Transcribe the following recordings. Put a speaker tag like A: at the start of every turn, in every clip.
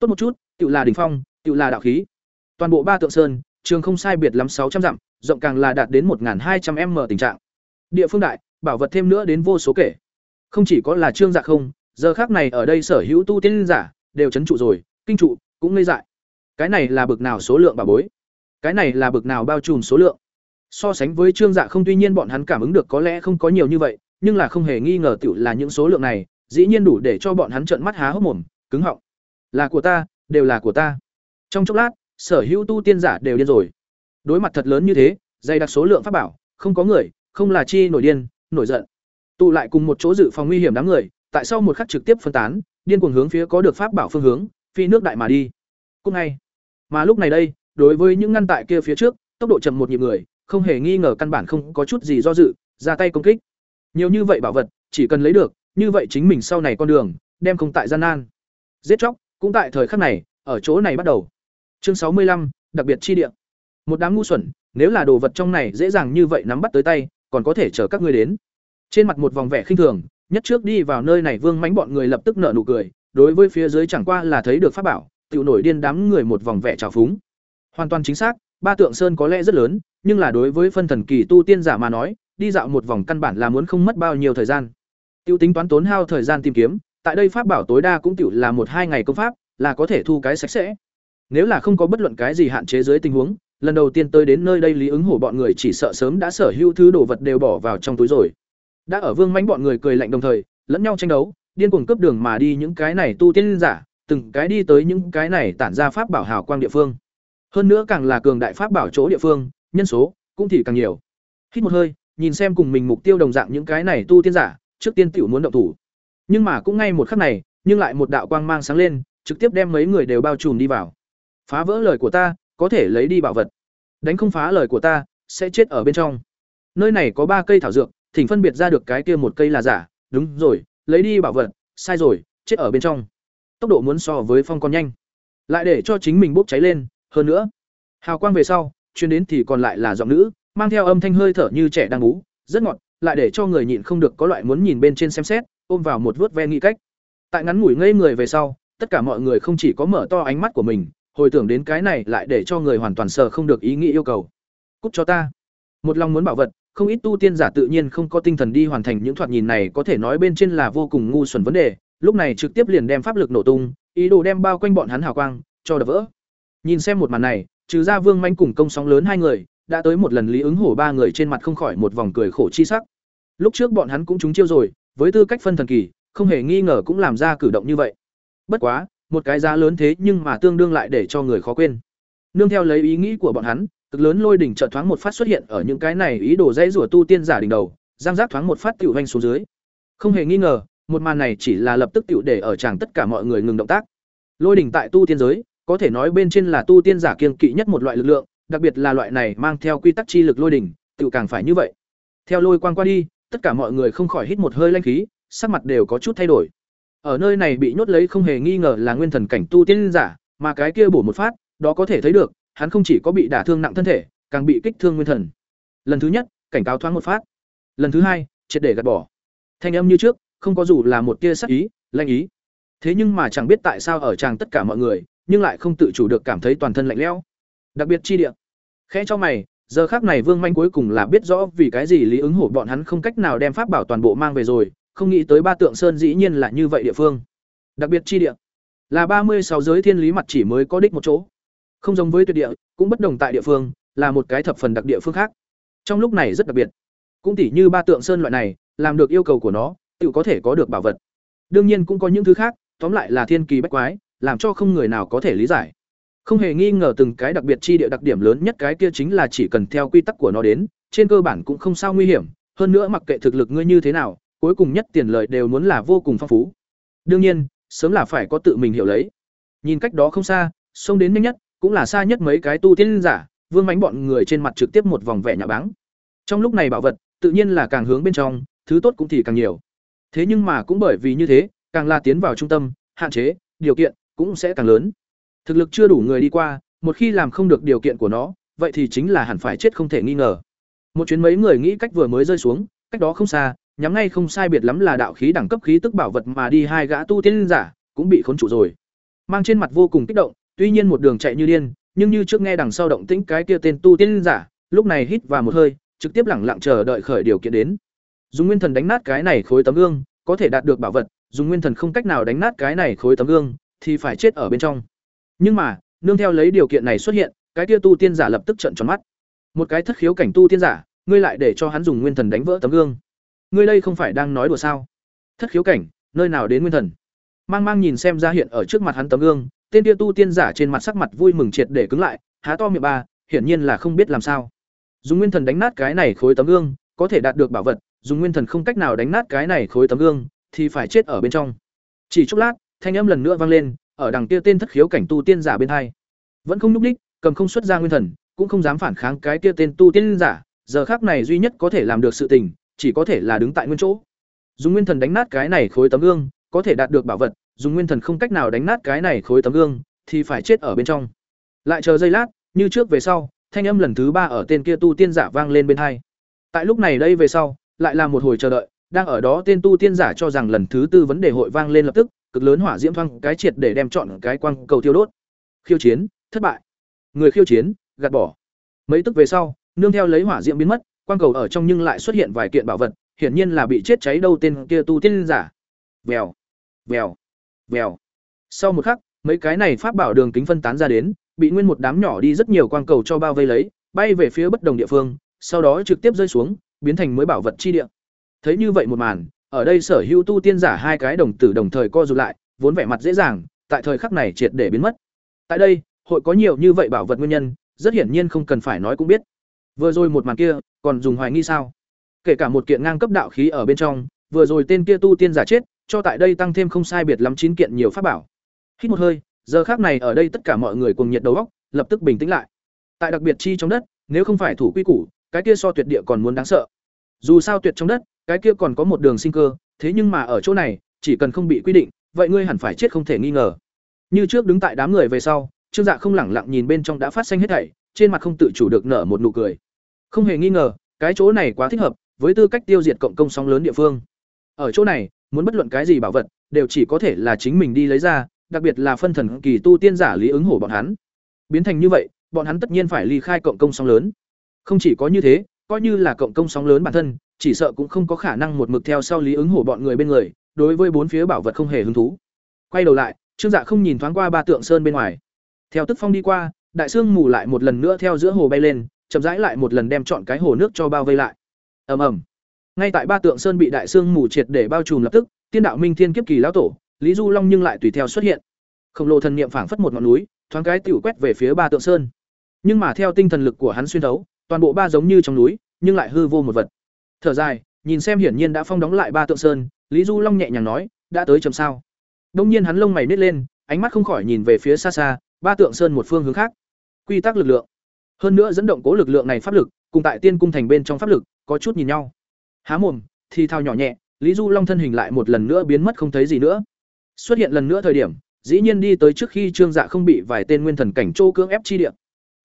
A: tốt một chút, tự là đỉnh phong, tự là đạo khí. Toàn bộ ba tượng sơn, trường không sai biệt lắm sáu trăm dặm, rộng càng là đạt đến một hai trăm m tình trạng. Địa phương đại, bảo vật thêm nữa đến vô số kể. Không chỉ có là trương dạ không, giờ khác này ở đây sở hữu tu tiên giả đều chấn trụ rồi, kinh trụ cũng ngây dại. Cái này là bực nào số lượng bà bối? Cái này là bực nào bao trùm số lượng? So sánh với trương dạ không tuy nhiên bọn hắn cảm ứng được có lẽ không có nhiều như vậy, nhưng là không hề nghi ngờ tiểu là những số lượng này, dĩ nhiên đủ để cho bọn hắn trợn mắt há hốc mồm, cứng họng là của ta, đều là của ta. Trong chốc lát, sở hữu tu tiên giả đều điên rồi. Đối mặt thật lớn như thế, dày đặc số lượng pháp bảo, không có người, không là chi nổi điên, nổi giận. Tụ lại cùng một chỗ dự phòng nguy hiểm đám người, tại sau một khắc trực tiếp phân tán, điên cuồng hướng phía có được pháp bảo phương hướng, phi nước đại mà đi. Cũng ngay mà lúc này đây, đối với những ngăn tại kia phía trước, tốc độ chậm một nhịp người, không hề nghi ngờ căn bản không có chút gì do dự, ra tay công kích. Nhiều như vậy bảo vật, chỉ cần lấy được, như vậy chính mình sau này con đường, đem không tại gian nan. Giết chóc cũng tại thời khắc này, ở chỗ này bắt đầu. Chương sáu mươi lăm, đặc biệt chi địa. Một đám ngu xuẩn, nếu là đồ vật trong này dễ dàng như vậy nắm bắt tới tay, còn có thể chờ các ngươi đến. Trên mặt một vòng vẻ khinh thường, nhất trước đi vào nơi này vương mánh bọn người lập tức nở nụ cười, đối với phía dưới chẳng qua là thấy được pháp bảo, tiểu nổi điên đám người một vòng vẻ trào phúng. Hoàn toàn chính xác, ba tượng sơn có lẽ rất lớn, nhưng là đối với phân thần kỳ tu tiên giả mà nói, đi dạo một vòng căn bản là muốn không mất bao nhiêu thời gian. Tiêu tính toán tốn hao thời gian tìm kiếm tại đây pháp bảo tối đa cũng tiểu là một hai ngày công pháp, là có thể thu cái sạch sẽ. Nếu là không có bất luận cái gì hạn chế dưới tình huống, lần đầu tiên tới đến nơi đây lý ứng hổ bọn người chỉ sợ sớm đã sở hữu thứ đồ vật đều bỏ vào trong túi rồi. Đã ở vương mánh bọn người cười lạnh đồng thời, lẫn nhau tranh đấu, điên cuồng cướp đường mà đi những cái này tu tiên giả, từng cái đi tới những cái này tản ra pháp bảo hào quang địa phương. Hơn nữa càng là cường đại pháp bảo chỗ địa phương, nhân số cũng thì càng nhiều. Hít một hơi, nhìn xem cùng mình mục tiêu đồng dạng những cái này tu tiên giả, trước tiên tiểu muốn động thủ nhưng mà cũng ngay một khắc này nhưng lại một đạo quang mang sáng lên trực tiếp đem mấy người đều bao trùm đi vào. Phá vỡ lời của ta có thể lấy đi bảo vật. Đánh không phá lời của ta sẽ chết ở bên trong. Nơi này có ba cây thảo dược thỉnh phân biệt ra được cái kia một cây là giả. Đúng rồi lấy đi bảo vật sai rồi chết ở bên trong. Tốc độ muốn so với phong còn nhanh. Lại để cho chính mình bốc cháy lên hơn nữa. Hào quang về sau chuyên đến thì còn lại là giọng nữ mang theo âm thanh hơi thở như trẻ đang ngủ, rất ngọt lại để cho người nhịn không được có loại muốn nhìn bên trên xem xét ôm vào một vớt ve nghĩ cách. Tại ngắn ngủi ngây người về sau, tất cả mọi người không chỉ có mở to ánh mắt của mình, hồi tưởng đến cái này lại để cho người hoàn toàn sờ không được ý nghĩ yêu cầu. Cút cho ta. Một lòng muốn bảo vật, không ít tu tiên giả tự nhiên không có tinh thần đi hoàn thành những thoạt nhìn này có thể nói bên trên là vô cùng ngu xuẩn vấn đề, lúc này trực tiếp liền đem pháp lực nổ tung, ý đồ đem bao quanh bọn hắn hào quang, cho đập vỡ. Nhìn xem một màn này, trừ ra vương manh cùng công sóng lớn hai người, đã tới một lần lý ứng hổ ba người trên mặt không khỏi một vòng cười khổ chi sắc. Lúc trước bọn hắn cũng trúng chiêu rồi với tư cách phân thần kỳ, không hề nghi ngờ cũng làm ra cử động như vậy. Bất quá, một cái giá lớn thế nhưng mà tương đương lại để cho người khó quên. Nương theo lấy ý nghĩ của bọn hắn, cực lớn lôi đỉnh chợt thoáng một phát xuất hiện ở những cái này ý đồ dãy rủa tu tiên giả đỉnh đầu, giang giác thoáng một phát tiểu vanh xuống dưới. Không hề nghi ngờ, một màn này chỉ là lập tức tiểu để ở chàng tất cả mọi người ngừng động tác. Lôi đỉnh tại tu tiên giới, có thể nói bên trên là tu tiên giả kiên kỵ nhất một loại lực lượng, đặc biệt là loại này mang theo quy tắc chi lực lôi đỉnh tự càng phải như vậy. Theo lôi quang qua đi tất cả mọi người không khỏi hít một hơi lanh khí, sắc mặt đều có chút thay đổi. Ở nơi này bị nhốt lấy không hề nghi ngờ là nguyên thần cảnh tu tiên giả, mà cái kia bổ một phát, đó có thể thấy được, hắn không chỉ có bị đả thương nặng thân thể, càng bị kích thương nguyên thần. Lần thứ nhất, cảnh cáo thoáng một phát. Lần thứ hai, triệt để gạt bỏ. Thanh âm như trước, không có dù là một tia sắc ý, lanh ý. Thế nhưng mà chẳng biết tại sao ở chàng tất cả mọi người, nhưng lại không tự chủ được cảm thấy toàn thân lạnh lẽo. Đặc biệt chi địa. Khẽ cho mày giờ khác này vương manh cuối cùng là biết rõ vì cái gì lý ứng hổ bọn hắn không cách nào đem pháp bảo toàn bộ mang về rồi, không nghĩ tới ba tượng sơn dĩ nhiên là như vậy địa phương. Đặc biệt chi địa. Là ba mươi sáu giới thiên lý mặt chỉ mới có đích một chỗ. Không giống với tuyệt địa, cũng bất đồng tại địa phương, là một cái thập phần đặc địa phương khác. Trong lúc này rất đặc biệt. Cũng tỉ như ba tượng sơn loại này, làm được yêu cầu của nó, tự có thể có được bảo vật. Đương nhiên cũng có những thứ khác, tóm lại là thiên kỳ bách quái, làm cho không người nào có thể lý giải không hề nghi ngờ từng cái đặc biệt chi địa đặc điểm lớn nhất cái kia chính là chỉ cần theo quy tắc của nó đến, trên cơ bản cũng không sao nguy hiểm. Hơn nữa mặc kệ thực lực ngươi như thế nào, cuối cùng nhất tiền lợi đều muốn là vô cùng phong phú. Đương nhiên, sớm là phải có tự mình hiểu lấy. Nhìn cách đó không xa, xông đến nhanh nhất, cũng là xa nhất mấy cái tu tiên giả, vương mánh bọn người trên mặt trực tiếp một vòng vẻ nhà báng. Trong lúc này bảo vật, tự nhiên là càng hướng bên trong, thứ tốt cũng thì càng nhiều. Thế nhưng mà cũng bởi vì như thế, càng là tiến vào trung tâm, hạn chế, điều kiện cũng sẽ càng lớn thực lực chưa đủ người đi qua một khi làm không được điều kiện của nó vậy thì chính là hẳn phải chết không thể nghi ngờ một chuyến mấy người nghĩ cách vừa mới rơi xuống cách đó không xa nhắm ngay không sai biệt lắm là đạo khí đẳng cấp khí tức bảo vật mà đi hai gã tu tiên giả cũng bị khốn trụ rồi mang trên mặt vô cùng kích động, tuy nhiên một đường chạy như điên, nhưng như trước nghe đằng sau động tĩnh cái kia tên tu tiên giả, lúc này hít vào một hơi, trực tiếp lẳng lặng chờ đợi khởi điều kiện đến. Dùng nguyên thần đánh nát cái này khối tấm gương, có thể đạt được bảo vật, dùng nguyên thần không cách nào đánh nát cái này khối tấm gương, thì phải chết ở bên trong. Nhưng mà, nương theo lấy điều kiện này xuất hiện, cái kia tu tiên giả lập tức trợn tròn mắt. Một cái thất khiếu cảnh tu tiên giả, ngươi lại để cho hắn dùng nguyên thần đánh vỡ tấm gương. Ngươi đây không phải đang nói đùa sao? Thất khiếu cảnh, nơi nào đến nguyên thần? Mang mang nhìn xem ra hiện ở trước mặt hắn tấm gương, tên kia tu tiên giả trên mặt sắc mặt vui mừng triệt để cứng lại, há to miệng ba, hiển nhiên là không biết làm sao. Dùng nguyên thần đánh nát cái này khối tấm gương, có thể đạt được bảo vật, dùng nguyên thần không cách nào đánh nát cái này khối tấm gương, thì phải chết ở bên trong. Chỉ chốc lát, thanh âm lần nữa vang lên, ở đằng kia tên thất khiếu cảnh tu tiên giả bên hai. Vẫn không nhúc ních cầm không xuất ra nguyên thần, cũng không dám phản kháng cái kia tên tu tiên giả, giờ khắc này duy nhất có thể làm được sự tình, chỉ có thể là đứng tại nguyên chỗ. Dùng nguyên thần đánh nát cái này khối tấm gương, có thể đạt được bảo vật, dùng nguyên thần không cách nào đánh nát cái này khối tấm gương, thì phải chết ở bên trong. Lại chờ giây lát, như trước về sau, thanh âm lần thứ ba ở tên kia tu tiên giả vang lên bên hai. Tại lúc này đây về sau, lại là một hồi chờ đợi, đang ở đó tên tu tiên giả cho rằng lần thứ tư vấn đề hội vang lên lập tức, cực lớn hỏa diễm thăng cái triệt để đem chọn cái quang cầu thiêu đốt. Khiêu chiến, thất bại. Người khiêu chiến, gạt bỏ. Mấy tức về sau, nương theo lấy hỏa diễm biến mất, quang cầu ở trong nhưng lại xuất hiện vài kiện bảo vật, hiển nhiên là bị chết cháy đâu tên kia tu tiên giả. Vèo, vèo, vèo. Sau một khắc, mấy cái này pháp bảo đường kính phân tán ra đến, bị nguyên một đám nhỏ đi rất nhiều quang cầu cho bao vây lấy, bay về phía bất đồng địa phương, sau đó trực tiếp rơi xuống, biến thành mới bảo vật chi địa. Thấy như vậy một màn, ở đây sở hữu tu tiên giả hai cái đồng tử đồng thời co rụt lại, vốn vẻ mặt dễ dàng, tại thời khắc này triệt để biến mất. Tại đây, hội có nhiều như vậy bảo vật nguyên nhân, rất hiển nhiên không cần phải nói cũng biết. Vừa rồi một màn kia, còn dùng hoài nghi sao? Kể cả một kiện ngang cấp đạo khí ở bên trong, vừa rồi tên kia tu tiên giả chết, cho tại đây tăng thêm không sai biệt lắm chín kiện nhiều pháp bảo. Hít một hơi, giờ khác này ở đây tất cả mọi người cùng nhiệt đầu óc, lập tức bình tĩnh lại. Tại đặc biệt chi trong đất, nếu không phải thủ quy củ, cái kia so tuyệt địa còn muốn đáng sợ. Dù sao tuyệt trong đất, cái kia còn có một đường sinh cơ, thế nhưng mà ở chỗ này, chỉ cần không bị quy định, vậy ngươi hẳn phải chết không thể nghi ngờ. Như trước đứng tại đám người về sau, Trương Dạ không lẳng lặng nhìn bên trong đã phát sinh hết thảy, trên mặt không tự chủ được nở một nụ cười. Không hề nghi ngờ, cái chỗ này quá thích hợp, với tư cách tiêu diệt cộng công sóng lớn địa phương. Ở chỗ này, muốn bất luận cái gì bảo vật, đều chỉ có thể là chính mình đi lấy ra, đặc biệt là phân thần kỳ tu tiên giả lý ứng hổ bọn hắn. Biến thành như vậy, bọn hắn tất nhiên phải ly khai cộng công sóng lớn. Không chỉ có như thế, coi như là cộng công sóng lớn bản thân, chỉ sợ cũng không có khả năng một mực theo sau lý ứng hổ bọn người bên người, đối với bốn phía bảo vật không hề hứng thú. Quay đầu lại, Trương Dạ không nhìn thoáng qua ba tượng sơn bên ngoài. Theo Tức Phong đi qua, đại sương mù lại một lần nữa theo giữa hồ bay lên, chậm rãi lại một lần đem chọn cái hồ nước cho bao vây lại. Ầm ầm. Ngay tại ba tượng sơn bị đại sương mù triệt để bao trùm lập tức, tiên đạo minh thiên kiếp kỳ lão tổ, Lý Du Long nhưng lại tùy theo xuất hiện. Khổng lồ thần niệm phảng phất một ngọn núi, thoáng cái tiểu quét về phía ba tượng sơn. Nhưng mà theo tinh thần lực của hắn xuyên thấu, toàn bộ ba giống như trong núi, nhưng lại hư vô một vật. Thở dài, nhìn xem hiển nhiên đã phong đóng lại ba tượng sơn, Lý Du Long nhẹ nhàng nói, đã tới chầm sao? Đông nhiên hắn lông mày nít lên, ánh mắt không khỏi nhìn về phía xa xa, ba tượng sơn một phương hướng khác. Quy tắc lực lượng. Hơn nữa dẫn động cố lực lượng này pháp lực, cùng tại tiên cung thành bên trong pháp lực, có chút nhìn nhau. Há mồm, thì thao nhỏ nhẹ, Lý Du Long thân hình lại một lần nữa biến mất không thấy gì nữa. Xuất hiện lần nữa thời điểm, dĩ nhiên đi tới trước khi Trương Dạ không bị vài tên nguyên thần cảnh trô cưỡng ép chi địa.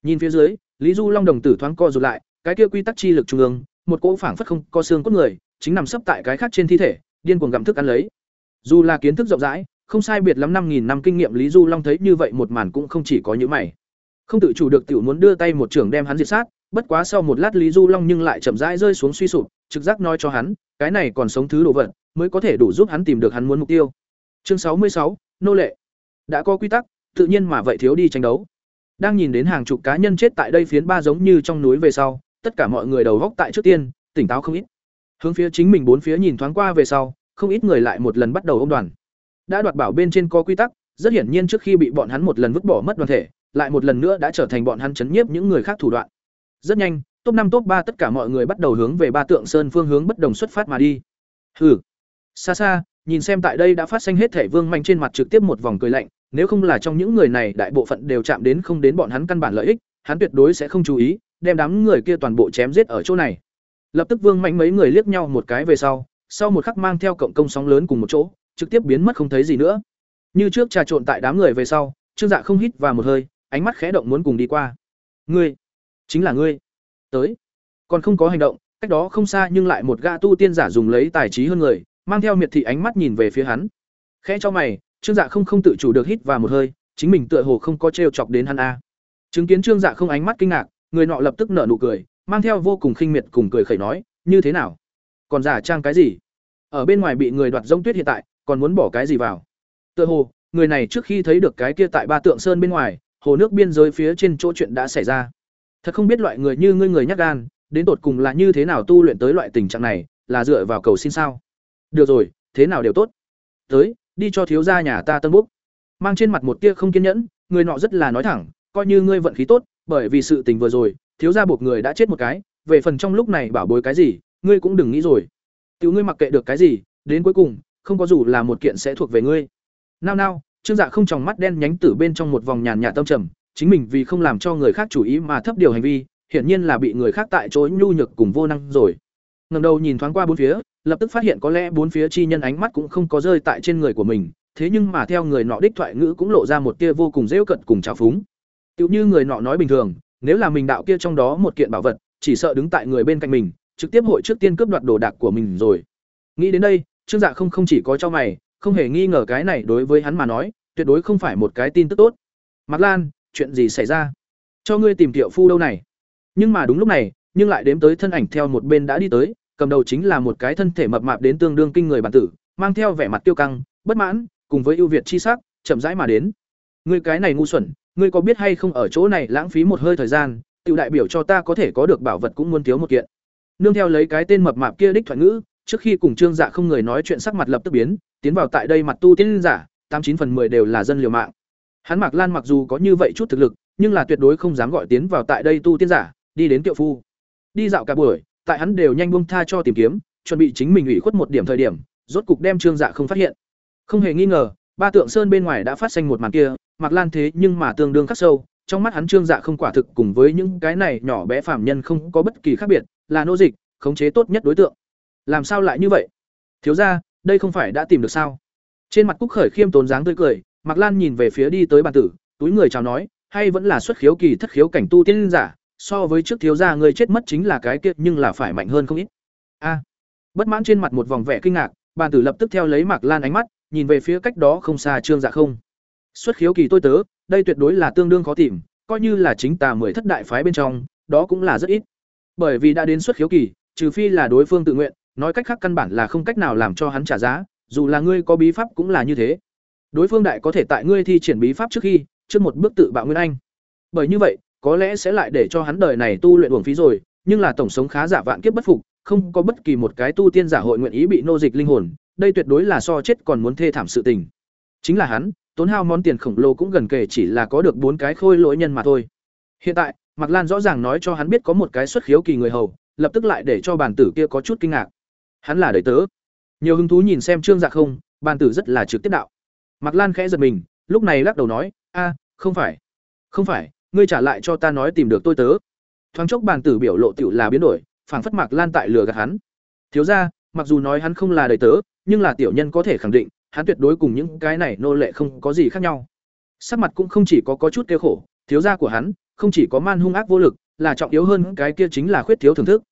A: Nhìn phía dưới, Lý Du Long đồng tử thoáng co rụt lại, cái kia quy tắc chi lực trung ương, một cỗ phảng phất không có xương cốt người, chính nằm sấp tại cái khác trên thi thể, điên cuồng gặm thức ăn lấy. Dù là kiến thức rộng rãi, không sai biệt lắm năm nghìn năm kinh nghiệm Lý Du Long thấy như vậy một màn cũng không chỉ có những mày. Không tự chủ được tiểu muốn đưa tay một trường đem hắn diệt sát, bất quá sau một lát Lý Du Long nhưng lại chậm rãi rơi xuống suy sụp, trực giác nói cho hắn, cái này còn sống thứ đồ vật, mới có thể đủ giúp hắn tìm được hắn muốn mục tiêu. Chương sáu mươi sáu nô lệ. Đã có quy tắc, tự nhiên mà vậy thiếu đi tranh đấu. Đang nhìn đến hàng chục cá nhân chết tại đây phiến ba giống như trong núi về sau, tất cả mọi người đầu góc tại trước tiên, tỉnh táo không ít. Hướng phía chính mình bốn phía nhìn thoáng qua về sau, không ít người lại một lần bắt đầu ôm đoàn. Đã đoạt bảo bên trên có quy tắc, rất hiển nhiên trước khi bị bọn hắn một lần vứt bỏ mất đoàn thể, lại một lần nữa đã trở thành bọn hắn chấn nhiếp những người khác thủ đoạn. Rất nhanh, top năm top ba tất cả mọi người bắt đầu hướng về ba tượng sơn phương hướng bất đồng xuất phát mà đi. Hừ. Xa xa, nhìn xem tại đây đã phát sinh hết thể vương manh trên mặt trực tiếp một vòng cười lạnh, nếu không là trong những người này đại bộ phận đều chạm đến không đến bọn hắn căn bản lợi ích, hắn tuyệt đối sẽ không chú ý, đem đám người kia toàn bộ chém giết ở chỗ này. Lập tức Vương Mạnh mấy người liếc nhau một cái về sau, sau một khắc mang theo cộng công sóng lớn cùng một chỗ, trực tiếp biến mất không thấy gì nữa. Như trước trà trộn tại đám người về sau, Trương Dạ không hít vào một hơi, ánh mắt khẽ động muốn cùng đi qua. "Ngươi, chính là ngươi?" Tới. Còn không có hành động, cách đó không xa nhưng lại một gã tu tiên giả dùng lấy tài trí hơn người, mang theo miệt thị ánh mắt nhìn về phía hắn. Khẽ cho mày, Trương Dạ không không tự chủ được hít vào một hơi, chính mình tựa hồ không có trêu chọc đến hắn a. Chứng kiến Trương Dạ không ánh mắt kinh ngạc, người nọ lập tức nở nụ cười, mang theo vô cùng khinh miệt cùng cười khẩy nói, "Như thế nào? Còn giả trang cái gì? Ở bên ngoài bị người đoạt giống tuyết hiện tại, còn muốn bỏ cái gì vào?" Tựa hồ, người này trước khi thấy được cái kia tại Ba Tượng Sơn bên ngoài, hồ nước biên giới phía trên chỗ chuyện đã xảy ra. Thật không biết loại người như ngươi người nhắc gan, đến tột cùng là như thế nào tu luyện tới loại tình trạng này, là dựa vào cầu xin sao? Được rồi, thế nào đều tốt. Tới, đi cho thiếu gia nhà ta tân búc. Mang trên mặt một tia không kiên nhẫn, người nọ rất là nói thẳng, coi như ngươi vận khí tốt, bởi vì sự tình vừa rồi, thiếu gia buộc người đã chết một cái, về phần trong lúc này bảo bối cái gì, ngươi cũng đừng nghĩ rồi. Tiểu ngươi mặc kệ được cái gì, đến cuối cùng, không có dù là một kiện sẽ thuộc về ngươi. Nao nao, Trương Dạ không tròng mắt đen nhánh từ bên trong một vòng nhàn nhạt tâm trầm, chính mình vì không làm cho người khác chú ý mà thấp điều hành vi, hiển nhiên là bị người khác tại chỗ nhu nhược cùng vô năng rồi. Ngẩng đầu nhìn thoáng qua bốn phía, lập tức phát hiện có lẽ bốn phía chi nhân ánh mắt cũng không có rơi tại trên người của mình, thế nhưng mà theo người nọ đích thoại ngữ cũng lộ ra một tia vô cùng dễ cận cùng trào phúng. Tiểu như người nọ nói bình thường, nếu là mình đạo kia trong đó một kiện bảo vật, chỉ sợ đứng tại người bên cạnh mình, trực tiếp hội trước tiên cướp đoạt đồ đạc của mình rồi. Nghĩ đến đây, Trương Dạ không không chỉ có cho mày, không hề nghi ngờ cái này đối với hắn mà nói, tuyệt đối không phải một cái tin tức tốt. Mạc Lan, chuyện gì xảy ra? Cho ngươi tìm tiểu phu đâu này? Nhưng mà đúng lúc này, nhưng lại đếm tới thân ảnh theo một bên đã đi tới, cầm đầu chính là một cái thân thể mập mạp đến tương đương kinh người bản tử, mang theo vẻ mặt tiêu căng, bất mãn, cùng với ưu việt chi sắc, chậm rãi mà đến. Ngươi cái này ngu xuẩn, ngươi có biết hay không ở chỗ này lãng phí một hơi thời gian, tiểu đại biểu cho ta có thể có được bảo vật cũng muốn thiếu một kiện. Nương theo lấy cái tên mập mạp kia đích thoại ngữ, trước khi cùng Trương Dạ không người nói chuyện sắc mặt lập tức biến, tiến vào tại đây mặt tu tiên giả, tám chín phần 10 đều là dân liều mạng. Hắn Mạc Lan mặc dù có như vậy chút thực lực, nhưng là tuyệt đối không dám gọi tiến vào tại đây tu tiên giả, đi đến tiệu phu. Đi dạo cả buổi, tại hắn đều nhanh buông tha cho tìm kiếm, chuẩn bị chính mình ủy khuất một điểm thời điểm, rốt cục đem Trương Dạ không phát hiện. Không hề nghi ngờ, ba tượng sơn bên ngoài đã phát sinh một màn kia, Mạc Lan thế nhưng mà tương đương khắc sâu, trong mắt hắn Trương Dạ không quả thực cùng với những cái này nhỏ bé phàm nhân không có bất kỳ khác biệt, là nô dịch, khống chế tốt nhất đối tượng. Làm sao lại như vậy? Thiếu gia, đây không phải đã tìm được sao? Trên mặt Cúc Khởi khiêm tốn dáng tươi cười, Mạc Lan nhìn về phía đi tới bàn tử, túi người chào nói, hay vẫn là xuất khiếu kỳ thất khiếu cảnh tu tiên giả, so với trước thiếu gia người chết mất chính là cái kia nhưng là phải mạnh hơn không ít. A. bất mãn trên mặt một vòng vẻ kinh ngạc, bàn tử lập tức theo lấy Mạc Lan ánh mắt, nhìn về phía cách đó không xa Trương Dạ không. Xuất khiếu kỳ tôi tớ, đây tuyệt đối là tương đương khó tìm, coi như là chính tà mười thất đại phái bên trong, đó cũng là rất ít. Bởi vì đã đến xuất khiếu kỳ, trừ phi là đối phương tự nguyện, nói cách khác căn bản là không cách nào làm cho hắn trả giá, dù là ngươi có bí pháp cũng là như thế. Đối phương đại có thể tại ngươi thi triển bí pháp trước khi, trước một bước tự bạo nguyên anh. Bởi như vậy, có lẽ sẽ lại để cho hắn đời này tu luyện uổng phí rồi, nhưng là tổng sống khá giả vạn kiếp bất phục, không có bất kỳ một cái tu tiên giả hội nguyện ý bị nô dịch linh hồn, đây tuyệt đối là so chết còn muốn thê thảm sự tình. Chính là hắn, tốn hao món tiền khổng lồ cũng gần kể chỉ là có được bốn cái khôi lỗi nhân mà thôi. Hiện tại, Mạc Lan rõ ràng nói cho hắn biết có một cái xuất khiếu kỳ người hầu, lập tức lại để cho bản tử kia có chút kinh ngạc. Hắn là đời tớ. Nhiều hứng thú nhìn xem Trương Dạ không, bản tử rất là trực tiếp đạo. Mạc Lan khẽ giật mình, lúc này lắc đầu nói, "A, không phải. Không phải, ngươi trả lại cho ta nói tìm được tôi tớ." Thoáng chốc bản tử biểu lộ tiểu là biến đổi, phảng phất Mạc Lan tại lừa gạt hắn. Thiếu gia, mặc dù nói hắn không là đời tớ, nhưng là tiểu nhân có thể khẳng định, hắn tuyệt đối cùng những cái này nô lệ không có gì khác nhau. Sắc mặt cũng không chỉ có có chút kêu khổ, thiếu gia của hắn, không chỉ có man hung ác vô lực, là trọng yếu hơn cái kia chính là khuyết thiếu thưởng thức.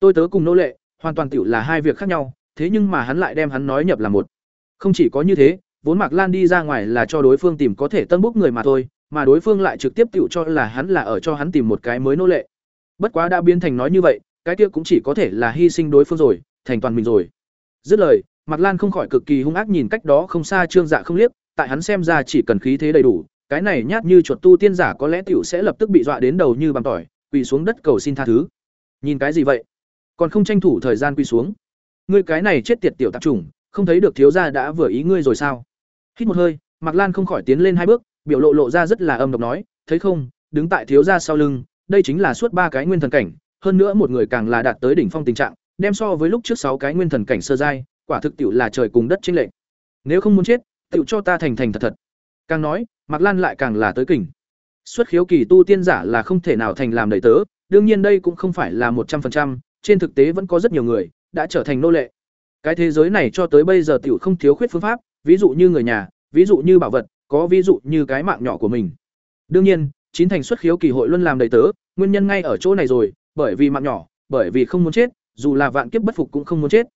A: Tôi tớ cùng nô lệ, hoàn toàn tiểu là hai việc khác nhau, thế nhưng mà hắn lại đem hắn nói nhập là một. Không chỉ có như thế, vốn Mạc Lan đi ra ngoài là cho đối phương tìm có thể tân bốc người mà thôi, mà đối phương lại trực tiếp tiểu cho là hắn là ở cho hắn tìm một cái mới nô lệ. Bất quá đã biến thành nói như vậy, cái kia cũng chỉ có thể là hy sinh đối phương rồi, thành toàn mình rồi. Dứt lời, Mạc Lan không khỏi cực kỳ hung ác nhìn cách đó không xa Trương Dạ không liếc, tại hắn xem ra chỉ cần khí thế đầy đủ, cái này nhát như chuột tu tiên giả có lẽ tiểu sẽ lập tức bị dọa đến đầu như bằng tỏi, quỳ xuống đất cầu xin tha thứ. Nhìn cái gì vậy? Còn không tranh thủ thời gian quỳ xuống. Ngươi cái này chết tiệt tiểu tạp chủng, không thấy được thiếu gia đã vừa ý ngươi rồi sao? Hít một hơi, Mạc Lan không khỏi tiến lên hai bước, biểu lộ lộ ra rất là âm độc nói, thấy không, đứng tại thiếu gia sau lưng, đây chính là suốt ba cái nguyên thần cảnh, hơn nữa một người càng là đạt tới đỉnh phong tình trạng, đem so với lúc trước sáu cái nguyên thần cảnh sơ giai, quả thực tiểu là trời cùng đất chênh lệch. Nếu không muốn chết, tiểu cho ta thành thành thật thật. Càng nói, Mạc Lan lại càng là tới kình. Xuất khiếu kỳ tu tiên giả là không thể nào thành làm đầy tớ, đương nhiên đây cũng không phải là một trăm 100%, trên thực tế vẫn có rất nhiều người đã trở thành nô lệ. Cái thế giới này cho tới bây giờ tiểu không thiếu khuyết phương pháp, ví dụ như người nhà, ví dụ như bảo vật, có ví dụ như cái mạng nhỏ của mình. Đương nhiên, chín thành xuất khiếu kỳ hội luôn làm đầy tớ, nguyên nhân ngay ở chỗ này rồi, bởi vì mạng nhỏ, bởi vì không muốn chết, dù là vạn kiếp bất phục cũng không muốn chết.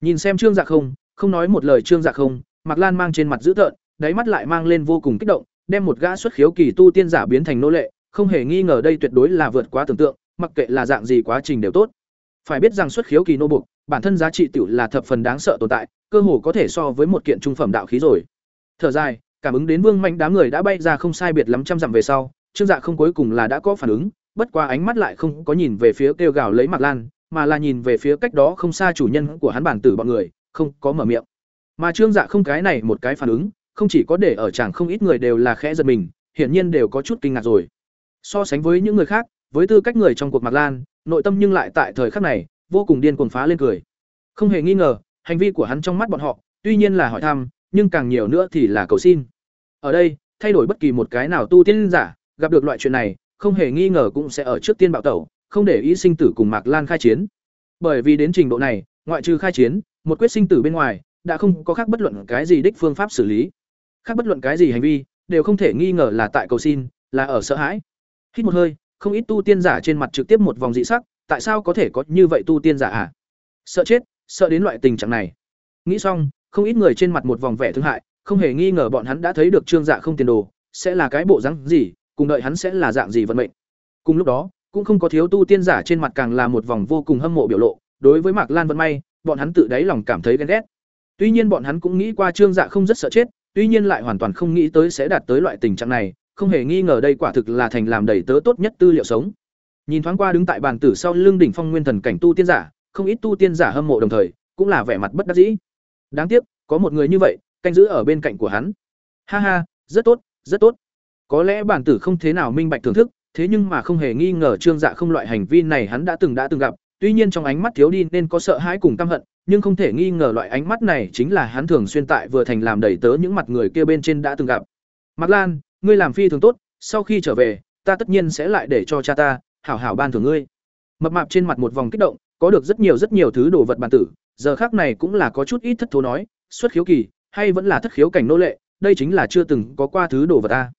A: Nhìn xem Trương Dạ không, không nói một lời Trương Dạ không, mặc Lan mang trên mặt dữ tợn, đáy mắt lại mang lên vô cùng kích động, đem một gã xuất khiếu kỳ tu tiên giả biến thành nô lệ, không hề nghi ngờ đây tuyệt đối là vượt quá tưởng tượng, mặc kệ là dạng gì quá trình đều tốt. Phải biết rằng xuất khiếu kỳ nô buộc, bản thân giá trị tiểu là thập phần đáng sợ tồn tại, cơ hồ có thể so với một kiện trung phẩm đạo khí rồi. Thở dài, cảm ứng đến Vương Mạnh đám người đã bay ra không sai biệt lắm trăm dặm về sau, Trương Dạ không cuối cùng là đã có phản ứng, bất qua ánh mắt lại không có nhìn về phía kêu gào lấy mặc Lan, mà là nhìn về phía cách đó không xa chủ nhân của hắn bản tử bọn người, không có mở miệng. Mà Trương Dạ không cái này một cái phản ứng, không chỉ có để ở chẳng không ít người đều là khẽ giật mình, hiển nhiên đều có chút kinh ngạc rồi. So sánh với những người khác, với tư cách người trong cuộc Mạc Lan, nội tâm nhưng lại tại thời khắc này, vô cùng điên cuồng phá lên cười. Không hề nghi ngờ, hành vi của hắn trong mắt bọn họ, tuy nhiên là hỏi thăm, nhưng càng nhiều nữa thì là cầu xin. Ở đây, thay đổi bất kỳ một cái nào tu tiên giả, gặp được loại chuyện này, không hề nghi ngờ cũng sẽ ở trước tiên bạo tẩu, không để ý sinh tử cùng Mạc Lan khai chiến. Bởi vì đến trình độ này, ngoại trừ khai chiến, một quyết sinh tử bên ngoài, đã không có khác bất luận cái gì đích phương pháp xử lý. Khác bất luận cái gì hành vi, đều không thể nghi ngờ là tại cầu xin, là ở sợ hãi. Hít một hơi, không ít tu tiên giả trên mặt trực tiếp một vòng dị sắc, tại sao có thể có như vậy tu tiên giả à? Sợ chết, sợ đến loại tình trạng này. Nghĩ xong, không ít người trên mặt một vòng vẻ thương hại, không hề nghi ngờ bọn hắn đã thấy được Trương Dạ không tiền đồ, sẽ là cái bộ dáng gì, cùng đợi hắn sẽ là dạng gì vận mệnh. Cùng lúc đó, cũng không có thiếu tu tiên giả trên mặt càng là một vòng vô cùng hâm mộ biểu lộ, đối với Mạc Lan vân may, bọn hắn tự đáy lòng cảm thấy ghen ghét. Tuy nhiên bọn hắn cũng nghĩ qua Trương Dạ không rất sợ chết, tuy nhiên lại hoàn toàn không nghĩ tới sẽ đạt tới loại tình trạng này, không hề nghi ngờ đây quả thực là thành làm đầy tớ tốt nhất tư liệu sống. Nhìn thoáng qua đứng tại bàn tử sau lưng đỉnh phong nguyên thần cảnh tu tiên giả, không ít tu tiên giả hâm mộ đồng thời, cũng là vẻ mặt bất đắc dĩ. Đáng tiếc, có một người như vậy, canh giữ ở bên cạnh của hắn. Ha ha, rất tốt, rất tốt. Có lẽ bản tử không thế nào minh bạch thưởng thức, thế nhưng mà không hề nghi ngờ Trương Dạ không loại hành vi này hắn đã từng đã từng gặp, tuy nhiên trong ánh mắt thiếu đi nên có sợ hãi cùng căm hận, nhưng không thể nghi ngờ loại ánh mắt này chính là hắn thường xuyên tại vừa thành làm đầy tớ những mặt người kia bên trên đã từng gặp. Mạc Lan, ngươi làm phi thường tốt, sau khi trở về, ta tất nhiên sẽ lại để cho cha ta hảo hảo ban thưởng ngươi. Mập mạp trên mặt một vòng kích động, có được rất nhiều rất nhiều thứ đồ vật bản tử, giờ khác này cũng là có chút ít thất thố nói, xuất khiếu kỳ, hay vẫn là thất khiếu cảnh nô lệ, đây chính là chưa từng có qua thứ đồ vật ta.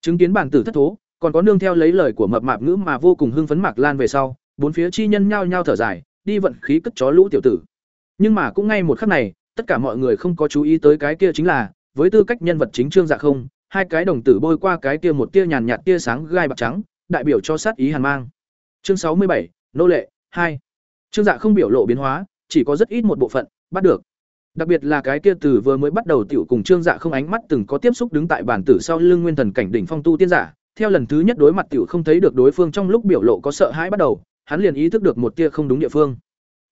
A: Chứng kiến bản tử thất thố, còn có nương theo lấy lời của mập mạp ngữ mà vô cùng hưng phấn Mạc Lan về sau, bốn phía chi nhân nhao nhao thở dài, đi vận khí cất chó lũ tiểu tử. Nhưng mà cũng ngay một khắc này, tất cả mọi người không có chú ý tới cái kia chính là, với tư cách nhân vật chính trương dạ không, hai cái đồng tử bôi qua cái kia một tia nhàn nhạt tia sáng gai bạc trắng, đại biểu cho sát ý hàn mang. Chương sáu mươi bảy nô lệ hai Trương Dạ không biểu lộ biến hóa, chỉ có rất ít một bộ phận bắt được. Đặc biệt là cái kia từ vừa mới bắt đầu tiểu cùng Trương Dạ không ánh mắt từng có tiếp xúc đứng tại bản tử sau lưng nguyên thần cảnh đỉnh phong tu tiên giả, theo lần thứ nhất đối mặt tiểu không thấy được đối phương trong lúc biểu lộ có sợ hãi bắt đầu, hắn liền ý thức được một tia không đúng địa phương.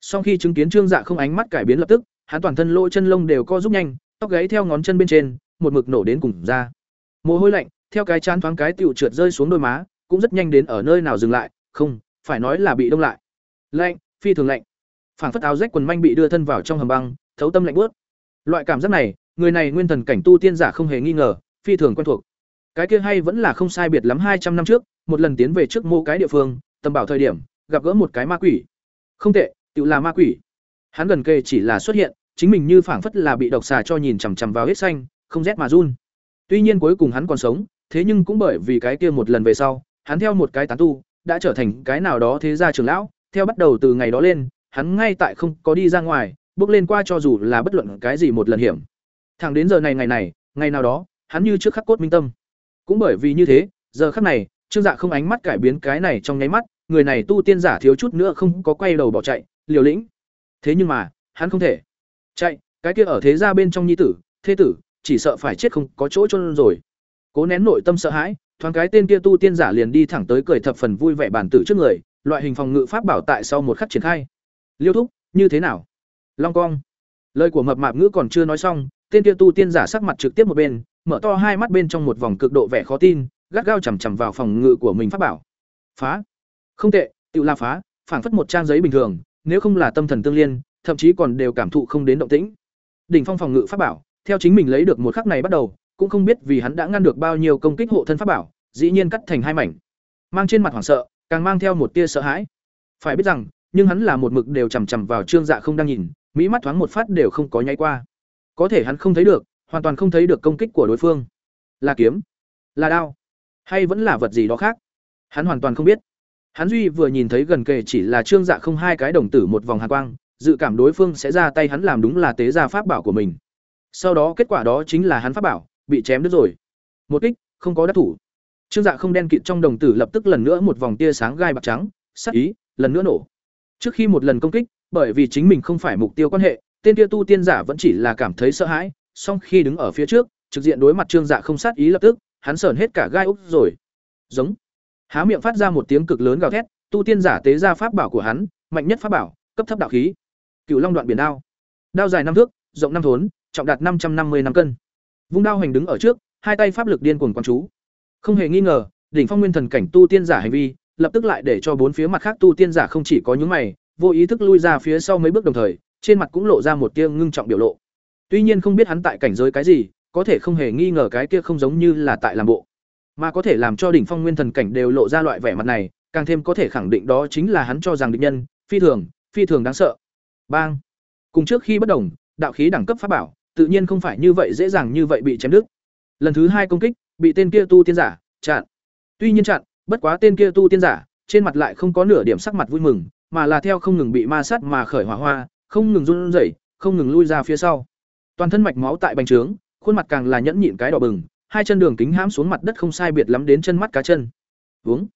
A: Sau khi chứng kiến Trương Dạ không ánh mắt cải biến lập tức, hắn toàn thân lỗ chân lông đều co rút nhanh, tóc gáy theo ngón chân bên trên, một mực nổ đến cùng ra. Mồ hôi lạnh, theo cái chán thoáng cái tiểu trượt rơi xuống đôi má, cũng rất nhanh đến ở nơi nào dừng lại, không, phải nói là bị đông lại. Lạnh, phi thường lạnh. Phảng phất áo rách quần manh bị đưa thân vào trong hầm băng, thấu tâm lạnh buốt. Loại cảm giác này, người này nguyên thần cảnh tu tiên giả không hề nghi ngờ, phi thường quen thuộc. Cái kia hay vẫn là không sai biệt lắm hai trăm năm trước, một lần tiến về trước mô cái địa phương, tầm bảo thời điểm, gặp gỡ một cái ma quỷ. Không tệ, tự là ma quỷ. Hắn gần kề chỉ là xuất hiện, chính mình như phảng phất là bị độc xà cho nhìn chằm chằm vào hết xanh, không rét mà run. Tuy nhiên cuối cùng hắn còn sống, thế nhưng cũng bởi vì cái kia một lần về sau, hắn theo một cái tán tu, đã trở thành cái nào đó thế gia trưởng lão, theo bắt đầu từ ngày đó lên, hắn ngay tại không có đi ra ngoài, bước lên qua cho dù là bất luận cái gì một lần hiểm. Thẳng đến giờ này ngày này, ngày nào đó, hắn như trước khắc cốt minh tâm. Cũng bởi vì như thế, giờ khắc này, Trương Dạ không ánh mắt cải biến cái này trong nháy mắt, người này tu tiên giả thiếu chút nữa không có quay đầu bỏ chạy, liều lĩnh. Thế nhưng mà, hắn không thể chạy, cái kia ở thế gia bên trong nhi tử, thế tử, chỉ sợ phải chết không có chỗ cho rồi. Cố nén nội tâm sợ hãi, thoáng cái tên kia tu tiên giả liền đi thẳng tới cười thập phần vui vẻ bản tử trước người, loại hình phòng ngự pháp bảo tại sau một khắc triển khai. Liêu thúc, như thế nào? Long cong. Lời của mập mạp ngữ còn chưa nói xong, tên kia tu tiên giả sắc mặt trực tiếp một bên, mở to hai mắt bên trong một vòng cực độ vẻ khó tin, gắt gao chằm chằm vào phòng ngự của mình pháp bảo. Phá. Không tệ, tự la phá, phảng phất một trang giấy bình thường, nếu không là tâm thần tương liên, thậm chí còn đều cảm thụ không đến động tĩnh. Đỉnh phong phòng ngự pháp bảo, theo chính mình lấy được một khắc này bắt đầu, cũng không biết vì hắn đã ngăn được bao nhiêu công kích hộ thân pháp bảo, dĩ nhiên cắt thành hai mảnh. Mang trên mặt hoảng sợ, càng mang theo một tia sợ hãi. Phải biết rằng, nhưng hắn là một mực đều chằm chằm vào Trương Dạ không đang nhìn, mỹ mắt thoáng một phát đều không có nháy qua. Có thể hắn không thấy được, hoàn toàn không thấy được công kích của đối phương. Là kiếm, là đao, hay vẫn là vật gì đó khác. Hắn hoàn toàn không biết. Hắn duy vừa nhìn thấy gần kề chỉ là Trương Dạ không hai cái đồng tử một vòng hàn quang, dự cảm đối phương sẽ ra tay hắn làm đúng là tế gia pháp bảo của mình. Sau đó kết quả đó chính là hắn pháp bảo, bị chém đứt rồi một kích không có đắc thủ trương dạ không đen kịt trong đồng tử lập tức lần nữa một vòng tia sáng gai bạc trắng sắc ý lần nữa nổ trước khi một lần công kích bởi vì chính mình không phải mục tiêu quan hệ tên kia tu tiên giả vẫn chỉ là cảm thấy sợ hãi, song khi đứng ở phía trước, trực diện đối mặt trương dạ không sát ý lập tức, hắn sởn hết cả gai úc rồi. Giống. Há miệng phát ra một tiếng cực lớn gào thét, tu tiên giả tế ra pháp bảo của hắn, mạnh nhất pháp bảo, cấp thấp đạo khí. Cựu long đoạn biển đao. Đao dài năm thước, rộng năm thốn, trọng đạt năm trăm năm mươi năm cân. Vung đao hành đứng ở trước, hai tay pháp lực điên cuồng quan chú. Không hề nghi ngờ, đỉnh phong nguyên thần cảnh tu tiên giả hành vi, lập tức lại để cho bốn phía mặt khác tu tiên giả không chỉ có những mày, vô ý thức lui ra phía sau mấy bước đồng thời trên mặt cũng lộ ra một tia ngưng trọng biểu lộ. Tuy nhiên không biết hắn tại cảnh giới cái gì, có thể không hề nghi ngờ cái kia không giống như là tại làm bộ. Mà có thể làm cho đỉnh phong nguyên thần cảnh đều lộ ra loại vẻ mặt này, càng thêm có thể khẳng định đó chính là hắn cho rằng địch nhân, phi thường phi thường đáng sợ. Bang! Cùng trước khi bất đồng, đạo khí đẳng cấp pháp bảo, tự nhiên không phải như vậy dễ dàng như vậy bị chém đứt. Lần thứ hai công kích, bị tên kia tu tiên giả, chặn. Tuy nhiên chặn, bất quá tên kia tu tiên giả, trên mặt lại không có nửa điểm sắc mặt vui mừng, mà là theo không ngừng bị ma sát mà khởi hỏa hoa không ngừng run rẩy, không ngừng lui ra phía sau. Toàn thân mạch máu tại bành trướng, khuôn mặt càng là nhẫn nhịn cái đỏ bừng, hai chân đường kính hãm xuống mặt đất không sai biệt lắm đến chân mắt cá chân. Uống.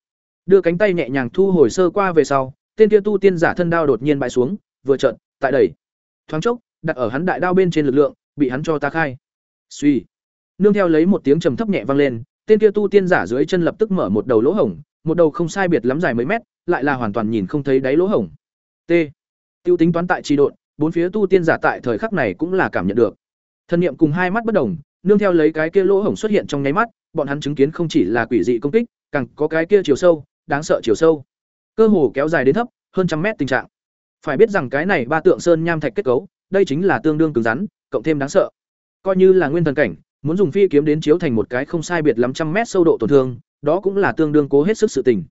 A: Đưa cánh tay nhẹ nhàng thu hồi sơ qua về sau, tên kia tu tiên giả thân đao đột nhiên bại xuống, vừa trợn, tại đẩy. Thoáng chốc, đặt ở hắn đại đao bên trên lực lượng, bị hắn cho ta khai. Suy nương theo lấy một tiếng trầm thấp nhẹ vang lên, tên kia tu tiên giả dưới chân lập tức mở một đầu lỗ hổng, một đầu không sai biệt lắm dài mấy mét, lại là hoàn toàn nhìn không thấy đáy lỗ hổng. T tiêu tính toán tại trì độn, bốn phía tu tiên giả tại thời khắc này cũng là cảm nhận được. Thân niệm cùng hai mắt bất đồng, nương theo lấy cái kia lỗ hổng xuất hiện trong nháy mắt, bọn hắn chứng kiến không chỉ là quỷ dị công kích, càng có cái kia chiều sâu, đáng sợ chiều sâu. Cơ hồ kéo dài đến thấp, hơn trăm mét tình trạng. Phải biết rằng cái này ba tượng sơn nham thạch kết cấu, đây chính là tương đương cứng rắn, cộng thêm đáng sợ. Coi như là nguyên thần cảnh, muốn dùng phi kiếm đến chiếu thành một cái không sai biệt lắm trăm mét sâu độ tổn thương, đó cũng là tương đương cố hết sức sự tình.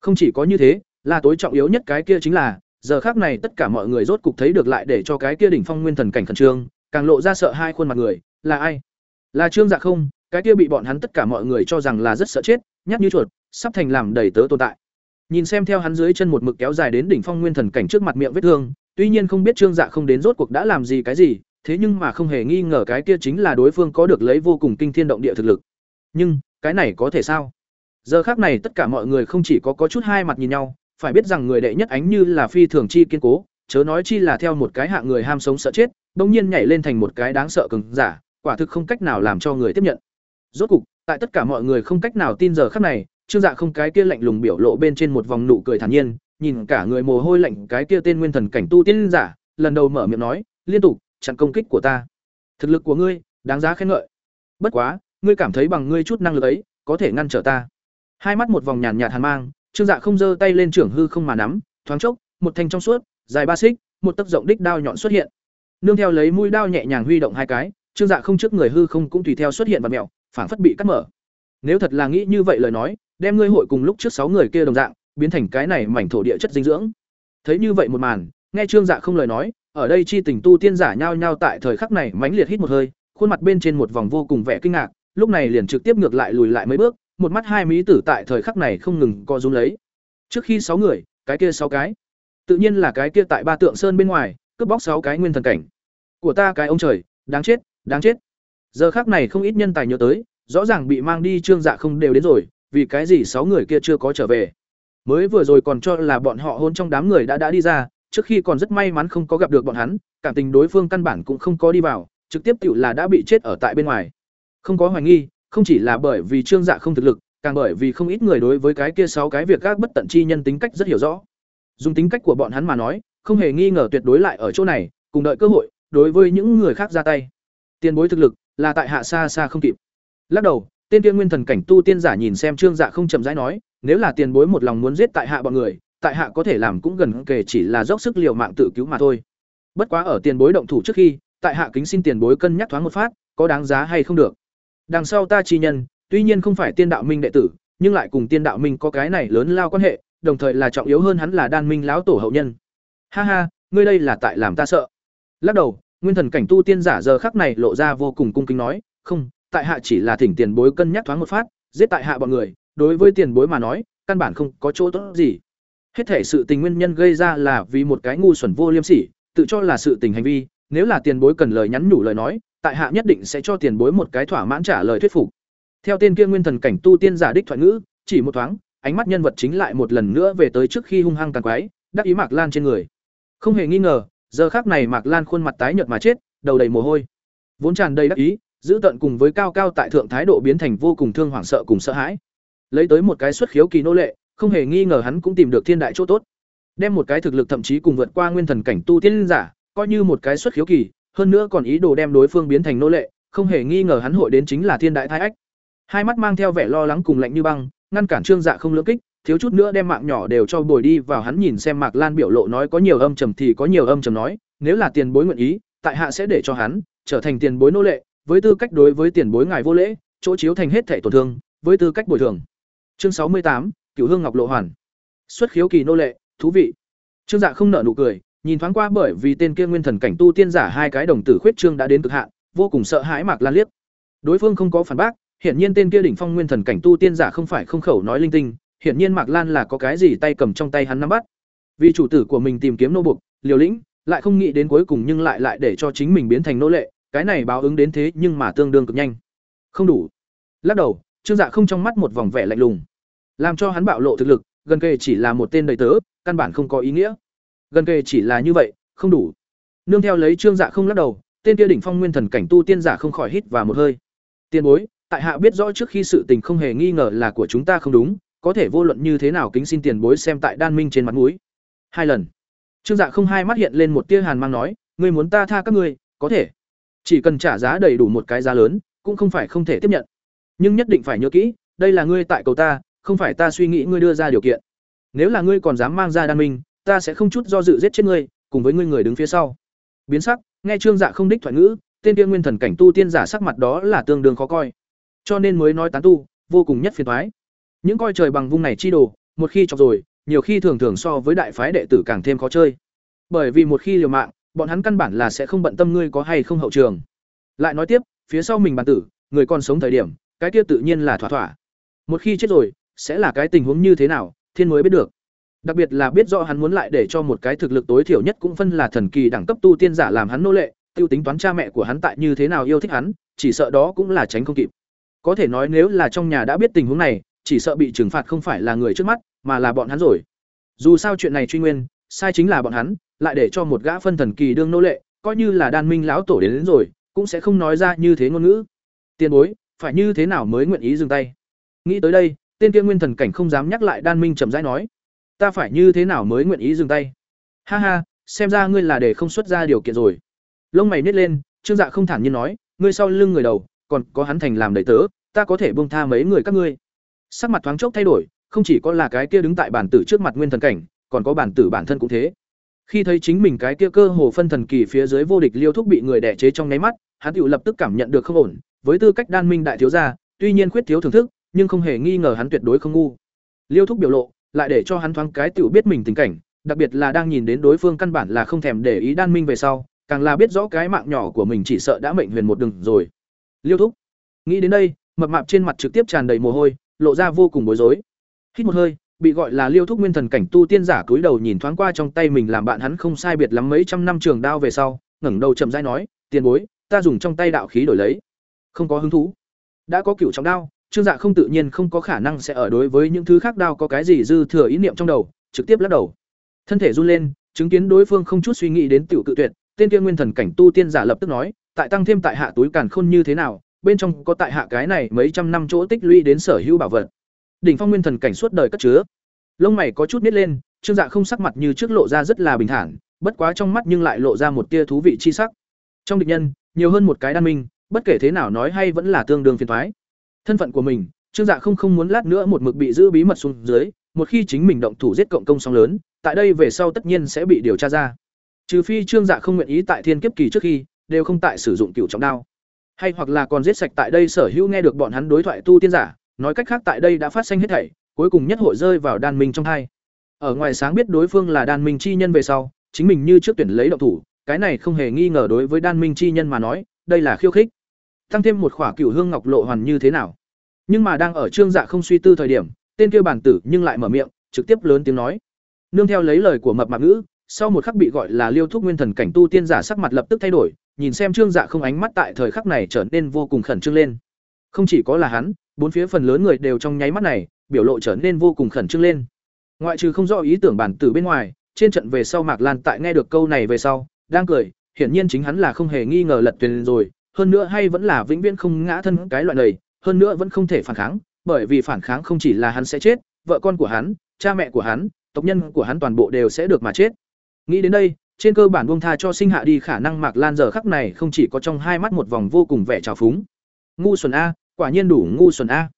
A: Không chỉ có như thế, là tối trọng yếu nhất cái kia chính là giờ khác này tất cả mọi người rốt cục thấy được lại để cho cái kia đỉnh phong nguyên thần cảnh khẩn trương, càng lộ ra sợ hai khuôn mặt người, là ai? Là trương dạ không, cái kia bị bọn hắn tất cả mọi người cho rằng là rất sợ chết, nhát như chuột, sắp thành làm đầy tớ tồn tại. Nhìn xem theo hắn dưới chân một mực kéo dài đến đỉnh phong nguyên thần cảnh trước mặt miệng vết thương, tuy nhiên không biết trương dạ không đến rốt cuộc đã làm gì cái gì, thế nhưng mà không hề nghi ngờ cái kia chính là đối phương có được lấy vô cùng kinh thiên động địa thực lực. Nhưng, cái này có thể sao? Giờ khác này tất cả mọi người không chỉ có có chút hai mặt nhìn nhau phải biết rằng người đệ nhất ánh như là phi thường chi kiên cố, chớ nói chi là theo một cái hạng người ham sống sợ chết bỗng nhiên nhảy lên thành một cái đáng sợ cứng giả, quả thực không cách nào làm cho người tiếp nhận. Rốt cục, tại tất cả mọi người không cách nào tin giờ khắc này, trương dạ không cái kia lạnh lùng biểu lộ bên trên một vòng nụ cười thản nhiên, nhìn cả người mồ hôi lạnh cái kia tên nguyên thần cảnh tu tiên giả, lần đầu mở miệng nói, liên tục, chặn công kích của ta. Thực lực của ngươi, đáng giá khen ngợi. Bất quá, ngươi cảm thấy bằng ngươi chút năng lực ấy, có thể ngăn trở ta. Hai mắt một vòng nhàn nhạt hàn mang trương dạ không giơ tay lên trưởng hư không mà nắm, thoáng chốc, một thanh trong suốt, dài ba xích, một tấc rộng đích đao nhọn xuất hiện. Nương theo lấy mũi đao nhẹ nhàng huy động hai cái, trương dạ không trước người hư không cũng tùy theo xuất hiện và mẹo, phảng phất bị cắt mở. Nếu thật là nghĩ như vậy lời nói, đem ngươi hội cùng lúc trước sáu người kia đồng dạng, biến thành cái này mảnh thổ địa chất dinh dưỡng. Thấy như vậy một màn, nghe trương dạ không lời nói, ở đây chi tình tu tiên giả nhao nhao tại thời khắc này mãnh liệt hít một hơi, khuôn mặt bên trên một vòng vô cùng vẻ kinh ngạc, lúc này liền trực tiếp ngược lại lùi lại mấy bước một mắt hai mí tử tại thời khắc này không ngừng co rúm lấy. Trước khi sáu người, cái kia sáu cái. Tự nhiên là cái kia tại ba tượng sơn bên ngoài, cướp bóc sáu cái nguyên thần cảnh. Của ta cái ông trời, đáng chết đáng chết. Giờ khắc này không ít nhân tài nhớ tới, rõ ràng bị mang đi trương dạ không đều đến rồi, vì cái gì sáu người kia chưa có trở về. Mới vừa rồi còn cho là bọn họ hôn trong đám người đã đã đi ra, trước khi còn rất may mắn không có gặp được bọn hắn, cảm tình đối phương căn bản cũng không có đi vào, trực tiếp tiểu là đã bị chết ở tại bên ngoài. Không có hoài nghi không chỉ là bởi vì trương dạ không thực lực, càng bởi vì không ít người đối với cái kia sáu cái việc các bất tận chi nhân tính cách rất hiểu rõ. Dùng tính cách của bọn hắn mà nói, không hề nghi ngờ tuyệt đối lại ở chỗ này, cùng đợi cơ hội, đối với những người khác ra tay. Tiền bối thực lực, là tại hạ xa xa không kịp. Lắc đầu, tên tiên nguyên thần cảnh tu tiên giả nhìn xem trương dạ không chậm rãi nói, nếu là tiền bối một lòng muốn giết tại hạ bọn người, tại hạ có thể làm cũng gần kể chỉ là dốc sức liều mạng tự cứu mà thôi. Bất quá ở tiền bối động thủ trước khi, tại hạ kính xin tiền bối cân nhắc thoáng một phát, có đáng giá hay không được đằng sau ta chi nhân, tuy nhiên không phải tiên đạo minh đệ tử, nhưng lại cùng tiên đạo minh có cái này lớn lao quan hệ, đồng thời là trọng yếu hơn hắn là đan minh lão tổ hậu nhân. Ha ha, ngươi đây là tại làm ta sợ. Lắc đầu, nguyên thần cảnh tu tiên giả giờ khắc này lộ ra vô cùng cung kính nói, không, tại hạ chỉ là thỉnh tiền bối cân nhắc thoáng một phát, giết tại hạ bọn người, đối với tiền bối mà nói, căn bản không có chỗ tốt gì. Hết thể sự tình nguyên nhân gây ra là vì một cái ngu xuẩn vô liêm sỉ, tự cho là sự tình hành vi, nếu là tiền bối cần lời nhắn nhủ lời nói tại hạ nhất định sẽ cho tiền bối một cái thỏa mãn trả lời thuyết phục. Theo tên kia nguyên thần cảnh tu tiên giả đích thoại ngữ, chỉ một thoáng, ánh mắt nhân vật chính lại một lần nữa về tới trước khi hung hăng càng quái, đắc ý mạc lan trên người. Không hề nghi ngờ, giờ khắc này mạc lan khuôn mặt tái nhợt mà chết, đầu đầy mồ hôi. Vốn tràn đầy đắc ý, giữ tận cùng với cao cao tại thượng thái độ biến thành vô cùng thương hoảng sợ cùng sợ hãi. Lấy tới một cái xuất khiếu kỳ nô lệ, không hề nghi ngờ hắn cũng tìm được thiên đại chỗ tốt. Đem một cái thực lực thậm chí cùng vượt qua nguyên thần cảnh tu tiên giả, coi như một cái xuất khiếu kỳ hơn nữa còn ý đồ đem đối phương biến thành nô lệ, không hề nghi ngờ hắn hội đến chính là thiên đại thái ách. Hai mắt mang theo vẻ lo lắng cùng lạnh như băng, ngăn cản trương dạ không lưỡng kích, thiếu chút nữa đem mạng nhỏ đều cho bồi đi vào hắn nhìn xem mạc lan biểu lộ nói có nhiều âm trầm thì có nhiều âm trầm nói, nếu là tiền bối nguyện ý, tại hạ sẽ để cho hắn trở thành tiền bối nô lệ, với tư cách đối với tiền bối ngài vô lễ, chỗ chiếu thành hết thể tổn thương, với tư cách bồi thường. Chương sáu mươi tám, cửu hương ngọc lộ hoàn. Xuất khiếu kỳ nô lệ, thú vị. Trương dạ không nở nụ cười nhìn thoáng qua bởi vì tên kia nguyên thần cảnh tu tiên giả hai cái đồng tử khuyết trương đã đến cực hạn, vô cùng sợ hãi mạc lan liếc. Đối phương không có phản bác, hiển nhiên tên kia đỉnh phong nguyên thần cảnh tu tiên giả không phải không khẩu nói linh tinh, hiển nhiên mạc lan là có cái gì tay cầm trong tay hắn nắm bắt. Vì chủ tử của mình tìm kiếm nô buộc liều lĩnh, lại không nghĩ đến cuối cùng nhưng lại lại để cho chính mình biến thành nô lệ, cái này báo ứng đến thế nhưng mà tương đương cực nhanh. Không đủ. Lắc đầu, trương dạ không trong mắt một vòng vẻ lạnh lùng. Làm cho hắn bạo lộ thực lực, gần kề chỉ là một tên đầy tớ, căn bản không có ý nghĩa gần kề chỉ là như vậy, không đủ. Nương theo lấy trương dạ không lắc đầu, tên kia đỉnh phong nguyên thần cảnh tu tiên giả không khỏi hít vào một hơi. Tiền bối, tại hạ biết rõ trước khi sự tình không hề nghi ngờ là của chúng ta không đúng, có thể vô luận như thế nào kính xin tiền bối xem tại đan minh trên mặt mũi. Hai lần. Trương dạ không hai mắt hiện lên một tia hàn mang nói, ngươi muốn ta tha các ngươi, có thể. Chỉ cần trả giá đầy đủ một cái giá lớn, cũng không phải không thể tiếp nhận. Nhưng nhất định phải nhớ kỹ, đây là ngươi tại cầu ta, không phải ta suy nghĩ ngươi đưa ra điều kiện. Nếu là ngươi còn dám mang ra đan minh ta sẽ không chút do dự giết chết ngươi, cùng với ngươi người đứng phía sau. Biến sắc, nghe trương dạ không đích thoại ngữ, tên kia nguyên thần cảnh tu tiên giả sắc mặt đó là tương đương khó coi. Cho nên mới nói tán tu, vô cùng nhất phiền thoái những coi trời bằng vung này chi đồ, một khi chọc rồi, nhiều khi thường thường so với đại phái đệ tử càng thêm khó chơi. Bởi vì một khi liều mạng, bọn hắn căn bản là sẽ không bận tâm ngươi có hay không hậu trường. Lại nói tiếp, phía sau mình bàn tử, người còn sống thời điểm, cái kia tự nhiên là thỏa thỏa. Một khi chết rồi, sẽ là cái tình huống như thế nào, thiên mới biết được đặc biệt là biết rõ hắn muốn lại để cho một cái thực lực tối thiểu nhất cũng phân là thần kỳ đẳng cấp tu tiên giả làm hắn nô lệ tiêu tính toán cha mẹ của hắn tại như thế nào yêu thích hắn chỉ sợ đó cũng là tránh không kịp. Có thể nói nếu là trong nhà đã biết tình huống này chỉ sợ bị trừng phạt không phải là người trước mắt mà là bọn hắn rồi. Dù sao chuyện này truy nguyên sai chính là bọn hắn lại để cho một gã phân thần kỳ đương nô lệ coi như là đan minh lão tổ đến, đến rồi cũng sẽ không nói ra như thế ngôn ngữ. Tiên bối phải như thế nào mới nguyện ý dừng tay? Nghĩ tới đây tên kia nguyên thần cảnh không dám nhắc lại đan minh chậm rãi nói ta phải như thế nào mới nguyện ý dừng tay? Ha ha, xem ra ngươi là để không xuất ra điều kiện rồi. Lông mày nít lên, trương dạ không thản nhiên nói, ngươi sau lưng người đầu, còn có hắn thành làm đầy tớ, ta có thể buông tha mấy người các ngươi. Sắc mặt thoáng chốc thay đổi, không chỉ có là cái kia đứng tại bản tử trước mặt nguyên thần cảnh, còn có bản tử bản thân cũng thế. Khi thấy chính mình cái kia cơ hồ phân thần kỳ phía dưới vô địch liêu thúc bị người đẻ chế trong nháy mắt, hắn tự lập tức cảm nhận được không ổn, với tư cách đan minh đại thiếu gia, tuy nhiên khuyết thiếu thưởng thức, nhưng không hề nghi ngờ hắn tuyệt đối không ngu. Liêu thúc biểu lộ lại để cho hắn thoáng cái tiểu biết mình tình cảnh, đặc biệt là đang nhìn đến đối phương căn bản là không thèm để ý đan minh về sau, càng là biết rõ cái mạng nhỏ của mình chỉ sợ đã mệnh huyền một đường rồi. Liêu thúc, nghĩ đến đây, mập mạp trên mặt trực tiếp tràn đầy mồ hôi, lộ ra vô cùng bối rối. Hít một hơi, bị gọi là liêu thúc nguyên thần cảnh tu tiên giả cúi đầu nhìn thoáng qua trong tay mình làm bạn hắn không sai biệt lắm mấy trăm năm trường đao về sau, ngẩng đầu chậm rãi nói, tiền bối, ta dùng trong tay đạo khí đổi lấy. Không có hứng thú. Đã có cửu trọng đao trương dạ không tự nhiên không có khả năng sẽ ở đối với những thứ khác đao có cái gì dư thừa ý niệm trong đầu, trực tiếp lắc đầu. Thân thể run lên, chứng kiến đối phương không chút suy nghĩ đến tiểu cự tuyệt, tên kia nguyên thần cảnh tu tiên giả lập tức nói, tại tăng thêm tại hạ túi càn khôn như thế nào, bên trong có tại hạ cái này mấy trăm năm chỗ tích lũy đến sở hữu bảo vật. Đỉnh phong nguyên thần cảnh suốt đời cất chứa. Lông mày có chút nhếch lên, trương dạ không sắc mặt như trước lộ ra rất là bình thản, bất quá trong mắt nhưng lại lộ ra một tia thú vị chi sắc. Trong địch nhân, nhiều hơn một cái đan minh, bất kể thế nào nói hay vẫn là tương đương phiền toái thân phận của mình, trương dạ không không muốn lát nữa một mực bị giữ bí mật xuống dưới, một khi chính mình động thủ giết cộng công song lớn, tại đây về sau tất nhiên sẽ bị điều tra ra. Trừ phi trương dạ không nguyện ý tại thiên kiếp kỳ trước khi, đều không tại sử dụng cửu trọng đao. Hay hoặc là còn giết sạch tại đây sở hữu nghe được bọn hắn đối thoại tu tiên giả, nói cách khác tại đây đã phát sinh hết thảy, cuối cùng nhất hội rơi vào đan minh trong hai. Ở ngoài sáng biết đối phương là đan minh chi nhân về sau, chính mình như trước tuyển lấy động thủ, cái này không hề nghi ngờ đối với đan minh chi nhân mà nói, đây là khiêu khích tăng thêm một khỏa cửu hương ngọc lộ hoàn như thế nào. Nhưng mà đang ở trương dạ không suy tư thời điểm, tên kia bản tử nhưng lại mở miệng, trực tiếp lớn tiếng nói. Nương theo lấy lời của mập mạc ngữ, sau một khắc bị gọi là liêu thúc nguyên thần cảnh tu tiên giả sắc mặt lập tức thay đổi, nhìn xem trương dạ không ánh mắt tại thời khắc này trở nên vô cùng khẩn trương lên. Không chỉ có là hắn, bốn phía phần lớn người đều trong nháy mắt này, biểu lộ trở nên vô cùng khẩn trương lên. Ngoại trừ không rõ ý tưởng bản tử bên ngoài, trên trận về sau mạc lan tại nghe được câu này về sau, đang cười, hiển nhiên chính hắn là không hề nghi ngờ lật tuyền rồi hơn nữa hay vẫn là vĩnh viễn không ngã thân cái loại này, hơn nữa vẫn không thể phản kháng, bởi vì phản kháng không chỉ là hắn sẽ chết, vợ con của hắn, cha mẹ của hắn, tộc nhân của hắn toàn bộ đều sẽ được mà chết. Nghĩ đến đây, trên cơ bản buông tha cho sinh hạ đi khả năng mạc lan giờ khắc này không chỉ có trong hai mắt một vòng vô cùng vẻ trào phúng. Ngu xuẩn a, quả nhiên đủ ngu xuẩn a.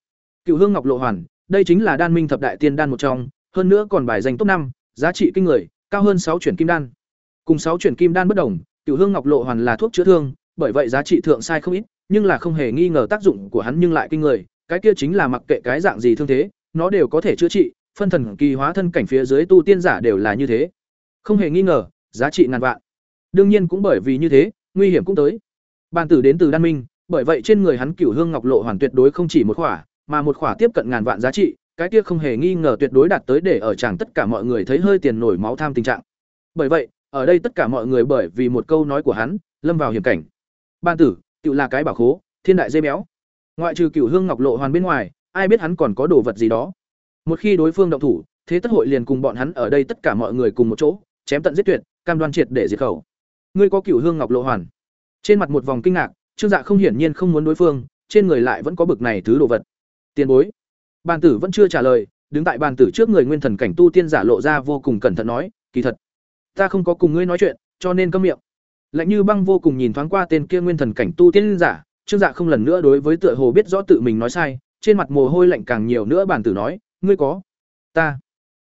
A: Cựu hương ngọc lộ hoàn, đây chính là đan minh thập đại tiên đan một trong, hơn nữa còn bài danh top năm, giá trị kinh người, cao hơn sáu chuyển kim đan. Cùng sáu chuyển kim đan bất đồng, cựu hương ngọc lộ hoàn là thuốc chữa thương bởi vậy giá trị thượng sai không ít, nhưng là không hề nghi ngờ tác dụng của hắn nhưng lại kinh người, cái kia chính là mặc kệ cái dạng gì thương thế, nó đều có thể chữa trị, phân thần kỳ hóa thân cảnh phía dưới tu tiên giả đều là như thế. Không hề nghi ngờ, giá trị ngàn vạn. Đương nhiên cũng bởi vì như thế, nguy hiểm cũng tới. Bàn tử đến từ đan minh, bởi vậy trên người hắn cửu hương ngọc lộ hoàn tuyệt đối không chỉ một khỏa, mà một khỏa tiếp cận ngàn vạn giá trị, cái kia không hề nghi ngờ tuyệt đối đạt tới để ở chẳng tất cả mọi người thấy hơi tiền nổi máu tham tình trạng. Bởi vậy, ở đây tất cả mọi người bởi vì một câu nói của hắn, lâm vào hiểm cảnh ban tử tự là cái bảo khố, thiên đại dây béo. Ngoại trừ cửu hương ngọc lộ hoàn bên ngoài, ai biết hắn còn có đồ vật gì đó. Một khi đối phương động thủ, thế tất hội liền cùng bọn hắn ở đây tất cả mọi người cùng một chỗ, chém tận giết tuyệt, cam đoan triệt để diệt khẩu. Ngươi có cửu hương ngọc lộ hoàn. Trên mặt một vòng kinh ngạc, trương dạ không hiển nhiên không muốn đối phương, trên người lại vẫn có bực này thứ đồ vật. Tiền bối. Bàn tử vẫn chưa trả lời, đứng tại bàn tử trước người nguyên thần cảnh tu tiên giả lộ ra vô cùng cẩn thận nói, kỳ thật, ta không có cùng ngươi nói chuyện, cho nên câm miệng lạnh như băng vô cùng nhìn thoáng qua tên kia nguyên thần cảnh tu tiên giả, trương dạ không lần nữa đối với tựa hồ biết rõ tự mình nói sai, trên mặt mồ hôi lạnh càng nhiều nữa bản tử nói, ngươi có ta?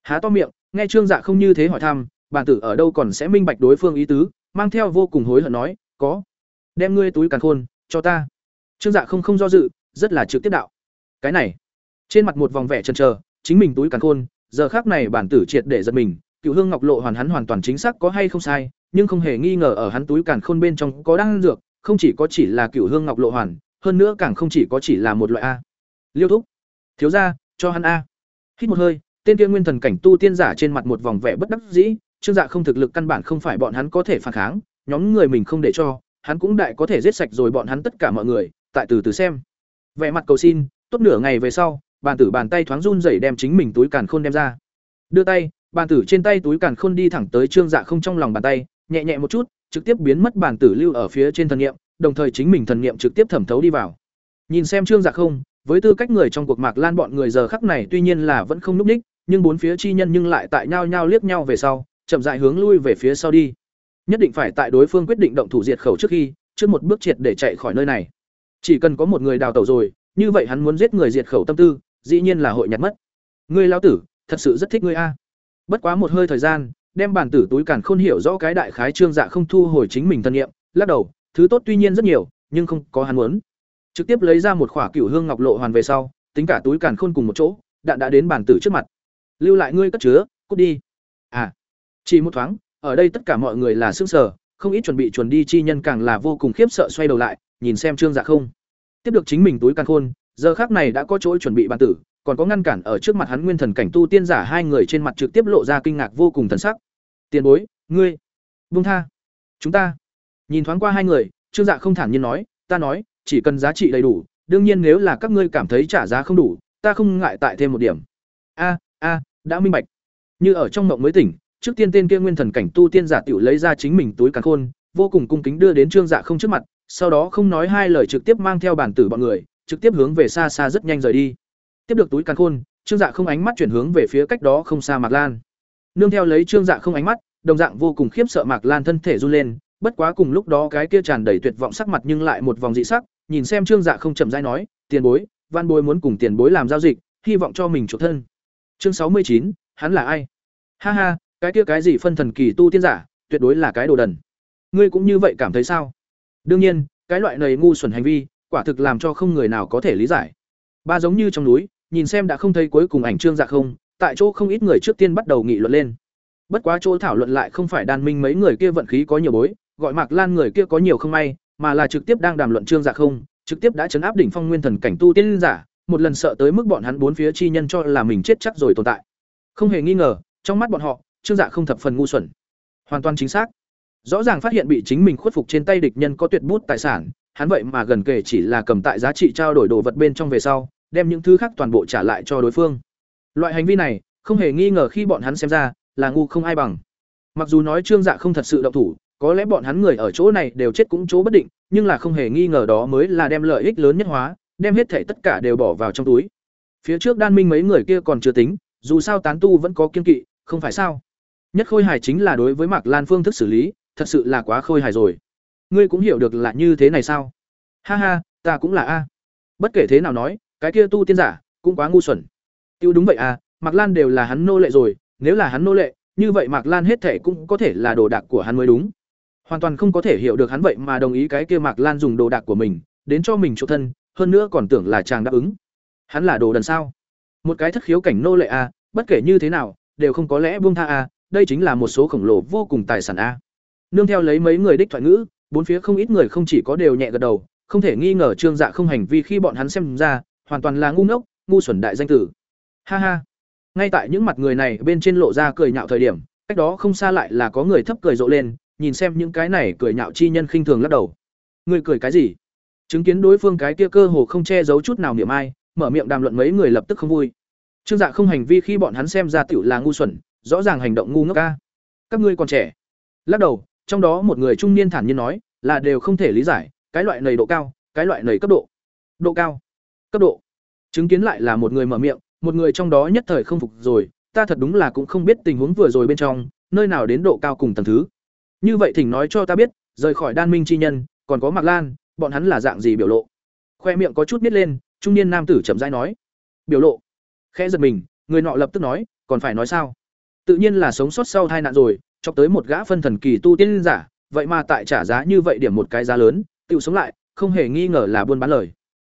A: Há to miệng, nghe trương dạ không như thế hỏi thăm, bản tử ở đâu còn sẽ minh bạch đối phương ý tứ, mang theo vô cùng hối hận nói, có, đem ngươi túi càn khôn, cho ta. Trương dạ không không do dự, rất là trực tiếp đạo, cái này. Trên mặt một vòng vẻ chần chờ, chính mình túi càn khôn, giờ khác này bản tử triệt để giật mình cựu hương ngọc lộ hoàn hắn hoàn toàn chính xác có hay không sai nhưng không hề nghi ngờ ở hắn túi càn khôn bên trong có đan dược, không chỉ có chỉ là cựu hương ngọc lộ hoàn, hơn nữa càng không chỉ có chỉ là một loại a. Liêu thúc, thiếu gia, cho hắn a. Hít một hơi, tên kia nguyên thần cảnh tu tiên giả trên mặt một vòng vẻ bất đắc dĩ, trương dạ không thực lực căn bản không phải bọn hắn có thể phản kháng, nhóm người mình không để cho, hắn cũng đại có thể giết sạch rồi bọn hắn tất cả mọi người, tại từ từ xem. Vẻ mặt cầu xin, tốt nửa ngày về sau, bàn tử bàn tay thoáng run rẩy đem chính mình túi càn khôn đem ra. Đưa tay, bàn tử trên tay túi càn khôn đi thẳng tới trương dạ không trong lòng bàn tay nhẹ nhẹ một chút, trực tiếp biến mất bản tử lưu ở phía trên thần niệm, đồng thời chính mình thần niệm trực tiếp thẩm thấu đi vào. Nhìn xem trương dạ không, với tư cách người trong cuộc mạc lan bọn người giờ khắc này tuy nhiên là vẫn không núp ních, nhưng bốn phía chi nhân nhưng lại tại nhau nhau liếc nhau về sau, chậm rãi hướng lui về phía sau đi. Nhất định phải tại đối phương quyết định động thủ diệt khẩu trước khi, trước một bước triệt để chạy khỏi nơi này. Chỉ cần có một người đào tẩu rồi, như vậy hắn muốn giết người diệt khẩu tâm tư, dĩ nhiên là hội nhặt mất. Ngươi lao tử, thật sự rất thích ngươi a. Bất quá một hơi thời gian đem bản tử túi càn khôn hiểu rõ cái đại khái trương dạ không thu hồi chính mình thân nhiệm, lắc đầu, thứ tốt tuy nhiên rất nhiều, nhưng không có hắn muốn. Trực tiếp lấy ra một khỏa cửu hương ngọc lộ hoàn về sau, tính cả túi càn khôn cùng một chỗ, đạn đã đến bản tử trước mặt. Lưu lại ngươi cất chứa, cút đi. À chỉ một thoáng, ở đây tất cả mọi người là sức sở không ít chuẩn bị chuẩn đi chi nhân càng là vô cùng khiếp sợ xoay đầu lại, nhìn xem trương dạ không. Tiếp được chính mình túi càn khôn, giờ khác này đã có chỗ chuẩn bị bản tử còn có ngăn cản ở trước mặt hắn nguyên thần cảnh tu tiên giả hai người trên mặt trực tiếp lộ ra kinh ngạc vô cùng thần sắc. Tiền bối, ngươi bung tha. Chúng ta. Nhìn thoáng qua hai người, trương dạ không thản nhiên nói, ta nói, chỉ cần giá trị đầy đủ, đương nhiên nếu là các ngươi cảm thấy trả giá không đủ, ta không ngại tại thêm một điểm. A a, đã minh bạch. Như ở trong mộng mới tỉnh, trước tiên tên kia nguyên thần cảnh tu tiên giả tiểu lấy ra chính mình túi càn khôn, vô cùng cung kính đưa đến trương dạ không trước mặt, sau đó không nói hai lời trực tiếp mang theo bản tử bọn người, trực tiếp hướng về xa xa rất nhanh rời đi tiếp được túi càn khôn, trương dạ không ánh mắt chuyển hướng về phía cách đó không xa mạc lan. Nương theo lấy trương dạ không ánh mắt, đồng dạng vô cùng khiếp sợ mạc lan thân thể run lên, bất quá cùng lúc đó cái kia tràn đầy tuyệt vọng sắc mặt nhưng lại một vòng dị sắc, nhìn xem trương dạ không chậm rãi nói, tiền bối, văn bối muốn cùng tiền bối làm giao dịch, hy vọng cho mình chủ thân. Chương sáu mươi chín, hắn là ai? Ha ha, cái kia cái gì phân thần kỳ tu tiên giả, tuyệt đối là cái đồ đần. Ngươi cũng như vậy cảm thấy sao? Đương nhiên, cái loại này ngu xuẩn hành vi, quả thực làm cho không người nào có thể lý giải. Ba giống như trong núi nhìn xem đã không thấy cuối cùng ảnh trương dạ không tại chỗ không ít người trước tiên bắt đầu nghị luận lên. Bất quá chỗ thảo luận lại không phải đàn minh mấy người kia vận khí có nhiều bối gọi mạc lan người kia có nhiều không may mà là trực tiếp đang đàm luận trương dạ không trực tiếp đã chấn áp đỉnh phong nguyên thần cảnh tu tiên giả một lần sợ tới mức bọn hắn bốn phía chi nhân cho là mình chết chắc rồi tồn tại. Không hề nghi ngờ trong mắt bọn họ trương dạ không thập phần ngu xuẩn. Hoàn toàn chính xác. Rõ ràng phát hiện bị chính mình khuất phục trên tay địch nhân có tuyệt bút tài sản, hắn vậy mà gần kể chỉ là cầm tại giá trị trao đổi đồ vật bên trong về sau, đem những thứ khác toàn bộ trả lại cho đối phương. Loại hành vi này, không hề nghi ngờ khi bọn hắn xem ra, là ngu không ai bằng. Mặc dù nói Trương Dạ không thật sự động thủ, có lẽ bọn hắn người ở chỗ này đều chết cũng chỗ bất định, nhưng là không hề nghi ngờ đó mới là đem lợi ích lớn nhất hóa, đem hết thể tất cả đều bỏ vào trong túi. Phía trước Đan Minh mấy người kia còn chưa tính, dù sao tán tu vẫn có kiên kỵ, không phải sao? Nhất khôi hài chính là đối với Mạc Lan phương thức xử lý, thật sự là quá khôi hài rồi. Ngươi cũng hiểu được là như thế này sao? Ha ha, ta cũng là a. Bất kể thế nào nói, cái kia tu tiên giả cũng quá ngu xuẩn. Tiêu đúng vậy à, Mạc Lan đều là hắn nô lệ rồi, nếu là hắn nô lệ, như vậy Mạc Lan hết thể cũng có thể là đồ đạc của hắn mới đúng. Hoàn toàn không có thể hiểu được hắn vậy mà đồng ý cái kia Mạc Lan dùng đồ đạc của mình, đến cho mình chỗ thân, hơn nữa còn tưởng là chàng đáp ứng. Hắn là đồ đần sao? Một cái thất khiếu cảnh nô lệ à? bất kể như thế nào, đều không có lẽ buông tha à? đây chính là một số khổng lồ vô cùng tài sản a. Nương theo lấy mấy người đích thoại ngữ, bốn phía không ít người không chỉ có đều nhẹ gật đầu, không thể nghi ngờ Trương Dạ không hành vi khi bọn hắn xem ra, hoàn toàn là ngu ngốc, ngu xuẩn đại danh tử. Ha ha. Ngay tại những mặt người này bên trên lộ ra cười nhạo thời điểm, cách đó không xa lại là có người thấp cười rộ lên, nhìn xem những cái này cười nhạo chi nhân khinh thường lắc đầu. Người cười cái gì? Chứng kiến đối phương cái kia cơ hồ không che giấu chút nào niệm ai, mở miệng đàm luận mấy người lập tức không vui. Trương Dạ không hành vi khi bọn hắn xem ra tiểu là ngu xuẩn, rõ ràng hành động ngu ngốc ca. Các ngươi còn trẻ. Lắc đầu, trong đó một người trung niên thản nhiên nói, là đều không thể lý giải, cái loại nầy độ cao, cái loại nầy cấp độ. Độ cao, cấp độ. Chứng kiến lại là một người mở miệng, một người trong đó nhất thời không phục rồi, ta thật đúng là cũng không biết tình huống vừa rồi bên trong, nơi nào đến độ cao cùng tầng thứ. Như vậy thỉnh nói cho ta biết, rời khỏi đan minh chi nhân, còn có Mạc Lan, bọn hắn là dạng gì biểu lộ. Khoe miệng có chút biết lên, trung niên nam tử chậm rãi nói. Biểu lộ. Khẽ giật mình, người nọ lập tức nói, còn phải nói sao? Tự nhiên là sống sót sau tai nạn rồi, chọc tới một gã phân thần kỳ tu tiên giả, vậy mà tại trả giá như vậy điểm một cái giá lớn, tự sống lại, không hề nghi ngờ là buôn bán lời.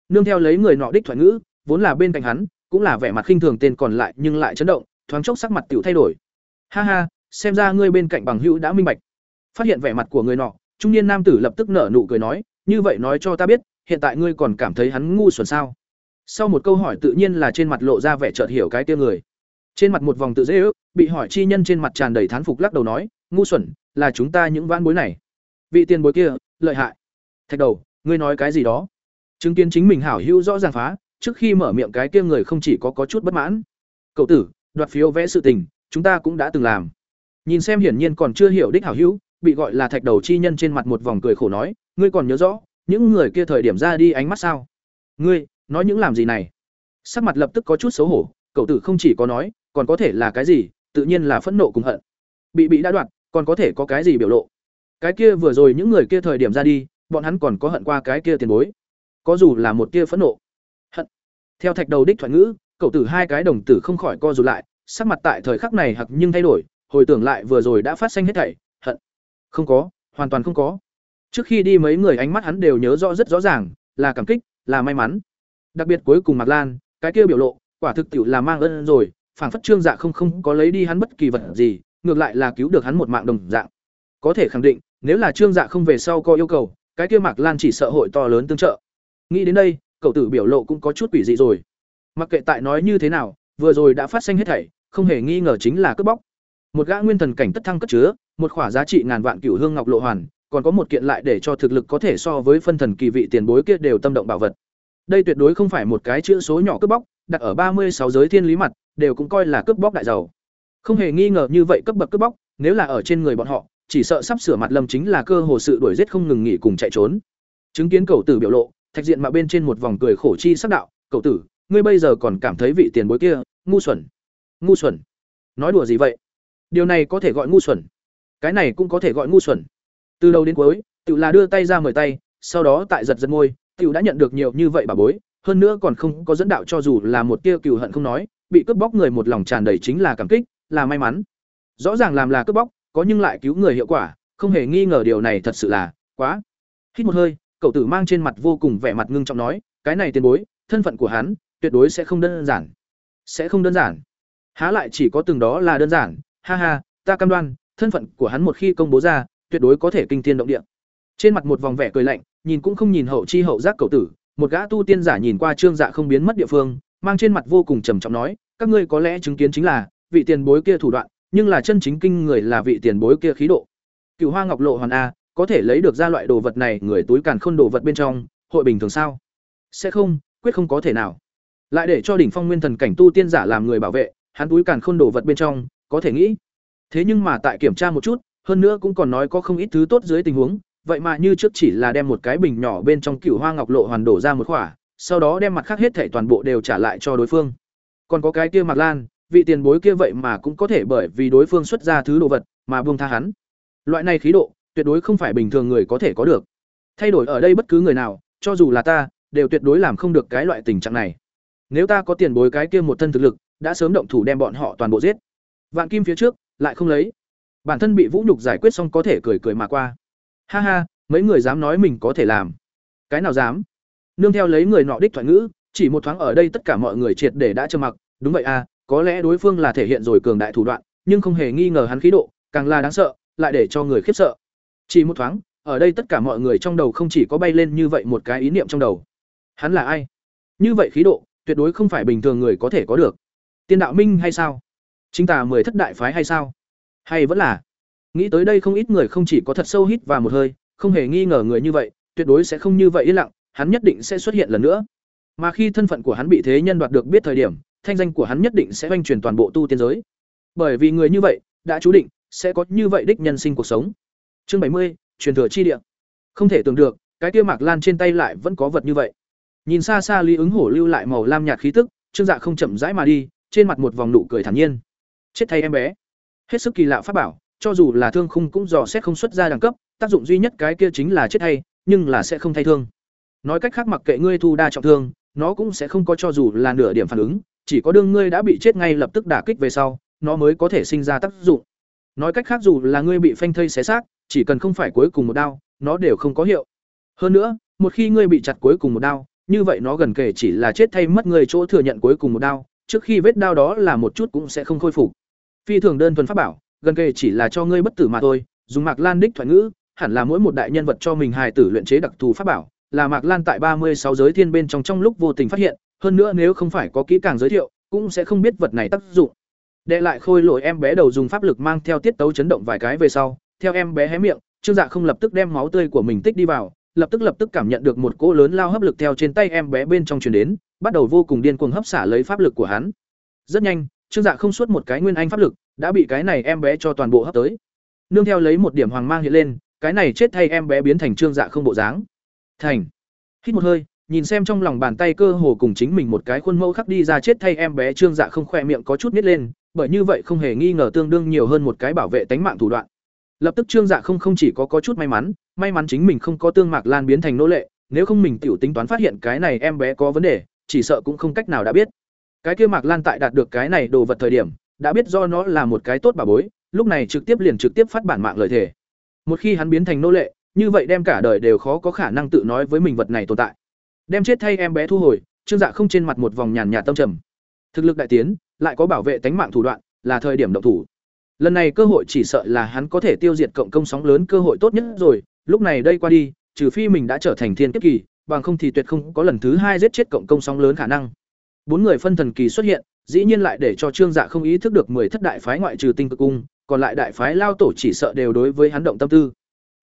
A: Nương theo lấy người nọ đích thoại ngữ, vốn là bên cạnh hắn, cũng là vẻ mặt khinh thường tên còn lại nhưng lại chấn động, thoáng chốc sắc mặt tiểu thay đổi. Ha ha, xem ra ngươi bên cạnh bằng hữu đã minh bạch. Phát hiện vẻ mặt của người nọ, trung niên nam tử lập tức nở nụ cười nói, như vậy nói cho ta biết, hiện tại ngươi còn cảm thấy hắn ngu xuẩn sao? Sau một câu hỏi tự nhiên là trên mặt lộ ra vẻ chợt hiểu cái tia người. Trên mặt một vòng tự dễ ước, bị hỏi chi nhân trên mặt tràn đầy thán phục lắc đầu nói, ngu xuẩn, là chúng ta những vãn bối này. Vị tiền bối kia, lợi hại. Thạch đầu, ngươi nói cái gì đó? Chứng kiến chính mình hảo hữu rõ ràng phá, trước khi mở miệng cái kia người không chỉ có có chút bất mãn. Cậu tử, đoạt phiếu vẽ sự tình, chúng ta cũng đã từng làm. Nhìn xem hiển nhiên còn chưa hiểu đích hảo hữu, bị gọi là thạch đầu chi nhân trên mặt một vòng cười khổ nói, ngươi còn nhớ rõ, những người kia thời điểm ra đi ánh mắt sao? Ngươi, nói những làm gì này? Sắc mặt lập tức có chút xấu hổ, cậu tử không chỉ có nói, còn có thể là cái gì, tự nhiên là phẫn nộ cùng hận. Bị bị đã đoạt, còn có thể có cái gì biểu lộ? Cái kia vừa rồi những người kia thời điểm ra đi, bọn hắn còn có hận qua cái kia tiền bối. Có dù là một tia phẫn nộ, hận. Theo thạch đầu đích thoại ngữ, cậu tử hai cái đồng tử không khỏi co rụt lại, sắc mặt tại thời khắc này hặc nhưng thay đổi, hồi tưởng lại vừa rồi đã phát sinh hết thảy, hận. Không có, hoàn toàn không có. Trước khi đi mấy người ánh mắt hắn đều nhớ rõ rất rõ ràng, là cảm kích, là may mắn. Đặc biệt cuối cùng Mạc Lan, cái kia biểu lộ, quả thực tiểu là mang ơn rồi, phảng phất Trương Dạ không không có lấy đi hắn bất kỳ vật gì, ngược lại là cứu được hắn một mạng đồng dạng. Có thể khẳng định, nếu là Trương Dạ không về sau có yêu cầu, cái kia Mạc Lan chỉ sợ hội to lớn tương trợ. Nghĩ đến đây, cậu tử biểu lộ cũng có chút quỷ dị rồi. Mặc kệ tại nói như thế nào, vừa rồi đã phát sinh hết thảy, không hề nghi ngờ chính là cướp bóc. Một gã nguyên thần cảnh tất thăng cất chứa, một khỏa giá trị ngàn vạn cửu hương ngọc lộ hoàn, còn có một kiện lại để cho thực lực có thể so với phân thần kỳ vị tiền bối kia đều tâm động bảo vật. Đây tuyệt đối không phải một cái chữ số nhỏ cướp bóc, đặt ở ba mươi sáu giới thiên lý mặt, đều cũng coi là cướp bóc đại giàu. Không hề nghi ngờ như vậy cấp bậc cướp bóc, nếu là ở trên người bọn họ, chỉ sợ sắp sửa mặt lâm chính là cơ hồ sự đuổi giết không ngừng nghỉ cùng chạy trốn. Chứng kiến cầu tử biểu lộ, thạch diện mà bên trên một vòng cười khổ chi sắc đạo, "Cậu tử, ngươi bây giờ còn cảm thấy vị tiền bối kia ngu xuẩn?" "Ngu xuẩn?" Nói đùa gì vậy? Điều này có thể gọi ngu xuẩn. Cái này cũng có thể gọi ngu xuẩn. Từ đầu đến cuối, Tiểu là đưa tay ra mời tay, sau đó tại giật giật môi, Tiểu đã nhận được nhiều như vậy bà bối, hơn nữa còn không có dẫn đạo cho dù là một tia cừu hận không nói, bị cướp bóc người một lòng tràn đầy chính là cảm kích, là may mắn. Rõ ràng làm là cướp bóc, có nhưng lại cứu người hiệu quả, không hề nghi ngờ điều này thật sự là quá. Hít một hơi, cậu tử mang trên mặt vô cùng vẻ mặt ngưng trọng nói, cái này tiền bối, thân phận của hắn tuyệt đối sẽ không đơn giản. Sẽ không đơn giản. Há lại chỉ có từng đó là đơn giản, ha ha, ta cam đoan, thân phận của hắn một khi công bố ra, tuyệt đối có thể kinh thiên động địa. Trên mặt một vòng vẻ cười lạnh, nhìn cũng không nhìn hậu chi hậu giác cậu tử, một gã tu tiên giả nhìn qua Trương Dạ không biến mất địa phương, mang trên mặt vô cùng trầm trọng nói, các ngươi có lẽ chứng kiến chính là vị tiền bối kia thủ đoạn, nhưng là chân chính kinh người là vị tiền bối kia khí độ. Cựu Hoa Ngọc Lộ Hoàn a, có thể lấy được ra loại đồ vật này, người túi càn khôn đồ vật bên trong, hội bình thường sao? Sẽ không, quyết không có thể nào. Lại để cho đỉnh phong nguyên thần cảnh tu tiên giả làm người bảo vệ, hắn túi càn khôn đồ vật bên trong, có thể nghĩ. Thế nhưng mà tại kiểm tra một chút, hơn nữa cũng còn nói có không ít thứ tốt dưới tình huống, vậy mà như trước chỉ là đem một cái bình nhỏ bên trong Cựu Hoa Ngọc Lộ Hoàn đổ ra một khỏa, sau đó đem mặt khác hết thảy toàn bộ đều trả lại cho đối phương. Còn có cái kia mặt Lan, vị tiền bối kia vậy mà cũng có thể bởi vì đối phương xuất ra thứ đồ vật mà buông tha hắn. Loại này khí độ, tuyệt đối không phải bình thường người có thể có được. Thay đổi ở đây bất cứ người nào, cho dù là ta, đều tuyệt đối làm không được cái loại tình trạng này. Nếu ta có tiền bối cái kia một thân thực lực, đã sớm động thủ đem bọn họ toàn bộ giết. Vạn kim phía trước, lại không lấy. Bản thân bị Vũ Nhục giải quyết xong có thể cười cười mà qua. Ha ha, mấy người dám nói mình có thể làm. Cái nào dám? Nương theo lấy người nọ đích thoại ngữ, chỉ một thoáng ở đây tất cả mọi người triệt để đã trầm mặc, đúng vậy à, có lẽ đối phương là thể hiện rồi cường đại thủ đoạn, nhưng không hề nghi ngờ hắn khí độ, càng là đáng sợ, lại để cho người khiếp sợ. Chỉ một thoáng, ở đây tất cả mọi người trong đầu không chỉ có bay lên như vậy một cái ý niệm trong đầu. Hắn là ai? Như vậy khí độ, tuyệt đối không phải bình thường người có thể có được. Tiên đạo minh hay sao? Chính tà mười thất đại phái hay sao? Hay vẫn là? Nghĩ tới đây không ít người không chỉ có thật sâu hít vào một hơi, không hề nghi ngờ người như vậy, tuyệt đối sẽ không như vậy yên lặng, hắn nhất định sẽ xuất hiện lần nữa. Mà khi thân phận của hắn bị thế nhân đoạt được biết thời điểm, thanh danh của hắn nhất định sẽ oanh truyền toàn bộ tu tiên giới. Bởi vì người như vậy, đã chú định sẽ có như vậy đích nhân sinh cuộc sống. Chương bảy mươi, truyền thừa chi địa. Không thể tưởng được, cái kia Mạc Lan trên tay lại vẫn có vật như vậy. Nhìn xa xa Lý ứng hổ lưu lại màu lam nhạt khí tức, Trương Dạ không chậm rãi mà đi, trên mặt một vòng nụ cười thản nhiên. Chết thay em bé. Hết sức kỳ lạ pháp bảo, cho dù là thương khung cũng dò xét không xuất ra đẳng cấp, tác dụng duy nhất cái kia chính là chết thay, nhưng là sẽ không thay thương. Nói cách khác mặc kệ ngươi thu đa trọng thương, nó cũng sẽ không có cho dù là nửa điểm phản ứng, chỉ có đương ngươi đã bị chết ngay lập tức đả kích về sau, nó mới có thể sinh ra tác dụng. Nói cách khác dù là ngươi bị phanh thây xé xác, chỉ cần không phải cuối cùng một đao, nó đều không có hiệu. Hơn nữa, một khi ngươi bị chặt cuối cùng một đao, như vậy nó gần kể chỉ là chết thay mất người chỗ thừa nhận cuối cùng một đao, trước khi vết đao đó là một chút cũng sẽ không khôi phục. Phi thường đơn thuần pháp bảo, gần kể chỉ là cho ngươi bất tử mà thôi, dùng Mạc Lan đích thoại ngữ, hẳn là mỗi một đại nhân vật cho mình hài tử luyện chế đặc thù pháp bảo, là Mạc Lan tại ba mươi sáu giới thiên bên trong trong lúc vô tình phát hiện, hơn nữa nếu không phải có kỹ càng giới thiệu, cũng sẽ không biết vật này tác dụng. Đệ lại khôi lỗi em bé đầu dùng pháp lực mang theo tiết tấu chấn động vài cái về sau, theo em bé hé miệng, Trương Dạ không lập tức đem máu tươi của mình tích đi vào, lập tức lập tức cảm nhận được một cỗ lớn lao hấp lực theo trên tay em bé bên trong truyền đến, bắt đầu vô cùng điên cuồng hấp xả lấy pháp lực của hắn. Rất nhanh, Trương Dạ không suốt một cái nguyên anh pháp lực, đã bị cái này em bé cho toàn bộ hấp tới. Nương theo lấy một điểm hoàng mang hiện lên, cái này chết thay em bé biến thành Trương Dạ không bộ dáng. Thành. Hít một hơi, nhìn xem trong lòng bàn tay cơ hồ cùng chính mình một cái khuôn mẫu khắc đi ra chết thay em bé Trương Dạ không khỏe miệng có chút nít lên, bởi như vậy không hề nghi ngờ tương đương nhiều hơn một cái bảo vệ tánh mạng thủ đoạn. Lập tức Trương Dạ không không chỉ có có chút may mắn, may mắn chính mình không có tương mạc lan biến thành nô lệ, nếu không mình tiểu tính toán phát hiện cái này em bé có vấn đề, chỉ sợ cũng không cách nào đã biết. Cái kia Mạc Lan tại đạt được cái này đồ vật thời điểm, đã biết do nó là một cái tốt bà bối, lúc này trực tiếp liền trực tiếp phát bản mạng lời thể. Một khi hắn biến thành nô lệ, như vậy đem cả đời đều khó có khả năng tự nói với mình vật này tồn tại. Đem chết thay em bé thu hồi, Trương Dạ không trên mặt một vòng nhàn nhạt tâm trầm. Thực lực đại tiến, lại có bảo vệ tánh mạng thủ đoạn, là thời điểm động thủ. Lần này cơ hội chỉ sợ là hắn có thể tiêu diệt cộng công sóng lớn cơ hội tốt nhất rồi, lúc này đây qua đi, trừ phi mình đã trở thành thiên kiếp kỳ, bằng không thì tuyệt không có lần thứ hai giết chết cộng công sóng lớn khả năng. Bốn người phân thần kỳ xuất hiện, dĩ nhiên lại để cho Trương Dạ không ý thức được mười thất đại phái ngoại trừ tinh cực cung, còn lại đại phái lao tổ chỉ sợ đều đối với hắn động tâm tư.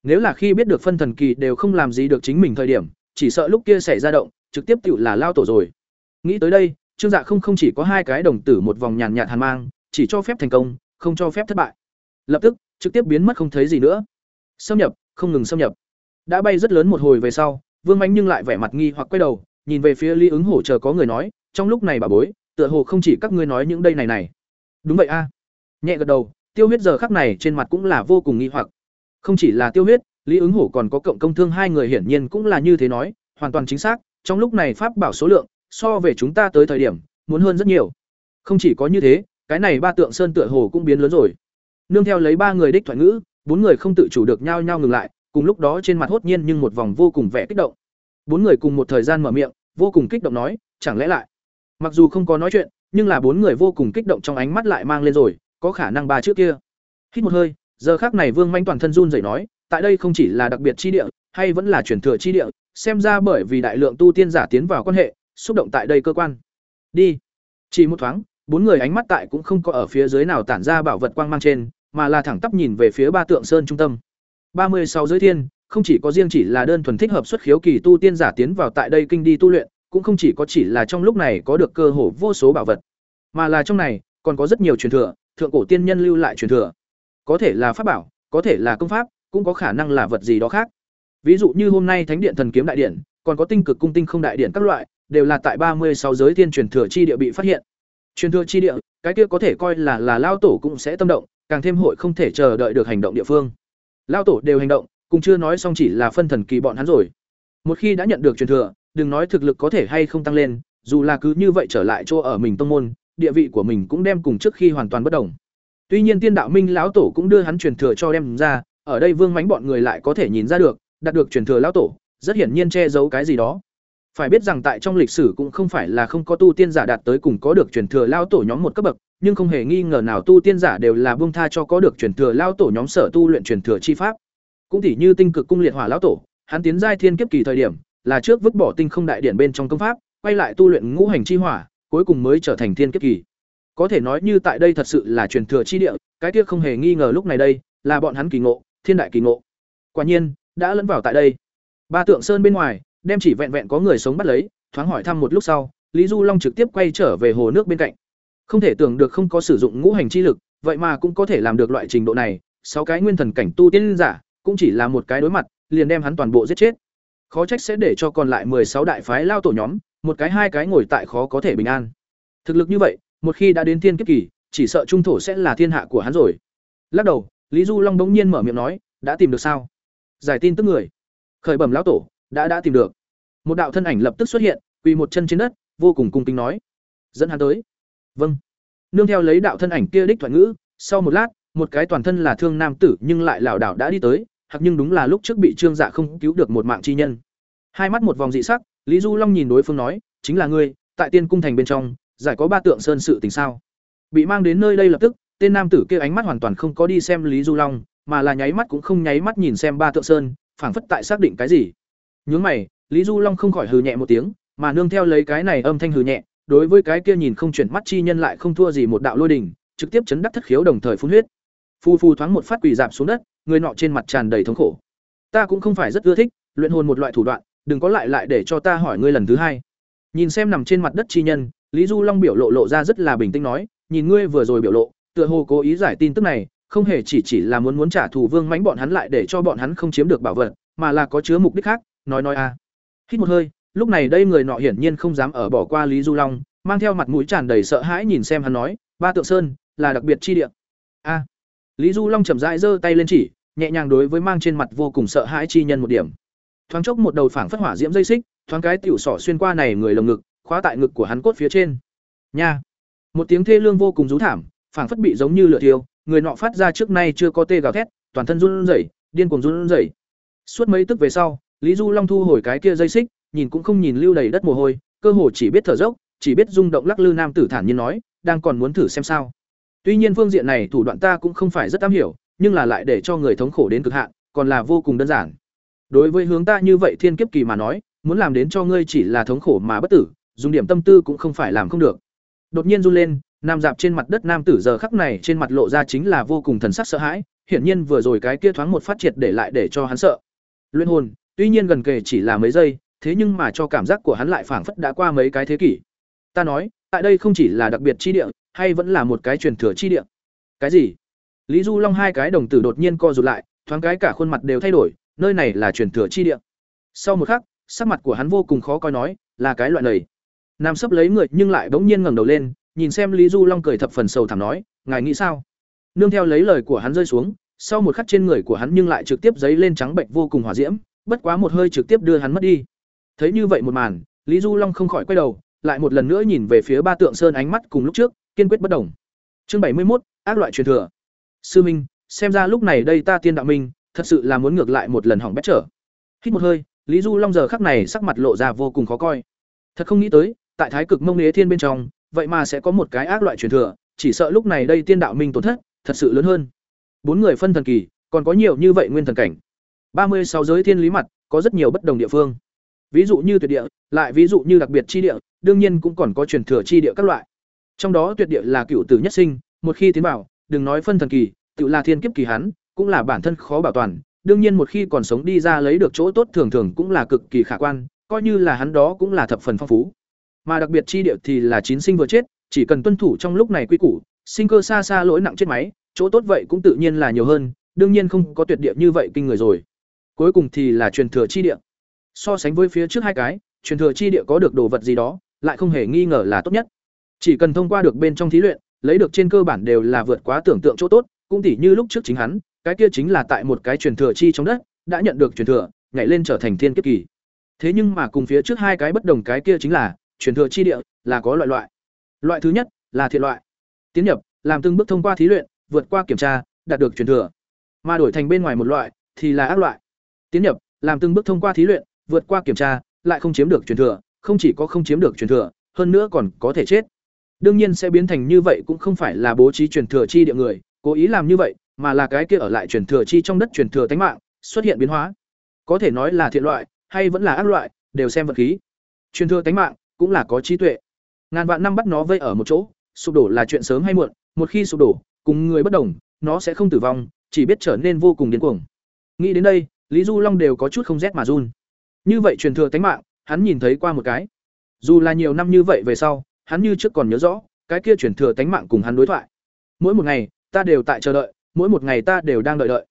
A: Nếu là khi biết được phân thần kỳ đều không làm gì được chính mình thời điểm, chỉ sợ lúc kia xảy ra động, trực tiếp tựu là lao tổ rồi. Nghĩ tới đây, Trương Dạ không không chỉ có hai cái đồng tử một vòng nhàn nhạt hàn mang, chỉ cho phép thành công, không cho phép thất bại. Lập tức, trực tiếp biến mất không thấy gì nữa. Xâm nhập, không ngừng xâm nhập. Đã bay rất lớn một hồi về sau, Vương mánh nhưng lại vẻ mặt nghi hoặc quay đầu, nhìn về phía Lý ứng hổ chờ có người nói, trong lúc này bà bối, tựa hồ không chỉ các ngươi nói những đây này này. Đúng vậy a. Nhẹ gật đầu, Tiêu Huyết giờ khắc này trên mặt cũng là vô cùng nghi hoặc. Không chỉ là Tiêu Huyết, Lý ứng hổ còn có cộng công thương hai người hiển nhiên cũng là như thế nói, hoàn toàn chính xác, trong lúc này pháp bảo số lượng so về chúng ta tới thời điểm muốn hơn rất nhiều. Không chỉ có như thế, cái này ba tượng sơn tựa hồ cũng biến lớn rồi. Nương theo lấy ba người đích thoại ngữ, bốn người không tự chủ được nhau nhau ngừng lại, cùng lúc đó trên mặt hốt nhiên nhưng một vòng vô cùng vẻ kích động. Bốn người cùng một thời gian mở miệng, vô cùng kích động nói, chẳng lẽ lại. Mặc dù không có nói chuyện, nhưng là bốn người vô cùng kích động trong ánh mắt lại mang lên rồi, có khả năng ba trước kia. Hít một hơi, giờ khắc này Vương Manh toàn thân run rẩy nói, tại đây không chỉ là đặc biệt chi địa, hay vẫn là truyền thừa chi địa, xem ra bởi vì đại lượng tu tiên giả tiến vào quan hệ, xúc động tại đây cơ quan. Đi. Chỉ một thoáng, bốn người ánh mắt tại cũng không có ở phía dưới nào tản ra bảo vật quang mang trên, mà là thẳng tắp nhìn về phía ba tượng sơn trung tâm. ba mươi sáu giới thiên, không chỉ có riêng chỉ là đơn thuần thích hợp xuất khiếu kỳ tu tiên giả tiến vào tại đây kinh đi tu luyện, cũng không chỉ có chỉ là trong lúc này có được cơ hội vô số bảo vật, mà là trong này còn có rất nhiều truyền thừa, thượng cổ tiên nhân lưu lại truyền thừa. Có thể là pháp bảo, có thể là công pháp, cũng có khả năng là vật gì đó khác. Ví dụ như hôm nay Thánh điện thần kiếm đại điện, còn có tinh cực cung tinh không đại điện các loại, đều là tại ba mươi sáu giới thiên truyền thừa chi địa bị phát hiện. Truyền thừa chi địa, cái kia có thể coi là là lao tổ cũng sẽ tâm động, càng thêm hội không thể chờ đợi được hành động địa phương. Lao tổ đều hành động, cũng chưa nói xong chỉ là phân thần kỳ bọn hắn rồi. Một khi đã nhận được truyền thừa, đừng nói thực lực có thể hay không tăng lên, dù là cứ như vậy trở lại chỗ ở mình tông môn, địa vị của mình cũng đem cùng trước khi hoàn toàn bất đồng. Tuy nhiên Tiên đạo minh lão tổ cũng đưa hắn truyền thừa cho đem ra, ở đây Vương Mánh bọn người lại có thể nhìn ra được, đạt được truyền thừa lão tổ, rất hiển nhiên che giấu cái gì đó. Phải biết rằng tại trong lịch sử cũng không phải là không có tu tiên giả đạt tới cùng có được truyền thừa lao tổ nhóm một cấp bậc, nhưng không hề nghi ngờ nào tu tiên giả đều là buông tha cho có được truyền thừa lao tổ nhóm sở tu luyện truyền thừa chi pháp. Cũng tỉ như tinh cực cung liệt hỏa lão tổ, hắn tiến giai thiên kiếp kỳ thời điểm, là trước vứt bỏ tinh không đại điển bên trong công pháp, quay lại tu luyện ngũ hành chi hỏa, cuối cùng mới trở thành thiên kiếp kỳ. Có thể nói như tại đây thật sự là truyền thừa chi địa, cái kia không hề nghi ngờ lúc này đây, là bọn hắn kỳ ngộ, thiên đại kỳ ngộ. Quả nhiên, đã lẫn vào tại đây. Ba tượng sơn bên ngoài, đem chỉ vẹn vẹn có người sống bắt lấy, thoáng hỏi thăm một lúc sau, Lý Du Long trực tiếp quay trở về hồ nước bên cạnh. Không thể tưởng được không có sử dụng ngũ hành chi lực, vậy mà cũng có thể làm được loại trình độ này, sáu cái nguyên thần cảnh tu tiên giả, cũng chỉ là một cái đối mặt, liền đem hắn toàn bộ giết chết. Khó trách sẽ để cho còn lại sáu đại phái lao tổ nhóm, một cái hai cái ngồi tại khó có thể bình an. Thực lực như vậy, một khi đã đến tiên kiếp kỳ, chỉ sợ trung thổ sẽ là thiên hạ của hắn rồi. Lắc đầu, Lý Du Long bỗng nhiên mở miệng nói, đã tìm được sao? Giải tin tức người. Khởi bẩm lão tổ, đã đã tìm được. Một đạo thân ảnh lập tức xuất hiện, quỳ một chân trên đất, vô cùng cung kính nói. Dẫn hắn tới. Vâng. Nương theo lấy đạo thân ảnh kia đích thoại ngữ, sau một lát, một cái toàn thân là thương nam tử nhưng lại lảo đảo đã đi tới, hoặc nhưng đúng là lúc trước bị trương dạ không cứu được một mạng chi nhân. Hai mắt một vòng dị sắc, lý du long nhìn đối phương nói, chính là ngươi, tại tiên cung thành bên trong, giải có ba tượng sơn sự tình sao? Bị mang đến nơi đây lập tức, tên nam tử kia ánh mắt hoàn toàn không có đi xem lý du long, mà là nháy mắt cũng không nháy mắt nhìn xem ba tượng sơn, phảng phất tại xác định cái gì nhướng mày, lý du long không khỏi hừ nhẹ một tiếng, mà nương theo lấy cái này âm thanh hừ nhẹ, đối với cái kia nhìn không chuyển mắt chi nhân lại không thua gì một đạo lôi đỉnh trực tiếp chấn đắc thất khiếu đồng thời phun huyết. Phu phu thoáng một phát quỳ dạp xuống đất, người nọ trên mặt tràn đầy thống khổ. Ta cũng không phải rất ưa thích, luyện hồn một loại thủ đoạn, đừng có lại lại để cho ta hỏi ngươi lần thứ hai. Nhìn xem nằm trên mặt đất chi nhân, lý du long biểu lộ lộ ra rất là bình tĩnh nói, nhìn ngươi vừa rồi biểu lộ, tựa hồ cố ý giải tin tức này, không hề chỉ chỉ là muốn muốn trả thù vương mãnh bọn hắn lại để cho bọn hắn không chiếm được bảo vật, mà là có chứa mục đích khác nói nói a. Hít một hơi, lúc này đây người nọ hiển nhiên không dám ở bỏ qua lý du long, mang theo mặt mũi tràn đầy sợ hãi nhìn xem hắn nói, ba tượng sơn, là đặc biệt chi địa. A. Lý du long chậm rãi giơ tay lên chỉ, nhẹ nhàng đối với mang trên mặt vô cùng sợ hãi chi nhân một điểm. Thoáng chốc một đầu phảng phất hỏa diễm dây xích, thoáng cái tiểu sỏ xuyên qua này người lồng ngực, khóa tại ngực của hắn cốt phía trên. Nha. Một tiếng thê lương vô cùng rú thảm, phảng phất bị giống như lửa thiêu, người nọ phát ra trước nay chưa có tê gào thét, toàn thân run rẩy, điên cuồng run rẩy. Suốt mấy tức về sau Lý Du Long thu hồi cái kia dây xích, nhìn cũng không nhìn lưu đầy đất mồ hôi, cơ hồ chỉ biết thở dốc, chỉ biết rung động lắc lư nam tử thản nhiên nói, đang còn muốn thử xem sao. Tuy nhiên phương diện này thủ đoạn ta cũng không phải rất am hiểu, nhưng là lại để cho người thống khổ đến cực hạn, còn là vô cùng đơn giản. Đối với hướng ta như vậy thiên kiếp kỳ mà nói, muốn làm đến cho ngươi chỉ là thống khổ mà bất tử, dùng điểm tâm tư cũng không phải làm không được. Đột nhiên run lên, nam dạp trên mặt đất nam tử giờ khắc này trên mặt lộ ra chính là vô cùng thần sắc sợ hãi, hiển nhiên vừa rồi cái kia thoáng một phát triệt để lại để cho hắn sợ. Luyện hồn, Tuy nhiên gần kề chỉ là mấy giây, thế nhưng mà cho cảm giác của hắn lại phảng phất đã qua mấy cái thế kỷ. Ta nói, tại đây không chỉ là đặc biệt chi địa, hay vẫn là một cái truyền thừa chi địa. Cái gì? Lý Du Long hai cái đồng tử đột nhiên co rụt lại, thoáng cái cả khuôn mặt đều thay đổi, nơi này là truyền thừa chi địa. Sau một khắc, sắc mặt của hắn vô cùng khó coi nói, là cái loại này. Nam sấp lấy người nhưng lại bỗng nhiên ngẩng đầu lên, nhìn xem Lý Du Long cười thập phần sầu thảm nói, ngài nghĩ sao? Nương theo lấy lời của hắn rơi xuống, sau một khắc trên người của hắn nhưng lại trực tiếp giấy lên trắng bệnh vô cùng hỏa diễm, bất quá một hơi trực tiếp đưa hắn mất đi. Thấy như vậy một màn, lý du long không khỏi quay đầu, lại một lần nữa nhìn về phía ba tượng sơn ánh mắt cùng lúc trước, kiên quyết bất đồng chương bảy mươi một ác loại truyền thừa. Sư minh, xem ra lúc này đây ta tiên đạo minh, thật sự là muốn ngược lại một lần hỏng bét trở. Hít một hơi, lý du long giờ khắc này sắc mặt lộ ra vô cùng khó coi. Thật không nghĩ tới, tại thái cực mông nế thiên bên trong, vậy mà sẽ có một cái ác loại truyền thừa, chỉ sợ lúc này đây tiên đạo minh tổn thất, thật sự lớn hơn. Bốn người phân thần kỳ, còn có nhiều như vậy nguyên thần cảnh ba mươi sáu giới thiên lý mặt có rất nhiều bất đồng địa phương ví dụ như tuyệt địa lại ví dụ như đặc biệt chi địa đương nhiên cũng còn có truyền thừa chi địa các loại trong đó tuyệt địa là cựu tử nhất sinh một khi tiến bảo đừng nói phân thần kỳ tự là thiên kiếp kỳ hắn cũng là bản thân khó bảo toàn đương nhiên một khi còn sống đi ra lấy được chỗ tốt thường thường cũng là cực kỳ khả quan, coi như là hắn đó cũng là thập phần phong phú. Mà đặc biệt chi địa thì là chín sinh vừa chết, chỉ cần tuân thủ trong lúc này quy củ, sinh cơ xa xa lỗi nặng chết máy, chỗ tốt vậy cũng tự nhiên là nhiều hơn, đương nhiên không có tuyệt địa như vậy kinh người rồi. Cuối cùng thì là truyền thừa chi địa. So sánh với phía trước hai cái, truyền thừa chi địa có được đồ vật gì đó, lại không hề nghi ngờ là tốt nhất. Chỉ cần thông qua được bên trong thí luyện, lấy được trên cơ bản đều là vượt quá tưởng tượng chỗ tốt, cũng tỉ như lúc trước chính hắn, cái kia chính là tại một cái truyền thừa chi trong đất, đã nhận được truyền thừa, nhảy lên trở thành thiên kiếp kỳ. Thế nhưng mà cùng phía trước hai cái bất đồng cái kia chính là, truyền thừa chi địa là có loại loại. Loại thứ nhất là thiện loại. Tiến nhập, làm từng bước thông qua thí luyện, vượt qua kiểm tra, đạt được truyền thừa. Mà đổi thành bên ngoài một loại thì là ác loại. Tiến nhập, làm từng bước thông qua thí luyện, vượt qua kiểm tra, lại không chiếm được truyền thừa, không chỉ có không chiếm được truyền thừa, hơn nữa còn có thể chết. Đương nhiên sẽ biến thành như vậy cũng không phải là bố trí truyền thừa chi địa người, cố ý làm như vậy, mà là cái kia ở lại truyền thừa chi trong đất truyền thừa tánh mạng, xuất hiện biến hóa. Có thể nói là thiện loại, hay vẫn là ác loại, đều xem vật khí. Truyền thừa tánh mạng cũng là có trí tuệ. Ngàn vạn năm bắt nó vây ở một chỗ, sụp đổ là chuyện sớm hay muộn, một khi sụp đổ, cùng người bất đồng, nó sẽ không tử vong, chỉ biết trở nên vô cùng điên cuồng. Nghĩ đến đây, Lý Du Long đều có chút không rét mà run. Như vậy truyền thừa tánh mạng, hắn nhìn thấy qua một cái. Dù là nhiều năm như vậy về sau, hắn như trước còn nhớ rõ, cái kia truyền thừa tánh mạng cùng hắn đối thoại. Mỗi một ngày, ta đều tại chờ đợi, mỗi một ngày ta đều đang đợi đợi.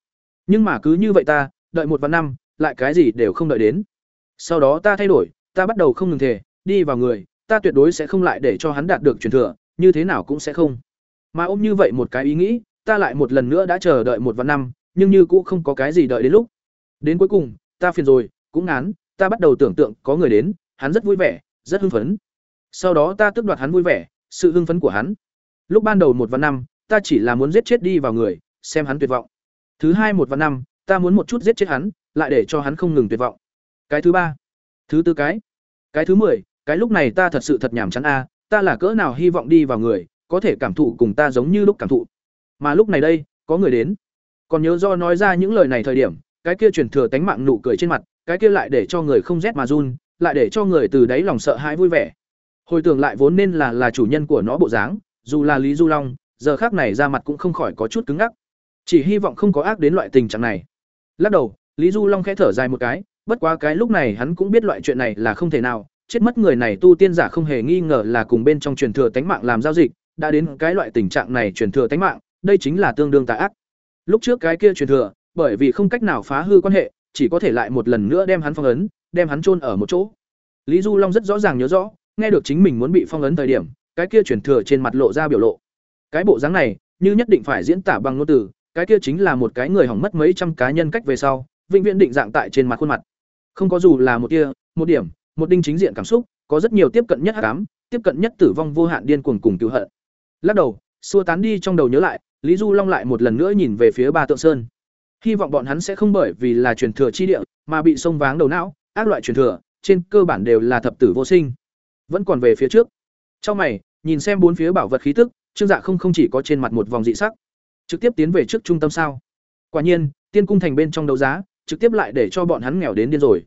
A: Nhưng mà cứ như vậy ta, đợi một vạn năm, lại cái gì đều không đợi đến. Sau đó ta thay đổi, ta bắt đầu không ngừng thể, đi vào người, ta tuyệt đối sẽ không lại để cho hắn đạt được truyền thừa, như thế nào cũng sẽ không. Mà ôm như vậy một cái ý nghĩ, ta lại một lần nữa đã chờ đợi một vạn năm, nhưng như cũng không có cái gì đợi đến lúc. Đến cuối cùng, ta phiền rồi, cũng ngán, ta bắt đầu tưởng tượng có người đến, hắn rất vui vẻ, rất hưng phấn. Sau đó ta tước đoạt hắn vui vẻ, sự hưng phấn của hắn. Lúc ban đầu một vạn năm, ta chỉ là muốn giết chết đi vào người, xem hắn tuyệt vọng. Thứ hai một vạn năm, ta muốn một chút giết chết hắn, lại để cho hắn không ngừng tuyệt vọng. Cái thứ ba, thứ tư cái, cái thứ mười, cái lúc này ta thật sự thật nhảm chán a, ta là cỡ nào hy vọng đi vào người, có thể cảm thụ cùng ta giống như lúc cảm thụ. Mà lúc này đây, có người đến. Còn nhớ do nói ra những lời này thời điểm, cái kia truyền thừa tánh mạng nụ cười trên mặt, cái kia lại để cho người không rét mà run, lại để cho người từ đáy lòng sợ hãi vui vẻ. Hồi tưởng lại vốn nên là là chủ nhân của nó bộ dáng, dù là Lý Du Long, giờ khác này ra mặt cũng không khỏi có chút cứng ngắc. Chỉ hy vọng không có ác đến loại tình trạng này. Lắc đầu, Lý Du Long khẽ thở dài một cái, bất quá cái lúc này hắn cũng biết loại chuyện này là không thể nào, chết mất người này tu tiên giả không hề nghi ngờ là cùng bên trong truyền thừa tánh mạng làm giao dịch, đã đến cái loại tình trạng này truyền thừa tánh mạng, đây chính là tương đương tà ác. Lúc trước cái kia truyền thừa, bởi vì không cách nào phá hư quan hệ, chỉ có thể lại một lần nữa đem hắn phong ấn, đem hắn chôn ở một chỗ. Lý Du Long rất rõ ràng nhớ rõ, nghe được chính mình muốn bị phong ấn thời điểm, cái kia truyền thừa trên mặt lộ ra biểu lộ. Cái bộ dáng này, như nhất định phải diễn tả bằng ngôn từ, cái kia chính là một cái người hỏng mất mấy trăm cá nhân cách về sau, vĩnh viễn định dạng tại trên mặt khuôn mặt. Không có dù là một kia, một điểm, một đinh chính diện cảm xúc, có rất nhiều tiếp cận nhất cảm, tiếp cận nhất tử vong vô hạn điên cuồng cùng cứu hận. Lắc đầu, xua tán đi trong đầu nhớ lại, Lý Du Long lại một lần nữa nhìn về phía Ba Tượng Sơn. Hy vọng bọn hắn sẽ không bởi vì là truyền thừa chi địa mà bị sông váng đầu não, ác loại truyền thừa, trên cơ bản đều là thập tử vô sinh. Vẫn còn về phía trước. Trong mày, nhìn xem bốn phía bảo vật khí tức, Trương Dạ không không chỉ có trên mặt một vòng dị sắc, trực tiếp tiến về trước trung tâm sao? Quả nhiên, tiên cung thành bên trong đấu giá, trực tiếp lại để cho bọn hắn nghèo đến điên rồi.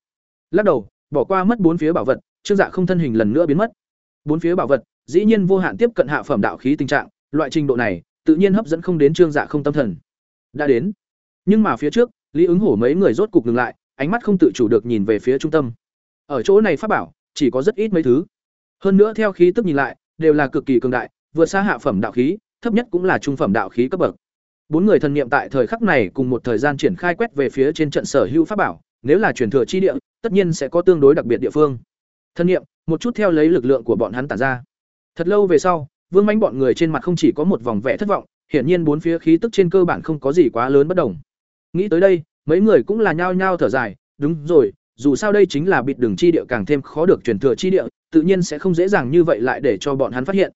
A: Lắc đầu, bỏ qua mất bốn phía bảo vật, Trương Dạ không thân hình lần nữa biến mất. Bốn phía bảo vật, dĩ nhiên vô hạn tiếp cận hạ phẩm đạo khí tình trạng, loại trình độ này, tự nhiên hấp dẫn không đến Trương Dạ không tâm thần. Đã đến. Nhưng mà phía trước, Lý ứng hổ mấy người rốt cục ngừng lại, ánh mắt không tự chủ được nhìn về phía trung tâm. Ở chỗ này pháp bảo, chỉ có rất ít mấy thứ. Hơn nữa theo khí tức nhìn lại, đều là cực kỳ cường đại, vượt xa hạ phẩm đạo khí, thấp nhất cũng là trung phẩm đạo khí cấp bậc. Bốn người thần niệm tại thời khắc này cùng một thời gian triển khai quét về phía trên trận sở hữu pháp bảo, nếu là truyền thừa chi địa, tất nhiên sẽ có tương đối đặc biệt địa phương. Thần niệm, một chút theo lấy lực lượng của bọn hắn tản ra. Thật lâu về sau, Vương Mãnh bọn người trên mặt không chỉ có một vòng vẻ thất vọng, hiển nhiên bốn phía khí tức trên cơ bản không có gì quá lớn bất đồng. Nghĩ tới đây, mấy người cũng là nhao nhao thở dài, đúng rồi, dù sao đây chính là bịt đường chi địa càng thêm khó được truyền thừa chi địa, tự nhiên sẽ không dễ dàng như vậy lại để cho bọn hắn phát hiện.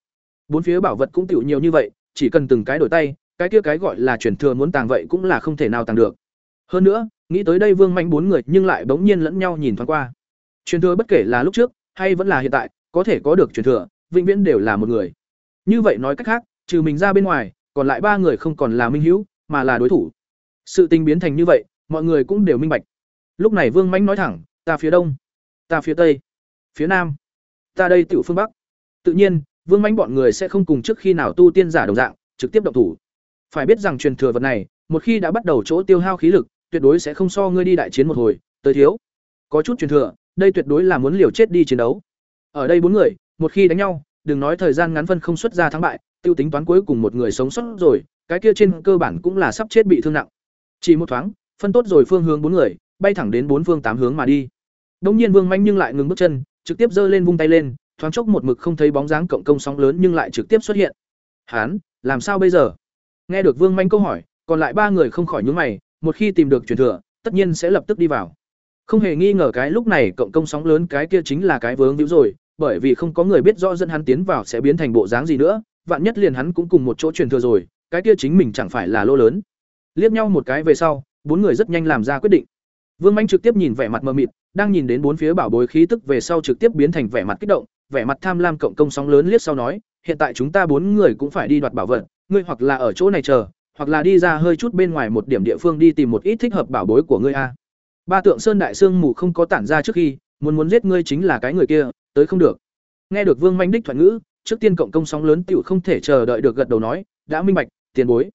A: Bốn phía bảo vật cũng tiểu nhiều như vậy, chỉ cần từng cái đổi tay, cái kia cái gọi là truyền thừa muốn tàng vậy cũng là không thể nào tàng được. Hơn nữa, nghĩ tới đây Vương Mạnh bốn người nhưng lại bỗng nhiên lẫn nhau nhìn thoáng qua. Truyền thừa bất kể là lúc trước hay vẫn là hiện tại, có thể có được truyền thừa, vĩnh viễn đều là một người. Như vậy nói cách khác, trừ mình ra bên ngoài, còn lại ba người không còn là minh hữu, mà là đối thủ. Sự tình biến thành như vậy, mọi người cũng đều minh bạch. Lúc này Vương Mạnh nói thẳng, ta phía đông, ta phía tây, phía nam, ta đây tiểu phương bắc. Tự nhiên, Vương Mạnh bọn người sẽ không cùng trước khi nào tu tiên giả đồng dạng, trực tiếp động thủ. Phải biết rằng truyền thừa vật này, một khi đã bắt đầu chỗ tiêu hao khí lực, tuyệt đối sẽ không so ngươi đi đại chiến một hồi, tới thiếu. Có chút truyền thừa, đây tuyệt đối là muốn liều chết đi chiến đấu. Ở đây bốn người, một khi đánh nhau, đừng nói thời gian ngắn phân không xuất ra thắng bại, tiêu tính toán cuối cùng một người sống sót rồi, cái kia trên cơ bản cũng là sắp chết bị thương nặng. Chỉ một thoáng, phân tốt rồi phương hướng bốn người, bay thẳng đến bốn phương tám hướng mà đi. Đống nhiên Vương Manh nhưng lại ngừng bước chân, trực tiếp giơ lên vung tay lên, thoáng chốc một mực không thấy bóng dáng cộng công sóng lớn nhưng lại trực tiếp xuất hiện. Hán, làm sao bây giờ? Nghe được Vương Manh câu hỏi, còn lại ba người không khỏi nhướng mày, một khi tìm được truyền thừa, tất nhiên sẽ lập tức đi vào. Không hề nghi ngờ cái lúc này cộng công sóng lớn cái kia chính là cái vướng víu rồi, bởi vì không có người biết rõ dẫn hắn tiến vào sẽ biến thành bộ dáng gì nữa, vạn nhất liền hắn cũng cùng một chỗ truyền thừa rồi, cái kia chính mình chẳng phải là lô lớn. Liếc nhau một cái về sau, bốn người rất nhanh làm ra quyết định. Vương manh trực tiếp nhìn vẻ mặt mờ mịt, đang nhìn đến bốn phía bảo bối khí tức về sau trực tiếp biến thành vẻ mặt kích động, vẻ mặt tham lam cộng công sóng lớn liếc sau nói, hiện tại chúng ta bốn người cũng phải đi đoạt bảo vật, ngươi hoặc là ở chỗ này chờ, hoặc là đi ra hơi chút bên ngoài một điểm địa phương đi tìm một ít thích hợp bảo bối của ngươi a. Ba tượng sơn đại sương mù không có tản ra trước khi, muốn muốn giết ngươi chính là cái người kia, tới không được. Nghe được Vương manh đích thoại ngữ, trước tiên cộng công sóng lớn tựu không thể chờ đợi được gật đầu nói, đã minh bạch, tiền bối.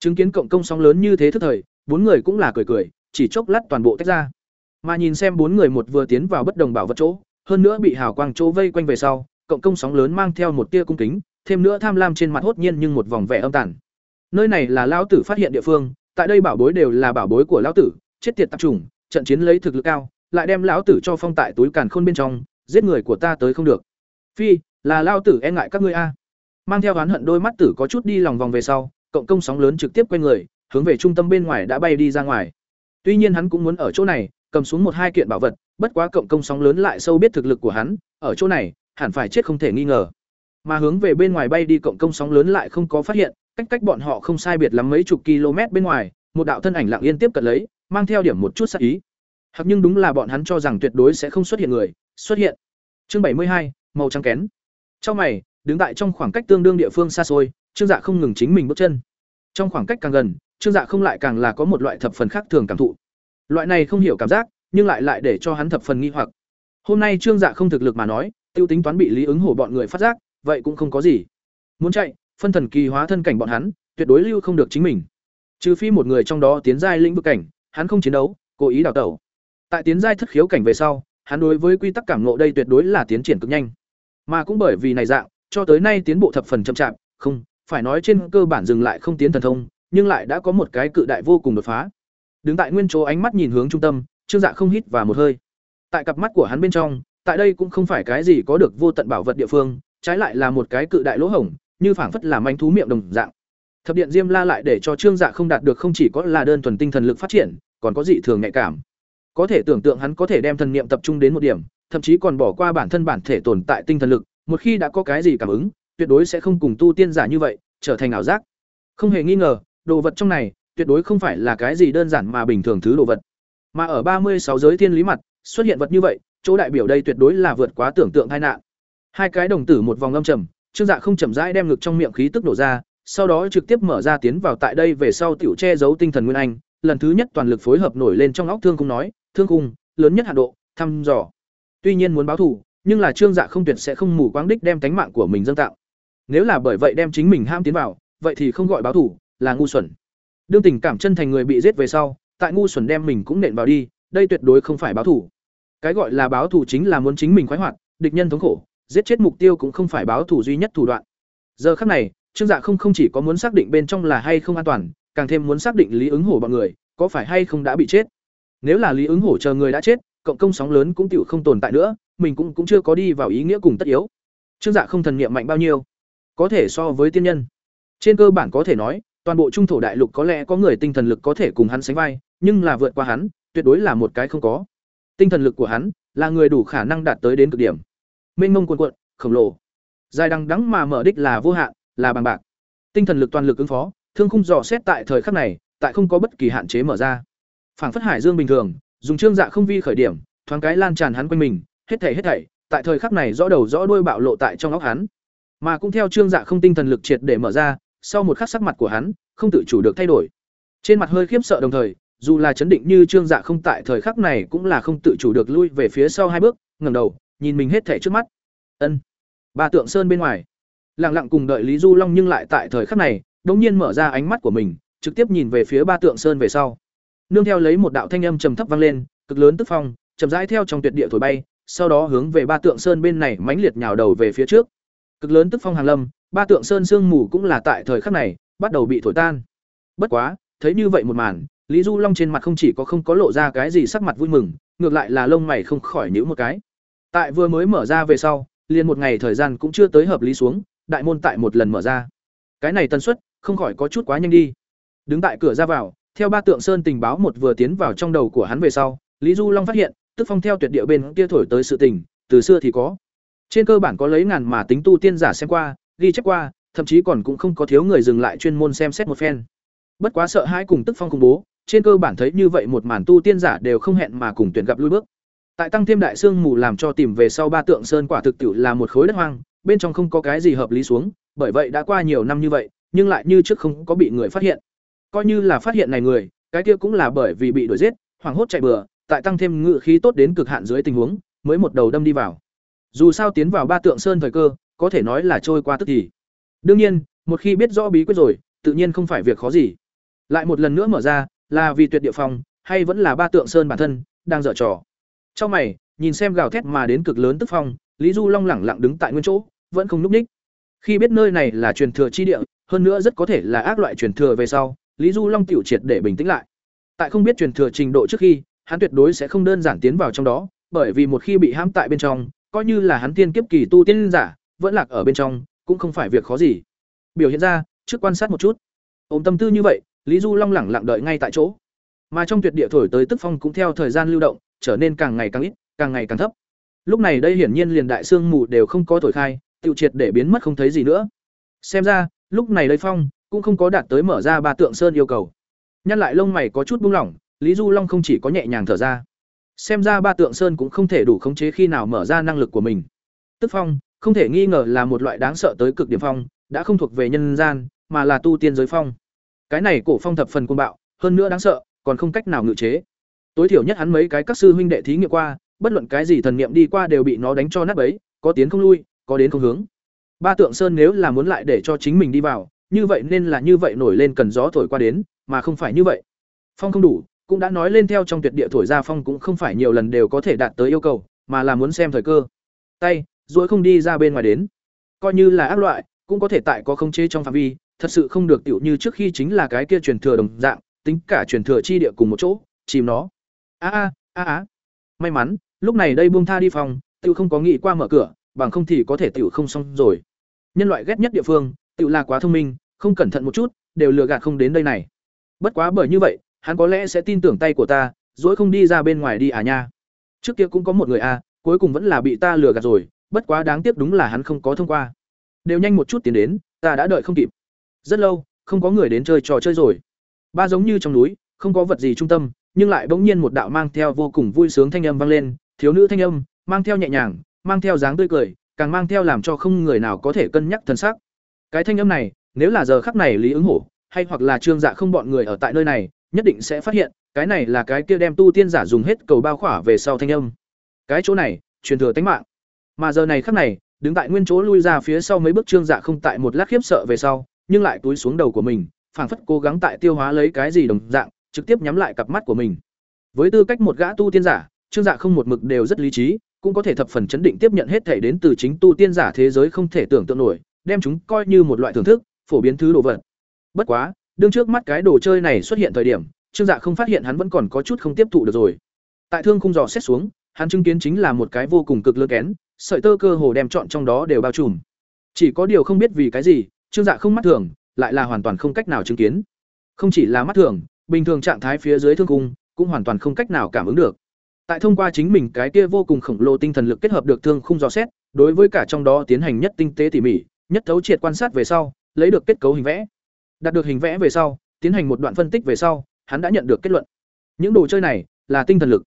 A: Chứng kiến cộng công sóng lớn như thế thức thời, bốn người cũng là cười cười, chỉ chốc lát toàn bộ tách ra. Mà nhìn xem bốn người một vừa tiến vào bất đồng bảo vật chỗ, hơn nữa bị hào quang chỗ vây quanh về sau, cộng công sóng lớn mang theo một tia cung kính, thêm nữa tham lam trên mặt hốt nhiên nhưng một vòng vẻ âm tàn. Nơi này là lão tử phát hiện địa phương, tại đây bảo bối đều là bảo bối của lão tử, chết tiệt tạp chủng, trận chiến lấy thực lực cao, lại đem lão tử cho phong tại túi càn khôn bên trong, giết người của ta tới không được. Phi, là lão tử e ngại các ngươi a. Mang theo oán hận đôi mắt tử có chút đi lòng vòng về sau, cộng công sóng lớn trực tiếp quay người, hướng về trung tâm bên ngoài đã bay đi ra ngoài. Tuy nhiên hắn cũng muốn ở chỗ này, cầm xuống một hai kiện bảo vật, bất quá cộng công sóng lớn lại sâu biết thực lực của hắn, ở chỗ này, hẳn phải chết không thể nghi ngờ. Mà hướng về bên ngoài bay đi cộng công sóng lớn lại không có phát hiện, cách cách bọn họ không sai biệt lắm mấy chục km bên ngoài, một đạo thân ảnh lặng yên tiếp cận lấy, mang theo điểm một chút sát ý. Hoặc nhưng đúng là bọn hắn cho rằng tuyệt đối sẽ không xuất hiện người, xuất hiện. Chương bảy mươi hai, màu trắng kén. Trong mày, đứng tại trong khoảng cách tương đương địa phương xa xôi, Trương Dạ không ngừng chính mình bước chân. Trong khoảng cách càng gần, Trương Dạ không lại càng là có một loại thập phần khác thường cảm thụ. Loại này không hiểu cảm giác, nhưng lại lại để cho hắn thập phần nghi hoặc. Hôm nay Trương Dạ không thực lực mà nói, tiêu tính toán bị Lý ứng hổ bọn người phát giác, vậy cũng không có gì. Muốn chạy, phân thần kỳ hóa thân cảnh bọn hắn, tuyệt đối lưu không được chính mình. Trừ phi một người trong đó tiến giai lĩnh vực cảnh, hắn không chiến đấu, cố ý đào tẩu. Tại tiến giai thất khiếu cảnh về sau, hắn đối với quy tắc cảm ngộ đây tuyệt đối là tiến triển cực nhanh. Mà cũng bởi vì này dạng, cho tới nay tiến bộ thập phần chậm chạp, không, phải nói trên cơ bản dừng lại không tiến thần thông, nhưng lại đã có một cái cự đại vô cùng đột phá. Đứng tại nguyên chỗ ánh mắt nhìn hướng trung tâm, Trương Dạ không hít và một hơi. Tại cặp mắt của hắn bên trong, tại đây cũng không phải cái gì có được vô tận bảo vật địa phương, trái lại là một cái cự đại lỗ hổng, như phảng phất là manh thú miệng đồng dạng. Thập điện Diêm La lại để cho Trương Dạ không đạt được không chỉ có là đơn thuần tinh thần lực phát triển, còn có dị thường nhạy cảm. Có thể tưởng tượng hắn có thể đem thần niệm tập trung đến một điểm, thậm chí còn bỏ qua bản thân bản thể tồn tại tinh thần lực, một khi đã có cái gì cảm ứng, tuyệt đối sẽ không cùng tu tiên giả như vậy, trở thành ảo giác. Không hề nghi ngờ, đồ vật trong này tuyệt đối không phải là cái gì đơn giản mà bình thường thứ đồ vật. Mà ở ba mươi sáu giới thiên lý mặt, xuất hiện vật như vậy, chỗ đại biểu đây tuyệt đối là vượt quá tưởng tượng tai nạn. Hai cái đồng tử một vòng âm trầm, Trương Dạ không chậm rãi đem ngực trong miệng khí tức đổ ra, sau đó trực tiếp mở ra tiến vào tại đây về sau tiểu che giấu tinh thần nguyên anh, lần thứ nhất toàn lực phối hợp nổi lên trong óc thương cung nói, thương cung, lớn nhất hạ độ, thăm dò. Tuy nhiên muốn báo thù, nhưng là Trương Dạ không tuyệt sẽ không mù quáng đích đem tánh mạng của mình dâng tạo. Nếu là bởi vậy đem chính mình ham tiến vào, vậy thì không gọi báo thù, là ngu xuẩn. Đương tình cảm chân thành người bị giết về sau, tại ngu xuẩn đem mình cũng nện vào đi, đây tuyệt đối không phải báo thù. Cái gọi là báo thù chính là muốn chính mình khoái hoạt, địch nhân thống khổ, giết chết mục tiêu cũng không phải báo thù duy nhất thủ đoạn. Giờ khắc này, Trương Dạ không không chỉ có muốn xác định bên trong là hay không an toàn, càng thêm muốn xác định Lý ứng hổ bọn người có phải hay không đã bị chết. Nếu là Lý ứng hổ chờ người đã chết, cộng công sóng lớn cũng tiểu không tồn tại nữa, mình cũng cũng chưa có đi vào ý nghĩa cùng tất yếu. Trương Dạ không thần niệm mạnh bao nhiêu, có thể so với tiên nhân. Trên cơ bản có thể nói, toàn bộ trung thổ đại lục có lẽ có người tinh thần lực có thể cùng hắn sánh vai, nhưng là vượt qua hắn, tuyệt đối là một cái không có. Tinh thần lực của hắn là người đủ khả năng đạt tới đến cực điểm. Mênh mông cuồn cuộn, khổng lồ. Dài đằng đẵng mà mở đích là vô hạn, là bằng bạc. Tinh thần lực toàn lực ứng phó, thương khung dò xét tại thời khắc này, tại không có bất kỳ hạn chế mở ra. Phảng phất hải dương bình thường, dùng trương dạ không vi khởi điểm, thoáng cái lan tràn hắn quanh mình, hết thảy hết thảy, tại thời khắc này rõ đầu rõ đuôi bạo lộ tại trong óc hắn. Mà cũng theo trương dạ không tinh thần lực triệt để mở ra, sau một khắc sắc mặt của hắn không tự chủ được thay đổi. Trên mặt hơi khiếp sợ đồng thời, dù là chấn định như trương dạ không tại thời khắc này cũng là không tự chủ được lui về phía sau hai bước, ngẩng đầu, nhìn mình hết thảy trước mắt. Ân. Ba tượng sơn bên ngoài, lặng lặng cùng đợi Lý Du Long nhưng lại tại thời khắc này, đột nhiên mở ra ánh mắt của mình, trực tiếp nhìn về phía ba tượng sơn về sau. nương theo lấy một đạo thanh âm trầm thấp vang lên, cực lớn tức phong, chậm rãi theo trong tuyệt địa thổi bay, sau đó hướng về Ba Tượng Sơn bên này mãnh liệt nhào đầu về phía trước. Cực lớn tức phong hàng lâm, Ba Tượng Sơn sương mù cũng là tại thời khắc này, bắt đầu bị thổi tan. Bất quá, thấy như vậy một màn, Lý Du Long trên mặt không chỉ có không có lộ ra cái gì sắc mặt vui mừng, ngược lại là lông mày không khỏi nhíu một cái. Tại vừa mới mở ra về sau, liền một ngày thời gian cũng chưa tới hợp lý xuống, đại môn tại một lần mở ra. Cái này tần suất, không khỏi có chút quá nhanh đi. Đứng tại cửa ra vào, theo ba tượng sơn tình báo một vừa tiến vào trong đầu của hắn về sau, Lý Du Long phát hiện, tức phong theo tuyệt địa bên kia thổi tới sự tình, từ xưa thì có. Trên cơ bản có lấy ngàn mà tính tu tiên giả xem qua, ghi chép qua, thậm chí còn cũng không có thiếu người dừng lại chuyên môn xem xét một phen. Bất quá sợ hãi cùng tức phong cùng bố, trên cơ bản thấy như vậy một màn tu tiên giả đều không hẹn mà cùng tuyển gặp lui bước. Tại tăng thêm đại xương mù làm cho tìm về sau ba tượng sơn quả thực tiệu là một khối đất hoang, bên trong không có cái gì hợp lý xuống, bởi vậy đã qua nhiều năm như vậy, nhưng lại như trước không có bị người phát hiện. Coi như là phát hiện này người, cái kia cũng là bởi vì bị đuổi giết, hoảng hốt chạy bừa, tại tăng thêm ngự khí tốt đến cực hạn dưới tình huống, mới một đầu đâm đi vào. Dù sao tiến vào ba tượng sơn thời cơ, có thể nói là trôi qua tức thì. Đương nhiên, một khi biết rõ bí quyết rồi, tự nhiên không phải việc khó gì. Lại một lần nữa mở ra, là vì tuyệt địa phòng, hay vẫn là ba tượng sơn bản thân đang dở trò. Trong mày, nhìn xem gào thét mà đến cực lớn tức phong, Lý Du Long lẳng lặng đứng tại nguyên chỗ, vẫn không nhúc nhích. Khi biết nơi này là truyền thừa chi địa, hơn nữa rất có thể là ác loại truyền thừa về sau, Lý Du Long tiểu triệt để bình tĩnh lại. Tại không biết truyền thừa trình độ trước khi, hắn tuyệt đối sẽ không đơn giản tiến vào trong đó, bởi vì một khi bị hãm tại bên trong, coi như là hắn tiên kiếp kỳ tu tiên giả, vẫn lạc ở bên trong, cũng không phải việc khó gì. Biểu hiện ra, trước quan sát một chút. Ôm tâm tư như vậy, Lý Du Long lẳng lặng đợi ngay tại chỗ. Mà trong tuyệt địa thổi tới tức phong cũng theo thời gian lưu động, trở nên càng ngày càng ít, càng ngày càng thấp. Lúc này đây hiển nhiên liền đại xương mù đều không có thổi khai, tiêu triệt để biến mất không thấy gì nữa. Xem ra, lúc này đây phong cũng không có đạt tới mở ra ba tượng sơn yêu cầu. Nhăn lại lông mày có chút buông lỏng, Lý Du Long không chỉ có nhẹ nhàng thở ra. Xem ra ba tượng sơn cũng không thể đủ khống chế khi nào mở ra năng lực của mình. Tức phong, không thể nghi ngờ là một loại đáng sợ tới cực điểm phong, đã không thuộc về nhân gian, mà là tu tiên giới phong. Cái này cổ phong thập phần côn bạo, hơn nữa đáng sợ, còn không cách nào ngự chế. Tối thiểu nhất hắn mấy cái các sư huynh đệ thí nghiệm qua, bất luận cái gì thần niệm đi qua đều bị nó đánh cho nát bấy, có tiến không lui, có đến không hướng. Ba tượng sơn nếu là muốn lại để cho chính mình đi vào, như vậy nên là như vậy nổi lên cần gió thổi qua đến, mà không phải như vậy. Phong không đủ, cũng đã nói lên theo trong tuyệt địa thổi ra phong cũng không phải nhiều lần đều có thể đạt tới yêu cầu, mà là muốn xem thời cơ. Tay, duỗi không đi ra bên ngoài đến. Coi như là ác loại, cũng có thể tại có không chế trong phạm vi, thật sự không được tiểu như trước khi chính là cái kia truyền thừa đồng dạng, tính cả truyền thừa chi địa cùng một chỗ, chìm nó. A a a a. May mắn, lúc này đây buông tha đi phòng, tiểu không có nghĩ qua mở cửa, bằng không thì có thể tiểu không xong rồi. Nhân loại ghét nhất địa phương, tiểu là quá thông minh, không cẩn thận một chút, đều lừa gạt không đến đây này. Bất quá bởi như vậy, hắn có lẽ sẽ tin tưởng tay của ta, dối không đi ra bên ngoài đi à nha. Trước kia cũng có một người a, à, cuối cùng vẫn là bị ta lừa gạt rồi, bất quá đáng tiếc đúng là hắn không có thông qua. Đều nhanh một chút tiến đến, ta đã đợi không kịp. Rất lâu, không có người đến chơi trò chơi rồi. Ba giống như trong núi, không có vật gì trung tâm, nhưng lại bỗng nhiên một đạo mang theo vô cùng vui sướng thanh âm vang lên, thiếu nữ thanh âm, mang theo nhẹ nhàng, mang theo dáng tươi cười, càng mang theo làm cho không người nào có thể cân nhắc thân xác. Cái thanh âm này, nếu là giờ khắc này Lý ứng hổ, hay hoặc là Trương Dạ không bọn người ở tại nơi này, nhất định sẽ phát hiện, cái này là cái kia đem tu tiên giả dùng hết cầu bao khỏa về sau thanh âm. Cái chỗ này, truyền thừa tánh mạng. Mà giờ này khắc này, đứng tại nguyên chỗ lui ra phía sau mấy bước Trương Dạ không tại một lát khiếp sợ về sau, nhưng lại túi xuống đầu của mình, phảng phất cố gắng tại tiêu hóa lấy cái gì đồng dạng, trực tiếp nhắm lại cặp mắt của mình. Với tư cách một gã tu tiên giả, Trương Dạ không một mực đều rất lý trí, cũng có thể thập phần chấn định tiếp nhận hết thể đến từ chính tu tiên giả thế giới không thể tưởng tượng nổi, đem chúng coi như một loại thưởng thức, phổ biến thứ đồ vật. Bất quá, đương trước mắt cái đồ chơi này xuất hiện thời điểm, Trương Dạ không phát hiện hắn vẫn còn có chút không tiếp thụ được rồi. Tại thương khung dò xét xuống, hắn chứng kiến chính là một cái vô cùng cực lớn kén, sợi tơ cơ hồ đem chọn trong đó đều bao trùm. Chỉ có điều không biết vì cái gì, Trương Dạ không mắt thường, lại là hoàn toàn không cách nào chứng kiến. Không chỉ là mắt thường, bình thường trạng thái phía dưới thương khung cũng hoàn toàn không cách nào cảm ứng được. Tại thông qua chính mình cái kia vô cùng khổng lồ tinh thần lực kết hợp được thương khung dò xét, đối với cả trong đó tiến hành nhất tinh tế tỉ mỉ, nhất thấu triệt quan sát về sau, lấy được kết cấu hình vẽ. Đạt được hình vẽ về sau, tiến hành một đoạn phân tích về sau, hắn đã nhận được kết luận. Những đồ chơi này là tinh thần lực.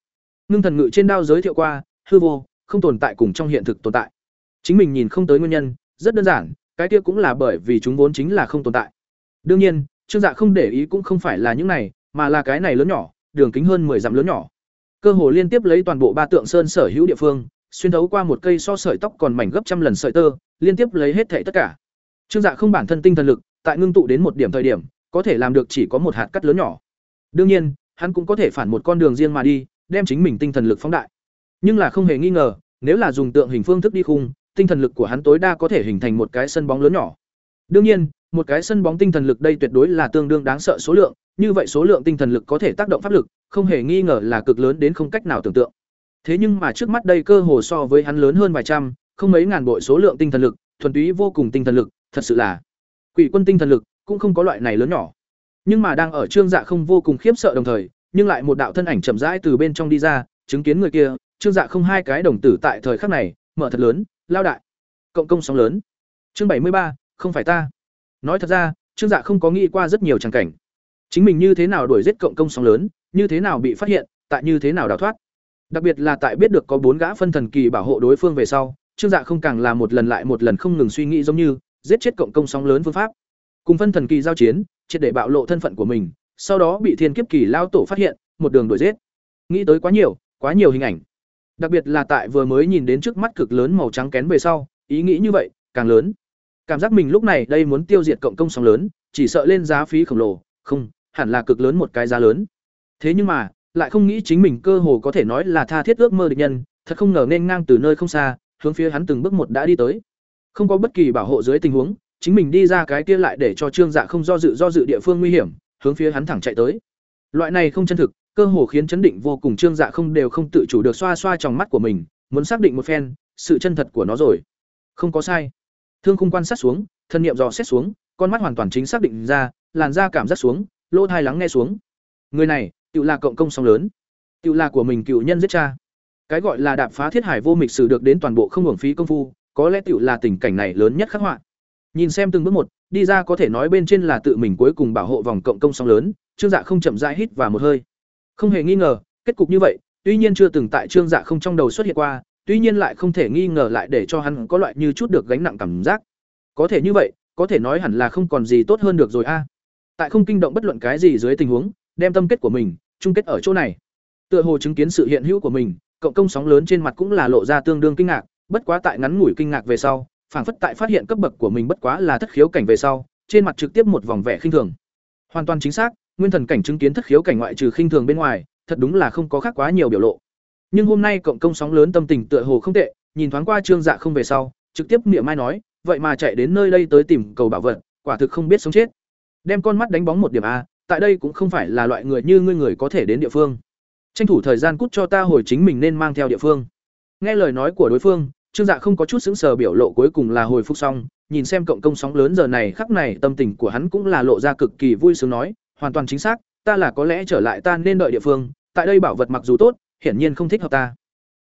A: Ngưng thần ngự trên đao giới thiệu qua, hư vô, không tồn tại cùng trong hiện thực tồn tại. Chính mình nhìn không tới nguyên nhân, rất đơn giản, cái kia cũng là bởi vì chúng vốn chính là không tồn tại. Đương nhiên, Trương Dạ không để ý cũng không phải là những này, mà là cái này lớn nhỏ, đường kính hơn 10 dặm lớn nhỏ. Cơ hồ liên tiếp lấy toàn bộ ba tượng sơn sở hữu địa phương, xuyên thấu qua một cây so sợi tóc còn mảnh gấp trăm lần sợi tơ, liên tiếp lấy hết thảy tất cả. Trương Dạ không bản thân tinh thần lực, tại ngưng tụ đến một điểm thời điểm, có thể làm được chỉ có một hạt cắt lớn nhỏ. Đương nhiên, hắn cũng có thể phản một con đường riêng mà đi, đem chính mình tinh thần lực phóng đại. Nhưng là không hề nghi ngờ, nếu là dùng tượng hình phương thức đi khung, tinh thần lực của hắn tối đa có thể hình thành một cái sân bóng lớn nhỏ. Đương nhiên, một cái sân bóng tinh thần lực đây tuyệt đối là tương đương đáng sợ số lượng, như vậy số lượng tinh thần lực có thể tác động pháp lực, không hề nghi ngờ là cực lớn đến không cách nào tưởng tượng. Thế nhưng mà trước mắt đây cơ hồ so với hắn lớn hơn vài trăm, không mấy ngàn bội số lượng tinh thần lực, thuần túy vô cùng tinh thần lực, thật sự là quỷ quân tinh thần lực cũng không có loại này lớn nhỏ. Nhưng mà đang ở Trương Dạ không vô cùng khiếp sợ đồng thời, nhưng lại một đạo thân ảnh chậm rãi từ bên trong đi ra, chứng kiến người kia, Trương Dạ không hai cái đồng tử tại thời khắc này, mở thật lớn, lao đại. Cộng công sóng lớn. Chương bảy mươi ba, không phải ta. Nói thật ra, Trương Dạ không có nghĩ qua rất nhiều tràng cảnh. Chính mình như thế nào đuổi giết cộng công sóng lớn, như thế nào bị phát hiện, tại như thế nào đào thoát. Đặc biệt là tại biết được có bốn gã phân thần kỳ bảo hộ đối phương về sau, Trương Dạ không càng là một lần lại một lần không ngừng suy nghĩ giống như giết chết cộng công sóng lớn phương pháp. Cùng phân thần kỳ giao chiến, triệt để bạo lộ thân phận của mình, sau đó bị thiên kiếp kỳ lao tổ phát hiện, một đường đuổi giết. Nghĩ tới quá nhiều, quá nhiều hình ảnh. Đặc biệt là tại vừa mới nhìn đến trước mắt cực lớn màu trắng kén về sau, ý nghĩ như vậy, càng lớn. Cảm giác mình lúc này đây muốn tiêu diệt cộng công sóng lớn, chỉ sợ lên giá phí khổng lồ, không, hẳn là cực lớn một cái giá lớn. Thế nhưng mà, lại không nghĩ chính mình cơ hồ có thể nói là tha thiết ước mơ địch nhân, thật không ngờ nên ngang từ nơi không xa, hướng phía hắn từng bước một đã đi tới. Không có bất kỳ bảo hộ dưới tình huống, chính mình đi ra cái kia lại để cho Trương Dạ không do dự do dự địa phương nguy hiểm, hướng phía hắn thẳng chạy tới. Loại này không chân thực, cơ hồ khiến chấn định vô cùng Trương Dạ không đều không tự chủ được xoa xoa trong mắt của mình, muốn xác định một phen sự chân thật của nó rồi. Không có sai. Thương khung quan sát xuống, thân niệm dò xét xuống, con mắt hoàn toàn chính xác định ra, làn da cảm giác xuống, lỗ tai lắng nghe xuống. Người này, tự là cộng công song lớn, tự là của mình cựu nhân giết cha. Cái gọi là đạp phá thiết hải vô mịch sử được đến toàn bộ không hưởng phí công phu, có lẽ tựu là tình cảnh này lớn nhất khắc họa. Nhìn xem từng bước một, đi ra có thể nói bên trên là tự mình cuối cùng bảo hộ vòng cộng công song lớn, Trương Dạ không chậm rãi hít vào một hơi. Không hề nghi ngờ, kết cục như vậy, tuy nhiên chưa từng tại Trương Dạ không trong đầu xuất hiện qua, tuy nhiên lại không thể nghi ngờ lại để cho hắn có loại như chút được gánh nặng cảm giác. Có thể như vậy, có thể nói hẳn là không còn gì tốt hơn được rồi a. Tại không kinh động bất luận cái gì dưới tình huống, đem tâm kết của mình chung kết ở chỗ này. Tựa hồ chứng kiến sự hiện hữu của mình, cộng công sóng lớn trên mặt cũng là lộ ra tương đương kinh ngạc, bất quá tại ngắn ngủi kinh ngạc về sau, phảng phất tại phát hiện cấp bậc của mình bất quá là thất khiếu cảnh về sau, trên mặt trực tiếp một vòng vẻ khinh thường. Hoàn toàn chính xác, nguyên thần cảnh chứng kiến thất khiếu cảnh ngoại trừ khinh thường bên ngoài, thật đúng là không có khác quá nhiều biểu lộ. Nhưng hôm nay cộng công sóng lớn tâm tình tựa hồ không tệ, nhìn thoáng qua Trương Dạ không về sau, trực tiếp miệng mai nói, vậy mà chạy đến nơi đây tới tìm cầu bảo vật, quả thực không biết sống chết. Đem con mắt đánh bóng một điểm a, tại đây cũng không phải là loại người như ngươi người có thể đến địa phương. Tranh thủ thời gian cút cho ta hồi chính mình nên mang theo địa phương. Nghe lời nói của đối phương, Trương Dạ không có chút sững sờ biểu lộ cuối cùng là hồi phục xong, nhìn xem cộng công sóng lớn giờ này khắc này tâm tình của hắn cũng là lộ ra cực kỳ vui sướng nói, hoàn toàn chính xác, ta là có lẽ trở lại ta nên đợi địa phương, tại đây bảo vật mặc dù tốt, hiển nhiên không thích hợp ta.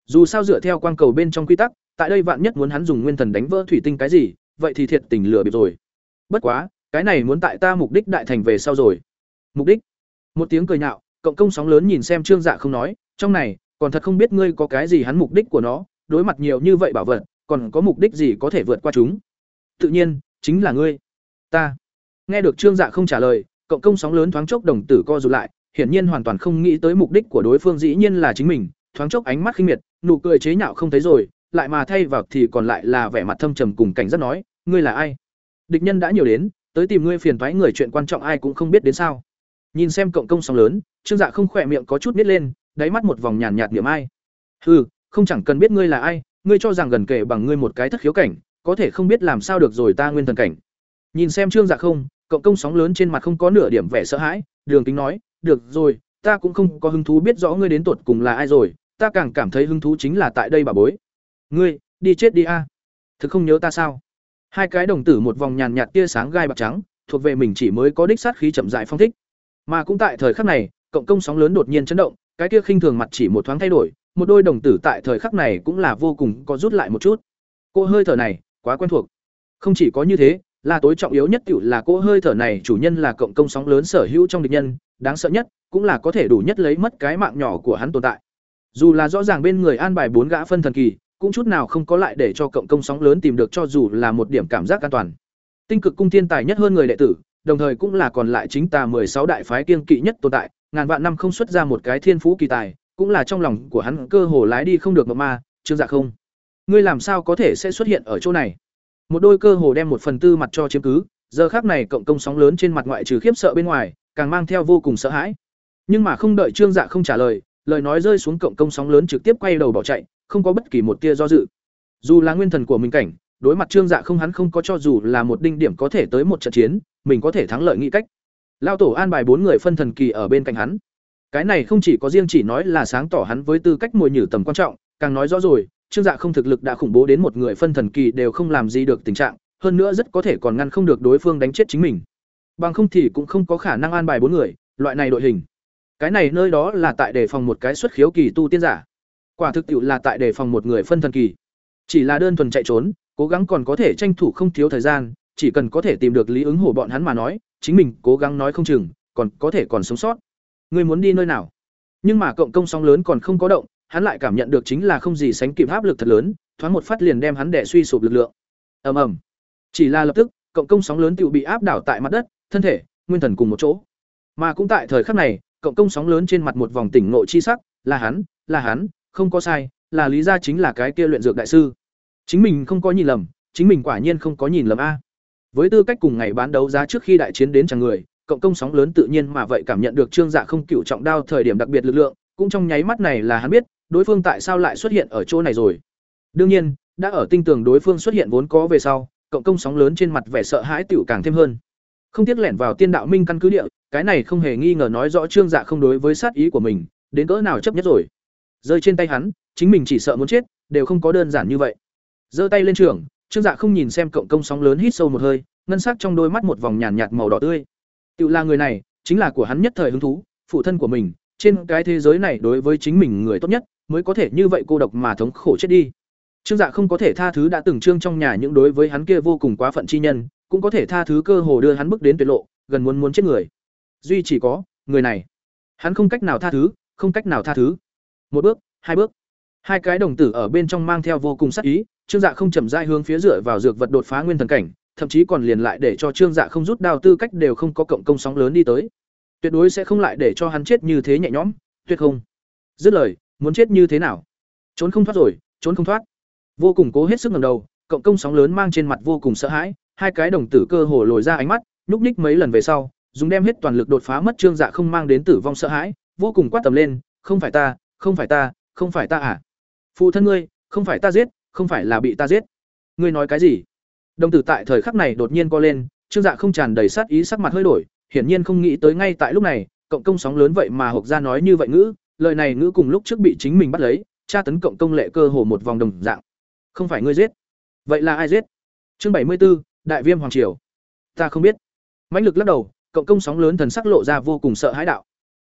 A: Dù sao dựa theo quang cầu bên trong quy tắc, tại đây vạn nhất muốn hắn dùng nguyên thần đánh vỡ thủy tinh cái gì, vậy thì thiệt tình lừa bịp rồi. Bất quá, cái này muốn tại ta mục đích đại thành về sau rồi. Mục đích? Một tiếng cười nhạo, cộng công sóng lớn nhìn xem Trương Dạ không nói, trong này, còn thật không biết ngươi có cái gì hắn mục đích của nó, đối mặt nhiều như vậy bảo vật, còn có mục đích gì có thể vượt qua chúng? Tự nhiên, chính là ngươi. Ta. Nghe được Trương Dạ không trả lời, cộng công sóng lớn thoáng chốc đồng tử co rụt lại, hiển nhiên hoàn toàn không nghĩ tới mục đích của đối phương dĩ nhiên là chính mình, thoáng chốc ánh mắt khinh miệt, nụ cười chế nhạo không thấy rồi, lại mà thay vào thì còn lại là vẻ mặt thâm trầm cùng cảnh giác nói, ngươi là ai? Địch nhân đã nhiều đến, tới tìm ngươi phiền toái người chuyện quan trọng ai cũng không biết đến sao? Nhìn xem cộng công sóng lớn, Trương Dạ không khỏe miệng có chút nít lên, đáy mắt một vòng nhàn nhạt niệm ai. Hừ, không chẳng cần biết ngươi là ai, ngươi cho rằng gần kể bằng ngươi một cái thất khiếu cảnh, có thể không biết làm sao được rồi ta nguyên thần cảnh. Nhìn xem Trương Dạ không, cộng công sóng lớn trên mặt không có nửa điểm vẻ sợ hãi, Đường Kính nói, "Được rồi, ta cũng không có hứng thú biết rõ ngươi đến tuột cùng là ai rồi, ta càng cảm thấy hứng thú chính là tại đây bà bối. Ngươi, đi chết đi a." Thực không nhớ ta sao? Hai cái đồng tử một vòng nhàn nhạt tia sáng gai bạc trắng, thuộc về mình chỉ mới có đích sát khí chậm rãi phong thích. Mà cũng tại thời khắc này, cộng công sóng lớn đột nhiên chấn động, cái kia khinh thường mặt chỉ một thoáng thay đổi, một đôi đồng tử tại thời khắc này cũng là vô cùng có rút lại một chút. Cô hơi thở này, quá quen thuộc. Không chỉ có như thế, là tối trọng yếu nhất tiểu là cô hơi thở này chủ nhân là cộng công sóng lớn sở hữu trong địch nhân, đáng sợ nhất cũng là có thể đủ nhất lấy mất cái mạng nhỏ của hắn tồn tại. Dù là rõ ràng bên người an bài bốn gã phân thần kỳ, cũng chút nào không có lại để cho cộng công sóng lớn tìm được cho dù là một điểm cảm giác an toàn. Tinh cực cung thiên tài nhất hơn người đệ tử, đồng thời cũng là còn lại chính tà sáu đại phái kiên kỵ nhất tồn tại, ngàn vạn năm không xuất ra một cái thiên phú kỳ tài, cũng là trong lòng của hắn cơ hồ lái đi không được mà ma, Trương Dạ không. Ngươi làm sao có thể sẽ xuất hiện ở chỗ này? Một đôi cơ hồ đem một phần tư mặt cho chiếm cứ, giờ khắc này cộng công sóng lớn trên mặt ngoại trừ khiếp sợ bên ngoài, càng mang theo vô cùng sợ hãi. nhưng mà không đợi trương dạ không trả lời lời nói rơi xuống cộng công sóng lớn trực tiếp quay đầu bỏ chạy không có bất kỳ một tia do dự dù là nguyên thần của mình cảnh đối mặt trương dạ không hắn không có cho dù là một đinh điểm có thể tới một trận chiến mình có thể thắng lợi nghĩ cách lao tổ an bài bốn người phân thần kỳ ở bên cạnh hắn cái này không chỉ có riêng chỉ nói là sáng tỏ hắn với tư cách mồi nhử tầm quan trọng, càng nói rõ rồi, trương dạ không thực lực đã khủng bố đến một người phân thần kỳ đều không làm gì được tình trạng, hơn nữa rất có thể còn ngăn không được đối phương đánh chết chính mình. Bằng không thì cũng không có khả năng an bài bốn người, loại này đội hình. Cái này nơi đó là tại đề phòng một cái xuất khiếu kỳ tu tiên giả. Quả thực tiệu là tại đề phòng một người phân thần kỳ. Chỉ là đơn thuần chạy trốn, cố gắng còn có thể tranh thủ không thiếu thời gian, chỉ cần có thể tìm được lý ứng hổ bọn hắn mà nói, chính mình cố gắng nói không chừng, còn có thể còn sống sót. Ngươi muốn đi nơi nào? Nhưng mà cộng công sóng lớn còn không có động, hắn lại cảm nhận được chính là không gì sánh kịp áp lực thật lớn, thoáng một phát liền đem hắn đẻ suy sụp lực lượng. Ầm ầm. Chỉ là lập tức, cộng công sóng lớn tự bị áp đảo tại mặt đất, thân thể, nguyên thần cùng một chỗ. Mà cũng tại thời khắc này, cộng công sóng lớn trên mặt một vòng tỉnh ngộ chi sắc, là hắn là hắn, không có sai, là lý ra chính là cái kia luyện dược đại sư. Chính mình không có nhìn lầm, chính mình quả nhiên không có nhìn lầm a. Với tư cách cùng ngày bán đấu giá trước khi đại chiến đến chẳng người cộng công sóng lớn tự nhiên mà vậy cảm nhận được trương dạ không cựu trọng đao thời điểm đặc biệt lực lượng cũng trong nháy mắt này là hắn biết đối phương tại sao lại xuất hiện ở chỗ này rồi. Đương nhiên đã ở tinh tường đối phương xuất hiện vốn có về sau cộng công sóng lớn trên mặt vẻ sợ hãi tiểu càng thêm hơn. Không tiếc lẻn vào tiên đạo minh căn cứ địa cái này không hề nghi ngờ nói rõ trương dạ không đối với sát ý của mình đến cỡ nào chấp nhất rồi. Rơi trên tay hắn chính mình chỉ sợ muốn chết đều không có đơn giản như vậy. Giơ tay lên trường trương dạ không nhìn xem cộng công sóng lớn hít sâu một hơi ngân sắc trong đôi mắt một vòng nhàn nhạt, nhạt màu đỏ tươi tự là người này, chính là của hắn nhất thời hứng thú, phụ thân của mình, trên cái thế giới này đối với chính mình người tốt nhất, mới có thể như vậy cô độc mà thống khổ chết đi. Trương dạ không có thể tha thứ đã từng trương trong nhà những đối với hắn kia vô cùng quá phận chi nhân, cũng có thể tha thứ cơ hồ đưa hắn bước đến tuyệt lộ, gần muốn muốn chết người. Duy chỉ có, người này. Hắn không cách nào tha thứ, không cách nào tha thứ. Một bước, hai bước. Hai cái đồng tử ở bên trong mang theo vô cùng sắc ý, trương dạ không chậm rãi hướng phía dựa vào dược vật đột phá nguyên thần cảnh thậm chí còn liền lại để cho trương dạ không rút đao tư cách đều không có cộng công sóng lớn đi tới. Tuyệt đối sẽ không lại để cho hắn chết như thế nhẹ nhõm, tuyệt không. Dứt lời, muốn chết như thế nào? Trốn không thoát rồi, trốn không thoát. Vô cùng cố hết sức ngẩng đầu, cộng công sóng lớn mang trên mặt vô cùng sợ hãi, hai cái đồng tử cơ hồ lồi ra ánh mắt, nhúc nhích mấy lần về sau, dùng đem hết toàn lực đột phá mất trương dạ không mang đến tử vong sợ hãi, vô cùng quát tầm lên, không phải ta, không phải ta, không phải ta à? Phụ thân ngươi, không phải ta giết, không phải là bị ta giết. Ngươi nói cái gì? Đồng tử tại thời khắc này đột nhiên co lên trương dạ không tràn đầy sát ý sắc mặt hơi đổi hiển nhiên không nghĩ tới ngay tại lúc này cộng công sóng lớn vậy mà hộc ra nói như vậy ngữ lời này ngữ cùng lúc trước bị chính mình bắt lấy tra tấn cộng công lệ cơ hồ một vòng đồng dạng. Không phải ngươi giết. Vậy là ai giết? Chương bảy mươi 74, đại viêm hoàng triều. Ta không biết. Mãnh lực lắc đầu cộng công sóng lớn thần sắc lộ ra vô cùng sợ hãi đạo.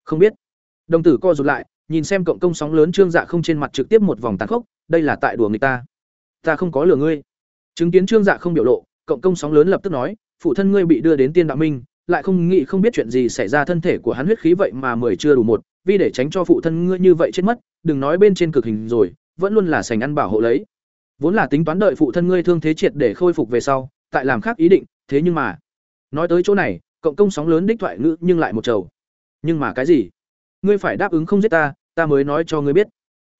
A: Không biết. Đồng tử co rụt lại nhìn xem cộng công sóng lớn trương dạ không trên mặt trực tiếp một vòng tàn khốc đây là tại đùa người ta. Ta không có lừa ngươi chứng kiến trương dạ không biểu lộ, cộng công sóng lớn lập tức nói, phụ thân ngươi bị đưa đến tiên đạo minh, lại không nghĩ không biết chuyện gì xảy ra thân thể của hắn huyết khí vậy mà mười chưa đủ một, vì để tránh cho phụ thân ngươi như vậy chết mất, đừng nói bên trên cực hình rồi, vẫn luôn là sành ăn bảo hộ lấy. Vốn là tính toán đợi phụ thân ngươi thương thế triệt để khôi phục về sau, tại làm khác ý định, thế nhưng mà, nói tới chỗ này, cộng công sóng lớn đích thoại ngữ nhưng lại một trầu. Nhưng mà cái gì? Ngươi phải đáp ứng không giết ta ta mới nói cho ngươi biết.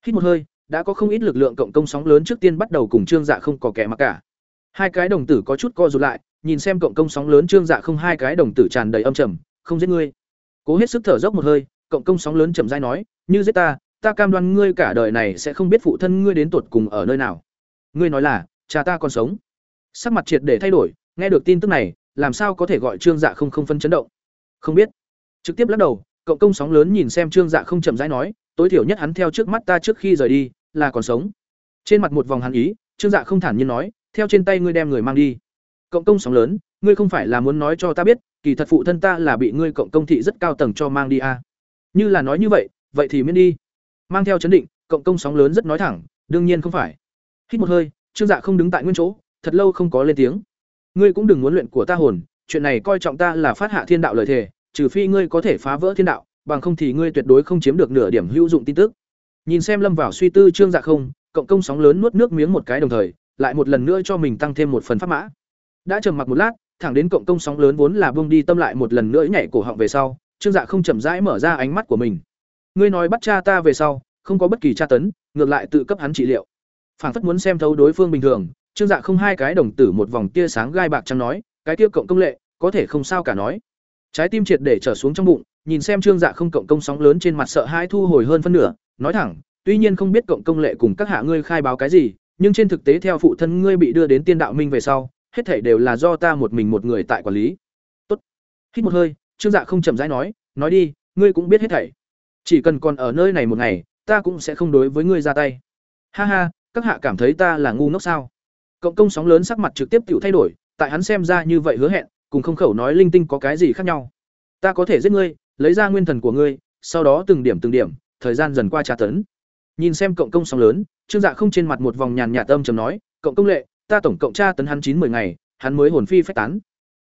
A: Hít một hơi, đã có không ít lực lượng cộng công sóng lớn trước tiên bắt đầu cùng trương dạ không có kẻ mặc cả hai cái đồng tử có chút co rụt lại, nhìn xem cộng công sóng lớn trương dạ không hai cái đồng tử tràn đầy âm trầm, không giết ngươi. Cố hết sức thở dốc một hơi, cộng công sóng lớn trầm dai nói, như giết ta ta cam đoan ngươi cả đời này sẽ không biết phụ thân ngươi đến tột cùng ở nơi nào. Ngươi nói là, cha ta còn sống. Sắc mặt triệt để thay đổi, nghe được tin tức này, làm sao có thể gọi trương dạ không không phân chấn động? Không biết. Trực tiếp lắc đầu, cộng công sóng lớn nhìn xem trương dạ không chậm rãi nói, tối thiểu nhất hắn theo trước mắt ta trước khi rời đi, là còn sống. Trên mặt một vòng hắn ý, trương dạ không thản nhiên nói theo trên tay ngươi đem người mang đi. Cộng công sóng lớn, ngươi không phải là muốn nói cho ta biết, kỳ thật phụ thân ta là bị ngươi cộng công thị rất cao tầng cho mang đi à. như là nói như vậy vậy thì miễn đi. Mang theo chấn định, cộng công sóng lớn rất nói thẳng, đương nhiên không phải. Hít một hơi, trương dạ không đứng tại nguyên chỗ, thật lâu không có lên tiếng. Ngươi cũng đừng muốn luyện của ta hồn, chuyện này coi trọng ta là phát hạ thiên đạo lời thề, trừ phi ngươi có thể phá vỡ thiên đạo, bằng không thì ngươi tuyệt đối không chiếm được nửa điểm hữu dụng tin tức. Nhìn xem lâm vào suy tư trương dạ không, cộng công sóng lớn nuốt nước miếng một cái đồng thời lại một lần nữa cho mình tăng thêm một phần pháp mã. Đã trầm mặc một lát, thẳng đến cộng công sóng lớn vốn là buông đi tâm lại một lần nữa nhảy cổ họng về sau, trương dạ không chậm rãi mở ra ánh mắt của mình. Ngươi nói bắt cha ta về sau, không có bất kỳ tra tấn, ngược lại tự cấp hắn trị liệu. Phảng phất muốn xem thấu đối phương bình thường, trương dạ không hai cái đồng tử một vòng tia sáng gai bạc trắng nói, cái tiêu cộng công lệ, có thể không sao cả nói. Trái tim triệt để trở xuống trong bụng, nhìn xem trương dạ không cộng công sóng lớn trên mặt sợ hãi thu hồi hơn phân nửa, nói thẳng, tuy nhiên không biết cộng công lệ cùng các hạ ngươi khai báo cái gì nhưng trên thực tế theo phụ thân ngươi bị đưa đến tiên đạo minh về sau, hết thảy đều là do ta một mình một người tại quản lý. Tốt. Hít một hơi, trương dạ không chậm rãi nói nói đi, ngươi cũng biết hết thảy. Chỉ cần còn ở nơi này một ngày, ta cũng sẽ không đối với ngươi ra tay. Ha ha, các hạ cảm thấy ta là ngu ngốc sao? Cộng công sóng lớn sắc mặt trực tiếp tự thay đổi, tại hắn xem ra như vậy hứa hẹn, cùng không khẩu nói linh tinh có cái gì khác nhau. Ta có thể giết ngươi, lấy ra nguyên thần của ngươi, sau đó từng điểm từng điểm, thời gian dần qua tra tấn nhìn xem cộng công sóng lớn, trương dạ không trên mặt một vòng nhàn nhạt âm trầm nói, cộng công lệ, ta tổng cộng tra tấn hắn chín mười ngày, hắn mới hồn phi phách tán.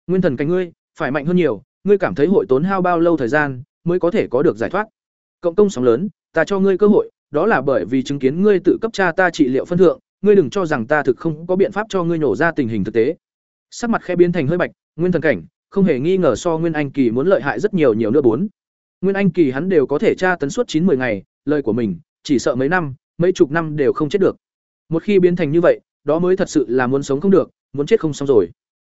A: Nguyên thần cánh ngươi, phải mạnh hơn nhiều, ngươi cảm thấy hội tốn hao bao lâu thời gian, mới có thể có được giải thoát? Cộng công sóng lớn, ta cho ngươi cơ hội, đó là bởi vì chứng kiến ngươi tự cấp cha ta trị liệu phân thượng, ngươi đừng cho rằng ta thực không có biện pháp cho ngươi nổ ra tình hình thực tế. Sắc mặt khẽ biến thành hơi bạch, nguyên thần cảnh, không hề nghi ngờ so nguyên anh kỳ muốn lợi hại rất nhiều nhiều nữa bốn. Nguyên anh kỳ hắn đều có thể tra tấn suốt chín 10 ngày, lời của mình chỉ sợ mấy năm, mấy chục năm đều không chết được. Một khi biến thành như vậy, đó mới thật sự là muốn sống không được, muốn chết không xong rồi.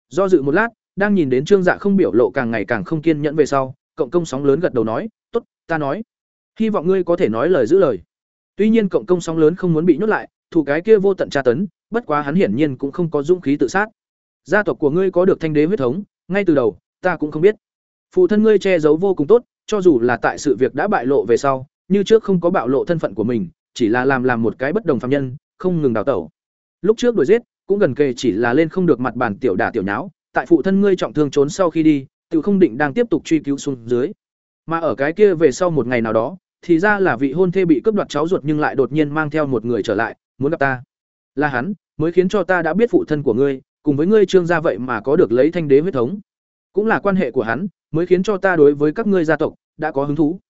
A: Do dự một lát, đang nhìn đến trương dạ không biểu lộ càng ngày càng không kiên nhẫn về sau, cộng công sóng lớn gật đầu nói, tốt, ta nói. Hy vọng ngươi có thể nói lời giữ lời. Tuy nhiên cộng công sóng lớn không muốn bị nhốt lại, thủ cái kia vô tận tra tấn, bất quá hắn hiển nhiên cũng không có dũng khí tự sát. Gia tộc của ngươi có được thanh đế huyết thống, ngay từ đầu, ta cũng không biết. Phụ thân ngươi che giấu vô cùng tốt, cho dù là tại sự việc đã bại lộ về sau như trước không có bạo lộ thân phận của mình, chỉ là làm làm một cái bất đồng phạm nhân, không ngừng đào tẩu. Lúc trước đuổi giết, cũng gần kề chỉ là lên không được mặt bàn tiểu đả tiểu nháo, tại phụ thân ngươi trọng thương trốn sau khi đi, tự không định đang tiếp tục truy cứu xuống dưới. Mà ở cái kia về sau một ngày nào đó, thì ra là vị hôn thê bị cướp đoạt cháu ruột nhưng lại đột nhiên mang theo một người trở lại, muốn gặp ta. Là hắn, mới khiến cho ta đã biết phụ thân của ngươi, cùng với ngươi trương gia vậy mà có được lấy thanh đế huyết thống. Cũng là quan hệ của hắn, mới khiến cho ta đối với các ngươi gia tộc, đã có hứng thú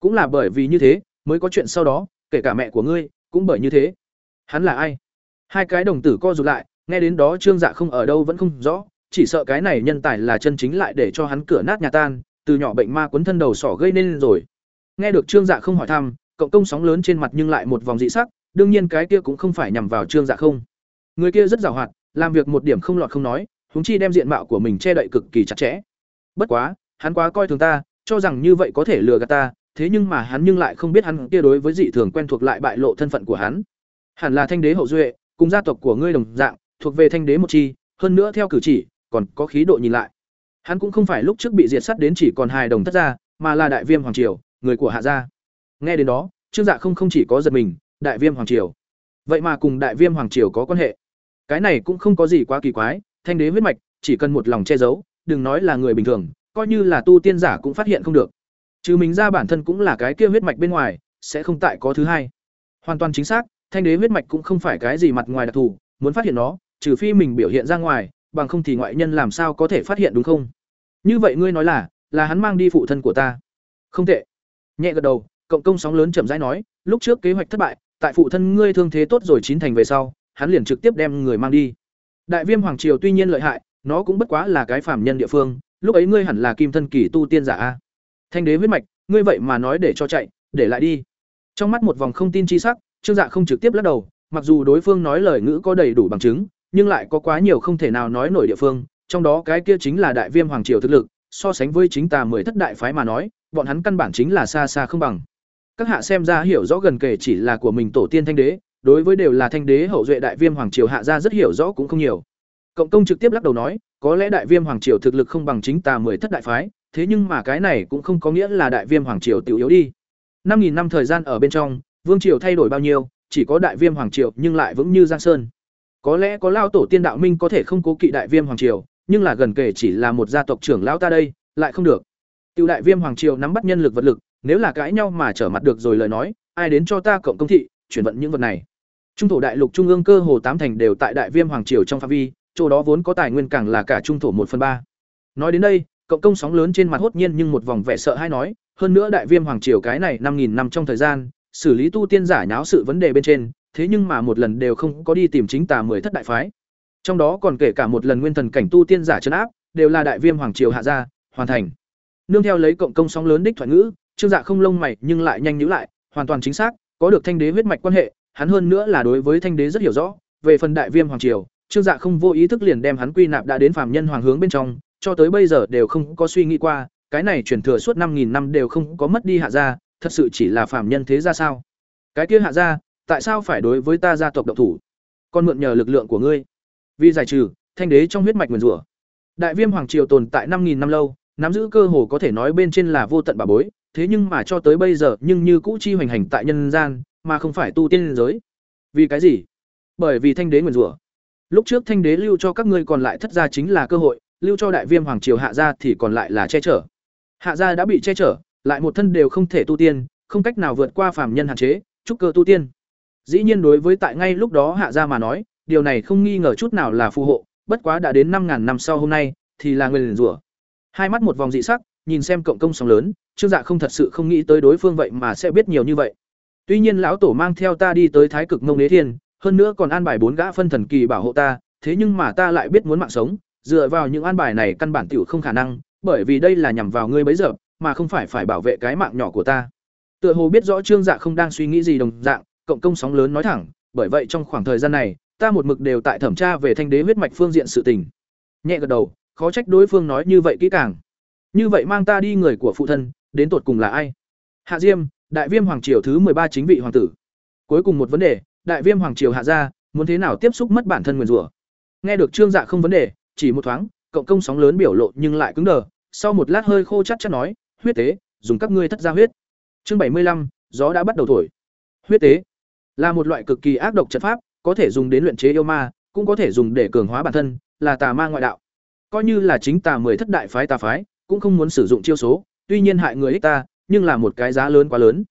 A: cũng là bởi vì như thế, mới có chuyện sau đó, kể cả mẹ của ngươi, cũng bởi như thế. Hắn là ai? Hai cái đồng tử co rụt lại, nghe đến đó trương dạ không ở đâu vẫn không rõ, chỉ sợ cái này nhân tài là chân chính lại để cho hắn cửa nát nhà tan, từ nhỏ bệnh ma quấn thân đầu sỏ gây nên rồi. Nghe được trương dạ không hỏi thăm, cộng công sóng lớn trên mặt nhưng lại một vòng dị sắc, đương nhiên cái kia cũng không phải nhằm vào trương dạ không. Người kia rất giàu hoạt, làm việc một điểm không lọt không nói húng chi đem diện mạo của mình che đậy cực kỳ chặt chẽ. Bất quá, hắn quá coi thường ta, cho rằng như vậy có thể lừa gạt ta thế nhưng mà hắn nhưng lại không biết hắn kia đối với dị thường quen thuộc lại bại lộ thân phận của hắn. Hẳn là thanh đế hậu duệ, cùng gia tộc của ngươi đồng dạng, thuộc về thanh đế một chi, hơn nữa theo cử chỉ, còn có khí độ nhìn lại. Hắn cũng không phải lúc trước bị diệt sát đến chỉ còn hài đồng thất gia, mà là đại viêm hoàng triều, người của hạ gia. Nghe đến đó, trương dạ không không chỉ có giật mình, đại viêm hoàng triều. Vậy mà cùng đại viêm hoàng triều có quan hệ. Cái này cũng không có gì quá kỳ quái, thanh đế huyết mạch, chỉ cần một lòng che giấu, đừng nói là người bình thường, coi như là tu tiên giả cũng phát hiện không được trừ mình ra bản thân cũng là cái kia huyết mạch bên ngoài, sẽ không tại có thứ hai. Hoàn toàn chính xác, thanh đế huyết mạch cũng không phải cái gì mặt ngoài đặc thù, muốn phát hiện nó, trừ phi mình biểu hiện ra ngoài, bằng không thì ngoại nhân làm sao có thể phát hiện đúng không? Như vậy ngươi nói là là hắn mang đi phụ thân của ta. Không tệ. Nhẹ gật đầu, cộng công sóng lớn chậm rãi nói, lúc trước kế hoạch thất bại, tại phụ thân ngươi thương thế tốt rồi chín thành về sau, hắn liền trực tiếp đem người mang đi. Đại viêm hoàng triều tuy nhiên lợi hại, nó cũng bất quá là cái phàm nhân địa phương, lúc ấy ngươi hẳn là kim thân kỳ tu tiên giả a thanh đế huyết mạch, ngươi vậy mà nói để cho chạy, để lại đi. Trong mắt một vòng không tin chi sắc, trương dạ không trực tiếp lắc đầu, mặc dù đối phương nói lời ngữ có đầy đủ bằng chứng, nhưng lại có quá nhiều không thể nào nói nổi địa phương, trong đó cái kia chính là đại viêm hoàng triều thực lực, so sánh với chính tà mười thất đại phái mà nói, bọn hắn căn bản chính là xa xa không bằng. Các hạ xem ra hiểu rõ gần kể chỉ là của mình tổ tiên thanh đế, đối với đều là thanh đế hậu duệ đại viêm hoàng triều hạ gia rất hiểu rõ cũng không nhiều. Cộng công trực tiếp lắc đầu nói, có lẽ đại viêm hoàng triều thực lực không bằng chính tà mười thất đại phái thế nhưng mà cái này cũng không có nghĩa là đại viêm hoàng triều tiểu yếu đi. Năm nghìn năm thời gian ở bên trong, vương triều thay đổi bao nhiêu, chỉ có đại viêm hoàng triều nhưng lại vững như giang sơn. Có lẽ có lao tổ tiên đạo minh có thể không cố kỵ đại viêm hoàng triều, nhưng là gần kể chỉ là một gia tộc trưởng lão ta đây, lại không được. Tiểu đại viêm hoàng triều nắm bắt nhân lực vật lực, nếu là cãi nhau mà trở mặt được rồi lời nói, ai đến cho ta cộng công thị, chuyển vận những vật này. Trung thổ đại lục trung ương cơ hồ tám thành đều tại đại viêm hoàng triều trong phạm vi, chỗ đó vốn có tài nguyên càng là cả trung thổ một phần ba. Nói đến đây cộng công sóng lớn trên mặt hốt nhiên nhưng một vòng vẻ sợ hay nói, hơn nữa đại viêm hoàng triều cái này năm nghìn năm trong thời gian, xử lý tu tiên giả nháo sự vấn đề bên trên, thế nhưng mà một lần đều không có đi tìm chính tà mười thất đại phái. Trong đó còn kể cả một lần nguyên thần cảnh tu tiên giả chấn áp, đều là đại viêm hoàng triều hạ gia, hoàn thành. Nương theo lấy cộng công sóng lớn đích thoại ngữ, trương dạ không lông mày nhưng lại nhanh nhữ lại, hoàn toàn chính xác, có được thanh đế huyết mạch quan hệ, hắn hơn nữa là đối với thanh đế rất hiểu rõ. Về phần đại viêm hoàng triều, trương dạ không vô ý thức liền đem hắn quy nạp đã đến phàm nhân hoàng hướng bên trong cho tới bây giờ đều không có suy nghĩ qua cái này truyền thừa suốt năm nghìn năm đều không có mất đi hạ gia, thật sự chỉ là phàm nhân thế gia sao? Cái kia hạ gia, tại sao phải đối với ta gia tộc động thủ? Con mượn nhờ lực lượng của ngươi, vì giải trừ thanh đế trong huyết mạch nguyên rủa. Đại Viêm hoàng triều tồn tại năm nghìn năm lâu, nắm giữ cơ hồ có thể nói bên trên là vô tận bà bối, thế nhưng mà cho tới bây giờ nhưng như cũ chi hoành hành tại nhân gian, mà không phải tu tiên giới. Vì cái gì? Bởi vì thanh đế nguyên rủa. Lúc trước thanh đế lưu cho các ngươi còn lại thất gia chính là cơ hội, lưu cho đại viêm hoàng triều hạ gia thì còn lại là che chở. Hạ gia đã bị che chở, lại một thân đều không thể tu tiên, không cách nào vượt qua phàm nhân hạn chế, trúc cơ tu tiên. Dĩ nhiên đối với tại ngay lúc đó hạ gia mà nói, điều này không nghi ngờ chút nào là phù hộ, bất quá đã đến năm ngàn năm sau hôm nay, thì là nguyên rủa. Hai mắt một vòng dị sắc, nhìn xem cộng công sóng lớn, Trương Dạ không thật sự không nghĩ tới đối phương vậy mà sẽ biết nhiều như vậy. Tuy nhiên lão tổ mang theo ta đi tới Thái Cực Ngông Đế Thiên, hơn nữa còn an bài bốn gã phân thần kỳ bảo hộ ta, thế nhưng mà ta lại biết muốn mạng sống, dựa vào những an bài này căn bản tiểu không khả năng, bởi vì đây là nhằm vào ngươi bấy giờ, mà không phải phải bảo vệ cái mạng nhỏ của ta. Tựa hồ biết rõ Trương Dạ không đang suy nghĩ gì đồng dạng, cộng công sóng lớn nói thẳng, bởi vậy trong khoảng thời gian này, ta một mực đều tại thẩm tra về thanh đế huyết mạch phương diện sự tình. Nhẹ gật đầu, khó trách đối phương nói như vậy kỹ càng. Như vậy mang ta đi người của phụ thân, đến tột cùng là ai? Hạ Diêm, Đại Viêm hoàng triều thứ ba chính vị hoàng tử. Cuối cùng một vấn đề, Đại Viêm hoàng triều hạ gia, muốn thế nào tiếp xúc mất bản thân nguyên rủa. Nghe được Trương Dạ không vấn đề, chỉ một thoáng, cộng công sóng lớn biểu lộ nhưng lại cứng đờ, sau một lát hơi khô chắc chắn nói, huyết tế, dùng các ngươi thất gia huyết. Chương bảy mươi lăm, gió đã bắt đầu thổi. Huyết tế là một loại cực kỳ ác độc trận pháp, có thể dùng đến luyện chế yêu ma, cũng có thể dùng để cường hóa bản thân, là tà ma ngoại đạo. Coi như là chính tà mười thất đại phái tà phái, cũng không muốn sử dụng chiêu số, tuy nhiên hại người ích ta, nhưng là một cái giá lớn quá lớn.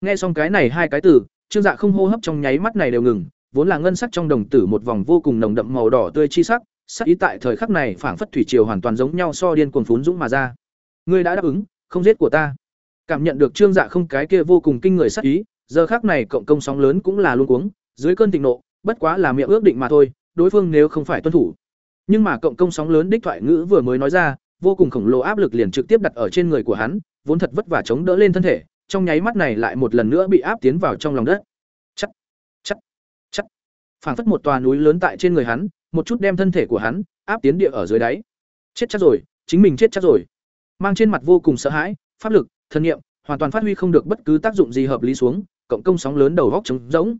A: Nghe xong cái này hai cái từ, Trương Dạ không hô hấp trong nháy mắt này đều ngừng, vốn là ngân sắc trong đồng tử một vòng vô cùng nồng đậm màu đỏ tươi chi sắc, sắc ý tại thời khắc này phảng phất thủy triều hoàn toàn giống nhau so điên cuồng phún dũng mà ra. Ngươi đã đáp ứng, không giết của ta. Cảm nhận được Trương Dạ không cái kia vô cùng kinh người sắc ý, giờ khắc này cộng công sóng lớn cũng là luôn cuống, dưới cơn thịnh nộ, bất quá là miệng ước định mà thôi, đối phương nếu không phải tuân thủ. Nhưng mà cộng công sóng lớn đích thoại ngữ vừa mới nói ra, vô cùng khổng lồ áp lực liền trực tiếp đặt ở trên người của hắn, vốn thật vất vả chống đỡ lên thân thể, trong nháy mắt này lại một lần nữa bị áp tiến vào trong lòng đất. Chắc, chắc, chắc. Phảng phất một tòa núi lớn tại trên người hắn, một chút đem thân thể của hắn áp tiến địa ở dưới đáy. Chết chắc rồi, chính mình chết chắc rồi. Mang trên mặt vô cùng sợ hãi, pháp lực, thân niệm, hoàn toàn phát huy không được bất cứ tác dụng gì hợp lý xuống, cộng công sóng lớn đầu góc trống rỗng.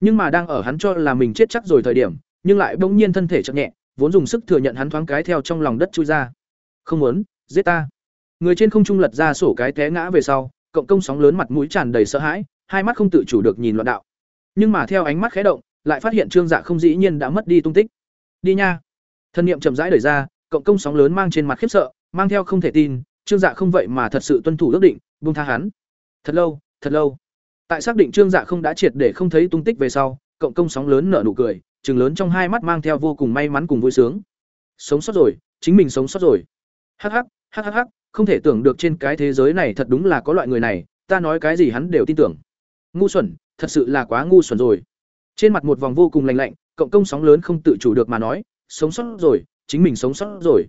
A: Nhưng mà đang ở hắn cho là mình chết chắc rồi thời điểm, nhưng lại bỗng nhiên thân thể chậm nhẹ, vốn dùng sức thừa nhận hắn thoáng cái theo trong lòng đất chui ra. Không muốn, giết ta. Người trên không trung lật ra sổ cái té ngã về sau, cộng công sóng lớn mặt mũi tràn đầy sợ hãi, hai mắt không tự chủ được nhìn loạn đạo. Nhưng mà theo ánh mắt khẽ động, lại phát hiện Trương Dạ không dĩ nhiên đã mất đi tung tích. Đi nha. Thân niệm chậm rãi đẩy ra, cộng công sóng lớn mang trên mặt khiếp sợ, mang theo không thể tin, Trương Dạ không vậy mà thật sự tuân thủ ước định, buông tha hắn. Thật lâu, thật lâu. Tại xác định Trương Dạ không đã triệt để không thấy tung tích về sau, cộng công sóng lớn nở nụ cười, trừng lớn trong hai mắt mang theo vô cùng may mắn cùng vui sướng. Sống sót rồi, chính mình sống sót rồi. Hắc hắc, hắc hắc hắc, không thể tưởng được trên cái thế giới này thật đúng là có loại người này, ta nói cái gì hắn đều tin tưởng. Ngu xuẩn, thật sự là quá ngu xuẩn rồi. Trên mặt một vòng vô cùng lạnh lạnh, cộng công sóng lớn không tự chủ được mà nói, sống sót rồi, chính mình sống sót rồi.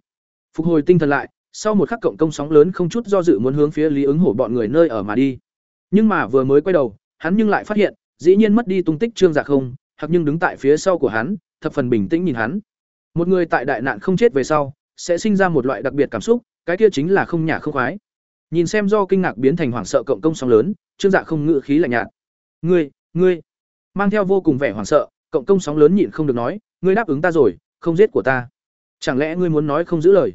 A: Phục hồi tinh thần lại, sau một khắc cộng công sóng lớn không chút do dự muốn hướng phía Lý ứng hổ bọn người nơi ở mà đi. Nhưng mà vừa mới quay đầu, hắn nhưng lại phát hiện, dĩ nhiên mất đi tung tích Trương Dạ không, hoặc nhưng đứng tại phía sau của hắn, thập phần bình tĩnh nhìn hắn. Một người tại đại nạn không chết về sau, sẽ sinh ra một loại đặc biệt cảm xúc, cái kia chính là không nhả không khoái. Nhìn xem do kinh ngạc biến thành hoảng sợ cộng công sóng lớn, Trương Dạ không ngự khí lạnh nhạt. "Ngươi, ngươi?" Mang theo vô cùng vẻ hoảng sợ, cộng công sóng lớn nhịn không được nói, "Ngươi đáp ứng ta rồi, không giết của ta. Chẳng lẽ ngươi muốn nói không giữ lời?"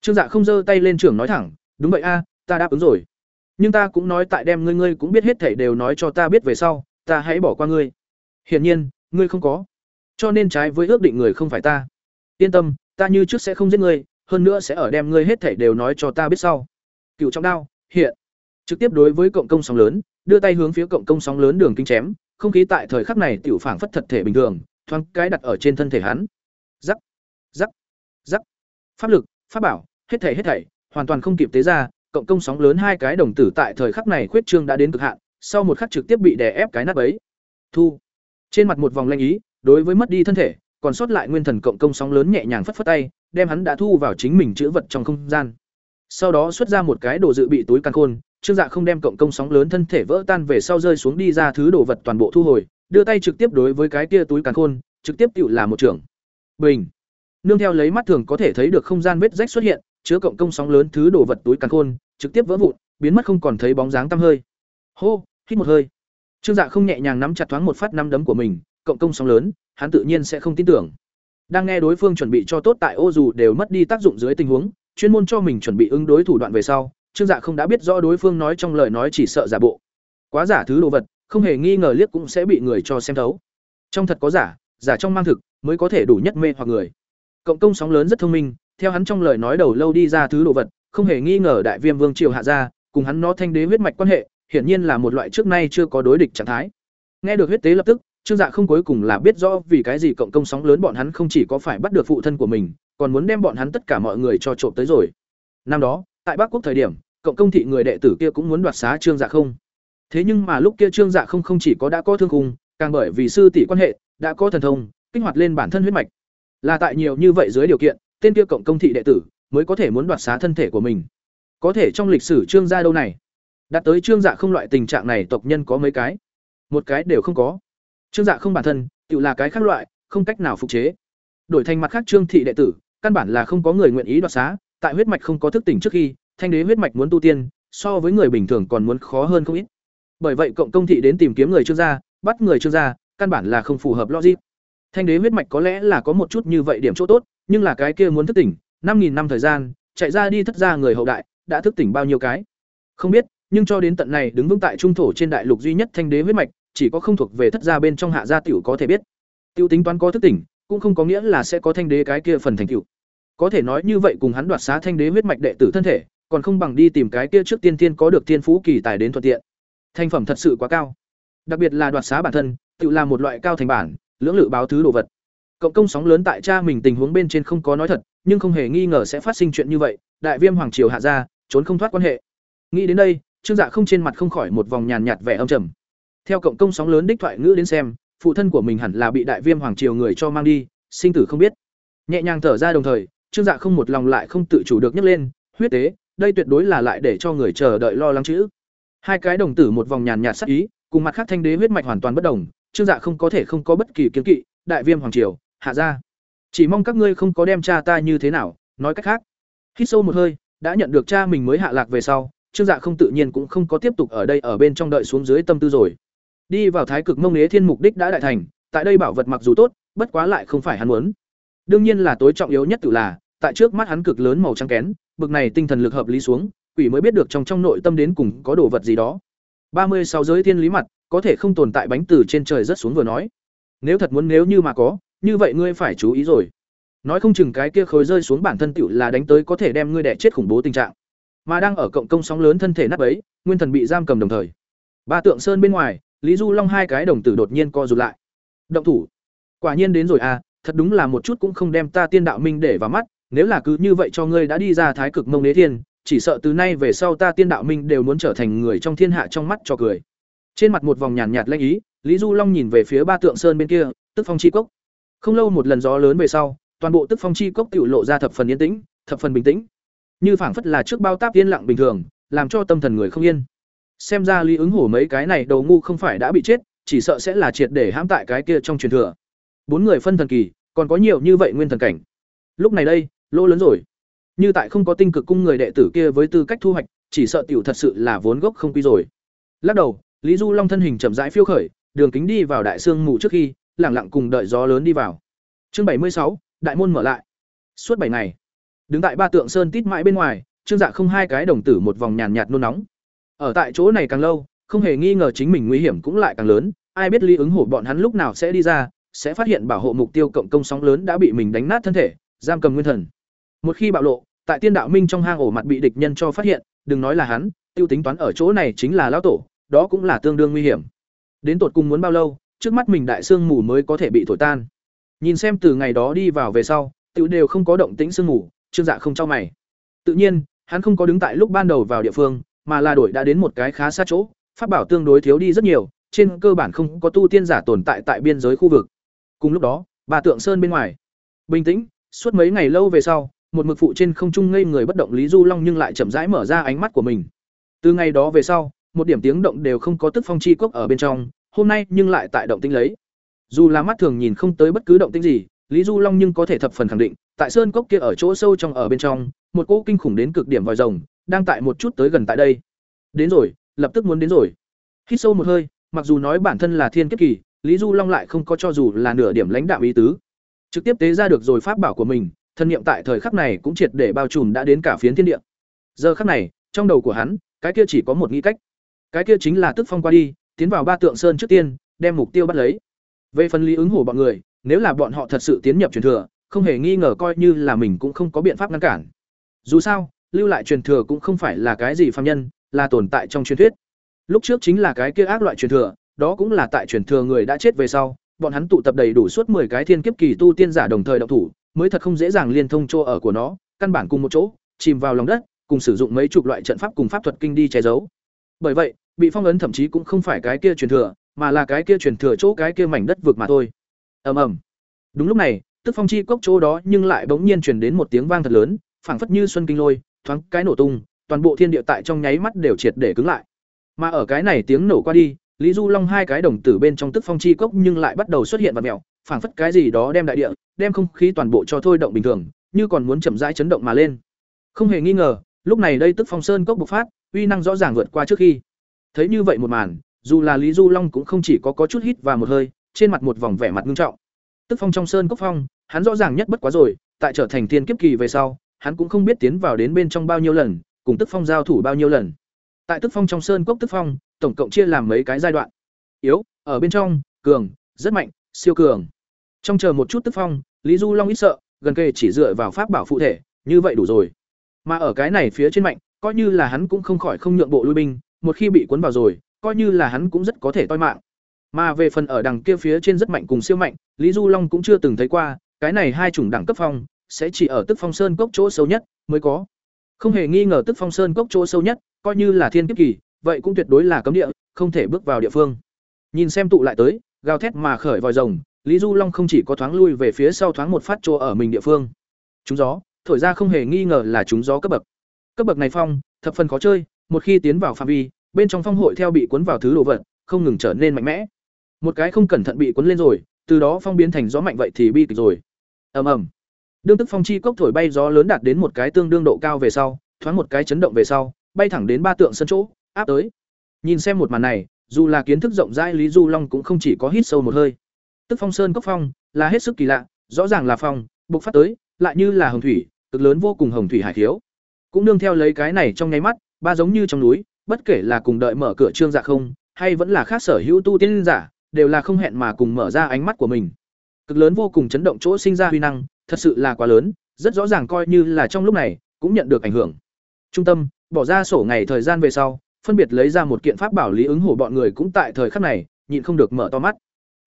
A: Trương Dạ không giơ tay lên trưởng nói thẳng, "Đúng vậy a, ta đáp ứng rồi. Nhưng ta cũng nói tại đem ngươi ngươi cũng biết hết thảy đều nói cho ta biết về sau, ta hãy bỏ qua ngươi." Hiển nhiên, ngươi không có. Cho nên trái với ước định người không phải ta. Yên tâm, ta như trước sẽ không giết ngươi, hơn nữa sẽ ở đem ngươi hết thảy đều nói cho ta biết sau. Cựu trọng đao, hiện. Trực tiếp đối với cộng công sóng lớn, đưa tay hướng phía cộng công sóng lớn đường kinh chém, không khí tại thời khắc này tiểu phảng phất thật thể bình thường, thoáng cái đặt ở trên thân thể hắn. Rắc, rắc, rắc. Pháp lực, pháp bảo, hết thảy hết thảy, hoàn toàn không kịp tế ra, cộng công sóng lớn hai cái đồng tử tại thời khắc này khuyết trương đã đến cực hạn, sau một khắc trực tiếp bị đè ép cái nát ấy, Thu. Trên mặt một vòng lanh ý, đối với mất đi thân thể, còn sót lại nguyên thần cộng công sóng lớn nhẹ nhàng phất phất tay, đem hắn đã thu vào chính mình chữ vật trong không gian. Sau đó xuất ra một cái đồ dự bị túi căn khôn, Trương Dạ không đem cộng công sóng lớn thân thể vỡ tan về sau rơi xuống đi ra thứ đồ vật toàn bộ thu hồi, đưa tay trực tiếp đối với cái kia túi càn khôn, trực tiếp tựu là một trưởng. Bình. Nương theo lấy mắt thường có thể thấy được không gian vết rách xuất hiện, chứa cộng công sóng lớn thứ đồ vật túi càn khôn trực tiếp vỡ vụn biến mất không còn thấy bóng dáng tăm hơi hô hít một hơi trương dạ không nhẹ nhàng nắm chặt thoáng một phát năm đấm của mình cộng công sóng lớn hắn tự nhiên sẽ không tin tưởng đang nghe đối phương chuẩn bị cho tốt tại ô dù đều mất đi tác dụng dưới tình huống chuyên môn cho mình chuẩn bị ứng đối thủ đoạn về sau trương dạ không đã biết rõ đối phương nói trong lời nói chỉ sợ giả bộ. Quá giả thứ đồ vật, không hề nghi ngờ liếc cũng sẽ bị người cho xem thấu. Trong thật có giả giả trong mang thực, mới có thể đủ nhất mê hoặc người. Cộng công sóng lớn rất thông minh, theo hắn trong lời nói đầu lâu đi ra thứ đồ vật, không hề nghi ngờ đại viêm vương triều hạ ra, cùng hắn nó thanh đế huyết mạch quan hệ, hiển nhiên là một loại trước nay chưa có đối địch trạng thái. Nghe được huyết tế lập tức, trương dạ không cuối cùng là biết rõ vì cái gì cộng công sóng lớn bọn hắn không chỉ có phải bắt được phụ thân của mình, còn muốn đem bọn hắn tất cả mọi người cho trộm tới rồi. Năm đó tại bắc quốc thời điểm, cộng công thị người đệ tử kia cũng muốn đoạt xá trương dạ không. Thế nhưng mà lúc kia trương dạ không không chỉ có đã có thương khung, càng bởi vì sư tỷ quan hệ, đã có thần thông, kích hoạt lên bản thân huyết mạch. Là tại nhiều như vậy dưới điều kiện, tên kia cộng công thị đệ tử mới có thể muốn đoạt xá thân thể của mình. Có thể trong lịch sử trương gia đâu này? Đạt tới trương dạ không loại tình trạng này tộc nhân có mấy cái? Một cái đều không có. Trương dạ không bản thân, tự là cái khác loại, không cách nào phục chế. Đổi thành mặt khác trương thị đệ tử, căn bản là không có người nguyện ý đoạt xá, tại huyết mạch không có thức tỉnh trước khi thanh đế huyết mạch muốn tu tiên, so với người bình thường còn muốn khó hơn không ít. Bởi vậy cộng công thị đến tìm kiếm người trương gia bắt người trương gia căn bản là không phù hợp logic. Thanh đế huyết mạch có lẽ là có một chút như vậy điểm chỗ tốt, nhưng là cái kia muốn thức tỉnh, năm nghìn năm thời gian, chạy ra đi thất gia người hậu đại, đã thức tỉnh bao nhiêu cái? Không biết, nhưng cho đến tận này đứng vững tại trung thổ trên đại lục duy nhất thanh đế huyết mạch, chỉ có không thuộc về thất gia bên trong hạ gia tiểu có thể biết. Tiêu tính toán có thức tỉnh, cũng không có nghĩa là sẽ có thanh đế cái kia phần thành tựu. Có thể nói như vậy cùng hắn đoạt xá thanh đế huyết mạch đệ tử thân thể còn không bằng đi tìm cái kia trước tiên tiên có được tiên phú kỳ tài đến thuận tiện. Thành phẩm thật sự quá cao. Đặc biệt là đoạt xá bản thân, tự là một loại cao thành bản, lưỡng lự báo thứ đồ vật. Cộng công sóng lớn tại cha mình tình huống bên trên không có nói thật, nhưng không hề nghi ngờ sẽ phát sinh chuyện như vậy, đại viêm hoàng triều hạ ra, trốn không thoát quan hệ. Nghĩ đến đây, trương dạ không trên mặt không khỏi một vòng nhàn nhạt vẻ âm trầm. Theo cộng công sóng lớn đích thoại ngữ đến xem, phụ thân của mình hẳn là bị đại viêm hoàng triều người cho mang đi, sinh tử không biết. Nhẹ nhàng thở ra đồng thời, trương dạ không một lòng lại không tự chủ được nhấc lên, huyết tế đây tuyệt đối là lại để cho người chờ đợi lo lắng chữ. Hai cái đồng tử một vòng nhàn nhạt sắc ý, cùng mặt khác thanh đế huyết mạch hoàn toàn bất đồng, trương dạ không có thể không có bất kỳ kiến kỵ, đại viêm hoàng triều, hạ ra chỉ mong các ngươi không có đem cha ta như thế nào, nói cách khác. Hít sâu một hơi, đã nhận được cha mình mới hạ lạc về sau, trương dạ không tự nhiên cũng không có tiếp tục ở đây ở bên trong đợi xuống dưới tâm tư rồi. Đi vào thái cực mông nế thiên mục đích đã đại thành, tại đây bảo vật mặc dù tốt, bất quá lại không phải hắn muốn. Đương nhiên là tối trọng yếu nhất tự là, tại trước mắt hắn cực lớn màu trắng kén bực này tinh thần lực hợp lý xuống, quỷ mới biết được trong trong nội tâm đến cùng có đồ vật gì đó. Ba mươi sáu giới thiên lý mặt, có thể không tồn tại bánh từ trên trời rất xuống vừa nói. Nếu thật muốn nếu như mà có, như vậy ngươi phải chú ý rồi. Nói không chừng cái kia khối rơi xuống bản thân tựu là đánh tới có thể đem ngươi đẻ chết khủng bố tình trạng. Mà đang ở cộng công sóng lớn thân thể nắp ấy, nguyên thần bị giam cầm đồng thời. Ba tượng sơn bên ngoài, lý du long hai cái đồng tử đột nhiên co rụt lại. Động thủ. Quả nhiên đến rồi à thật đúng là một chút cũng không đem ta tiên đạo minh để vào mắt nếu là cứ như vậy cho ngươi đã đi ra thái cực mông đế thiên, chỉ sợ từ nay về sau ta tiên đạo minh đều muốn trở thành người trong thiên hạ trong mắt cho cười. Trên mặt một vòng nhàn nhạt lanh ý, lý du long nhìn về phía ba tượng sơn bên kia, tức phong chi cốc. Không lâu một lần gió lớn về sau, toàn bộ tức phong chi cốc tự lộ ra thập phần yên tĩnh, thập phần bình tĩnh. Như phảng phất là trước bao táp yên lặng bình thường, làm cho tâm thần người không yên. Xem ra lý ứng hổ mấy cái này đầu ngu không phải đã bị chết, chỉ sợ sẽ là triệt để hãm tại cái kia trong truyền thừa. Bốn người phân thần kỳ, còn có nhiều như vậy nguyên thần cảnh. Lúc này đây lỗ lớn rồi. Như tại không có tinh cực cung người đệ tử kia với tư cách thu hoạch, chỉ sợ tiểu thật sự là vốn gốc không quy rồi. Lắc đầu, lý du long thân hình chậm rãi phiêu khởi, đường kính đi vào đại sương mù trước khi lẳng lặng cùng đợi gió lớn đi vào. Chương bảy mươi sáu, đại môn mở lại. Suốt bảy ngày, đứng tại ba tượng sơn tít mãi bên ngoài, trương dạ không hai cái đồng tử một vòng nhàn nhạt nôn nóng. Ở tại chỗ này càng lâu, không hề nghi ngờ chính mình nguy hiểm cũng lại càng lớn, ai biết lý ứng hổ bọn hắn lúc nào sẽ đi ra, sẽ phát hiện bảo hộ mục tiêu cộng công sóng lớn đã bị mình đánh nát thân thể, giam cầm nguyên thần một khi bạo lộ, tại tiên đạo minh trong hang ổ mặt bị địch nhân cho phát hiện, đừng nói là hắn, tiêu tính toán ở chỗ này chính là lão tổ, đó cũng là tương đương nguy hiểm. Đến tột cùng muốn bao lâu, trước mắt mình đại sương mù mới có thể bị thổi tan. Nhìn xem từ ngày đó đi vào về sau tự đều không có động tĩnh sương mù, trương dạ không cho mày. Tự nhiên, hắn không có đứng tại lúc ban đầu vào địa phương, mà là đổi đã đến một cái khá xa chỗ, pháp bảo tương đối thiếu đi rất nhiều, trên cơ bản không có tu tiên giả tồn tại tại biên giới khu vực. Cùng lúc đó, bà tượng sơn bên ngoài. Bình tĩnh, suốt mấy ngày lâu về sau một mực phụ trên không trung ngây người bất động lý du long nhưng lại chậm rãi mở ra ánh mắt của mình. Từ ngày đó về sau, một điểm tiếng động đều không có tức phong chi cốc ở bên trong, hôm nay nhưng lại tại động tinh lấy. Dù là mắt thường nhìn không tới bất cứ động tinh gì, lý du long nhưng có thể thập phần khẳng định, tại sơn cốc kia ở chỗ sâu trong ở bên trong, một cỗ kinh khủng đến cực điểm vòi rồng, đang tại một chút tới gần tại đây. Đến rồi, lập tức muốn đến rồi. Hít sâu một hơi, mặc dù nói bản thân là thiên kiếp kỳ, lý du long lại không có cho dù là nửa điểm lãnh đạo ý tứ. Trực tiếp tế ra được rồi pháp bảo của mình thân niệm tại thời khắc này cũng triệt để bao trùm đã đến cả phiến thiên địa. Giờ khắc này, trong đầu của hắn, cái kia chỉ có một nghĩ cách. Cái kia chính là tức phong qua đi, tiến vào ba tượng sơn trước tiên, đem mục tiêu bắt lấy. Về phần lý ứng hổ bọn người, nếu là bọn họ thật sự tiến nhập truyền thừa, không hề nghi ngờ coi như là mình cũng không có biện pháp ngăn cản. Dù sao, lưu lại truyền thừa cũng không phải là cái gì phạm nhân, là tồn tại trong truyền thuyết. Lúc trước chính là cái kia ác loại truyền thừa, đó cũng là tại truyền thừa người đã chết về sau bọn hắn tụ tập đầy đủ suốt 10 cái thiên kiếp kỳ tu tiên giả đồng thời động thủ, mới thật không dễ dàng liên thông chỗ ở của nó, căn bản cùng một chỗ, chìm vào lòng đất, cùng sử dụng mấy chục loại trận pháp cùng pháp thuật kinh đi che giấu. Bởi vậy, bị phong ấn thậm chí cũng không phải cái kia truyền thừa, mà là cái kia truyền thừa chỗ cái kia mảnh đất vực mà thôi. Ầm ầm. Đúng lúc này, tức phong chi cốc chỗ đó nhưng lại bỗng nhiên truyền đến một tiếng vang thật lớn, phảng phất như xuân kinh lôi, thoáng cái nổ tung, toàn bộ thiên địa tại trong nháy mắt đều triệt để cứng lại. Mà ở cái này tiếng nổ qua đi lý du long hai cái đồng tử bên trong tức phong chi cốc nhưng lại bắt đầu xuất hiện vật mèo, phảng phất cái gì đó đem đại địa, đem không khí toàn bộ cho thôi động bình thường, như còn muốn chậm rãi chấn động mà lên. Không hề nghi ngờ, lúc này đây tức phong sơn cốc bộc phát, uy năng rõ ràng vượt qua trước khi. Thấy như vậy một màn, dù là lý du long cũng không chỉ có có chút hít và một hơi, trên mặt một vòng vẻ mặt nghiêm trọng. Tức phong trong sơn cốc phong, hắn rõ ràng nhất bất quá rồi, tại trở thành thiên kiếp kỳ về sau, hắn cũng không biết tiến vào đến bên trong bao nhiêu lần, cùng tức phong giao thủ bao nhiêu lần. Tại tức phong trong sơn cốc tức phong tổng cộng chia làm mấy cái giai đoạn. Yếu, ở bên trong, cường, rất mạnh, siêu cường. Trong chờ một chút tức phong, lý du long ít sợ, gần kề chỉ dựa vào pháp bảo phụ thể, như vậy đủ rồi. Mà ở cái này phía trên mạnh, coi như là hắn cũng không khỏi không nhượng bộ lui binh, một khi bị cuốn vào rồi, coi như là hắn cũng rất có thể toi mạng. Mà về phần ở đằng kia phía trên rất mạnh cùng siêu mạnh, lý du long cũng chưa từng thấy qua, cái này hai chủng đẳng cấp phong, sẽ chỉ ở tức phong sơn cốc chỗ sâu nhất mới có. Không hề nghi ngờ tức phong sơn cốc chỗ sâu nhất, coi như là thiên kiếp kỳ vậy cũng tuyệt đối là cấm địa, không thể bước vào địa phương. Nhìn xem tụ lại tới, gào thét mà khởi vòi rồng, lý du long không chỉ có thoáng lui về phía sau thoáng một phát chỗ ở mình địa phương. Chúng gió, thổi ra không hề nghi ngờ là chúng gió cấp bậc. Cấp bậc này phong, thập phần khó chơi, một khi tiến vào phạm vi, bên trong phong hội theo bị cuốn vào thứ đồ vật, không ngừng trở nên mạnh mẽ. Một cái không cẩn thận bị cuốn lên rồi, từ đó phong biến thành gió mạnh vậy thì bi kịch rồi. Ầm ầm. Đương tức phong chi cốc thổi bay gió lớn đạt đến một cái tương đương độ cao về sau, thoáng một cái chấn động về sau, bay thẳng đến ba tượng sân chỗ áp tới. Nhìn xem một màn này, dù là kiến thức rộng rãi lý du long cũng không chỉ có hít sâu một hơi. Tức phong sơn cốc phong, là hết sức kỳ lạ, rõ ràng là phong, bộc phát tới, lại như là hồng thủy, cực lớn vô cùng hồng thủy hải thiếu cũng nương theo lấy cái này trong nháy mắt, ba giống như trong núi, bất kể là cùng đợi mở cửa trương dạ không, hay vẫn là khác sở hữu tu tiên giả, đều là không hẹn mà cùng mở ra ánh mắt của mình. Cực lớn vô cùng chấn động chỗ sinh ra huy năng, thật sự là quá lớn, rất rõ ràng coi như là trong lúc này, cũng nhận được ảnh hưởng. Trung tâm, bỏ ra sổ ngày thời gian về sau phân biệt lấy ra một kiện pháp bảo lý ứng hổ bọn người cũng tại thời khắc này, nhịn không được mở to mắt.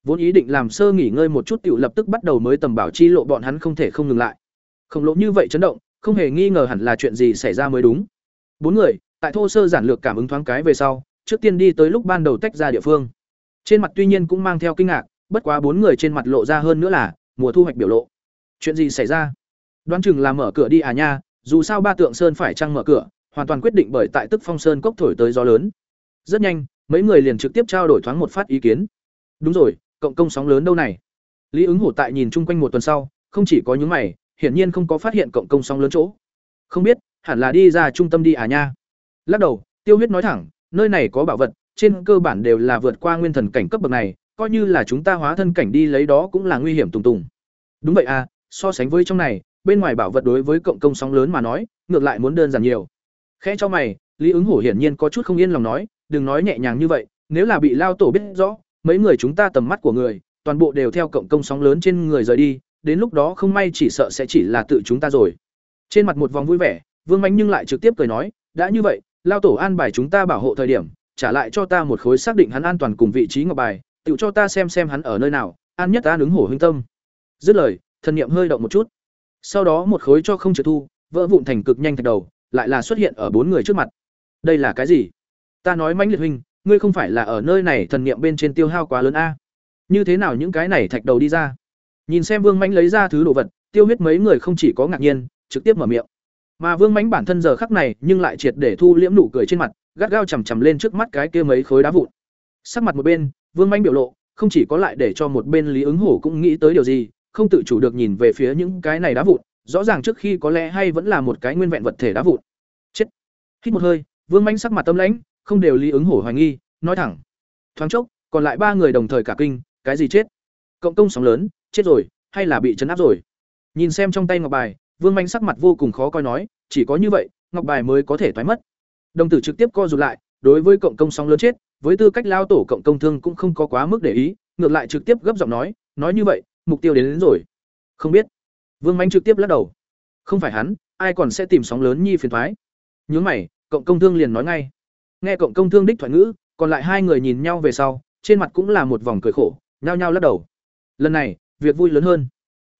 A: Vốn ý định làm sơ nghỉ ngơi một chút tựu lập tức bắt đầu mới tầm bảo chi lộ bọn hắn không thể không ngừng lại. Khổng lồ như vậy chấn động, không hề nghi ngờ hẳn là chuyện gì xảy ra mới đúng. Bốn người, tại thô sơ giản lược cảm ứng thoáng cái về sau, trước tiên đi tới lúc ban đầu tách ra địa phương. Trên mặt tuy nhiên cũng mang theo kinh ngạc, bất quá bốn người trên mặt lộ ra hơn nữa là mùa thu hoạch biểu lộ. Chuyện gì xảy ra? Đoán chừng là mở cửa đi à nha, dù sao ba tượng sơn phải chăng mở cửa hoàn toàn quyết định bởi tại tức phong sơn cốc thổi tới gió lớn. Rất nhanh, mấy người liền trực tiếp trao đổi thoáng một phát ý kiến. Đúng rồi, cộng công sóng lớn đâu này? Lý ứng hổ tại nhìn chung quanh một tuần sau, không chỉ có những mày, hiển nhiên không có phát hiện cộng công sóng lớn chỗ. Không biết, hẳn là đi ra trung tâm đi à nha. Lắc đầu, tiêu huyết nói thẳng, nơi này có bảo vật, trên cơ bản đều là vượt qua nguyên thần cảnh cấp bậc này, coi như là chúng ta hóa thân cảnh đi lấy đó cũng là nguy hiểm tùng tùng. Đúng vậy à so sánh với trong này, bên ngoài bảo vật đối với cộng công sóng lớn mà nói, ngược lại muốn đơn giản nhiều khẽ cho mày, lý ứng hổ hiển nhiên có chút không yên lòng nói, đừng nói nhẹ nhàng như vậy, nếu là bị lao tổ biết rõ, mấy người chúng ta tầm mắt của người, toàn bộ đều theo cộng công sóng lớn trên người rời đi, đến lúc đó không may chỉ sợ sẽ chỉ là tự chúng ta rồi. Trên mặt một vòng vui vẻ, vương mánh nhưng lại trực tiếp cười nói, đã như vậy, lao tổ an bài chúng ta bảo hộ thời điểm, trả lại cho ta một khối xác định hắn an toàn cùng vị trí ngọc bài, tự cho ta xem xem hắn ở nơi nào, an nhất ta ứng hổ huynh tâm. Dứt lời, thần niệm hơi động một chút. Sau đó một khối cho không trượt thu, vỡ vụn thành cực nhanh thạch đầu lại là xuất hiện ở bốn người trước mặt. Đây là cái gì? Ta nói mãnh liệt huynh, ngươi không phải là ở nơi này thần niệm bên trên tiêu hao quá lớn a? Như thế nào những cái này thạch đầu đi ra? Nhìn xem vương mãnh lấy ra thứ đồ vật, tiêu huyết mấy người không chỉ có ngạc nhiên, trực tiếp mở miệng. Mà vương mãnh bản thân giờ khắc này, nhưng lại triệt để thu liễm nụ cười trên mặt, gắt gao chằm chằm lên trước mắt cái kia mấy khối đá vụn. Sắc mặt một bên, vương mãnh biểu lộ, không chỉ có lại để cho một bên lý ứng hổ cũng nghĩ tới điều gì, không tự chủ được nhìn về phía những cái này đá vụn rõ ràng trước khi có lẽ hay vẫn là một cái nguyên vẹn vật thể đá vụn. Chết. Hít một hơi, Vương Mạnh sắc mặt tâm lãnh, không đều lý ứng hổ hoài nghi, nói thẳng. Thoáng chốc, còn lại ba người đồng thời cả kinh, cái gì chết? Cộng công sóng lớn, chết rồi, hay là bị chấn áp rồi? Nhìn xem trong tay ngọc bài, Vương Mạnh sắc mặt vô cùng khó coi nói, chỉ có như vậy, ngọc bài mới có thể toái mất. Đồng tử trực tiếp co rụt lại, đối với cộng công sóng lớn chết, với tư cách lao tổ cộng công thương cũng không có quá mức để ý, ngược lại trực tiếp gấp giọng nói, nói như vậy, mục tiêu đến, đến rồi. Không biết. Vương Mạnh trực tiếp lắc đầu. Không phải hắn, ai còn sẽ tìm sóng lớn nhi phiền toái. Nhướng mày, cộng công thương liền nói ngay. Nghe cộng công thương đích thoại ngữ, còn lại hai người nhìn nhau về sau, trên mặt cũng là một vòng cười khổ, nhao nhao lắc đầu. Lần này, việc vui lớn hơn.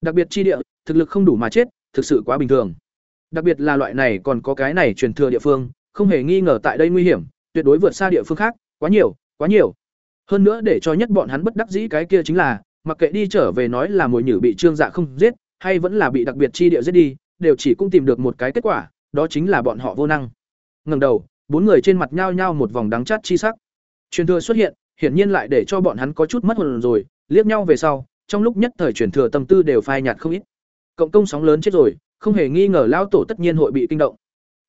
A: Đặc biệt chi địa, thực lực không đủ mà chết, thực sự quá bình thường. Đặc biệt là loại này còn có cái này truyền thừa địa phương, không hề nghi ngờ tại đây nguy hiểm, tuyệt đối vượt xa địa phương khác, quá nhiều, quá nhiều. Hơn nữa để cho nhất bọn hắn bất đắc dĩ cái kia chính là, mặc kệ đi trở về nói là mồi nhử bị trương dạ không giết, hay vẫn là bị đặc biệt chi địa giết đi, đều chỉ cũng tìm được một cái kết quả, đó chính là bọn họ vô năng. Ngẩng đầu, bốn người trên mặt nhao nhao một vòng đắng chát chi sắc. Truyền thừa xuất hiện, hiển nhiên lại để cho bọn hắn có chút mất hồn rồi, liếc nhau về sau, trong lúc nhất thời truyền thừa tâm tư đều phai nhạt không ít. Cộng công sóng lớn chết rồi, không hề nghi ngờ lao tổ tất nhiên hội bị kinh động.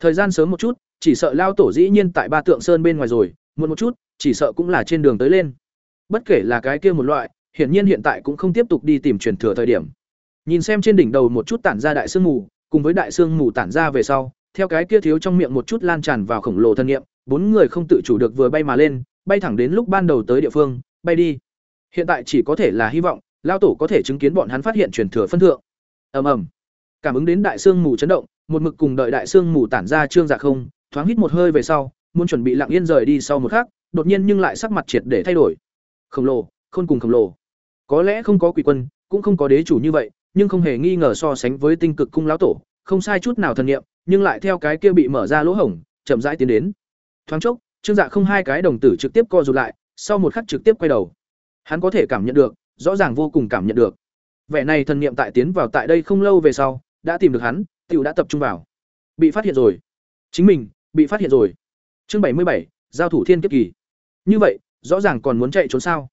A: Thời gian sớm một chút, chỉ sợ lao tổ dĩ nhiên tại Ba Tượng Sơn bên ngoài rồi, muộn một chút, chỉ sợ cũng là trên đường tới lên. Bất kể là cái kia một loại, hiển nhiên hiện tại cũng không tiếp tục đi tìm truyền thừa thời điểm. Nhìn xem trên đỉnh đầu một chút tản ra đại sương mù, cùng với đại sương mù tản ra về sau, theo cái kia thiếu trong miệng một chút lan tràn vào khổng lồ thân nghiệm, bốn người không tự chủ được vừa bay mà lên, bay thẳng đến lúc ban đầu tới địa phương, bay đi. Hiện tại chỉ có thể là hy vọng, lao tổ có thể chứng kiến bọn hắn phát hiện truyền thừa phân thượng. Ầm ầm. Cảm ứng đến đại sương mù chấn động, một mực cùng đợi đại sương mù tản ra trương dạ không, thoáng hít một hơi về sau, muốn chuẩn bị lặng yên rời đi sau một khắc, đột nhiên nhưng lại sắc mặt triệt để thay đổi. Khổng lồ, khôn cùng khổng lồ. Có lẽ không có quỷ quân, cũng không có đế chủ như vậy, nhưng không hề nghi ngờ so sánh với tinh cực cung lão tổ, không sai chút nào thần niệm, nhưng lại theo cái kia bị mở ra lỗ hổng, chậm rãi tiến đến. Thoáng chốc, Trương Dạ không hai cái đồng tử trực tiếp co rụt lại, sau một khắc trực tiếp quay đầu. Hắn có thể cảm nhận được, rõ ràng vô cùng cảm nhận được. Vẻ này thần niệm tại tiến vào tại đây không lâu về sau, đã tìm được hắn, tiểu đã tập trung vào. Bị phát hiện rồi. Chính mình bị phát hiện rồi. Chương bảy mươi bảy, giao thủ thiên kiếp kỳ. Như vậy, rõ ràng còn muốn chạy trốn sao?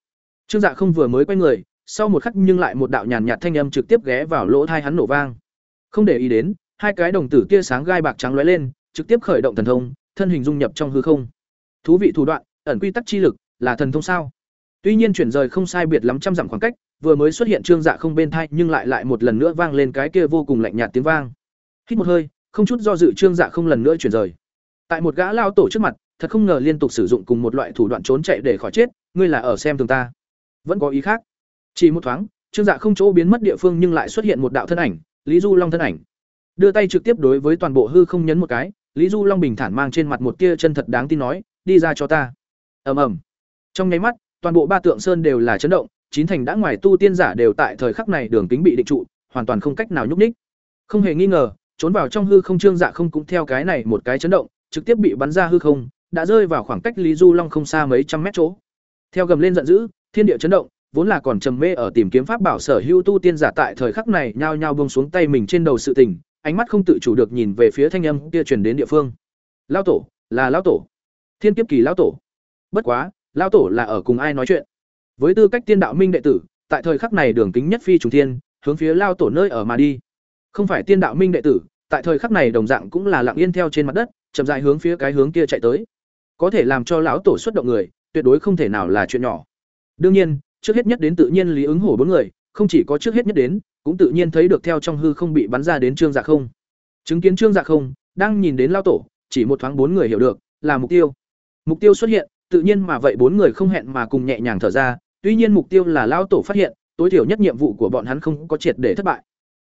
A: Trương Dạ không vừa mới quay người, sau một khắc nhưng lại một đạo nhàn nhạt thanh âm trực tiếp ghé vào lỗ tai hắn nổ vang. Không để ý đến, hai cái đồng tử tia sáng gai bạc trắng lóe lên, trực tiếp khởi động thần thông, thân hình dung nhập trong hư không. Thú vị thủ đoạn, ẩn quy tắc chi lực, là thần thông sao? Tuy nhiên chuyển rời không sai biệt lắm trăm dặm khoảng cách, vừa mới xuất hiện trương dạ không bên thai, nhưng lại lại một lần nữa vang lên cái kia vô cùng lạnh nhạt tiếng vang. Hít một hơi, không chút do dự trương dạ không lần nữa chuyển rời. Tại một gã lao tổ trước mặt, thật không ngờ liên tục sử dụng cùng một loại thủ đoạn trốn chạy để khỏi chết, ngươi là ở xem thường ta. Vẫn có ý khác. Chỉ một thoáng, trương dạ không chỗ biến mất địa phương nhưng lại xuất hiện một đạo thân ảnh, Lý Du Long thân ảnh. Đưa tay trực tiếp đối với toàn bộ hư không nhấn một cái, Lý Du Long bình thản mang trên mặt một tia chân thật đáng tin nói, đi ra cho ta. Ầm ầm. Trong nháy mắt, toàn bộ ba tượng sơn đều là chấn động, chín thành đã ngoài tu tiên giả đều tại thời khắc này đường kính bị định trụ, hoàn toàn không cách nào nhúc nhích. Không hề nghi ngờ, trốn vào trong hư không trương dạ không cũng theo cái này một cái chấn động, trực tiếp bị bắn ra hư không, đã rơi vào khoảng cách Lý Du Long không xa mấy trăm mét chỗ. Theo gầm lên giận dữ, thiên địa chấn động, vốn là còn trầm mê ở tìm kiếm pháp bảo sở hữu tu tiên giả tại thời khắc này nhao nhao buông xuống tay mình trên đầu sự tình, ánh mắt không tự chủ được nhìn về phía thanh âm kia truyền đến địa phương. Lão tổ, là lão tổ. Thiên kiếp kỳ lão tổ. Bất quá, lão tổ là ở cùng ai nói chuyện? Với tư cách tiên đạo minh đệ tử, tại thời khắc này đường kính nhất phi trùng thiên, hướng phía lão tổ nơi ở mà đi. Không phải tiên đạo minh đệ tử, tại thời khắc này đồng dạng cũng là lặng yên theo trên mặt đất, chậm rãi hướng phía cái hướng kia chạy tới. Có thể làm cho lão tổ xuất động người, tuyệt đối không thể nào là chuyện nhỏ. Đương nhiên, trước hết nhất đến tự nhiên lý ứng hổ bốn người, không chỉ có trước hết nhất đến, cũng tự nhiên thấy được theo trong hư không bị bắn ra đến trương dạ không. Chứng kiến trương dạ không, đang nhìn đến lao tổ, chỉ một thoáng bốn người hiểu được, là mục tiêu. Mục tiêu xuất hiện, tự nhiên mà vậy bốn người không hẹn mà cùng nhẹ nhàng thở ra, tuy nhiên mục tiêu là lao tổ phát hiện, tối thiểu nhất nhiệm vụ của bọn hắn không có triệt để thất bại.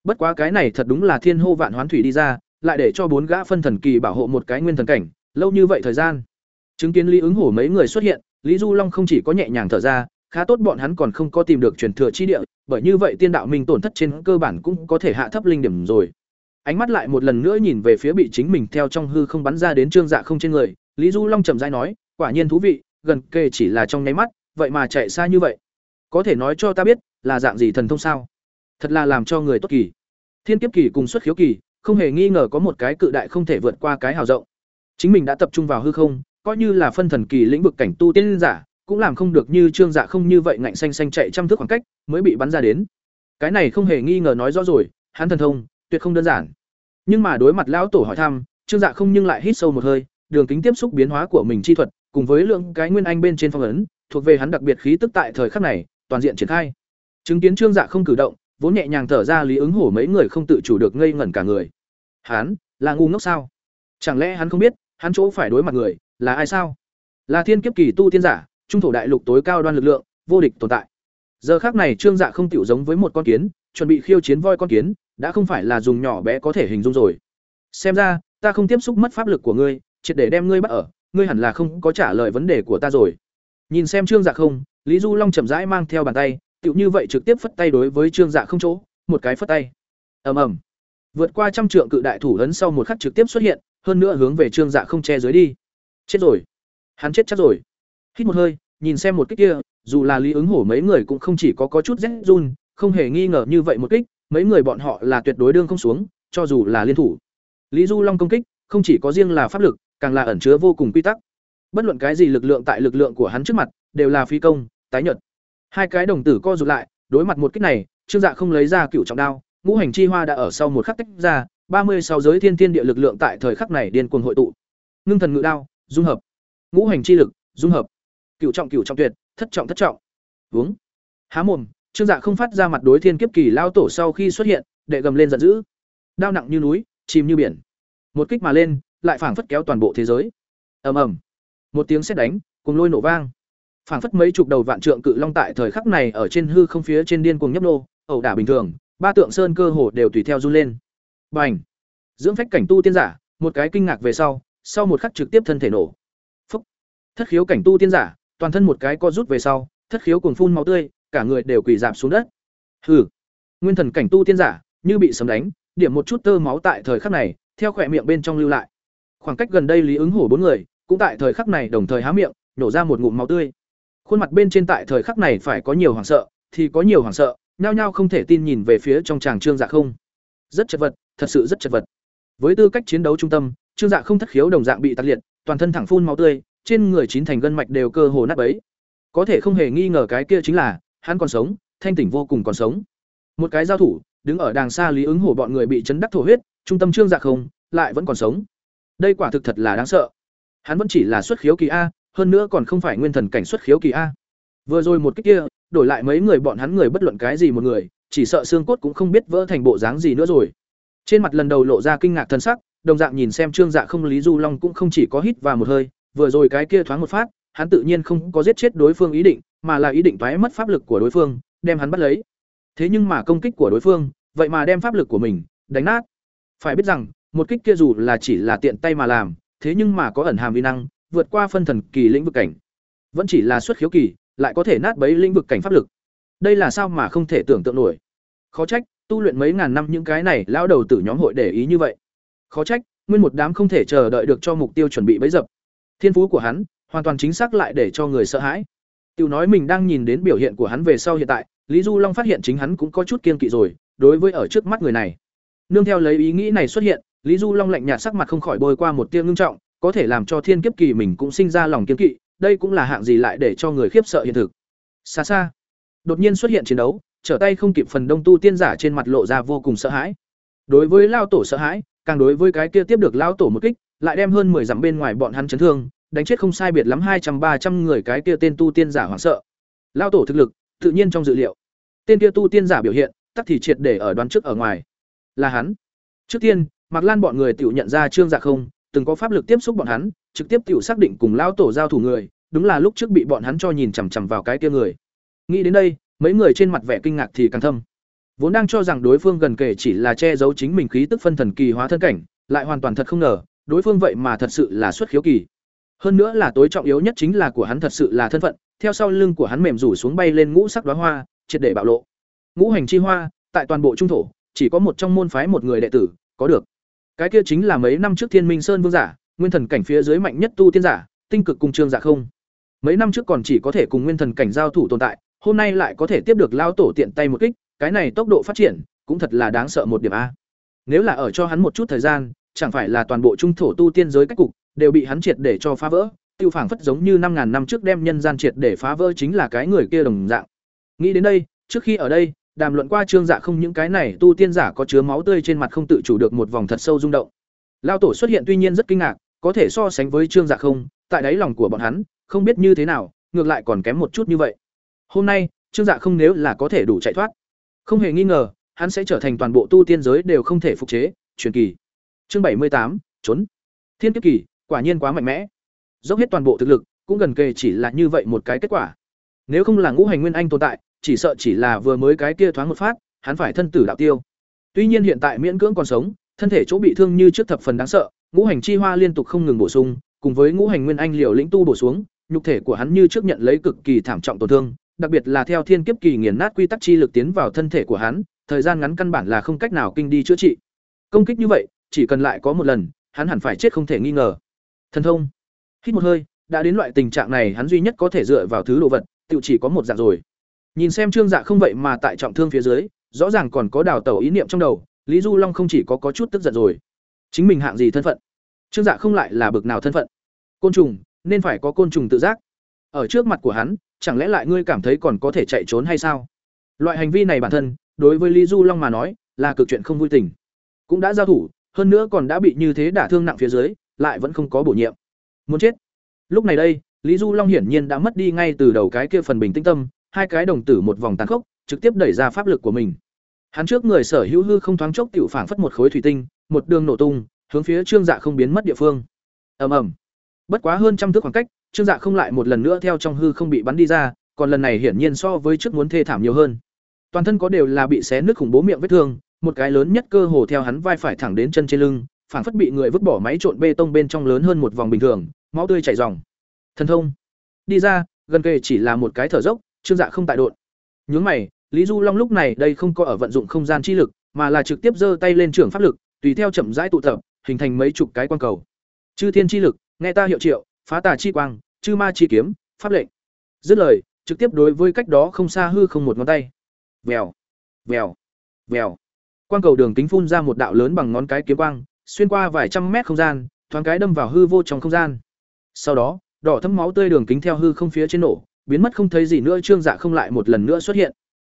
A: Bất quá cái này thật đúng là thiên hô vạn hoán thủy đi ra, lại để cho bốn gã phân thần kỳ bảo hộ một cái nguyên thần cảnh, lâu như vậy thời gian. Chứng kiến Lý ứng hổ mấy người xuất hiện, Lý Du Long không chỉ có nhẹ nhàng thở ra, khá tốt bọn hắn còn không có tìm được truyền thừa chi địa, bởi như vậy tiên đạo minh tổn thất trên cơ bản cũng có thể hạ thấp linh điểm rồi. Ánh mắt lại một lần nữa nhìn về phía bị chính mình theo trong hư không bắn ra đến trương dạ không trên người, Lý Du Long chậm rãi nói, quả nhiên thú vị, gần kề chỉ là trong nháy mắt, vậy mà chạy xa như vậy. Có thể nói cho ta biết, là dạng gì thần thông sao? Thật là làm cho người tốt kỳ. Thiên kiếp kỳ cùng xuất khiếu kỳ, không hề nghi ngờ có một cái cự đại không thể vượt qua cái hào rộng. Chính mình đã tập trung vào hư không, coi như là phân thần kỳ lĩnh vực cảnh tu tiên giả, cũng làm không được như trương dạ không như vậy ngạnh xanh xanh chạy trăm thước khoảng cách mới bị bắn ra đến. Cái này không hề nghi ngờ nói rõ rồi, hắn thần thông tuyệt không đơn giản. Nhưng mà đối mặt lão tổ hỏi thăm, Trương Dạ không nhưng lại hít sâu một hơi, đường kính tiếp xúc biến hóa của mình chi thuật, cùng với lượng cái nguyên anh bên trên phong ấn, thuộc về hắn đặc biệt khí tức tại thời khắc này, toàn diện triển khai. Chứng kiến Trương Dạ không cử động, vốn nhẹ nhàng thở ra Lý ứng hổ mấy người không tự chủ được ngây ngẩn cả người. Hắn, là ngu ngốc sao? Chẳng lẽ hắn không biết, hắn chỗ phải đối mặt người, là ai sao? Là thiên kiếp kỳ tu tiên giả, trung thổ đại lục tối cao đoan lực lượng, vô địch tồn tại. Giờ khắc này Trương Dạ không tiểu giống với một con kiến, chuẩn bị khiêu chiến voi con kiến, đã không phải là dùng nhỏ bé có thể hình dung rồi. Xem ra, ta không tiếp xúc mất pháp lực của ngươi, triệt để đem ngươi bắt ở, ngươi hẳn là không có trả lời vấn đề của ta rồi. Nhìn xem Trương Dạ không, Lý Du Long chậm rãi mang theo bàn tay, tựu như vậy trực tiếp phất tay đối với Trương Dạ không chỗ, một cái phất tay. Ầm ầm. Vượt qua trăm trượng cự đại thủ ấn sau một khắc trực tiếp xuất hiện, hơn nữa hướng về Trương Dạ không che dưới đi. Chết rồi. Hắn chết chắc rồi. Hít một hơi, nhìn xem một kích kia, dù là Lý ứng hổ mấy người cũng không chỉ có có chút rét run, không hề nghi ngờ như vậy một kích, mấy người bọn họ là tuyệt đối đương không xuống, cho dù là liên thủ. Lý Du Long công kích, không chỉ có riêng là pháp lực, càng là ẩn chứa vô cùng quy tắc. Bất luận cái gì lực lượng tại lực lượng của hắn trước mặt, đều là phi công, tái nhật Hai cái đồng tử co rụt lại, đối mặt một kích này, Trương Dạ không lấy ra cựu trọng đao, ngũ hành chi hoa đã ở sau một khắc tách ra, ba mươi sáu giới thiên thiên địa lực lượng tại thời khắc này điên cuồng hội tụ. Ngưng thần ngự đao, dung hợp. Ngũ hành chi lực, dung hợp cửu trọng cửu trọng tuyệt, thất trọng thất trọng. Uống. Há mồm, Trương Dạ không phát ra mặt đối thiên kiếp kỳ lao tổ sau khi xuất hiện, đệ gầm lên giận dữ. Đao nặng như núi, chìm như biển. Một kích mà lên, lại phảng phất kéo toàn bộ thế giới. Ầm ầm. Một tiếng sét đánh, cùng lôi nổ vang. Phảng phất mấy chục đầu vạn trượng cự long tại thời khắc này ở trên hư không phía trên điên cuồng nhấp nô, ẩu đả bình thường, ba tượng sơn cơ hồ đều tùy theo run lên. Bành! Dưỡng phách cảnh tu tiên giả, một cái kinh ngạc về sau, sau một khắc trực tiếp thân thể nổ. Phúc! Thất khiếu cảnh tu tiên giả, toàn thân một cái co rút về sau, thất khiếu cuồng phun máu tươi, cả người đều quỳ rạp xuống đất. Hừ. Nguyên thần cảnh tu tiên giả, như bị sấm đánh, điểm một chút tơ máu tại thời khắc này, theo khỏe miệng bên trong lưu lại. Khoảng cách gần đây Lý ứng hổ bốn người, cũng tại thời khắc này đồng thời há miệng, nổ ra một ngụm máu tươi. Khuôn mặt bên trên tại thời khắc này phải có nhiều hoảng sợ, thì có nhiều hoảng sợ, nhao nhao không thể tin nhìn về phía trong chàng Trương Dạ không. Rất chật vật, thật sự rất chật vật. Với tư cách chiến đấu trung tâm, Trương Dạ không thất khiếu đồng dạng bị tạc liệt, toàn thân thẳng phun máu tươi, trên người chín thành gân mạch đều cơ hồ nát bấy. Có thể không hề nghi ngờ cái kia chính là hắn còn sống, thanh tỉnh vô cùng còn sống. Một cái giao thủ, đứng ở đàng xa Lý ứng hổ bọn người bị chấn đắc thổ huyết, trung tâm Trương Dạ không, lại vẫn còn sống. Đây quả thực thật là đáng sợ. Hắn vẫn chỉ là xuất khiếu kỳ a, hơn nữa còn không phải nguyên thần cảnh xuất khiếu kỳ a. Vừa rồi một cái kia, đổi lại mấy người bọn hắn người bất luận cái gì một người, chỉ sợ xương cốt cũng không biết vỡ thành bộ dáng gì nữa rồi. Trên mặt lần đầu lộ ra kinh ngạc thân sắc, đồng dạng nhìn xem Trương Dạ không Lý Du Long cũng không chỉ có hít vào một hơi, vừa rồi cái kia thoáng một phát, hắn tự nhiên không có giết chết đối phương ý định, mà là ý định toé mất pháp lực của đối phương, đem hắn bắt lấy. Thế nhưng mà công kích của đối phương, vậy mà đem pháp lực của mình đánh nát. Phải biết rằng, một kích kia dù là chỉ là tiện tay mà làm, thế nhưng mà có ẩn hàm vi năng, vượt qua phân thần kỳ lĩnh vực cảnh. Vẫn chỉ là xuất khiếu kỳ, lại có thể nát bấy lĩnh vực cảnh pháp lực. Đây là sao mà không thể tưởng tượng nổi. Khó trách, tu luyện mấy ngàn năm những cái này lão đầu tử nhóm hội để ý như vậy. Khó trách, nguyên một đám không thể chờ đợi được cho mục tiêu chuẩn bị bấy dập. Thiên phú của hắn, hoàn toàn chính xác lại để cho người sợ hãi. Tiêu nói mình đang nhìn đến biểu hiện của hắn về sau hiện tại, Lý Du Long phát hiện chính hắn cũng có chút kiên kỵ rồi, đối với ở trước mắt người này. Nương theo lấy ý nghĩ này xuất hiện, Lý Du Long lạnh nhạt sắc mặt không khỏi bôi qua một tia ngưng trọng, có thể làm cho Thiên Kiếp Kỳ mình cũng sinh ra lòng kiên kỵ, đây cũng là hạng gì lại để cho người khiếp sợ hiện thực. Xa xa, đột nhiên xuất hiện chiến đấu, trở tay không kịp phần đông tu tiên giả trên mặt lộ ra vô cùng sợ hãi. Đối với lao tổ sợ hãi, càng đối với cái kia tiếp được lao tổ một kích, lại đem hơn 10 dặm bên ngoài bọn hắn chấn thương, đánh chết không sai biệt lắm hai trăm ba trăm người cái kia tên tu tiên giả hoảng sợ. Lao tổ thực lực, tự nhiên trong dự liệu. Tên kia tu tiên giả biểu hiện, tắc thì triệt để ở đoán trước ở ngoài. Là hắn. Trước tiên, Mạc Lan bọn người tiểu nhận ra Trương Dạ không, từng có pháp lực tiếp xúc bọn hắn, trực tiếp tiểu xác định cùng lao tổ giao thủ người, đúng là lúc trước bị bọn hắn cho nhìn chằm chằm vào cái kia người. Nghĩ đến đây, mấy người trên mặt vẻ kinh ngạc thì càng thâm. Vốn đang cho rằng đối phương gần kể chỉ là che giấu chính mình khí tức phân thần kỳ hóa thân cảnh, lại hoàn toàn thật không ngờ, đối phương vậy mà thật sự là xuất khiếu kỳ. Hơn nữa là tối trọng yếu nhất chính là của hắn thật sự là thân phận, theo sau lưng của hắn mềm rủ xuống bay lên ngũ sắc đóa hoa, triệt để bạo lộ. Ngũ hành chi hoa, tại toàn bộ trung thổ, chỉ có một trong môn phái một người đệ tử có được. Cái kia chính là mấy năm trước Thiên Minh Sơn vương giả, nguyên thần cảnh phía dưới mạnh nhất tu tiên giả, tinh cực cùng trương giả không. Mấy năm trước còn chỉ có thể cùng nguyên thần cảnh giao thủ tồn tại, hôm nay lại có thể tiếp được lao tổ tiện tay một kích, cái này tốc độ phát triển cũng thật là đáng sợ một điểm a. Nếu là ở cho hắn một chút thời gian, chẳng phải là toàn bộ trung thổ tu tiên giới cách cục đều bị hắn triệt để cho phá vỡ, tiêu phảng phất giống như năm ngàn năm trước đem nhân gian triệt để phá vỡ chính là cái người kia đồng dạng. Nghĩ đến đây, trước khi ở đây, đàm luận qua trương dạ không những cái này tu tiên giả có chứa máu tươi trên mặt không tự chủ được một vòng thật sâu rung động. Lao tổ xuất hiện tuy nhiên rất kinh ngạc có thể so sánh với trương dạ không tại đáy lòng của bọn hắn không biết như thế nào ngược lại còn kém một chút như vậy. Hôm nay trương dạ không nếu là có thể đủ chạy thoát. Không hề nghi ngờ hắn sẽ trở thành toàn bộ tu tiên giới đều không thể phục chế truyền kỳ chương bảy mươi tám, trốn. Thiên kiếp kỳ, quả nhiên quá mạnh mẽ. Dốc hết toàn bộ thực lực, cũng gần kề chỉ là như vậy một cái kết quả. Nếu không là ngũ hành nguyên anh tồn tại, chỉ sợ chỉ là vừa mới cái kia thoáng một phát, hắn phải thân tử đạo tiêu. Tuy nhiên hiện tại miễn cưỡng còn sống, thân thể chỗ bị thương như trước thập phần đáng sợ, ngũ hành chi hoa liên tục không ngừng bổ sung, cùng với ngũ hành nguyên anh liều lĩnh tu bổ xuống, nhục thể của hắn như trước nhận lấy cực kỳ thảm trọng tổn thương, đặc biệt là theo thiên kiếp kỳ nghiền nát quy tắc chi lực tiến vào thân thể của hắn, thời gian ngắn căn bản là không cách nào kinh đi chữa trị. Công kích như vậy chỉ cần lại có một lần hắn hẳn phải chết không thể nghi ngờ. Thần thông. Hít một hơi đã đến loại tình trạng này hắn duy nhất có thể dựa vào thứ đồ vật tự chỉ có một dạng rồi. Nhìn xem trương dạ không vậy mà tại trọng thương phía dưới rõ ràng còn có đào tẩu ý niệm trong đầu lý du long không chỉ có, có chút tức giận rồi. Chính mình hạng gì thân phận? Trương dạ không lại là bực nào thân phận. Côn trùng nên phải có côn trùng tự giác. Ở trước mặt của hắn chẳng lẽ lại ngươi cảm thấy còn có thể chạy trốn hay sao? Loại hành vi này bản thân đối với lý du long mà nói là cực chuyện không vui tình. Cũng đã giao thủ hơn nữa còn đã bị như thế đả thương nặng phía dưới, lại vẫn không có bổ nhiệm. Muốn chết. Lúc này đây, lý du long hiển nhiên đã mất đi ngay từ đầu cái kia phần bình tĩnh tâm, hai cái đồng tử một vòng tàn khốc, trực tiếp đẩy ra pháp lực của mình. Hắn trước người sở hữu hư không thoáng chốc tiểu phảng phất một khối thủy tinh, một đường nổ tung, hướng phía trương dạ không biến mất địa phương. Ầm ầm. Bất quá hơn trăm thước khoảng cách, trương dạ không lại một lần nữa theo trong hư không bị bắn đi ra, còn lần này hiển nhiên so với trước muốn thê thảm nhiều hơn. Toàn thân có đều là bị xé nước khủng bố miệng vết thương một cái lớn nhất cơ hồ theo hắn vai phải thẳng đến chân trên lưng, phảng phất bị người vứt bỏ máy trộn bê tông bên trong lớn hơn một vòng bình thường, máu tươi chảy ròng. Thần thông. Đi ra, gần kề chỉ là một cái thở dốc, trương dạ không tại độn. Nhướng mày, lý du long lúc này đây không có ở vận dụng không gian chi lực, mà là trực tiếp giơ tay lên trưởng pháp lực, tùy theo chậm rãi tụ tập, hình thành mấy chục cái quan cầu. Chư thiên chi lực, nghe ta hiệu triệu, phá tà chi quang, chư ma chi kiếm, pháp lệnh. Dứt lời, trực tiếp đối với cách đó không xa hư không một ngón tay. Vèo. Vèo. Vèo quang cầu đường kính phun ra một đạo lớn bằng ngón cái kiếm quang, xuyên qua vài trăm mét không gian, thoáng cái đâm vào hư vô trong không gian. Sau đó, đỏ thấm máu tươi đường kính theo hư không phía trên nổ, biến mất không thấy gì nữa, trương dạ không lại một lần nữa xuất hiện.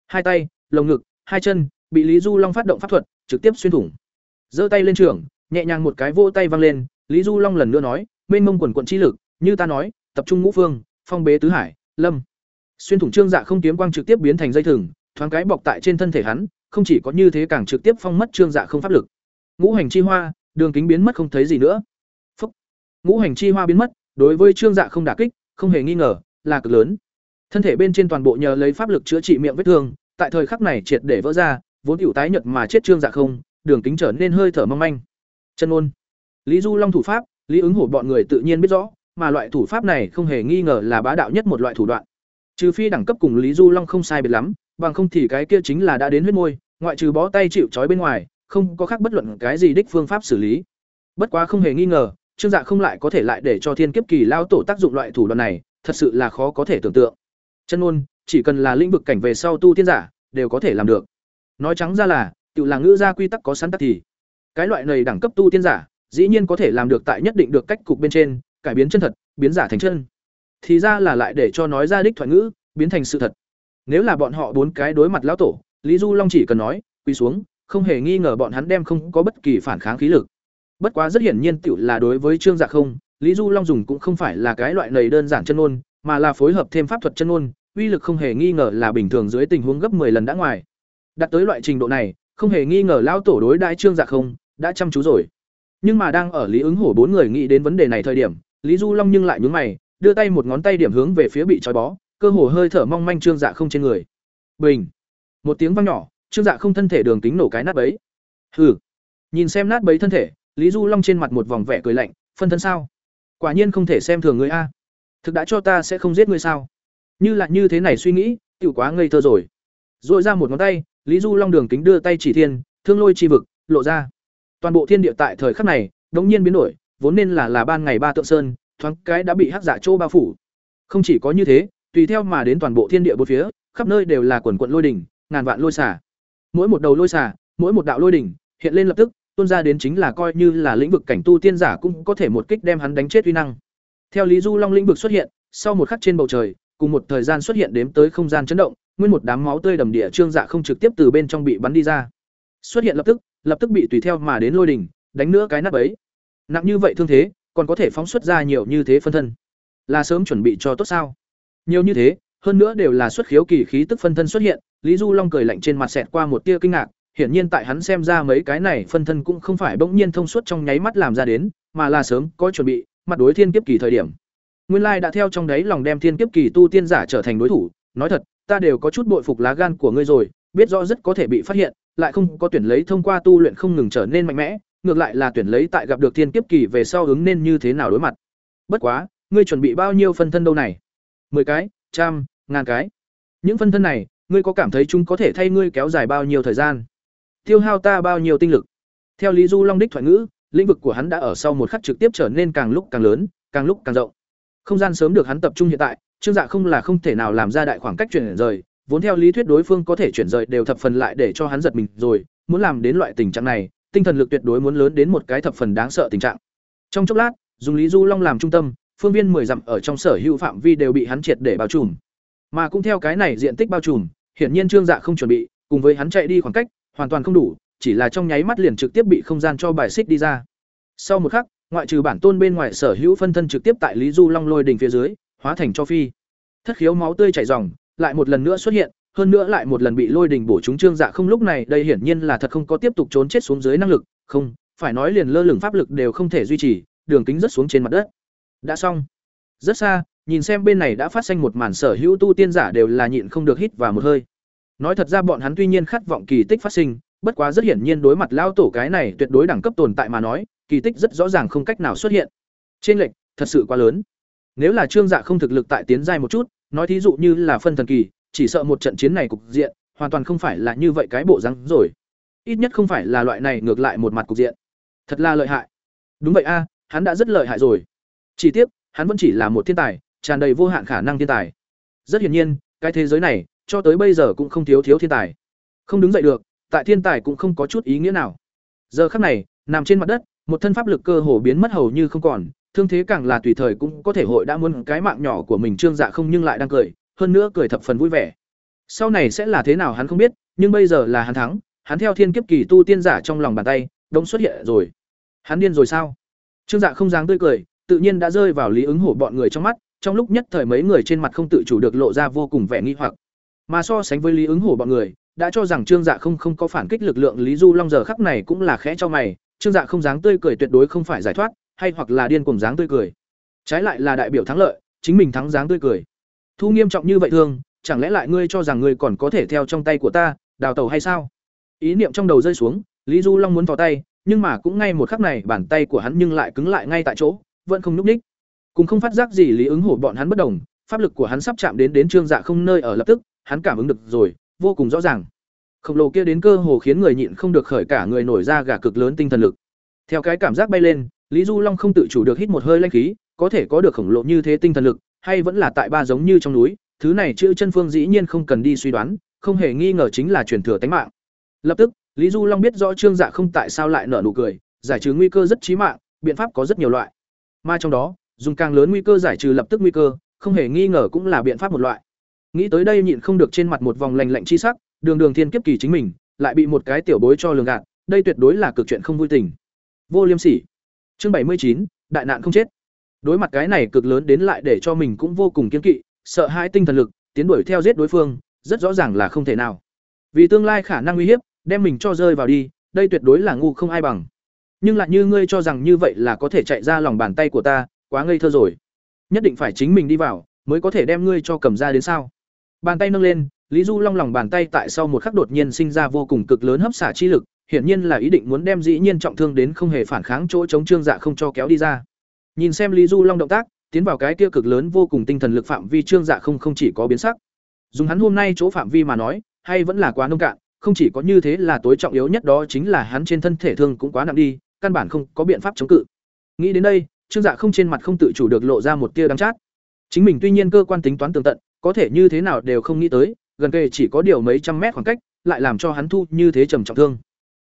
A: Hai tay, lồng ngực, hai chân, bị lý du long phát động pháp thuật, trực tiếp xuyên thủng. Giơ tay lên trường nhẹ nhàng một cái vô tay văng lên, lý du long lần nữa nói, mênh mông quần quận chi lực, như ta nói, tập trung ngũ phương, phong bế tứ hải, lâm. Xuyên thủng trương dạ không kiếm quang trực tiếp biến thành dây thừng, thoáng cái bọc tại trên thân thể hắn không chỉ có như thế càng trực tiếp phong mất trương dạ không pháp lực. Ngũ hành chi hoa, đường kính biến mất không thấy gì nữa. Phúc. ngũ hành chi hoa biến mất, đối với trương dạ không đả kích, không hề nghi ngờ, là cực lớn. Thân thể bên trên toàn bộ nhờ lấy pháp lực chữa trị miệng vết thương, tại thời khắc này triệt để vỡ ra, vốn hữu tái nhật mà chết trương dạ không, đường kính trở nên hơi thở mong manh. Chân ôn. Lý du long thủ pháp, lý ứng hổ bọn người tự nhiên biết rõ, mà loại thủ pháp này không hề nghi ngờ là bá đạo nhất một loại thủ đoạn. Trừ phi đẳng cấp cùng lý du long không sai biệt lắm bằng không thì cái kia chính là đã đến huyết môi ngoại trừ bó tay chịu trói bên ngoài không có khác bất luận cái gì đích phương pháp xử lý. Bất quá không hề nghi ngờ trương dạ không lại có thể lại để cho thiên kiếp kỳ lao tổ tác dụng loại thủ đoạn này thật sự là khó có thể tưởng tượng. Chân luôn, chỉ cần là lĩnh vực cảnh về sau tu tiên giả đều có thể làm được. Nói trắng ra là tự là ngữ gia quy tắc có sẵn tắc thì cái loại này đẳng cấp tu tiên giả dĩ nhiên có thể làm được tại nhất định được cách cục bên trên cải biến chân thật biến giả thành chân. Thì ra là lại để cho nói ra đích thoại ngữ biến thành sự thật nếu là bọn họ bốn cái đối mặt lão tổ, lý du long chỉ cần nói, quỳ xuống, không hề nghi ngờ bọn hắn đem không có bất kỳ phản kháng khí lực. Bất quá rất hiển nhiên tiểu là đối với trương dạ không, lý du long dùng cũng không phải là cái loại này đơn giản chân ôn mà là phối hợp thêm pháp thuật chân ôn uy lực không hề nghi ngờ là bình thường dưới tình huống gấp 10 lần đã ngoài. Đặt tới loại trình độ này, không hề nghi ngờ lão tổ đối đại trương dạ không đã chăm chú rồi. Nhưng mà đang ở lý ứng hổ bốn người nghĩ đến vấn đề này thời điểm, lý du long nhưng lại nhướng mày, đưa tay một ngón tay điểm hướng về phía bị trói bó cơ hồ hơi thở mong manh trương dạ không trên người. Bình. Một tiếng vang nhỏ, trương dạ không thân thể đường kính nổ cái nát bấy. Hừ. Nhìn xem nát bấy thân thể, lý du long trên mặt một vòng vẻ cười lạnh, phân thân sao? Quả nhiên không thể xem thường người a. Thực đã cho ta sẽ không giết ngươi sao? Như là như thế này suy nghĩ, tiểu quá ngây thơ rồi. Dội ra một ngón tay, lý du long đường kính đưa tay chỉ thiên, thương lôi chi vực, lộ ra. Toàn bộ thiên địa tại thời khắc này, đống nhiên biến đổi, vốn nên là là ban ngày ba tượng sơn, thoáng cái đã bị hắc giả dạ chỗ bao phủ. Không chỉ có như thế tùy theo mà đến toàn bộ thiên địa bốn phía, khắp nơi đều là quần quần lôi đỉnh, ngàn vạn lôi xả. Mỗi một đầu lôi xả, mỗi một đạo lôi đỉnh hiện lên lập tức, tuôn ra đến chính là coi như là lĩnh vực cảnh tu tiên giả cũng có thể một kích đem hắn đánh chết uy năng. Theo lý du long lĩnh vực xuất hiện, sau một khắc trên bầu trời, cùng một thời gian xuất hiện đếm tới không gian chấn động, nguyên một đám máu tươi đầm địa trương dạ không trực tiếp từ bên trong bị bắn đi ra. Xuất hiện lập tức lập tức bị tùy theo mà đến lôi đỉnh, đánh nữa cái nắp ấy nặng như vậy thương thế, còn có thể phóng xuất ra nhiều như thế phân thân. Là sớm chuẩn bị cho tốt sao? Nhiều như thế, hơn nữa đều là xuất khiếu kỳ khí tức phân thân xuất hiện, lý du long cười lạnh trên mặt xẹt qua một tia kinh ngạc, hiển nhiên tại hắn xem ra mấy cái này phân thân cũng không phải bỗng nhiên thông suốt trong nháy mắt làm ra đến, mà là sớm, có chuẩn bị, mặt đối thiên kiếp kỳ thời điểm. Nguyên lai đã theo trong đấy lòng đem thiên kiếp kỳ tu tiên giả trở thành đối thủ, nói thật, ta đều có chút bội phục lá gan của ngươi rồi, biết rõ rất có thể bị phát hiện, lại không có tuyển lấy thông qua tu luyện không ngừng trở nên mạnh mẽ, ngược lại là tuyển lấy tại gặp được thiên kiếp kỳ về sau ứng nên như thế nào đối mặt. Bất quá, ngươi chuẩn bị bao nhiêu phân thân đâu này? Mười cái, trăm, ngàn cái. Những phân thân này, ngươi có cảm thấy chúng có thể thay ngươi kéo dài bao nhiêu thời gian? Tiêu hao ta bao nhiêu tinh lực? Theo lý du long đích thoại ngữ, lĩnh vực của hắn đã ở sau một khắc trực tiếp trở nên càng lúc càng lớn, càng lúc càng rộng. Không gian sớm được hắn tập trung hiện tại, trương dạ không là không thể nào làm ra đại khoảng cách chuyển rời, vốn theo lý thuyết đối phương có thể chuyển rời đều thập phần lại để cho hắn giật mình rồi, muốn làm đến loại tình trạng này, tinh thần lực tuyệt đối muốn lớn đến một cái thập phần đáng sợ tình trạng. Trong chốc lát, dùng lý du long làm trung tâm phương viên mười dặm ở trong sở hữu phạm vi đều bị hắn triệt để bao trùm. Mà cũng theo cái này diện tích bao trùm, hiển nhiên trương dạ không chuẩn bị, cùng với hắn chạy đi khoảng cách, hoàn toàn không đủ, chỉ là trong nháy mắt liền trực tiếp bị không gian cho bài xích đi ra. Sau một khắc, ngoại trừ bản tôn bên ngoài sở hữu phân thân trực tiếp tại lý du long lôi đỉnh phía dưới, hóa thành cho phi. Thất khiếu máu tươi chảy ròng, lại một lần nữa xuất hiện, hơn nữa lại một lần bị lôi đỉnh bổ trúng trương dạ không lúc này, đây hiển nhiên là thật không có tiếp tục trốn chết xuống dưới năng lực, không, phải nói liền lơ lửng pháp lực đều không thể duy trì, đường kính rất xuống trên mặt đất đã xong. Rất xa, nhìn xem bên này đã phát sinh một màn sở hữu tu tiên giả đều là nhịn không được hít vào một hơi. Nói thật ra bọn hắn tuy nhiên khát vọng kỳ tích phát sinh, bất quá rất hiển nhiên đối mặt lao tổ cái này tuyệt đối đẳng cấp tồn tại mà nói, kỳ tích rất rõ ràng không cách nào xuất hiện. Trên lệch, thật sự quá lớn. Nếu là trương dạ không thực lực tại tiến giai một chút, nói thí dụ như là phân thần kỳ, chỉ sợ một trận chiến này cục diện, hoàn toàn không phải là như vậy cái bộ rắn rồi. Ít nhất không phải là loại này ngược lại một mặt cục diện. Thật là lợi hại. Đúng vậy a, hắn đã rất lợi hại rồi chỉ tiếc, hắn vẫn chỉ là một thiên tài, tràn đầy vô hạn khả năng thiên tài. Rất hiển nhiên, cái thế giới này, cho tới bây giờ cũng không thiếu thiếu thiên tài. Không đứng dậy được, tại thiên tài cũng không có chút ý nghĩa nào. Giờ khắc này, nằm trên mặt đất, một thân pháp lực cơ hồ biến mất hầu như không còn, thương thế càng là tùy thời cũng có thể hội đã muốn cái mạng nhỏ của mình trương dạ không nhưng lại đang cười, hơn nữa cười thập phần vui vẻ. Sau này sẽ là thế nào hắn không biết, nhưng bây giờ là hắn thắng, hắn theo thiên kiếp kỳ tu tiên giả trong lòng bàn tay đông xuất hiện rồi. Hắn điên rồi sao? Trương dạ không dáng tươi cười tự nhiên đã rơi vào lý ứng hổ bọn người trong mắt, trong lúc nhất thời mấy người trên mặt không tự chủ được lộ ra vô cùng vẻ nghi hoặc. Mà so sánh với lý ứng hổ bọn người, đã cho rằng trương dạ không không có phản kích lực lượng lý du long giờ khắc này cũng là khẽ cho mày, trương dạ không dáng tươi cười tuyệt đối không phải giải thoát, hay hoặc là điên cùng dáng tươi cười. Trái lại là đại biểu thắng lợi, chính mình thắng dáng tươi cười. Thu nghiêm trọng như vậy thương chẳng lẽ lại ngươi cho rằng ngươi còn có thể theo trong tay của ta, đào tàu hay sao? Ý niệm trong đầu rơi xuống, lý du long muốn vào tay, nhưng mà cũng ngay một khắc này bàn tay của hắn nhưng lại cứng lại ngay tại chỗ vẫn không núp ních cùng không phát giác gì lý ứng hổ bọn hắn bất đồng, pháp lực của hắn sắp chạm đến đến trương dạ không nơi ở lập tức, hắn cảm ứng được rồi, vô cùng rõ ràng. Khổng lồ kia đến cơ hồ khiến người nhịn không được khởi cả người nổi ra gà cực lớn tinh thần lực. Theo cái cảm giác bay lên, lý du long không tự chủ được hít một hơi lanh khí, có thể có được khổng lồ như thế tinh thần lực, hay vẫn là tại ba giống như trong núi, thứ này chữ chân phương dĩ nhiên không cần đi suy đoán, không hề nghi ngờ chính là truyền thừa tánh mạng. Lập tức, lý du long biết rõ trương dạ không tại sao lại nở nụ cười, giải trừ nguy cơ rất chí mạng, biện pháp có rất nhiều loại mà trong đó, dùng càng lớn nguy cơ giải trừ lập tức nguy cơ, không hề nghi ngờ cũng là biện pháp một loại. Nghĩ tới đây nhịn không được trên mặt một vòng lành lạnh chi sắc, đường đường thiên kiếp kỳ chính mình, lại bị một cái tiểu bối cho lường gạt, đây tuyệt đối là cực chuyện không vui tình. Vô liêm sỉ. Chương bảy mươi chín, đại nạn không chết. Đối mặt cái này cực lớn đến lại để cho mình cũng vô cùng kiên kỵ, sợ hãi tinh thần lực, tiến đuổi theo giết đối phương, rất rõ ràng là không thể nào. Vì tương lai khả năng uy hiếp, đem mình cho rơi vào đi, đây tuyệt đối là ngu không ai bằng nhưng lại như ngươi cho rằng như vậy là có thể chạy ra lòng bàn tay của ta, quá ngây thơ rồi. Nhất định phải chính mình đi vào, mới có thể đem ngươi cho cầm ra đến sao? Bàn tay nâng lên, lý du long lòng bàn tay tại sau một khắc đột nhiên sinh ra vô cùng cực lớn hấp xả chi lực, hiển nhiên là ý định muốn đem dĩ nhiên trọng thương đến không hề phản kháng chỗ chống trương dạ không cho kéo đi ra. Nhìn xem lý du long động tác, tiến vào cái kia cực lớn vô cùng tinh thần lực phạm vi trương dạ không không chỉ có biến sắc. Dùng hắn hôm nay chỗ phạm vi mà nói, hay vẫn là quá nông cạn, không chỉ có như thế là tối trọng yếu nhất đó chính là hắn trên thân thể thương cũng quá nặng đi căn bản không có biện pháp chống cự. Nghĩ đến đây, trương dạ không trên mặt không tự chủ được lộ ra một tia đắng chát. Chính mình tuy nhiên cơ quan tính toán tường tận, có thể như thế nào đều không nghĩ tới, gần kề chỉ có điều mấy trăm mét khoảng cách, lại làm cho hắn thu như thế trầm trọng thương.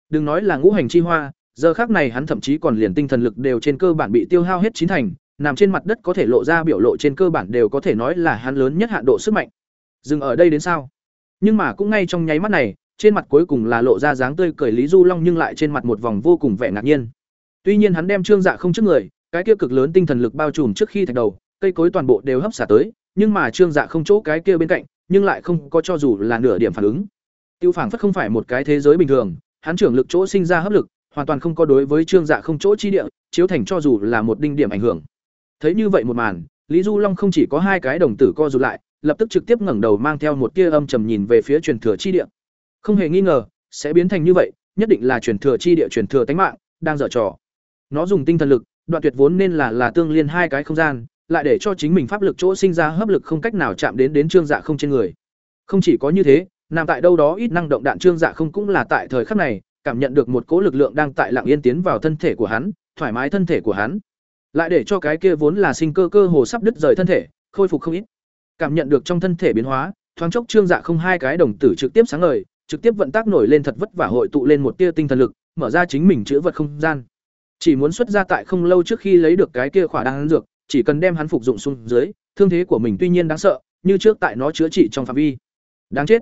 A: Đừng nói là ngũ hành chi hoa, giờ khác này hắn thậm chí còn liền tinh thần lực đều trên cơ bản bị tiêu hao hết chín thành, nằm trên mặt đất có thể lộ ra biểu lộ trên cơ bản đều có thể nói là hắn lớn nhất hạn độ sức mạnh. Dừng ở đây đến sao? Nhưng mà cũng ngay trong nháy mắt này trên mặt cuối cùng là lộ ra dáng tươi cười lý du long nhưng lại trên mặt một vòng vô cùng vẻ ngạc nhiên. Tuy nhiên hắn đem trương dạ không trước người, cái kia cực lớn tinh thần lực bao trùm trước khi thạch đầu, cây cối toàn bộ đều hấp xả tới, nhưng mà trương dạ không chỗ cái kia bên cạnh, nhưng lại không có cho dù là nửa điểm phản ứng. Tiêu phản phất không phải một cái thế giới bình thường, hắn trưởng lực chỗ sinh ra hấp lực, hoàn toàn không có đối với trương dạ không chỗ chi địa, chiếu thành cho dù là một đinh điểm ảnh hưởng. Thấy như vậy một màn, lý du long không chỉ có hai cái đồng tử co rụt lại, lập tức trực tiếp ngẩng đầu mang theo một tia âm trầm nhìn về phía truyền thừa chi địa không hề nghi ngờ, sẽ biến thành như vậy, nhất định là truyền thừa chi địa, truyền thừa tánh mạng, đang dở trò. Nó dùng tinh thần lực, đoạn tuyệt vốn nên là là tương liên hai cái không gian, lại để cho chính mình pháp lực chỗ sinh ra hấp lực không cách nào chạm đến đến trương dạ không trên người. Không chỉ có như thế, nằm tại đâu đó ít năng động đạn trương dạ không cũng là tại thời khắc này, cảm nhận được một cỗ lực lượng đang tại lặng yên tiến vào thân thể của hắn, thoải mái thân thể của hắn. Lại để cho cái kia vốn là sinh cơ cơ hồ sắp đứt rời thân thể, khôi phục không ít. Cảm nhận được trong thân thể biến hóa, thoáng chốc trương dạ không hai cái đồng tử trực tiếp sáng ngời trực tiếp vận tác nổi lên thật vất vả hội tụ lên một tia tinh thần lực, mở ra chính mình chữa vật không gian. Chỉ muốn xuất ra tại không lâu trước khi lấy được cái kia khỏa đan dược, chỉ cần đem hắn phục dụng xuống dưới, thương thế của mình tuy nhiên đáng sợ, như trước tại nó chữa trị trong phạm vi. Đáng chết.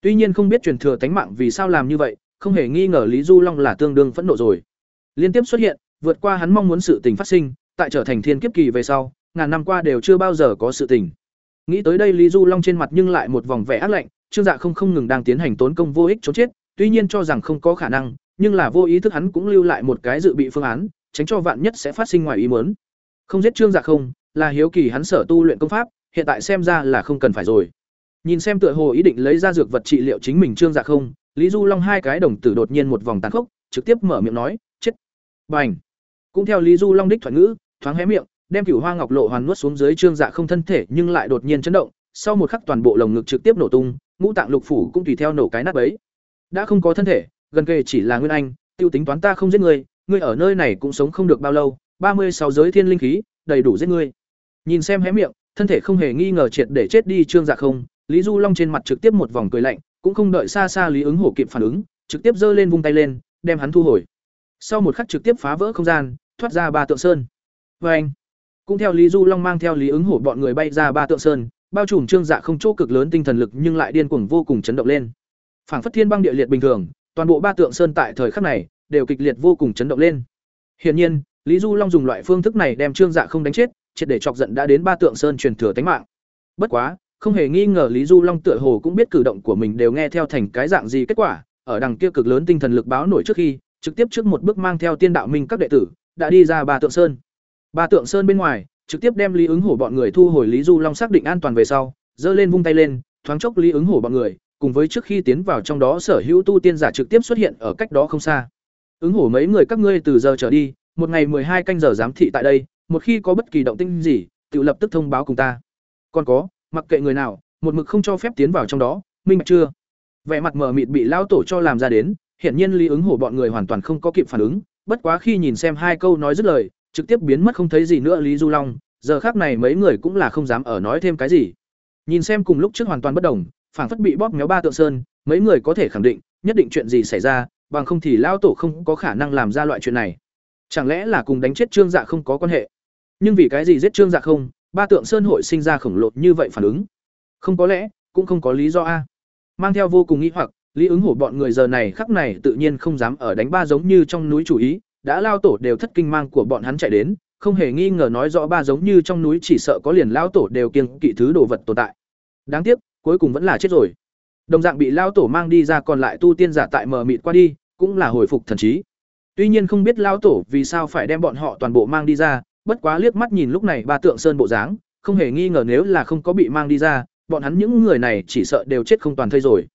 A: Tuy nhiên không biết truyền thừa tánh mạng vì sao làm như vậy, không hề nghi ngờ lý du long là tương đương phẫn nộ rồi. Liên tiếp xuất hiện, vượt qua hắn mong muốn sự tình phát sinh, tại trở thành thiên kiếp kỳ về sau, ngàn năm qua đều chưa bao giờ có sự tình. Nghĩ tới đây lý du long trên mặt nhưng lại một vòng vẻ ác lạnh trương dạ không không ngừng đang tiến hành tốn công vô ích trốn chết, tuy nhiên cho rằng không có khả năng, nhưng là vô ý thức hắn cũng lưu lại một cái dự bị phương án, tránh cho vạn nhất sẽ phát sinh ngoài ý muốn. Không giết trương dạ không, là hiếu kỳ hắn sở tu luyện công pháp, hiện tại xem ra là không cần phải rồi. Nhìn xem tựa hồ ý định lấy ra dược vật trị liệu chính mình trương dạ không, lý du long hai cái đồng tử đột nhiên một vòng tàn khốc, trực tiếp mở miệng nói, chết. Bành. Cũng theo lý du long đích thoại ngữ, thoáng hé miệng, đem cửu hoa ngọc lộ hoàn nuốt xuống dưới trương dạ không thân thể, nhưng lại đột nhiên chấn động, sau một khắc toàn bộ lồng ngực trực tiếp nổ tung ngũ tạng lục phủ cũng tùy theo nổ cái nát bấy đã không có thân thể, gần kề chỉ là nguyên anh, tiêu tính toán ta không giết người, ngươi ở nơi này cũng sống không được bao lâu, ba mươi sáu giới thiên linh khí, đầy đủ giết ngươi. Nhìn xem hé miệng, thân thể không hề nghi ngờ triệt để chết đi trương dạ không, lý du long trên mặt trực tiếp một vòng cười lạnh, cũng không đợi xa xa lý ứng hổ kịp phản ứng, trực tiếp giơ lên vung tay lên, đem hắn thu hồi. Sau một khắc trực tiếp phá vỡ không gian, thoát ra ba tượng sơn. Vê anh cũng theo lý du long mang theo lý ứng hổ bọn người bay ra ba tượng sơn bao trùm trương dạ không chỗ cực lớn tinh thần lực nhưng lại điên cuồng vô cùng chấn động lên. Phảng phất thiên băng địa liệt bình thường, toàn bộ ba tượng sơn tại thời khắc này đều kịch liệt vô cùng chấn động lên. Hiển nhiên, lý du long dùng loại phương thức này đem trương dạ không đánh chết, triệt để chọc giận đã đến ba tượng sơn truyền thừa tánh mạng. Bất quá, không hề nghi ngờ lý du long tựa hồ cũng biết cử động của mình đều nghe theo thành cái dạng gì kết quả, ở đằng kia cực lớn tinh thần lực báo nổi trước khi, trực tiếp trước một bước mang theo tiên đạo minh các đệ tử, đã đi ra ba tượng sơn. Ba tượng sơn bên ngoài trực tiếp đem lý ứng hổ bọn người thu hồi lý du long xác định an toàn về sau, giơ lên vung tay lên, thoáng chốc lý ứng hổ bọn người, cùng với trước khi tiến vào trong đó sở hữu tu tiên giả trực tiếp xuất hiện ở cách đó không xa. Ứng hổ mấy người các ngươi từ giờ trở đi, một ngày hai canh giờ giám thị tại đây, một khi có bất kỳ động tĩnh gì, tự lập tức thông báo cùng ta. Còn có, mặc kệ người nào, một mực không cho phép tiến vào trong đó, minh bạch chưa? Vẻ mặt mờ mịt bị lão tổ cho làm ra đến, hiển nhiên lý ứng hổ bọn người hoàn toàn không có kịp phản ứng, bất quá khi nhìn xem hai câu nói dứt lời trực tiếp biến mất không thấy gì nữa lý du long, giờ khác này mấy người cũng là không dám ở nói thêm cái gì. Nhìn xem cùng lúc trước hoàn toàn bất đồng, phảng phất bị bóp méo ba tượng sơn, mấy người có thể khẳng định, nhất định chuyện gì xảy ra, bằng không thì lao tổ không có khả năng làm ra loại chuyện này. Chẳng lẽ là cùng đánh chết trương dạ không có quan hệ? Nhưng vì cái gì giết trương dạ không, ba tượng sơn hội sinh ra khổng lồ như vậy phản ứng? Không có lẽ, cũng không có lý do a. Mang theo vô cùng nghĩ hoặc, lý ứng hổ bọn người giờ này khắc này tự nhiên không dám ở đánh ba giống như trong núi chủ ý đã lao tổ đều thất kinh mang của bọn hắn chạy đến, không hề nghi ngờ nói rõ ba giống như trong núi chỉ sợ có liền lao tổ đều kiêng kỵ thứ đồ vật tồn tại. Đáng tiếc, cuối cùng vẫn là chết rồi. Đồng dạng bị lao tổ mang đi ra còn lại tu tiên giả tại mờ mịt qua đi, cũng là hồi phục thần trí. Tuy nhiên không biết lao tổ vì sao phải đem bọn họ toàn bộ mang đi ra, bất quá liếc mắt nhìn lúc này ba tượng sơn bộ dáng, không hề nghi ngờ nếu là không có bị mang đi ra, bọn hắn những người này chỉ sợ đều chết không toàn thây rồi.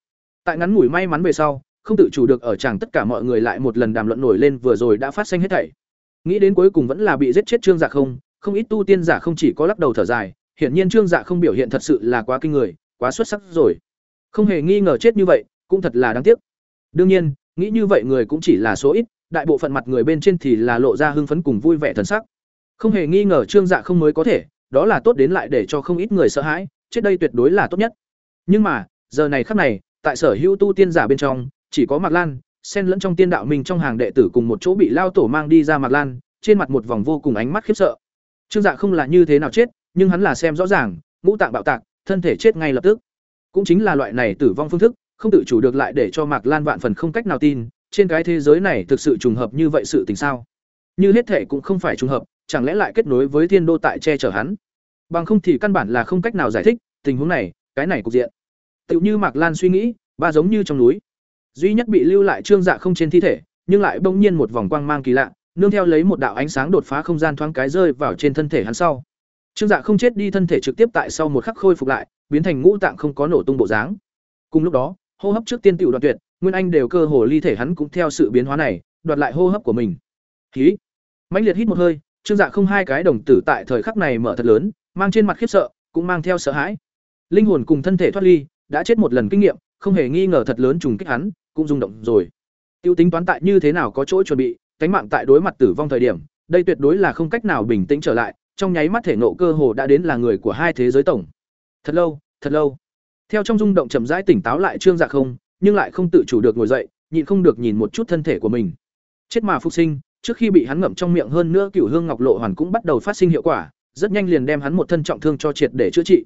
A: Tại ngắn ngủi may mắn về sau không tự chủ được ở chàng tất cả mọi người lại một lần đàm luận nổi lên vừa rồi đã phát sinh hết thảy. Nghĩ đến cuối cùng vẫn là bị giết chết trương dạ không không ít tu tiên giả không chỉ có lắc đầu thở dài, hiển nhiên trương dạ không biểu hiện thật sự là quá kinh người, quá xuất sắc rồi. Không hề nghi ngờ chết như vậy, cũng thật là đáng tiếc. Đương nhiên, nghĩ như vậy người cũng chỉ là số ít, đại bộ phận mặt người bên trên thì là lộ ra hưng phấn cùng vui vẻ thần sắc. Không hề nghi ngờ trương dạ không mới có thể, đó là tốt đến lại để cho không ít người sợ hãi, chết đây tuyệt đối là tốt nhất. Nhưng mà, giờ này khắc này, tại sở hữu tu tiên giả bên trong chỉ có mạc lan, xen lẫn trong tiên đạo mình trong hàng đệ tử cùng một chỗ bị lao tổ mang đi ra mạc lan, trên mặt một vòng vô cùng ánh mắt khiếp sợ. Trương dạ không là như thế nào chết, nhưng hắn là xem rõ ràng, ngũ tạng bạo tạc, thân thể chết ngay lập tức. Cũng chính là loại này tử vong phương thức, không tự chủ được lại để cho mạc lan vạn phần không cách nào tin, trên cái thế giới này thực sự trùng hợp như vậy sự tình sao? Như hết thể cũng không phải trùng hợp, chẳng lẽ lại kết nối với thiên đô tại che chở hắn? Bằng không thì căn bản là không cách nào giải thích tình huống này, cái này cục diện. Tựu như mạc lan suy nghĩ, ba giống như trong núi duy nhất bị lưu lại trương dạ không trên thi thể, nhưng lại bỗng nhiên một vòng quang mang kỳ lạ, nương theo lấy một đạo ánh sáng đột phá không gian thoáng cái rơi vào trên thân thể hắn sau. Trương dạ không chết đi thân thể trực tiếp tại sau một khắc khôi phục lại, biến thành ngũ tạng không có nổ tung bộ dáng. Cùng lúc đó, hô hấp trước tiên tiểu đoạn tuyệt, nguyên anh đều cơ hồ ly thể hắn cũng theo sự biến hóa này, đoạt lại hô hấp của mình. Khí. Mãnh liệt hít một hơi, trương dạ không hai cái đồng tử tại thời khắc này mở thật lớn, mang trên mặt khiếp sợ, cũng mang theo sợ hãi. Linh hồn cùng thân thể thoát ly, đã chết một lần kinh nghiệm, không hề nghi ngờ thật lớn trùng kích hắn cũng rung động rồi. Tiêu tính toán tại như thế nào có chỗ chuẩn bị, cánh mạng tại đối mặt tử vong thời điểm, đây tuyệt đối là không cách nào bình tĩnh trở lại, trong nháy mắt thể nộ cơ hồ đã đến là người của hai thế giới tổng. Thật lâu thật lâu. Theo trong rung động chậm rãi tỉnh táo lại trương dạ không, nhưng lại không tự chủ được ngồi dậy, nhịn không được nhìn một chút thân thể của mình. Chết mà phục sinh, trước khi bị hắn ngậm trong miệng hơn nữa cửu hương ngọc lộ hoàn cũng bắt đầu phát sinh hiệu quả, rất nhanh liền đem hắn một thân trọng thương cho triệt để chữa trị.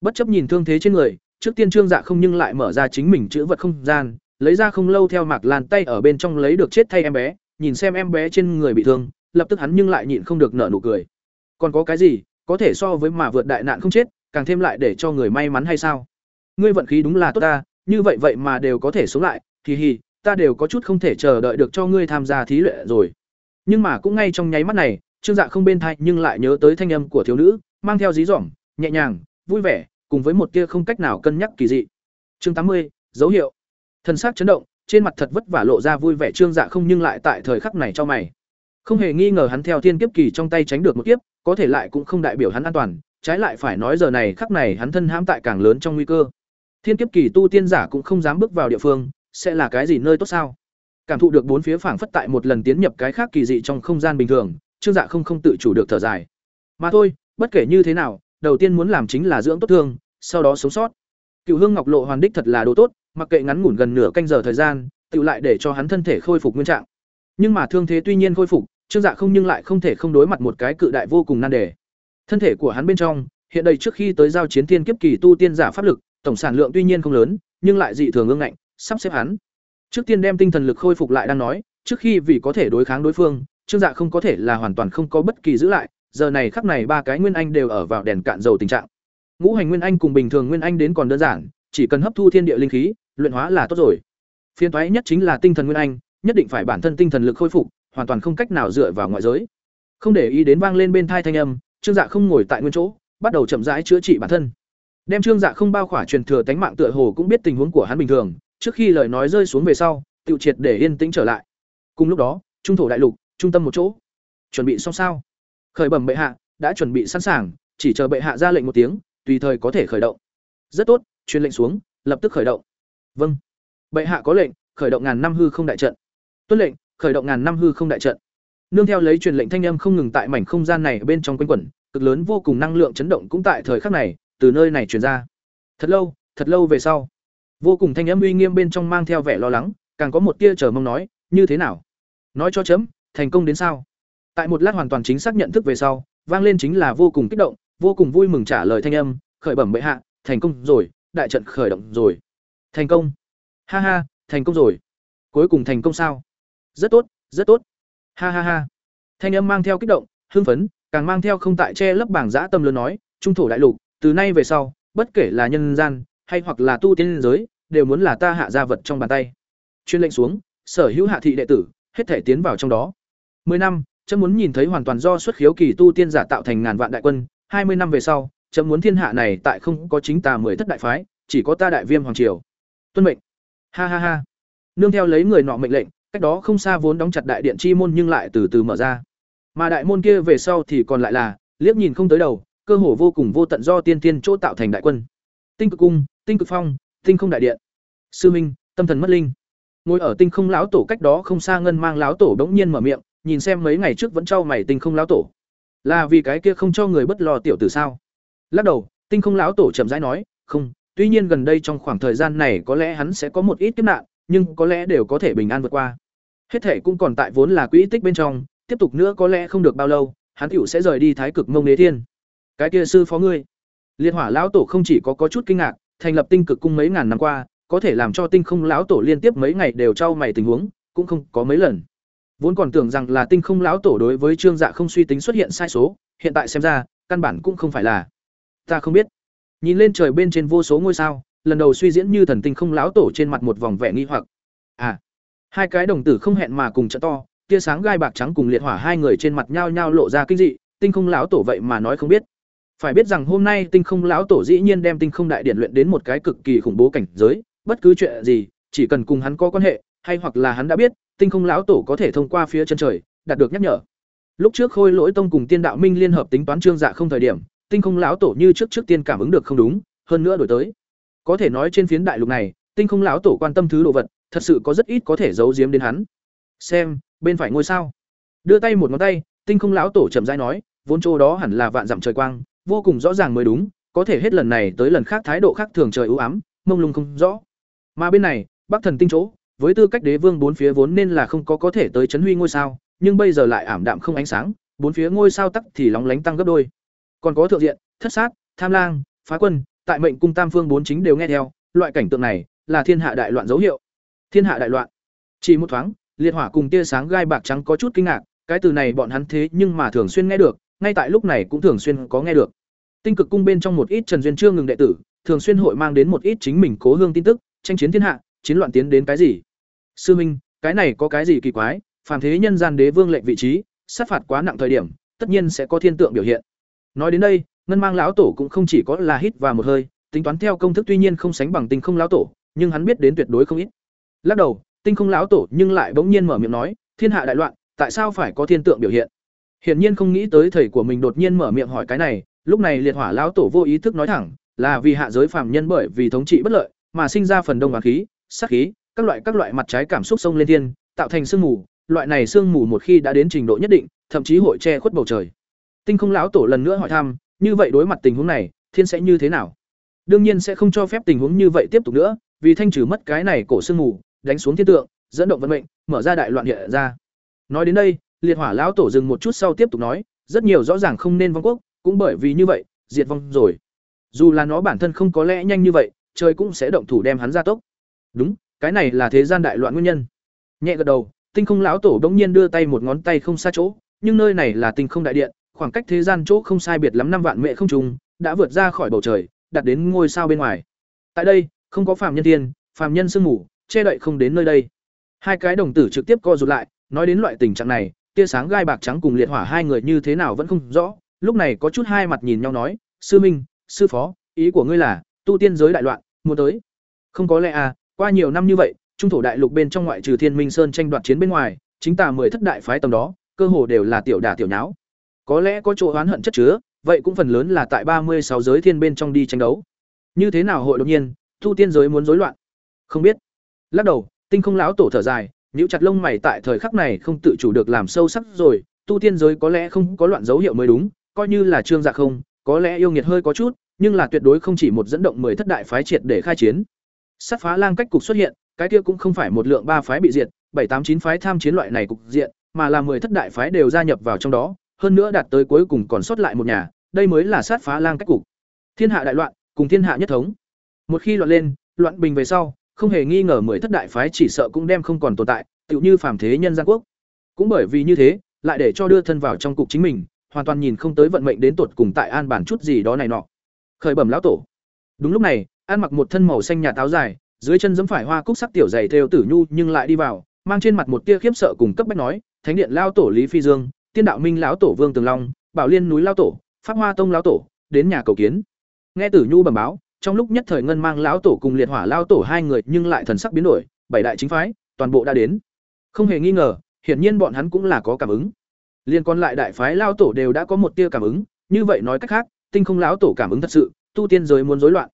A: Bất chấp nhìn thương thế trên người, trước tiên trương dạ không nhưng lại mở ra chính mình chữ vật không gian lấy ra không lâu theo mạc lan tay ở bên trong lấy được chết thay em bé, nhìn xem em bé trên người bị thương, lập tức hắn nhưng lại nhịn không được nở nụ cười. Còn có cái gì, có thể so với mà vượt đại nạn không chết, càng thêm lại để cho người may mắn hay sao? Ngươi vận khí đúng là tốt ta, như vậy vậy mà đều có thể sống lại thì hì, ta đều có chút không thể chờ đợi được cho ngươi tham gia thí luyện rồi. Nhưng mà cũng ngay trong nháy mắt này, trương dạ không bên thai nhưng lại nhớ tới thanh âm của thiếu nữ, mang theo dí dỏm, nhẹ nhàng, vui vẻ, cùng với một tia không cách nào cân nhắc kỳ dị. Chương tám mươi, dấu hiệu thân xác chấn động, trên mặt thật vất vả lộ ra vui vẻ trương dạ không nhưng lại tại thời khắc này cho mày. Không hề nghi ngờ hắn theo thiên kiếp kỳ trong tay tránh được một kiếp, có thể lại cũng không đại biểu hắn an toàn, trái lại phải nói giờ này khắc này hắn thân hãm tại càng lớn trong nguy cơ. Thiên kiếp kỳ tu tiên giả cũng không dám bước vào địa phương, sẽ là cái gì nơi tốt sao? Cảm thụ được bốn phía phảng phất tại một lần tiến nhập cái khác kỳ dị trong không gian bình thường, trương dạ không không tự chủ được thở dài. Mà thôi, bất kể như thế nào, đầu tiên muốn làm chính là dưỡng tốt thương, sau đó sống sót. Cựu hương ngọc lộ hoàn đích thật là đồ tốt mặc kệ ngắn ngủn gần nửa canh giờ thời gian tự lại để cho hắn thân thể khôi phục nguyên trạng. Nhưng mà thương thế tuy nhiên khôi phục, trương dạ không nhưng lại không thể không đối mặt một cái cự đại vô cùng nan đề. Thân thể của hắn bên trong, hiện đây trước khi tới giao chiến tiên kiếp kỳ tu tiên giả pháp lực, tổng sản lượng tuy nhiên không lớn, nhưng lại dị thường ương ngạnh, sắp xếp hắn. Trước tiên đem tinh thần lực khôi phục lại đang nói, trước khi vì có thể đối kháng đối phương, trương dạ không có thể là hoàn toàn không có bất kỳ giữ lại, giờ này khắc này ba cái nguyên anh đều ở vào đèn cạn dầu tình trạng. Ngũ hành nguyên anh cùng bình thường nguyên anh đến còn đơn giản chỉ cần hấp thu thiên địa linh khí, luyện hóa là tốt rồi. Phiên toái nhất chính là tinh thần nguyên anh, nhất định phải bản thân tinh thần lực khôi phục, hoàn toàn không cách nào dựa vào ngoại giới. Không để ý đến vang lên bên tai thanh âm, trương dạ không ngồi tại nguyên chỗ, bắt đầu chậm rãi chữa trị bản thân. Đem trương dạ không bao khỏa truyền thừa tánh mạng tựa hồ cũng biết tình huống của hắn bình thường, trước khi lời nói rơi xuống về sau, tự triệt để yên tĩnh trở lại. Cùng lúc đó, trung thổ đại lục, trung tâm một chỗ. Chuẩn bị xong sao? Khởi bẩm bệ hạ, đã chuẩn bị sẵn sàng, chỉ chờ bệ hạ ra lệnh một tiếng, tùy thời có thể khởi động. Rất tốt truyền lệnh xuống, lập tức khởi động. Vâng. Bệ hạ có lệnh, khởi động ngàn năm hư không đại trận. Tuân lệnh, khởi động ngàn năm hư không đại trận. Nương theo lấy truyền lệnh thanh âm không ngừng tại mảnh không gian này bên trong quanh quẩn, cực lớn vô cùng năng lượng chấn động cũng tại thời khắc này, từ nơi này truyền ra. Thật lâu thật lâu về sau, vô cùng thanh âm uy nghiêm bên trong mang theo vẻ lo lắng, càng có một tia chờ mong nói, như thế nào? Nói cho chấm, thành công đến sao? Tại một lát hoàn toàn chính xác nhận thức về sau, vang lên chính là vô cùng kích động, vô cùng vui mừng trả lời thanh âm, khởi bẩm bệ hạ, thành công rồi đại trận khởi động rồi. Thành công. Ha ha, thành công rồi. Cuối cùng thành công sao? Rất tốt rất tốt. Ha ha ha. Thanh âm mang theo kích động, hưng phấn, càng mang theo không tại che lấp bảng giã tâm lớn nói, trung thổ đại lục, từ nay về sau, bất kể là nhân gian, hay hoặc là tu tiên giới, đều muốn là ta hạ gia vật trong bàn tay. Chuyên lệnh xuống, sở hữu hạ thị đệ tử, hết thể tiến vào trong đó. Mười năm, chấm muốn nhìn thấy hoàn toàn do xuất khiếu kỳ tu tiên giả tạo thành ngàn vạn đại quân, hai mươi năm về sau chấm muốn thiên hạ này tại không có chính tà mười thất đại phái, chỉ có ta đại viêm hoàng triều. Tuân mệnh. Ha ha ha. Nương theo lấy người nọ mệnh lệnh, cách đó không xa vốn đóng chặt đại điện chi môn nhưng lại từ từ mở ra. Mà đại môn kia về sau thì còn lại là, liếc nhìn không tới đầu, cơ hồ vô cùng vô tận do tiên tiên chỗ tạo thành đại quân. Tinh cực cung, tinh cực phong, tinh không đại điện. Sư minh, tâm thần mất linh. Ngồi ở tinh không lão tổ cách đó không xa ngân mang lão tổ đống nhiên mở miệng, nhìn xem mấy ngày trước vẫn trao mày tinh không lão tổ. Là vì cái kia không cho người bất lo tiểu tử sao? Lắc đầu, tinh không lão tổ chậm rãi nói, không, tuy nhiên gần đây trong khoảng thời gian này có lẽ hắn sẽ có một ít kiếp nạn, nhưng có lẽ đều có thể bình an vượt qua. Hết thể cũng còn tại vốn là quỹ tích bên trong, tiếp tục nữa có lẽ không được bao lâu, hắn tựu sẽ rời đi thái cực mông đế thiên. Cái kia sư phó ngươi? Liệt hỏa lão tổ không chỉ có có chút kinh ngạc, thành lập tinh cực cung mấy ngàn năm qua, có thể làm cho tinh không lão tổ liên tiếp mấy ngày đều trao mày tình huống, cũng không có mấy lần. Vốn còn tưởng rằng là tinh không lão tổ đối với trương dạ không suy tính xuất hiện sai số, hiện tại xem ra, căn bản cũng không phải là ta không biết. Nhìn lên trời bên trên vô số ngôi sao, lần đầu suy diễn như thần tinh không láo tổ trên mặt một vòng vẻ nghi hoặc. À hai cái đồng tử không hẹn mà cùng trợ to, tia sáng gai bạc trắng cùng liệt hỏa hai người trên mặt nhao nhao lộ ra kinh dị, tinh không lão tổ vậy mà nói không biết. Phải biết rằng hôm nay tinh không lão tổ dĩ nhiên đem tinh không đại điện luyện đến một cái cực kỳ khủng bố cảnh giới, bất cứ chuyện gì, chỉ cần cùng hắn có quan hệ, hay hoặc là hắn đã biết, tinh không lão tổ có thể thông qua phía chân trời, đạt được nhắc nhở. Lúc trước khôi lỗi tông cùng tiên đạo minh liên hợp tính toán trương dạ không thời điểm tinh không lão tổ như trước trước tiên cảm ứng được không đúng, hơn nữa đổi tới. Có thể nói trên phiến đại lục này, tinh không lão tổ quan tâm thứ đồ vật, thật sự có rất ít có thể giấu giếm đến hắn. Xem, bên phải ngôi sao. Đưa tay một ngón tay, tinh không lão tổ chậm rãi nói, vốn chỗ đó hẳn là vạn dặm trời quang, vô cùng rõ ràng mới đúng, có thể hết lần này tới lần khác thái độ khác thường trời ưu ám, mông lung không rõ. Mà bên này, bắc thần tinh chỗ, với tư cách đế vương bốn phía vốn nên là không có có thể tới chấn huy ngôi sao, nhưng bây giờ lại ảm đạm không ánh sáng, bốn phía ngôi sao tắc thì lóng lánh tăng gấp đôi còn có thượng diện, thất sát, tham lang, phá quân, tại mệnh cung tam phương bốn chính đều nghe theo, loại cảnh tượng này là thiên hạ đại loạn dấu hiệu. Thiên hạ đại loạn. Chỉ một thoáng, liệt hỏa cùng tia sáng gai bạc trắng có chút kinh ngạc, cái từ này bọn hắn thế nhưng mà thường xuyên nghe được, ngay tại lúc này cũng thường xuyên có nghe được. Tinh cực cung bên trong một ít trần duyên chưa ngừng đệ tử, thường xuyên hội mang đến một ít chính mình cố hương tin tức, tranh chiến thiên hạ, chiến loạn tiến đến cái gì? Sư minh, cái này có cái gì kỳ quái? Phàm thế nhân gian đế vương lệnh vị trí, sát phạt quá nặng thời điểm, tất nhiên sẽ có thiên tượng biểu hiện nói đến đây, ngân mang lão tổ cũng không chỉ có là hít và một hơi, tính toán theo công thức tuy nhiên không sánh bằng tinh không lão tổ, nhưng hắn biết đến tuyệt đối không ít. Lắc đầu, tinh không lão tổ nhưng lại bỗng nhiên mở miệng nói, thiên hạ đại loạn, tại sao phải có thiên tượng biểu hiện? Hiển nhiên không nghĩ tới thầy của mình đột nhiên mở miệng hỏi cái này, lúc này liệt hỏa lão tổ vô ý thức nói thẳng, là vì hạ giới phàm nhân bởi vì thống trị bất lợi, mà sinh ra phần đông và khí, sát khí, các loại các loại mặt trái cảm xúc sông lên thiên, tạo thành sương mù, loại này sương mù một khi đã đến trình độ nhất định, thậm chí hội che khuất bầu trời tinh không lão tổ lần nữa hỏi thăm, như vậy đối mặt tình huống này, thiên sẽ như thế nào? Đương nhiên sẽ không cho phép tình huống như vậy tiếp tục nữa, vì thanh trừ mất cái này cổ sương mù, đánh xuống thiên tượng, dẫn động vận mệnh, mở ra đại loạn hiện ra. Nói đến đây, liệt hỏa lão tổ dừng một chút sau tiếp tục nói, rất nhiều rõ ràng không nên vong quốc, cũng bởi vì như vậy, diệt vong rồi. Dù là nó bản thân không có lẽ nhanh như vậy, trời cũng sẽ động thủ đem hắn ra tốc. Đúng, cái này là thế gian đại loạn nguyên nhân. Nhẹ gật đầu, tinh không lão tổ đống nhiên đưa tay một ngón tay không xa chỗ, nhưng nơi này là tinh không đại điện khoảng cách thế gian chỗ không sai biệt lắm năm vạn mệ không trùng, đã vượt ra khỏi bầu trời, đặt đến ngôi sao bên ngoài. Tại đây, không có phàm nhân tiên, phàm nhân sương mù, che đậy không đến nơi đây. Hai cái đồng tử trực tiếp co rụt lại, nói đến loại tình trạng này, tia sáng gai bạc trắng cùng liệt hỏa hai người như thế nào vẫn không rõ. Lúc này có chút hai mặt nhìn nhau nói, sư minh, sư phó, ý của ngươi là, tu tiên giới đại loạn, muốn tới. Không có lẽ à qua nhiều năm như vậy, trung thổ đại lục bên trong ngoại trừ thiên minh sơn tranh đoạt chiến bên ngoài, chính tà mười thất đại phái tầm đó, cơ hồ đều là tiểu đả tiểu nháo có lẽ có chỗ oán hận chất chứa, vậy cũng phần lớn là tại ba mươi sáu giới thiên bên trong đi tranh đấu. Như thế nào hội đột nhiên tu tiên giới muốn rối loạn? Không biết. Lắc đầu, tinh không lão tổ thở dài, nhíu chặt lông mày tại thời khắc này không tự chủ được làm sâu sắc rồi tu tiên giới có lẽ không có loạn dấu hiệu mới đúng, coi như là trương dạ không, có lẽ yêu nghiệt hơi có chút, nhưng là tuyệt đối không chỉ một dẫn động mười thất đại phái triệt để khai chiến. Sát phá lang cách cục xuất hiện, cái kia cũng không phải một lượng ba phái bị diệt, bảy tám chín phái tham chiến loại này cục diện, mà là mười thất đại phái đều gia nhập vào trong đó hơn nữa đạt tới cuối cùng còn sót lại một nhà, đây mới là sát phá lang cách cục. Thiên hạ đại loạn, cùng thiên hạ nhất thống. Một khi loạn lên, loạn bình về sau, không hề nghi ngờ mười thất đại phái chỉ sợ cũng đem không còn tồn tại, tựu như phàm thế nhân gian quốc. Cũng bởi vì như thế, lại để cho đưa thân vào trong cục chính mình, hoàn toàn nhìn không tới vận mệnh đến tột cùng tại an bản chút gì đó này nọ. Khởi bẩm lão tổ. Đúng lúc này an mặc một thân màu xanh nhà táo dài, dưới chân giẫm phải hoa cúc sắc tiểu dày theo tử nhu nhưng lại đi vào, mang trên mặt một tia khiếp sợ cùng cấp bách nói, thánh điện lao tổ lý phi dương tiên đạo minh lão tổ vương tường long, bảo liên núi lao tổ, pháp hoa tông lão tổ, đến nhà cầu kiến. Nghe tử nhu bẩm báo, trong lúc nhất thời ngân mang lão tổ cùng liệt hỏa lao tổ hai người nhưng lại thần sắc biến đổi, bảy đại chính phái, toàn bộ đã đến. Không hề nghi ngờ, hiển nhiên bọn hắn cũng là có cảm ứng. Liên còn lại đại phái lao tổ đều đã có một tia cảm ứng, như vậy nói cách khác, tinh không lão tổ cảm ứng thật sự, tu tiên giới muốn rối loạn.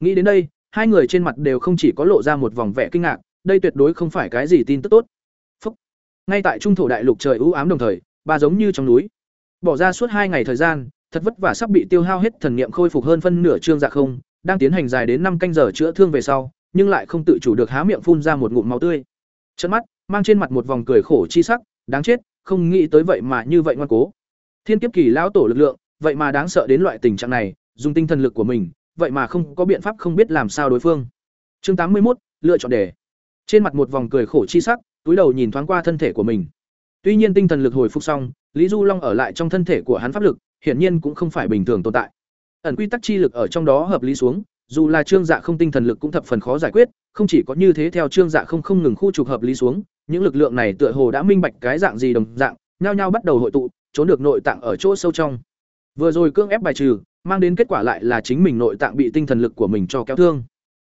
A: Nghĩ đến đây, hai người trên mặt đều không chỉ có lộ ra một vòng vẻ kinh ngạc, đây tuyệt đối không phải cái gì tin tức tốt. Phúc. ngay tại trung thổ đại lục trời ưu ám đồng thời ba giống như trong núi bỏ ra suốt hai ngày thời gian thật vất vả sắp bị tiêu hao hết thần niệm khôi phục hơn phân nửa trương dạ không đang tiến hành dài đến năm canh giờ chữa thương về sau nhưng lại không tự chủ được há miệng phun ra một ngụm máu tươi chân mắt mang trên mặt một vòng cười khổ chi sắc đáng chết không nghĩ tới vậy mà như vậy ngoan cố thiên kiếp kỳ lão tổ lực lượng vậy mà đáng sợ đến loại tình trạng này dùng tinh thần lực của mình vậy mà không có biện pháp không biết làm sao đối phương. Chương tám mươi một lựa chọn đề. Trên mặt một vòng cười khổ chi sắc, túi đầu nhìn thoáng qua thân thể của mình. Tuy nhiên tinh thần lực hồi phục xong, Lý Du Long ở lại trong thân thể của hắn pháp lực, hiển nhiên cũng không phải bình thường tồn tại. Ẩn quy tắc chi lực ở trong đó hợp lý xuống, dù là trương dạ không tinh thần lực cũng thập phần khó giải quyết, không chỉ có như thế theo trương dạ không không ngừng khu trục hợp lý xuống, những lực lượng này tựa hồ đã minh bạch cái dạng gì đồng dạng, nhao nhao bắt đầu hội tụ, trốn được nội tạng ở chỗ sâu trong. Vừa rồi cương ép bài trừ, mang đến kết quả lại là chính mình nội tạng bị tinh thần lực của mình cho kéo thương.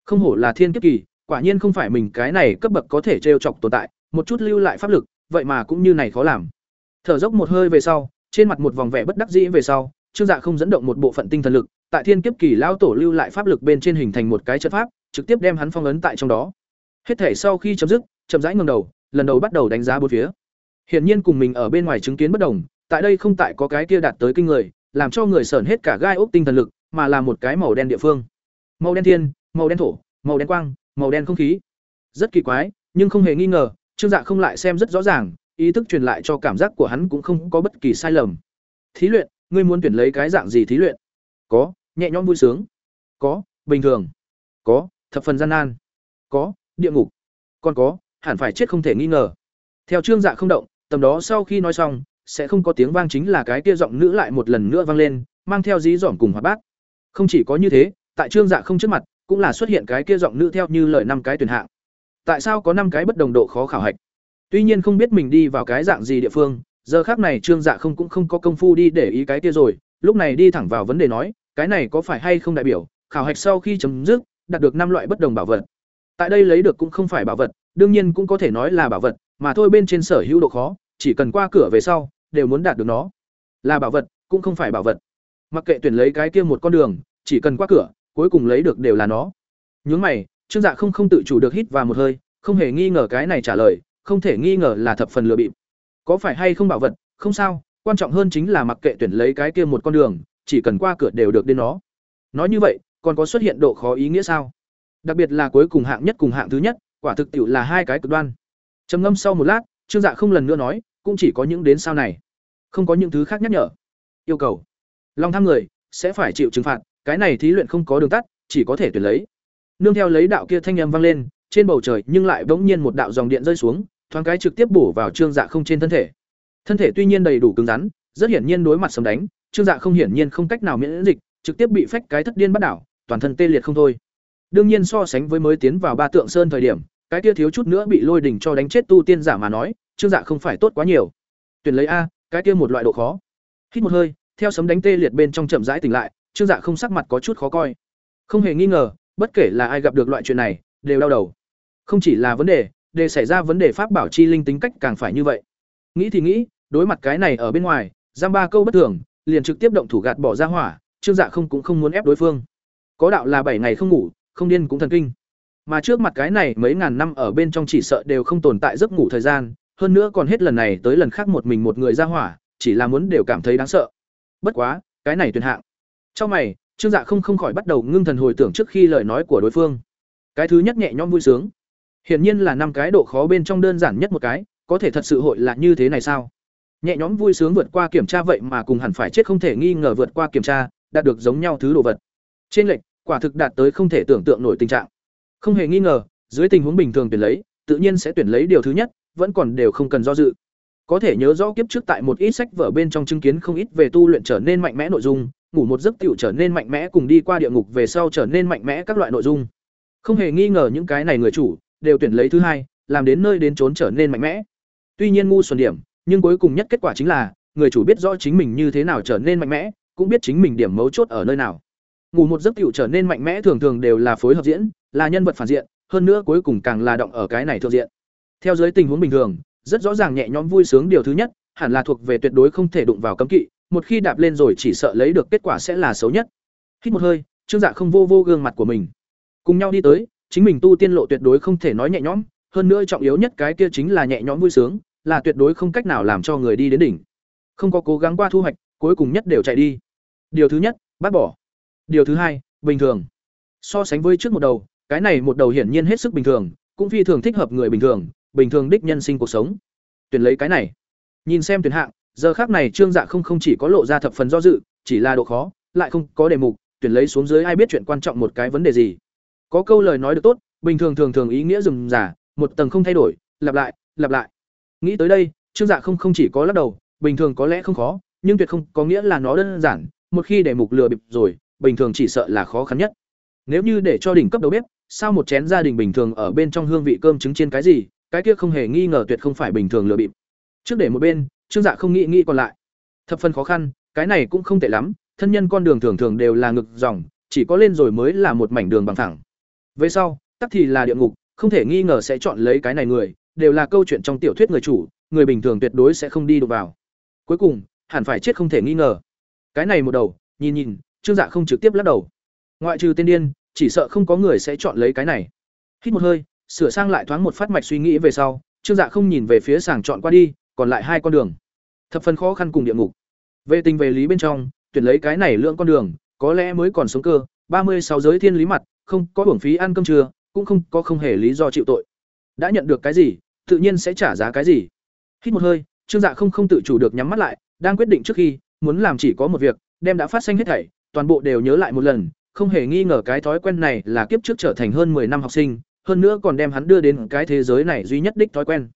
A: Không hổ là thiên kiếp kỳ, quả nhiên không phải mình cái này cấp bậc có thể trêu chọc tồn tại, một chút lưu lại pháp lực, vậy mà cũng như này khó làm. Thở dốc một hơi về sau, trên mặt một vòng vẻ bất đắc dĩ về sau, Trương Dạ không dẫn động một bộ phận tinh thần lực, tại thiên kiếp kỳ lão tổ lưu lại pháp lực bên trên hình thành một cái trận pháp, trực tiếp đem hắn phong ấn tại trong đó. Hết thể sau khi chấm dứt, chậm rãi ngẩng đầu, lần đầu bắt đầu đánh giá bốn phía. Hiển nhiên cùng mình ở bên ngoài chứng kiến bất đồng, tại đây không tại có cái kia đạt tới kinh người, làm cho người sởn hết cả gai ốc tinh thần lực, mà là một cái màu đen địa phương. Màu đen thiên, màu đen thổ, màu đen quang, màu đen không khí. Rất kỳ quái, nhưng không hề nghi ngờ, Trương Dạ không lại xem rất rõ ràng, ý thức truyền lại cho cảm giác của hắn cũng không có bất kỳ sai lầm. Thí luyện, ngươi muốn tuyển lấy cái dạng gì thí luyện? Có, nhẹ nhõm vui sướng. Có, bình thường. Có, thập phần gian nan. Có, địa ngục. Còn có, hẳn phải chết không thể nghi ngờ. Theo Trương Dạ không động, tầm đó sau khi nói xong, sẽ không có tiếng vang chính là cái kia giọng nữ lại một lần nữa vang lên, mang theo dí dỏm cùng hoạt bát. Không chỉ có như thế, tại Trương Dạ không trước mặt, cũng là xuất hiện cái kia giọng nữ theo như lời năm cái tuyển hạng. Tại sao có năm cái bất đồng độ khó khảo hạch? Tuy nhiên không biết mình đi vào cái dạng gì địa phương, giờ khác này Trương Dạ không cũng không có công phu đi để ý cái kia rồi, lúc này đi thẳng vào vấn đề nói, cái này có phải hay không đại biểu, khảo hạch sau khi chấm dứt, đạt được năm loại bất đồng bảo vật. Tại đây lấy được cũng không phải bảo vật, đương nhiên cũng có thể nói là bảo vật, mà thôi bên trên sở hữu độ khó, chỉ cần qua cửa về sau, đều muốn đạt được nó. Là bảo vật, cũng không phải bảo vật. Mặc kệ tuyển lấy cái kia một con đường, chỉ cần qua cửa, cuối cùng lấy được đều là nó. Nhướng mày, Trương Dạ không không tự chủ được hít vào một hơi, không hề nghi ngờ cái này trả lời, không thể nghi ngờ là thập phần lừa bịp. Có phải hay không bảo vật, không sao, quan trọng hơn chính là mặc kệ tuyển lấy cái kia một con đường, chỉ cần qua cửa đều được đến nó. Nói như vậy, còn có xuất hiện độ khó ý nghĩa sao? Đặc biệt là cuối cùng hạng nhất cùng hạng thứ nhất, quả thực tiệu là hai cái cực đoan. Trầm ngâm sau một lát, Trương Dạ không lần nữa nói, cũng chỉ có những đến sau này, không có những thứ khác nhắc nhở. Yêu cầu, Long tham người sẽ phải chịu trừng phạt, cái này thí luyện không có đường tắt, chỉ có thể tuyển lấy. Nương theo lấy đạo kia thanh âm vang lên, trên bầu trời nhưng lại bỗng nhiên một đạo dòng điện rơi xuống, thoáng cái trực tiếp bổ vào Trương Dạ không trên thân thể. Thân thể tuy nhiên đầy đủ cứng rắn, rất hiển nhiên đối mặt sấm đánh, Trương Dạ không hiển nhiên không cách nào miễn dịch, trực tiếp bị phách cái thất điên bắt đảo, toàn thân tê liệt không thôi. Đương nhiên so sánh với mới tiến vào ba tượng sơn thời điểm, cái kia thiếu chút nữa bị lôi đỉnh cho đánh chết tu tiên giả mà nói, Trương Dạ không phải tốt quá nhiều. Tuyển lấy a, cái kia một loại độ khó. Hít một hơi, theo sấm đánh tê liệt bên trong chậm rãi tỉnh lại, Trương Dạ không sắc mặt có chút khó coi. Không hề nghi ngờ, bất kể là ai gặp được loại chuyện này, đều đau đầu. Không chỉ là vấn đề, để xảy ra vấn đề pháp bảo chi linh tính cách càng phải như vậy. Nghĩ thì nghĩ, đối mặt cái này ở bên ngoài, giam ba câu bất thường, liền trực tiếp động thủ gạt bỏ ra hỏa, Trương Dạ không cũng không muốn ép đối phương. Có đạo là bảy ngày không ngủ, không điên cũng thần kinh. Mà trước mặt cái này mấy ngàn năm ở bên trong chỉ sợ đều không tồn tại giấc ngủ thời gian, hơn nữa còn hết lần này tới lần khác một mình một người ra hỏa, chỉ là muốn đều cảm thấy đáng sợ. Bất quá, cái này tuyệt hạng. Trong mày, Trương Dạ không không khỏi bắt đầu ngưng thần hồi tưởng trước khi lời nói của đối phương. Cái thứ nhất nhẹ nhõm vui sướng. Hiển nhiên là năm cái độ khó bên trong đơn giản nhất một cái, có thể thật sự hội là như thế này sao? Nhẹ nhõm vui sướng vượt qua kiểm tra vậy mà cùng hẳn phải chết không thể nghi ngờ vượt qua kiểm tra, đạt được giống nhau thứ đồ vật. Trên lệch, quả thực đạt tới không thể tưởng tượng nổi tình trạng. Không hề nghi ngờ, dưới tình huống bình thường tuyển lấy, tự nhiên sẽ tuyển lấy điều thứ nhất, vẫn còn đều không cần do dự. Có thể nhớ rõ kiếp trước tại một ít sách vở bên trong chứng kiến không ít về tu luyện trở nên mạnh mẽ nội dung, ngủ một giấc tiểu trở nên mạnh mẽ cùng đi qua địa ngục về sau trở nên mạnh mẽ các loại nội dung. Không hề nghi ngờ những cái này người chủ đều tuyển lấy thứ hai, làm đến nơi đến trốn trở nên mạnh mẽ. Tuy nhiên ngu xuẩn điểm, nhưng cuối cùng nhất kết quả chính là người chủ biết rõ chính mình như thế nào trở nên mạnh mẽ, cũng biết chính mình điểm mấu chốt ở nơi nào. Ngủ một giấc tiểu trở nên mạnh mẽ thường thường đều là phối hợp diễn, là nhân vật phản diện, hơn nữa cuối cùng càng là động ở cái này thượng diện. Theo dưới tình huống bình thường, rất rõ ràng nhẹ nhõm vui sướng điều thứ nhất, hẳn là thuộc về tuyệt đối không thể đụng vào cấm kỵ, một khi đạp lên rồi chỉ sợ lấy được kết quả sẽ là xấu nhất. Hít một hơi, Trương Dạ không vô vô gương mặt của mình. Cùng nhau đi tới, chính mình tu tiên lộ tuyệt đối không thể nói nhẹ nhõm, hơn nữa trọng yếu nhất cái kia chính là nhẹ nhõm vui sướng, là tuyệt đối không cách nào làm cho người đi đến đỉnh. Không có cố gắng qua thu hoạch, cuối cùng nhất đều chạy đi. Điều thứ nhất, bác bỏ. Điều thứ hai, bình thường. So sánh với trước một đầu, cái này một đầu hiển nhiên hết sức bình thường, cũng phi thường thích hợp người bình thường, bình thường đích nhân sinh cuộc sống. Tuyển lấy cái này. Nhìn xem tuyển hạng, giờ khác này Trương Dạ không không chỉ có lộ ra thập phần do dự, chỉ là độ khó, lại không có đề mục, tuyển lấy xuống dưới ai biết chuyện quan trọng một cái vấn đề gì. Có câu lời nói được tốt, bình thường thường thường ý nghĩa rừng giả, một tầng không thay đổi, lặp lại, lặp lại. Nghĩ tới đây, Trương Dạ không không chỉ có lắc đầu, bình thường có lẽ không khó, nhưng tuyệt không có nghĩa là nó đơn giản, một khi đề mục lừa bịp rồi, bình thường chỉ sợ là khó khăn nhất. Nếu như để cho đỉnh cấp đầu bếp, sao một chén gia đình bình thường ở bên trong hương vị cơm trứng chiên cái gì, cái kia không hề nghi ngờ tuyệt không phải bình thường lừa bịp. Trước để một bên, Trương Dạ không nghĩ nghĩ còn lại. Thập phần khó khăn, cái này cũng không tệ lắm, thân nhân con đường thường thường đều là ngực dòng, chỉ có lên rồi mới là một mảnh đường bằng thẳng. Về sau, tắc thì là địa ngục, không thể nghi ngờ sẽ chọn lấy cái này người, đều là câu chuyện trong tiểu thuyết người chủ, người bình thường tuyệt đối sẽ không đi được vào. Cuối cùng, hẳn phải chết không thể nghi ngờ. Cái này một đầu, nhìn nhìn, Trương Dạ không trực tiếp lắc đầu. Ngoại trừ tên điên, chỉ sợ không có người sẽ chọn lấy cái này. Hít một hơi, sửa sang lại thoáng một phát mạch suy nghĩ về sau, Trương Dạ không nhìn về phía sàng chọn qua đi, còn lại hai con đường. Thập phần khó khăn cùng địa ngục. Về tình về lý bên trong, tuyển lấy cái này lượng con đường, có lẽ mới còn sống cơ, ba mươi sáu giới thiên lý mặt, không có hưởng phí ăn cơm trưa, cũng không có không hề lý do chịu tội. Đã nhận được cái gì, tự nhiên sẽ trả giá cái gì. Hít một hơi, Trương Dạ không không tự chủ được nhắm mắt lại, đang quyết định trước khi, muốn làm chỉ có một việc, đem đã phát sinh hết thảy, toàn bộ đều nhớ lại một lần, không hề nghi ngờ cái thói quen này là kiếp trước trở thành hơn 10 năm học sinh, hơn nữa còn đem hắn đưa đến cái thế giới này duy nhất đích thói quen.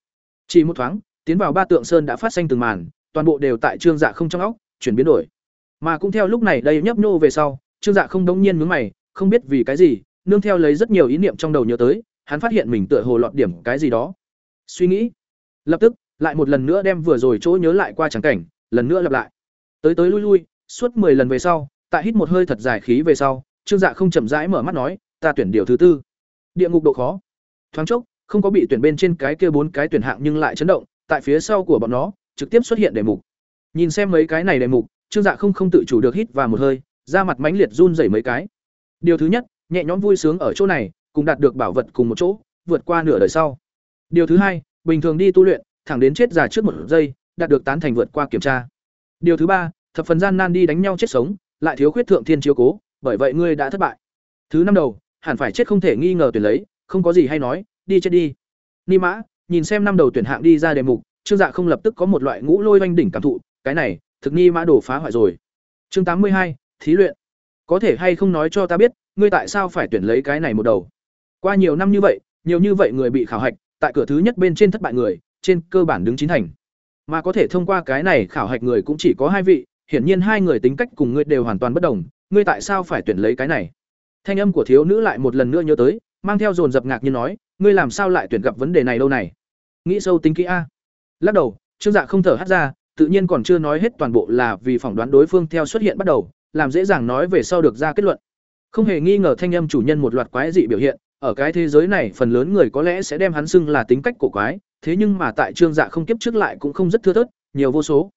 A: Chỉ một thoáng, tiến vào ba tượng sơn đã phát xanh từng màn, toàn bộ đều tại Trương Dạ không trong óc, chuyển biến đổi. Mà cũng theo lúc này đây nhấp nhô về sau, Trương Dạ không đống nhiên mướn mày, không biết vì cái gì, nương theo lấy rất nhiều ý niệm trong đầu nhớ tới, hắn phát hiện mình tựa hồ lọt điểm cái gì đó. Suy nghĩ, lập tức lại một lần nữa đem vừa rồi chỗ nhớ lại qua chẳng cảnh, lần nữa lặp lại. Tới tới lui lui, suốt 10 lần về sau, tại hít một hơi thật dài khí về sau, Trương Dạ không chậm rãi mở mắt nói, ta tuyển điều thứ tư. Địa ngục độ khó. Thoáng chốc, không có bị tuyển bên trên cái kia bốn cái tuyển hạng nhưng lại chấn động, tại phía sau của bọn nó, trực tiếp xuất hiện đề mục. Nhìn xem mấy cái này đề mục, Trương Dạ không không tự chủ được hít vào một hơi, da mặt mãnh liệt run rẩy mấy cái. Điều thứ nhất, nhẹ nhõm vui sướng ở chỗ này, cùng đạt được bảo vật cùng một chỗ, vượt qua nửa đời sau. Điều thứ hai, bình thường đi tu luyện, thẳng đến chết già trước một giây, đạt được tán thành vượt qua kiểm tra. Điều thứ ba, thập phần gian nan đi đánh nhau chết sống, lại thiếu khuyết thượng thiên chiếu cố, bởi vậy ngươi đã thất bại. Thứ năm đầu, hẳn phải chết không thể nghi ngờ tuyển lấy, không có gì hay nói, đi chết đi. Ni Mã, nhìn xem năm đầu tuyển hạng đi ra đề mục, Trương Dạ không lập tức có một loại ngũ lôi oanh đỉnh cảm thụ, cái này, thực nghi Mã đổ phá hoại rồi. Chương tám mươi hai, thí luyện. Có thể hay không nói cho ta biết, ngươi tại sao phải tuyển lấy cái này một đầu? Qua nhiều năm như vậy, nhiều như vậy người bị khảo hạch, tại cửa thứ nhất bên trên thất bại người, trên cơ bản đứng chín thành. Mà có thể thông qua cái này khảo hạch người cũng chỉ có hai vị, hiển nhiên hai người tính cách cùng ngươi đều hoàn toàn bất đồng, ngươi tại sao phải tuyển lấy cái này? Thanh âm của thiếu nữ lại một lần nữa nhớ tới, mang theo dồn dập ngạc như nói, ngươi làm sao lại tuyển gặp vấn đề này đâu này? Nghĩ sâu tính kỹ a. Lắc đầu, Trương Dạ không thở hắt ra, tự nhiên còn chưa nói hết toàn bộ là vì phỏng đoán đối phương theo xuất hiện bắt đầu, làm dễ dàng nói về sau được ra kết luận. Không hề nghi ngờ thanh âm chủ nhân một loạt quái dị biểu hiện, ở cái thế giới này phần lớn người có lẽ sẽ đem hắn xưng là tính cách cổ quái, thế nhưng mà tại Trương Dạ không kiếp trước lại cũng không rất thưa thớt, nhiều vô số.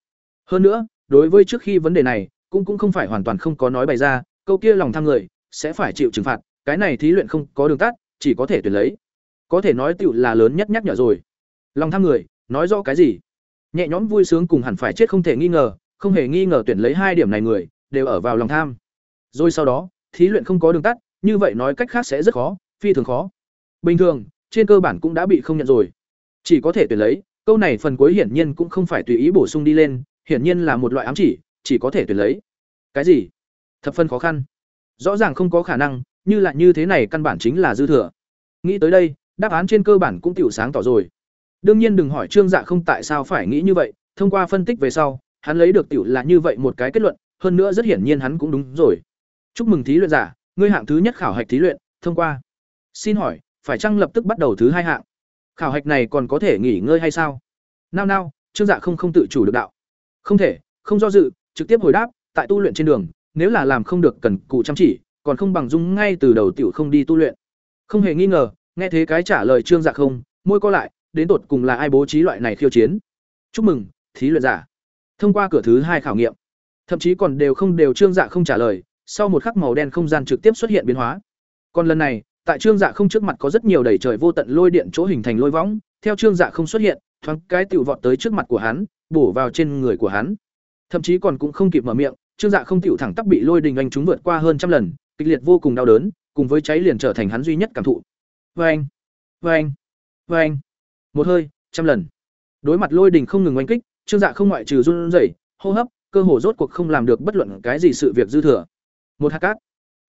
A: Hơn nữa, đối với trước khi vấn đề này, cũng cũng không phải hoàn toàn không có nói bày ra, câu kia lòng tham người sẽ phải chịu trừng phạt, cái này thí luyện không có đường tắt, chỉ có thể tuyển lấy. Có thể nói tựu là lớn nhất nhắc nhở rồi. Lòng tham người, nói rõ cái gì? Nhẹ nhõm vui sướng cùng hẳn phải chết không thể nghi ngờ, không hề nghi ngờ tuyển lấy hai điểm này người, đều ở vào lòng tham. Rồi sau đó, thí luyện không có đường tắt, như vậy nói cách khác sẽ rất khó, phi thường khó. Bình thường, trên cơ bản cũng đã bị không nhận rồi. Chỉ có thể tuyển lấy, câu này phần cuối hiển nhiên cũng không phải tùy ý bổ sung đi lên, hiển nhiên là một loại ám chỉ, chỉ có thể tuyển lấy. Cái gì? Thập phân khó khăn. Rõ ràng không có khả năng, như là như thế này căn bản chính là dư thừa. Nghĩ tới đây, đáp án trên cơ bản cũng tiểu sáng tỏ rồi. Đương nhiên đừng hỏi Trương Dạ không tại sao phải nghĩ như vậy, thông qua phân tích về sau, hắn lấy được tiểu là như vậy một cái kết luận, hơn nữa rất hiển nhiên hắn cũng đúng rồi. Chúc mừng thí luyện giả, ngươi hạng thứ nhất khảo hạch thí luyện, thông qua. Xin hỏi, phải chăng lập tức bắt đầu thứ hai hạng? Khảo hạch này còn có thể nghỉ ngơi hay sao? Nao nao, Trương Dạ không không tự chủ được đạo. Không thể, không do dự, trực tiếp hồi đáp, tại tu luyện trên đường, nếu là làm không được cần cụ chăm chỉ, còn không bằng dung ngay từ đầu tiểu không đi tu luyện. Không hề nghi ngờ, nghe thế cái trả lời Trương Dạ không, môi co lại, đến tột cùng là ai bố trí loại này khiêu chiến. Chúc mừng, thí luyện giả. Thông qua cửa thứ hai khảo nghiệm. Thậm chí còn đều không đều Trương Dạ không trả lời, sau một khắc màu đen không gian trực tiếp xuất hiện biến hóa. Còn lần này, tại Trương Dạ không trước mặt có rất nhiều đầy trời vô tận lôi điện chỗ hình thành lôi võng, theo Trương Dạ không xuất hiện, thoáng cái tiểu vọt tới trước mặt của hắn, bổ vào trên người của hắn. Thậm chí còn cũng không kịp mở miệng, Trương Dạ không tiểu thẳng tắp bị lôi đình anh chúng vượt qua hơn trăm lần, kịch liệt vô cùng đau đớn, cùng với cháy liền trở thành hắn duy nhất cảm thụ. Oeng, oeng, oeng. Một hơi, trăm lần. Đối mặt lôi đình không ngừng oanh kích, Trương Dạ không ngoại trừ run rẩy, hô hấp, cơ hồ rốt cuộc không làm được bất luận cái gì sự việc dư thừa. Một hạt cát.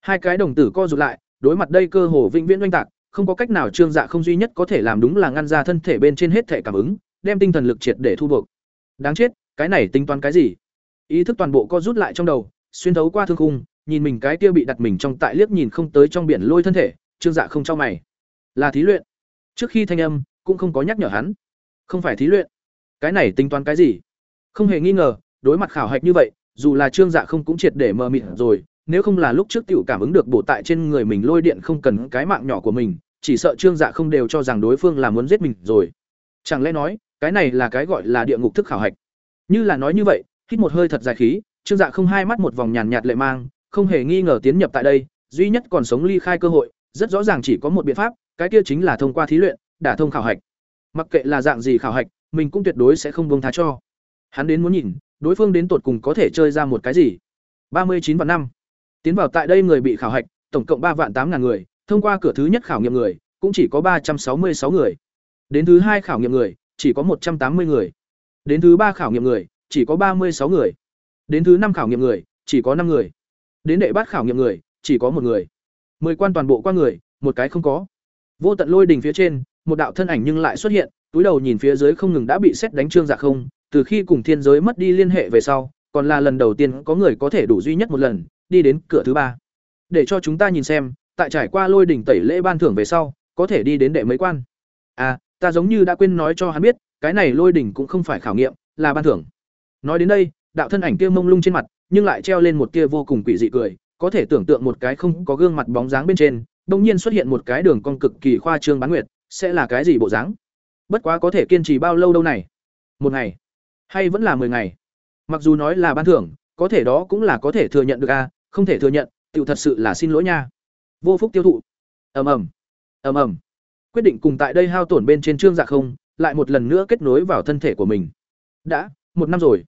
A: Hai cái đồng tử co rụt lại, đối mặt đây cơ hồ vĩnh viễn oanh tạc, không có cách nào Trương Dạ không duy nhất có thể làm đúng là ngăn ra thân thể bên trên hết thể cảm ứng, đem tinh thần lực triệt để thu buộc. Đáng chết, cái này tính toán cái gì? Ý thức toàn bộ co rút lại trong đầu, xuyên thấu qua thương khung, nhìn mình cái kia bị đặt mình trong tại liếc nhìn không tới trong biển lôi thân thể, Trương Dạ không cho mày. Là thí luyện. Trước khi thanh âm, cũng không có nhắc nhở hắn. Không phải thí luyện. Cái này tính toán cái gì? Không hề nghi ngờ, đối mặt khảo hạch như vậy, dù là Trương Dạ không cũng triệt để mờ mịt rồi, nếu không là lúc trước tiểu cảm ứng được bổ tại trên người mình lôi điện không cần cái mạng nhỏ của mình, chỉ sợ Trương Dạ không đều cho rằng đối phương là muốn giết mình rồi. Chẳng lẽ nói, cái này là cái gọi là địa ngục thức khảo hạch? Như là nói như vậy, hít một hơi thật dài khí, Trương Dạ không hai mắt một vòng nhàn nhạt lệ mang, không hề nghi ngờ tiến nhập tại đây, duy nhất còn sống ly khai cơ hội, rất rõ ràng chỉ có một biện pháp, cái kia chính là thông qua thí luyện, đả thông khảo hạch. Mặc kệ là dạng gì khảo hạch, mình cũng tuyệt đối sẽ không buông tha cho. Hắn đến muốn nhìn, đối phương đến tột cùng có thể chơi ra một cái gì. ba mươi chín và năm Tiến vào tại đây người bị khảo hạch, tổng cộng ba vạn tám ngàn người, thông qua cửa thứ nhất khảo nghiệm người, cũng chỉ có ba trăm sáu mươi sáu người. Đến thứ hai khảo nghiệm người, chỉ có một trăm tám mươi người. Đến thứ ba khảo nghiệm người, chỉ có ba mươi sáu người. Đến thứ năm khảo nghiệm người, chỉ có năm người. Đến đệ bát khảo nghiệm người, chỉ có một người. Mười quan toàn bộ qua người, một cái không có. Vô tận lôi đỉnh phía trên, một đạo thân ảnh nhưng lại xuất hiện, túi đầu nhìn phía dưới không ngừng đã bị xét đánh trương dạ không, từ khi cùng thiên giới mất đi liên hệ về sau, còn là lần đầu tiên có người có thể đủ duy nhất một lần, đi đến cửa thứ ba. Để cho chúng ta nhìn xem, tại trải qua lôi đỉnh tẩy lễ ban thưởng về sau, có thể đi đến đệ mấy quan. À, ta giống như đã quên nói cho hắn biết, cái này lôi đỉnh cũng không phải khảo nghiệm, là ban thưởng. Nói đến đây, đạo thân ảnh kia mông lung trên mặt, nhưng lại treo lên một tia vô cùng quỷ dị cười, có thể tưởng tượng một cái không có gương mặt bóng dáng bên trên, đột nhiên xuất hiện một cái đường cong cực kỳ khoa trương bán nguyệt, sẽ là cái gì bộ dáng? Bất quá có thể kiên trì bao lâu đâu này? Một ngày, hay vẫn là 10 ngày? Mặc dù nói là ban thưởng, có thể đó cũng là có thể thừa nhận được a, không thể thừa nhận, tiểu thật sự là xin lỗi nha. Vô phúc tiêu thụ. Ầm ầm. Ầm ầm. Quyết định cùng tại đây hao tổn bên trên trương dạ không, lại một lần nữa kết nối vào thân thể của mình. Đã, một năm rồi.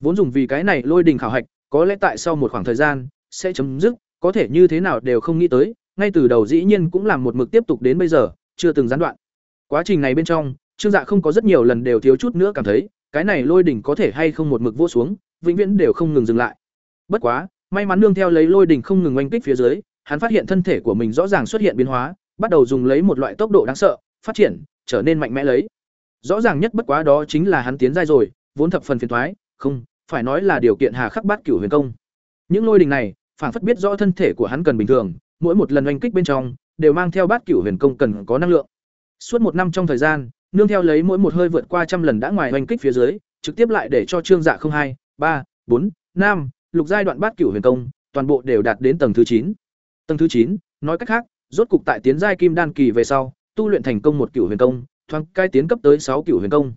A: Vốn dùng vì cái này lôi đình khảo hạch, có lẽ tại sau một khoảng thời gian sẽ chấm dứt, có thể như thế nào đều không nghĩ tới, ngay từ đầu dĩ nhiên cũng làm một mực tiếp tục đến bây giờ, chưa từng gián đoạn. Quá trình này bên trong, Trương Dạ không có rất nhiều lần đều thiếu chút nữa cảm thấy, cái này lôi đỉnh có thể hay không một mực vô xuống, vĩnh viễn đều không ngừng dừng lại. Bất quá, may mắn nương theo lấy lôi đỉnh không ngừng oanh kích phía dưới, hắn phát hiện thân thể của mình rõ ràng xuất hiện biến hóa, bắt đầu dùng lấy một loại tốc độ đáng sợ, phát triển, trở nên mạnh mẽ lấy. Rõ ràng nhất bất quá đó chính là hắn tiến giai rồi, vốn thập phần phiền toái, không, phải nói là điều kiện hà khắc bát cửu huyền công. Những lôi đỉnh này, phản phất biết rõ thân thể của hắn cần bình thường, mỗi một lần oanh kích bên trong đều mang theo bát cửu huyền công cần có năng lượng. Suốt một năm trong thời gian, nương theo lấy mỗi một hơi vượt qua trăm lần đã ngoài hoành kích phía dưới, trực tiếp lại để cho trương dạ không hai, ba, bốn, năm, lục giai đoạn bát cửu huyền công, toàn bộ đều đạt đến tầng thứ chín. Tầng thứ chín, nói cách khác, rốt cục tại tiến giai kim đan kỳ về sau, tu luyện thành công một cửu huyền công, thoáng cai tiến cấp tới sáu cửu huyền công.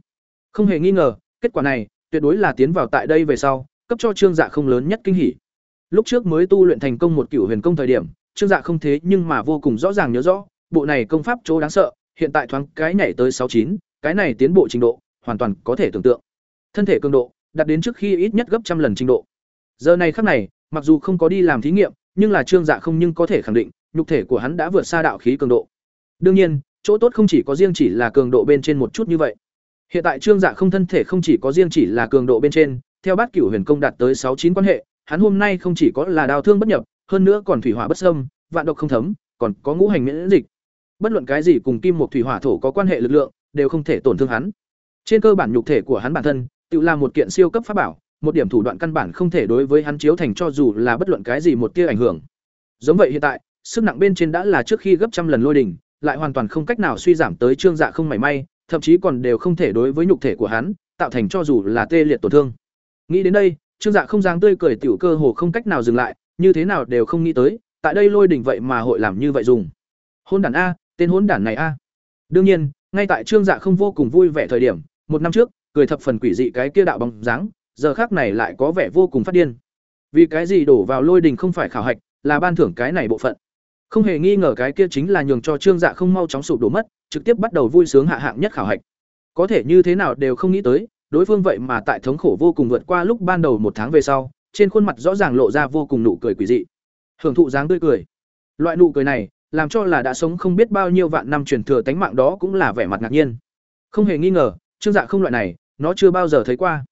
A: Không hề nghi ngờ, kết quả này tuyệt đối là tiến vào tại đây về sau, cấp cho trương dạ không lớn nhất kinh hỉ. Lúc trước mới tu luyện thành công một cửu huyền công thời điểm, trương dạ không thế nhưng mà vô cùng rõ ràng nhớ rõ, bộ này công pháp chỗ đáng sợ, hiện tại thoáng cái nhảy tới sáu chín, cái này tiến bộ trình độ hoàn toàn có thể tưởng tượng. Thân thể cường độ đạt đến trước khi ít nhất gấp trăm lần trình độ. Giờ này khắc này, mặc dù không có đi làm thí nghiệm, nhưng là Trương Dạ không nhưng có thể khẳng định, nhục thể của hắn đã vượt xa đạo khí cường độ. Đương nhiên, chỗ tốt không chỉ có riêng chỉ là cường độ bên trên một chút như vậy. Hiện tại Trương Dạ không thân thể không chỉ có riêng chỉ là cường độ bên trên, theo bát cửu huyền công đạt tới sáu chín quan hệ, hắn hôm nay không chỉ có là đào thương bất nhập, hơn nữa còn thủy hỏa bất xâm, vạn độc không thấm, còn có ngũ hành miễn dịch. Bất luận cái gì cùng kim một thủy hỏa thổ có quan hệ lực lượng, đều không thể tổn thương hắn. Trên cơ bản nhục thể của hắn bản thân, tự là một kiện siêu cấp pháp bảo, một điểm thủ đoạn căn bản không thể đối với hắn chiếu thành cho dù là bất luận cái gì một tia ảnh hưởng. Giống vậy hiện tại, sức nặng bên trên đã là trước khi gấp trăm lần lôi đỉnh, lại hoàn toàn không cách nào suy giảm tới trương dạ không mảy may, thậm chí còn đều không thể đối với nhục thể của hắn tạo thành cho dù là tê liệt tổn thương. Nghĩ đến đây, trương dạ không dáng tươi cười tiểu cơ hồ không cách nào dừng lại, như thế nào đều không nghĩ tới, tại đây lôi đỉnh vậy mà hội làm như vậy dùng. Hôn đản a, tên hôn đản này a. Đương nhiên, ngay tại trương dạ không vô cùng vui vẻ thời điểm, một năm trước, cười thập phần quỷ dị cái kia đạo bóng dáng, giờ khác này lại có vẻ vô cùng phát điên. Vì cái gì đổ vào lôi đình không phải khảo hạch, là ban thưởng cái này bộ phận. Không hề nghi ngờ cái kia chính là nhường cho Trương Dạ không mau chóng sụp đổ mất, trực tiếp bắt đầu vui sướng hạ hạng nhất khảo hạch. Có thể như thế nào đều không nghĩ tới, đối phương vậy mà tại thống khổ vô cùng vượt qua lúc ban đầu một tháng về sau, trên khuôn mặt rõ ràng lộ ra vô cùng nụ cười quỷ dị. Hưởng thụ dáng tươi cười. Loại nụ cười này, làm cho là đã sống không biết bao nhiêu vạn năm truyền thừa tánh mạng đó cũng là vẻ mặt ngạc nhiên. Không hề nghi ngờ, Trương Dạ không loại này, nó chưa bao giờ thấy qua.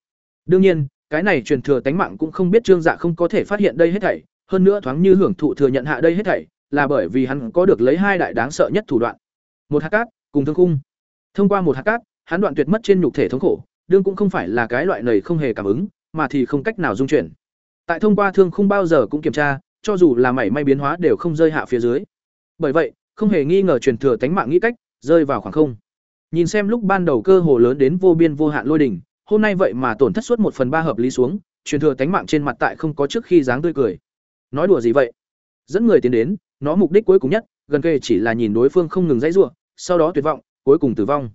A: Đương nhiên, cái này truyền thừa tánh mạng cũng không biết Trương Dạ không có thể phát hiện đây hết thảy, hơn nữa thoáng như hưởng thụ thừa nhận hạ đây hết thảy, là bởi vì hắn có được lấy hai đại đáng sợ nhất thủ đoạn. Một hạt cát, cùng thương khung. Thông qua một hạt cát, hắn đoạn tuyệt mất trên nhục thể thống khổ, đương cũng không phải là cái loại này không hề cảm ứng, mà thì không cách nào dung chuyển. Tại thông qua thương không bao giờ cũng kiểm tra, cho dù là mảy may biến hóa đều không rơi hạ phía dưới. Bởi vậy, không hề nghi ngờ truyền thừa tánh mạng nghĩ cách, rơi vào khoảng không. Nhìn xem lúc ban đầu cơ hồ lớn đến vô biên vô hạn lôi đỉnh, hôm nay vậy mà tổn thất suốt một phần ba hợp lý xuống, truyền thừa tánh mạng trên mặt tại không có trước khi dáng tươi cười. Nói đùa gì vậy? Dẫn người tiến đến, nó mục đích cuối cùng nhất, gần kề chỉ là nhìn đối phương không ngừng dãy rủa, sau đó tuyệt vọng, cuối cùng tử vong.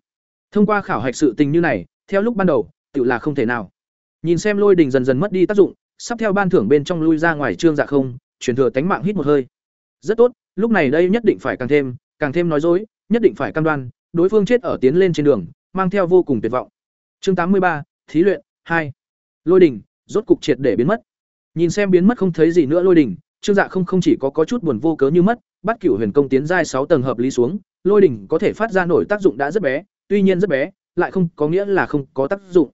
A: Thông qua khảo hạch sự tình như này, theo lúc ban đầu, tự là không thể nào. Nhìn xem lôi đình dần dần mất đi tác dụng, sắp theo ban thưởng bên trong lui ra ngoài trương dạ không, truyền thừa tánh mạng hít một hơi. Rất tốt, lúc này đây nhất định phải càng thêm, càng thêm nói dối, nhất định phải cam đoan, đối phương chết ở tiến lên trên đường, mang theo vô cùng tuyệt vọng. Chương tám mươi ba, thí luyện hai, Lôi đỉnh, rốt cục triệt để biến mất. Nhìn xem biến mất không thấy gì nữa lôi đỉnh, Trương Dạ không không chỉ có có chút buồn vô cớ như mất, bắt Cửu Huyền công tiến giai sáu tầng hợp lý xuống, lôi đỉnh có thể phát ra nổi tác dụng đã rất bé, tuy nhiên rất bé, lại không có nghĩa là không có tác dụng.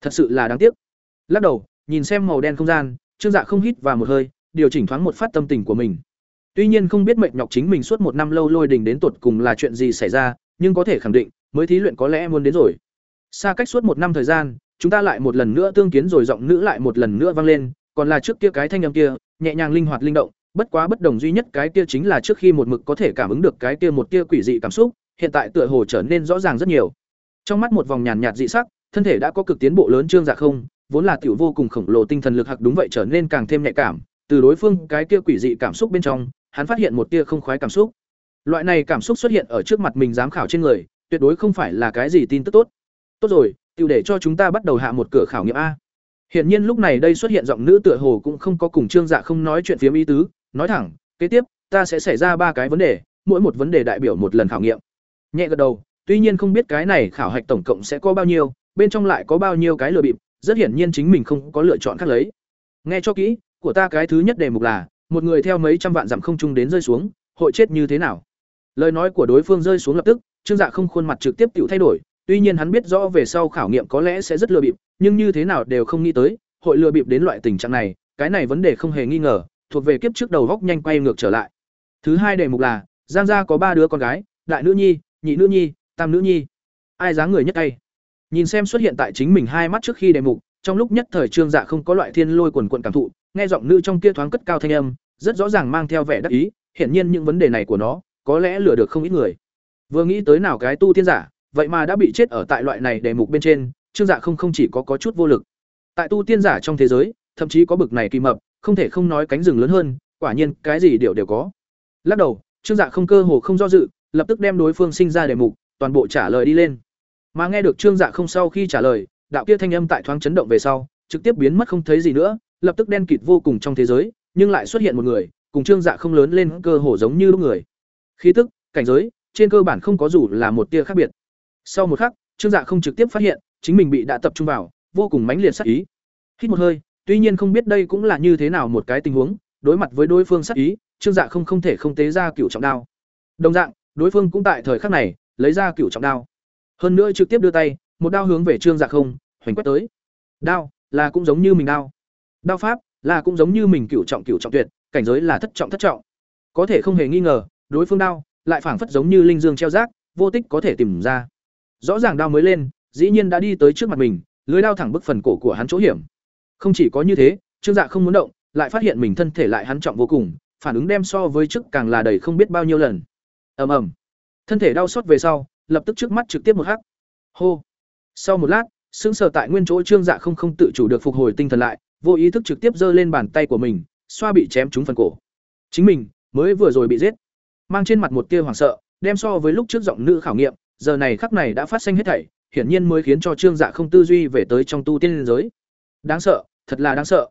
A: Thật sự là đáng tiếc. Lắc đầu, nhìn xem màu đen không gian, Trương Dạ không hít vào một hơi, điều chỉnh thoáng một phát tâm tình của mình. Tuy nhiên không biết mệnh nhọc chính mình suốt một năm lâu lôi đình đến tột cùng là chuyện gì xảy ra, nhưng có thể khẳng định, mới thí luyện có lẽ muốn đến rồi. Xa cách suốt một năm thời gian, chúng ta lại một lần nữa tương kiến rồi giọng nữ lại một lần nữa vang lên, còn là trước kia cái thanh âm kia, nhẹ nhàng linh hoạt linh động, bất quá bất đồng duy nhất cái kia chính là trước khi một mực có thể cảm ứng được cái kia một kia quỷ dị cảm xúc, hiện tại tựa hồ trở nên rõ ràng rất nhiều. Trong mắt một vòng nhàn nhạt dị sắc, thân thể đã có cực tiến bộ lớn trương dạ không, vốn là tiểu vô cùng khổng lồ tinh thần lực hặc đúng vậy trở nên càng thêm nhạy cảm, từ đối phương cái kia quỷ dị cảm xúc bên trong, hắn phát hiện một tia không khoái cảm xúc. Loại này cảm xúc xuất hiện ở trước mặt mình giám khảo trên người, tuyệt đối không phải là cái gì tin tức tốt. Tốt rồi, tiểu để cho chúng ta bắt đầu hạ một cửa khảo nghiệm a. Hiển nhiên lúc này đây xuất hiện giọng nữ tựa hồ cũng không có cùng Trương Dạ không nói chuyện phiếm ý tứ, nói thẳng, kế tiếp, ta sẽ xảy ra ba cái vấn đề, mỗi một vấn đề đại biểu một lần khảo nghiệm. Nhẹ gật đầu, tuy nhiên không biết cái này khảo hạch tổng cộng sẽ có bao nhiêu, bên trong lại có bao nhiêu cái lừa bịp, rất hiển nhiên chính mình không có lựa chọn khác lấy. Nghe cho kỹ, của ta cái thứ nhất đề mục là, một người theo mấy trăm vạn dặm không trung đến rơi xuống, hội chết như thế nào? Lời nói của đối phương rơi xuống lập tức, Trương Dạ không khuôn mặt trực tiếp tiểu thay đổi, tuy nhiên hắn biết rõ về sau khảo nghiệm có lẽ sẽ rất lừa bịp, nhưng như thế nào đều không nghĩ tới, hội lừa bịp đến loại tình trạng này, cái này vấn đề không hề nghi ngờ, thuộc về kiếp trước đầu góc nhanh quay ngược trở lại. Thứ hai đề mục là, Giang gia có ba đứa con gái, đại nữ nhi, nhị nữ nhi, tam nữ nhi. Ai dáng người nhất tay? Nhìn xem xuất hiện tại chính mình hai mắt trước khi đề mục, trong lúc nhất thời Trương Dạ không có loại thiên lôi quần quần cảm thụ, nghe giọng nữ trong kia thoáng cất cao thanh âm, rất rõ ràng mang theo vẻ đắc ý, hiển nhiên những vấn đề này của nó, có lẽ lừa được không ít người. Vừa nghĩ tới nào cái tu tiên giả, vậy mà đã bị chết ở tại loại này đề mục bên trên, Trương Dạ không không chỉ có có chút vô lực. Tại tu tiên giả trong thế giới, thậm chí có bực này kỳ mập, không thể không nói cánh rừng lớn hơn, quả nhiên, cái gì đều đều có. Lắc đầu, Trương Dạ không cơ hồ không do dự, lập tức đem đối phương sinh ra đề mục, toàn bộ trả lời đi lên. Mà nghe được Trương Dạ không sau khi trả lời, đạo kia thanh âm tại thoáng chấn động về sau, trực tiếp biến mất không thấy gì nữa, lập tức đen kịt vô cùng trong thế giới, nhưng lại xuất hiện một người, cùng Trương Dạ không lớn lên cơ hồ giống như lúc người. Khí tức, cảnh giới, trên cơ bản không có dù là một tia khác biệt. Sau một khắc, Trương Dạ không trực tiếp phát hiện, chính mình bị đã tập trung vào, vô cùng mãnh liệt sát ý. Hít một hơi, tuy nhiên không biết đây cũng là như thế nào một cái tình huống, đối mặt với đối phương sát ý, Trương Dạ không không thể không tế ra cựu trọng đao. Đồng dạng, đối phương cũng tại thời khắc này, lấy ra cựu trọng đao. Hơn nữa trực tiếp đưa tay, một đao hướng về Trương Dạ không, hoành quét tới. Đao, là cũng giống như mình đao. Đao pháp, là cũng giống như mình cựu trọng cựu trọng tuyệt, cảnh giới là thất trọng thất trọng. Có thể không hề nghi ngờ, đối phương đao lại phảng phất giống như linh dương treo rác, vô tích có thể tìm ra. Rõ ràng đao mới lên, dĩ nhiên đã đi tới trước mặt mình, lưới đao thẳng bức phần cổ của hắn chỗ hiểm. Không chỉ có như thế, Trương Dạ không muốn động, lại phát hiện mình thân thể lại hắn trọng vô cùng, phản ứng đem so với trước càng là đầy không biết bao nhiêu lần. Ầm ầm. Thân thể đau xót về sau, lập tức trước mắt trực tiếp một hắc. Hô. Sau một lát, sững sờ tại nguyên chỗ Trương Dạ không không tự chủ được phục hồi tinh thần lại, vô ý thức trực tiếp giơ lên bàn tay của mình, xoa bị chém trúng phần cổ. Chính mình mới vừa rồi bị giết, mang trên mặt một tia hoảng sợ, đem so với lúc trước giọng nữ khảo nghiệm, giờ này khắc này đã phát sinh hết thảy, hiển nhiên mới khiến cho Trương Dạ không tư duy về tới trong tu tiên giới. Đáng sợ, thật là đáng sợ.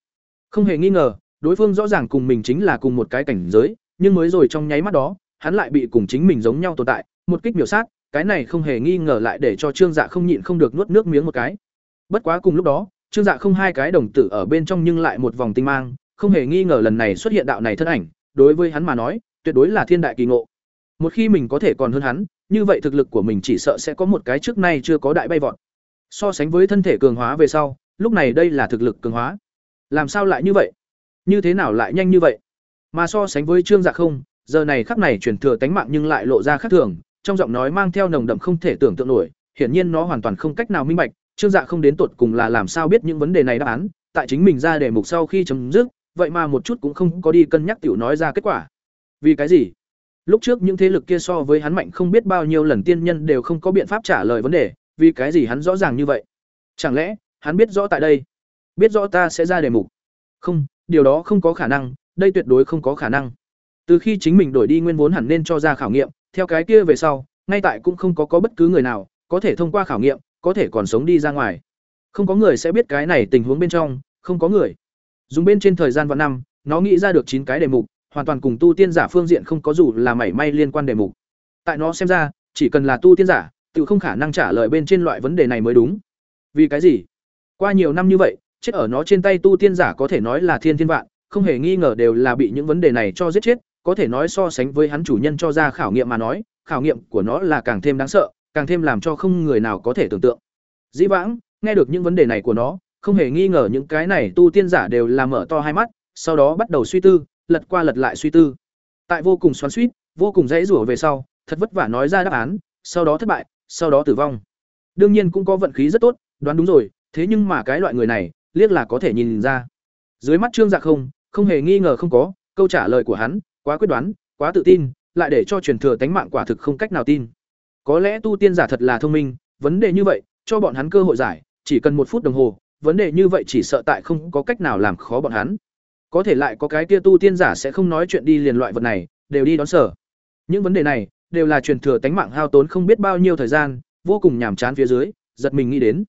A: Không hề nghi ngờ, đối phương rõ ràng cùng mình chính là cùng một cái cảnh giới, nhưng mới rồi trong nháy mắt đó, hắn lại bị cùng chính mình giống nhau tồn tại, một kích miểu sát, cái này không hề nghi ngờ lại để cho Trương Dạ không nhịn không được nuốt nước miếng một cái. Bất quá cùng lúc đó, Trương Dạ không hai cái đồng tử ở bên trong nhưng lại một vòng tinh mang, không hề nghi ngờ lần này xuất hiện đạo này thân ảnh, đối với hắn mà nói, tuyệt đối là thiên đại kỳ ngộ. Một khi mình có thể còn hơn hắn, như vậy thực lực của mình chỉ sợ sẽ có một cái trước nay chưa có đại bay vọt. So sánh với thân thể cường hóa về sau, lúc này đây là thực lực cường hóa. Làm sao lại như vậy? Như thế nào lại nhanh như vậy? Mà so sánh với Trương Dạ không, giờ này khắc này chuyển thừa tánh mạng nhưng lại lộ ra khác thường, trong giọng nói mang theo nồng đậm không thể tưởng tượng nổi, hiển nhiên nó hoàn toàn không cách nào minh bạch, Trương Dạ không đến tột cùng là làm sao biết những vấn đề này đáp án, tại chính mình ra đề mục sau khi chấm dứt, vậy mà một chút cũng không có đi cân nhắc tiểu nói ra kết quả. Vì cái gì? Lúc trước những thế lực kia so với hắn mạnh không biết bao nhiêu lần tiên nhân đều không có biện pháp trả lời vấn đề, vì cái gì hắn rõ ràng như vậy? Chẳng lẽ, hắn biết rõ tại đây, biết rõ ta sẽ ra đề mục? Không, điều đó không có khả năng, đây tuyệt đối không có khả năng. Từ khi chính mình đổi đi nguyên vốn hẳn nên cho ra khảo nghiệm, theo cái kia về sau, ngay tại cũng không có có bất cứ người nào có thể thông qua khảo nghiệm, có thể còn sống đi ra ngoài. Không có người sẽ biết cái này tình huống bên trong, không có người. Dùng bên trên thời gian vạn năm, nó nghĩ ra được chín cái đề mục, hoàn toàn cùng tu tiên giả phương diện không có dù là mảy may liên quan đề mục. Tại nó xem ra, chỉ cần là tu tiên giả, tự không khả năng trả lời bên trên loại vấn đề này mới đúng. Vì cái gì? Qua nhiều năm như vậy, chết ở nó trên tay tu tiên giả có thể nói là thiên thiên vạn, không hề nghi ngờ đều là bị những vấn đề này cho giết chết, có thể nói so sánh với hắn chủ nhân cho ra khảo nghiệm mà nói, khảo nghiệm của nó là càng thêm đáng sợ, càng thêm làm cho không người nào có thể tưởng tượng. Dĩ vãng, nghe được những vấn đề này của nó, không hề nghi ngờ những cái này tu tiên giả đều là mở to hai mắt, sau đó bắt đầu suy tư, lật qua lật lại suy tư. Tại vô cùng xoắn xuýt, vô cùng dãy rủa về sau, thật vất vả nói ra đáp án, sau đó thất bại, sau đó tử vong. Đương nhiên cũng có vận khí rất tốt, đoán đúng rồi, thế nhưng mà cái loại người này, liếc là có thể nhìn ra. Dưới mắt Trương Dạ không, không hề nghi ngờ không có, câu trả lời của hắn, quá quyết đoán, quá tự tin, lại để cho truyền thừa tánh mạng quả thực không cách nào tin. Có lẽ tu tiên giả thật là thông minh, vấn đề như vậy, cho bọn hắn cơ hội giải, chỉ cần một phút đồng hồ, vấn đề như vậy chỉ sợ tại không có cách nào làm khó bọn hắn. Có thể lại có cái kia tu tiên giả sẽ không nói chuyện đi liền loại vật này, đều đi đón sở. Những vấn đề này đều là truyền thừa tánh mạng hao tốn không biết bao nhiêu thời gian, vô cùng nhàm chán phía dưới, giật mình nghĩ đến.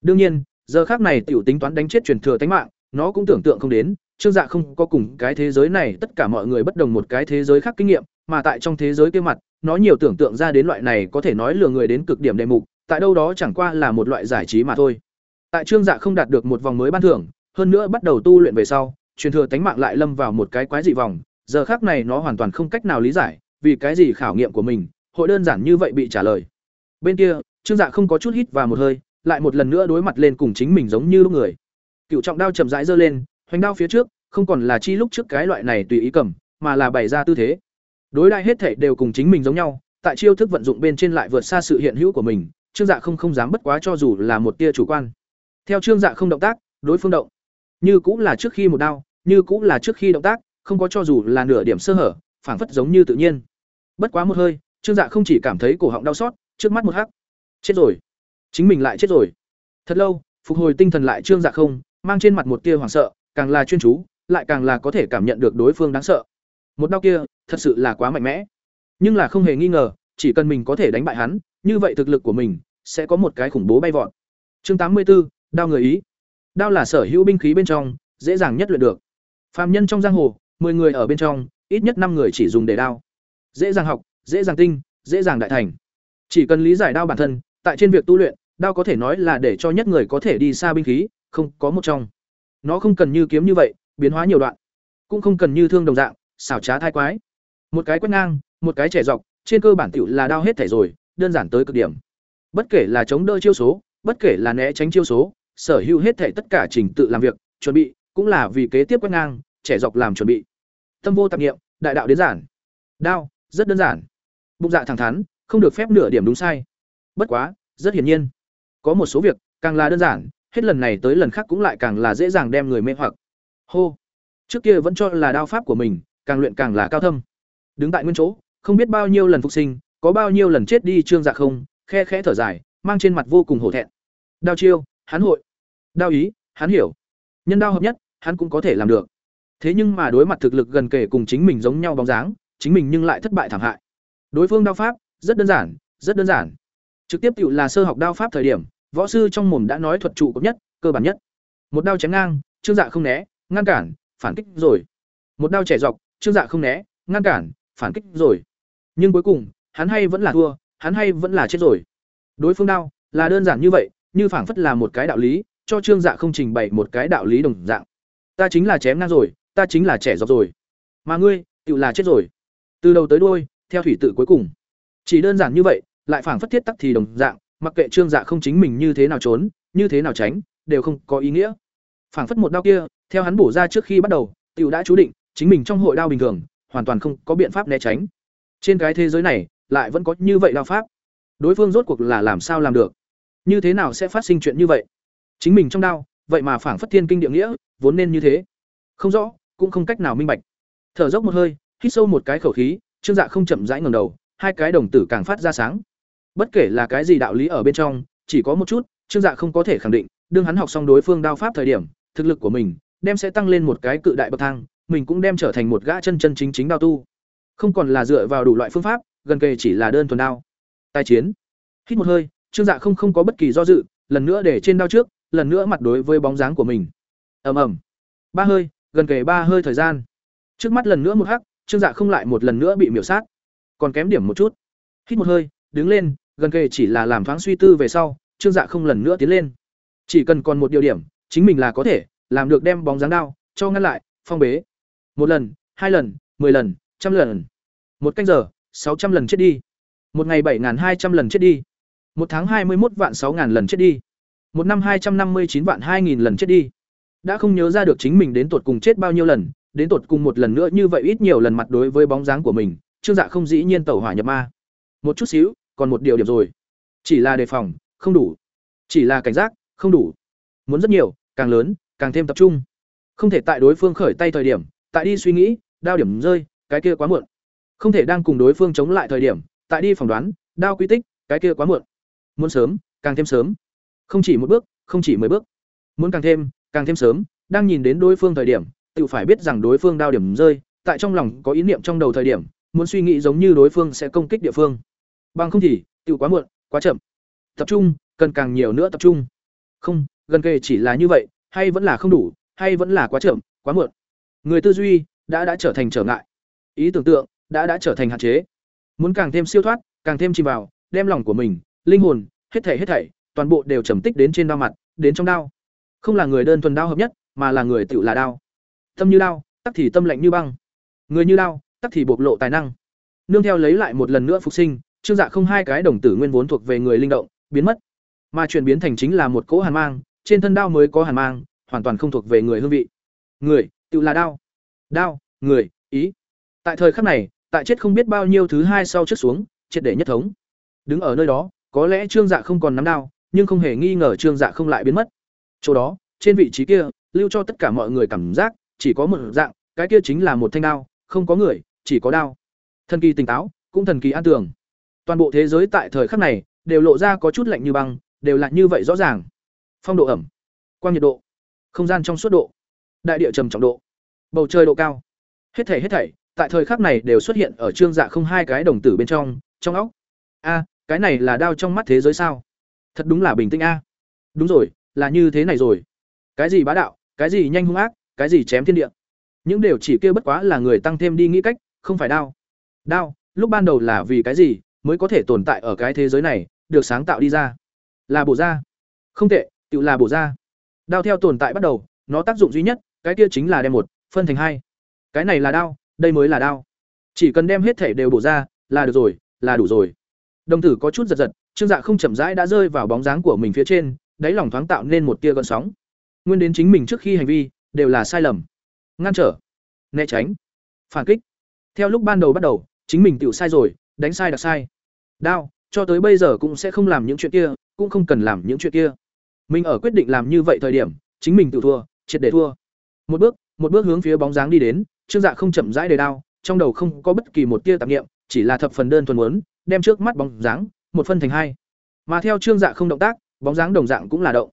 A: Đương nhiên, giờ khác này tiểu tính toán đánh chết truyền thừa tánh mạng, nó cũng tưởng tượng không đến, Trương Dạ không có cùng cái thế giới này tất cả mọi người bất đồng một cái thế giới khác kinh nghiệm, mà tại trong thế giới kia mặt, nó nhiều tưởng tượng ra đến loại này có thể nói lừa người đến cực điểm đề mục, tại đâu đó chẳng qua là một loại giải trí mà thôi. Tại Trương Dạ không đạt được một vòng mới ban thưởng, hơn nữa bắt đầu tu luyện về sau, truyền thừa tánh mạng lại lâm vào một cái quái dị vòng, giờ khác này nó hoàn toàn không cách nào lý giải, vì cái gì khảo nghiệm của mình, hội đơn giản như vậy bị trả lời. Bên kia, Trương Dạ không có chút hít vào một hơi, lại một lần nữa đối mặt lên cùng chính mình giống như lúc người. Cựu trọng đao chậm rãi giơ lên, hoành đao phía trước, không còn là chi lúc trước cái loại này tùy ý cầm, mà là bày ra tư thế. Đối đại hết thể đều cùng chính mình giống nhau, tại chiêu thức vận dụng bên trên lại vượt xa sự hiện hữu của mình, Trương Dạ không không dám bất quá cho dù là một tia chủ quan. Theo Trương Dạ không động tác, đối phương động, như cũng là trước khi một đao, như cũng là trước khi động tác, không có cho dù là nửa điểm sơ hở, phảng phất giống như tự nhiên. Bất quá một hơi, Trương Dạ không chỉ cảm thấy cổ họng đau xót, trước mắt một hắc. Chết rồi. Chính mình lại chết rồi. Thật lâu, phục hồi tinh thần lại Trương Dạ không, mang trên mặt một tia hoảng sợ, càng là chuyên chú, lại càng là có thể cảm nhận được đối phương đáng sợ. Một đao kia, thật sự là quá mạnh mẽ. Nhưng là không hề nghi ngờ, chỉ cần mình có thể đánh bại hắn, như vậy thực lực của mình sẽ có một cái khủng bố bay vọt. Chương tám mươi 84, đao người ý. Đao là sở hữu binh khí bên trong, dễ dàng nhất luyện được. Phàm nhân trong giang hồ, 10 người ở bên trong, ít nhất năm người chỉ dùng để đao. Dễ dàng học, dễ dàng tinh, dễ dàng đại thành. Chỉ cần lý giải đao bản thân, tại trên việc tu luyện, đao có thể nói là để cho nhất người có thể đi xa binh khí, không có một trong. Nó không cần như kiếm như vậy, biến hóa nhiều đoạn, cũng không cần như thương đồng dạng, xảo trá thai quái. Một cái quét ngang, một cái trẻ dọc, trên cơ bản tiểu là đao hết thể rồi, đơn giản tới cực điểm. Bất kể là chống đỡ chiêu số, bất kể là né tránh chiêu số, sở hữu hết thể tất cả trình tự làm việc, chuẩn bị, cũng là vì kế tiếp quét ngang, trẻ dọc làm chuẩn bị. Tâm vô tạp nghiệm, đại đạo đến giản. Đao, rất đơn giản. Bụng dạ thẳng thắn, không được phép nửa điểm đúng sai. Bất quá, rất hiển nhiên, có một số việc càng là đơn giản, hết lần này tới lần khác cũng lại càng là dễ dàng đem người mê hoặc. Hô. Trước kia vẫn cho là đao pháp của mình, càng luyện càng là cao thâm. Đứng tại nguyên chỗ, không biết bao nhiêu lần phục sinh, có bao nhiêu lần chết đi trương dạ không, khe khẽ thở dài, mang trên mặt vô cùng hổ thẹn. Đao chiêu, hắn hội. Đao ý, hắn hiểu. Nhân đao hợp nhất, hắn cũng có thể làm được. Thế nhưng mà đối mặt thực lực gần kể cùng chính mình giống nhau bóng dáng, chính mình nhưng lại thất bại thảm hại. Đối phương đao pháp, rất đơn giản, rất đơn giản. Trực tiếp tiểu là sơ học đao pháp thời điểm, võ sư trong mồm đã nói thuật trụ cấp nhất, cơ bản nhất. Một đao chém ngang, Trương Dạ không né, ngăn cản, phản kích rồi. Một đao chẻ dọc, Trương Dạ không né, ngăn cản, phản kích rồi. Nhưng cuối cùng, hắn hay vẫn là thua, hắn hay vẫn là chết rồi. Đối phương đao là đơn giản như vậy, như phảng phất là một cái đạo lý, cho Trương Dạ không trình bày một cái đạo lý đồng dạng. Ta chính là chém ngang rồi, ta chính là trẻ dọc rồi. Mà ngươi, tự là chết rồi. Từ đầu tới đuôi, theo thủy tự cuối cùng. Chỉ đơn giản như vậy, lại phảng phất thiết tắc thì đồng dạng, mặc kệ Trương Dạ không chính mình như thế nào trốn, như thế nào tránh, đều không có ý nghĩa. Phảng phất một đao kia, theo hắn bổ ra trước khi bắt đầu, tiểu đã chú định, chính mình trong hội đao bình thường hoàn toàn không có biện pháp né tránh. Trên cái thế giới này lại vẫn có như vậy đao pháp. Đối phương rốt cuộc là làm sao làm được? Như thế nào sẽ phát sinh chuyện như vậy? Chính mình trong đao vậy mà phảng phất thiên kinh địa nghĩa vốn nên như thế. Không rõ cũng không cách nào minh bạch. Thở dốc một hơi hít sâu một cái khẩu khí trương dạ không chậm rãi ngầm đầu hai cái đồng tử càng phát ra sáng bất kể là cái gì đạo lý ở bên trong, chỉ có một chút, trương dạ không có thể khẳng định, đương hắn học xong đối phương đao pháp thời điểm, thực lực của mình đem sẽ tăng lên một cái cự đại bậc thang, mình cũng đem trở thành một gã chân chân chính chính đao tu. Không còn là dựa vào đủ loại phương pháp, gần kề chỉ là đơn thuần đao. Tai chiến. Hít một hơi, trương dạ không không có bất kỳ do dự, lần nữa để trên đao trước, lần nữa mặt đối với bóng dáng của mình. Ầm ầm. Ba hơi, gần kề ba hơi thời gian. Trước mắt lần nữa một hắc, trương dạ không lại một lần nữa bị miểu sát. Còn kém điểm một chút. Hít một hơi, đứng lên gần kề chỉ là làm thoáng suy tư về sau, trương dạ không lần nữa tiến lên. Chỉ cần còn một điều điểm, chính mình là có thể làm được đem bóng dáng đao cho ngăn lại, phong bế. Một lần, hai lần, mười lần, trăm lần. Một canh giờ, sáu trăm lần chết đi. Một ngày bảy hai trăm lần chết đi. Một tháng hai mươi một vạn sáu lần chết đi. Một năm hai trăm năm mươi chín vạn hai nghìn lần chết đi. Đã không nhớ ra được chính mình đến tột cùng chết bao nhiêu lần, đến tột cùng một lần nữa như vậy ít nhiều lần mặt đối với bóng dáng của mình, trương dạ không dĩ nhiên tẩu hỏa nhập ma. Một chút xíu còn một điều điểm rồi. Chỉ là đề phòng, không đủ. Chỉ là cảnh giác, không đủ. Muốn rất nhiều, càng lớn, càng thêm tập trung. Không thể tại đối phương khởi tay thời điểm, tại đi suy nghĩ, đao điểm rơi, cái kia quá muộn. Không thể đang cùng đối phương chống lại thời điểm, tại đi phỏng đoán, đao quy tích, cái kia quá muộn. Muốn sớm, càng thêm sớm. Không chỉ một bước, không chỉ mười bước. Muốn càng thêm càng thêm sớm, đang nhìn đến đối phương thời điểm, tự phải biết rằng đối phương đao điểm rơi, tại trong lòng có ý niệm trong đầu thời điểm, muốn suy nghĩ giống như đối phương sẽ công kích địa phương bằng không thì tự quá muộn, quá chậm. Tập trung, cần càng nhiều nữa tập trung. Không, gần kề chỉ là như vậy, hay vẫn là không đủ, hay vẫn là quá chậm, quá muộn. Người tư duy đã đã trở thành trở ngại. Ý tưởng tượng đã đã trở thành hạn chế. Muốn càng thêm siêu thoát, càng thêm chìm vào, đem lòng của mình, linh hồn, hết thảy hết thảy, toàn bộ đều trầm tích đến trên đao mặt, đến trong đao. Không là người đơn thuần đao hợp nhất, mà là người tự là đao. Tâm như đao, tắc thì tâm lạnh như băng. Người như đao, tắc thì bộc lộ tài năng. Nương theo lấy lại một lần nữa phục sinh trương dạ không hai cái đồng tử nguyên vốn thuộc về người linh động, biến mất. Mà chuyển biến thành chính là một cỗ hàn mang, trên thân đao mới có hàn mang, hoàn toàn không thuộc về người hương vị. Người, tự là đao. Đao, người, ý. Tại thời khắc này, tại chết không biết bao nhiêu thứ hai sau trước xuống, triệt để nhất thống. Đứng ở nơi đó, có lẽ trương dạ không còn nắm đao, nhưng không hề nghi ngờ trương dạ không lại biến mất. Chỗ đó, trên vị trí kia, lưu cho tất cả mọi người cảm giác, chỉ có một dạng, cái kia chính là một thanh đao, không có người, chỉ có đao. Thần kỳ tỉnh táo, cũng thần kỳ an tường toàn bộ thế giới tại thời khắc này đều lộ ra có chút lạnh như băng, đều là như vậy rõ ràng. Phong độ ẩm, quang nhiệt độ, không gian trong suốt độ, đại địa trầm trọng độ, bầu trời độ cao. Hết thảy hết thảy, tại thời khắc này đều xuất hiện ở trương dạ không hai cái đồng tử bên trong trong óc. A, cái này là đao trong mắt thế giới sao? Thật đúng là bình tĩnh a. Đúng rồi, là như thế này rồi. Cái gì bá đạo, cái gì nhanh hung ác, cái gì chém thiên địa? Những đều chỉ kêu bất quá là người tăng thêm đi nghĩ cách, không phải đao. Đao, lúc ban đầu là vì cái gì? Mới có thể tồn tại ở cái thế giới này, được sáng tạo đi ra. Là bổ ra không tệ tự là bổ ra đao theo tồn tại bắt đầu, nó tác dụng duy nhất, cái kia chính là đem một, phân thành hai. Cái này là đao, đây mới là đao. Chỉ cần đem hết thể đều bổ ra là được rồi, là đủ rồi. Đồng tử có chút giật giật, trương dạ không chậm rãi đã rơi vào bóng dáng của mình phía trên, đáy lòng thoáng tạo nên một tia gợn sóng. Nguyên đến chính mình trước khi hành vi, đều là sai lầm. Ngăn trở. Né tránh. Phản kích. Theo lúc ban đầu bắt đầu, chính mình tự sai rồi đánh sai đặc sai. Đao, cho tới bây giờ cũng sẽ không làm những chuyện kia, cũng không cần làm những chuyện kia. Mình ở quyết định làm như vậy thời điểm, chính mình tự thua, triệt để thua. Một bước một bước hướng phía bóng dáng đi đến, trương dạ không chậm rãi đề đao, trong đầu không có bất kỳ một tia tạp nghiệm chỉ là thập phần đơn thuần muốn, đem trước mắt bóng dáng, một phân thành hai. Mà theo trương dạ không động tác, bóng dáng đồng dạng cũng là động.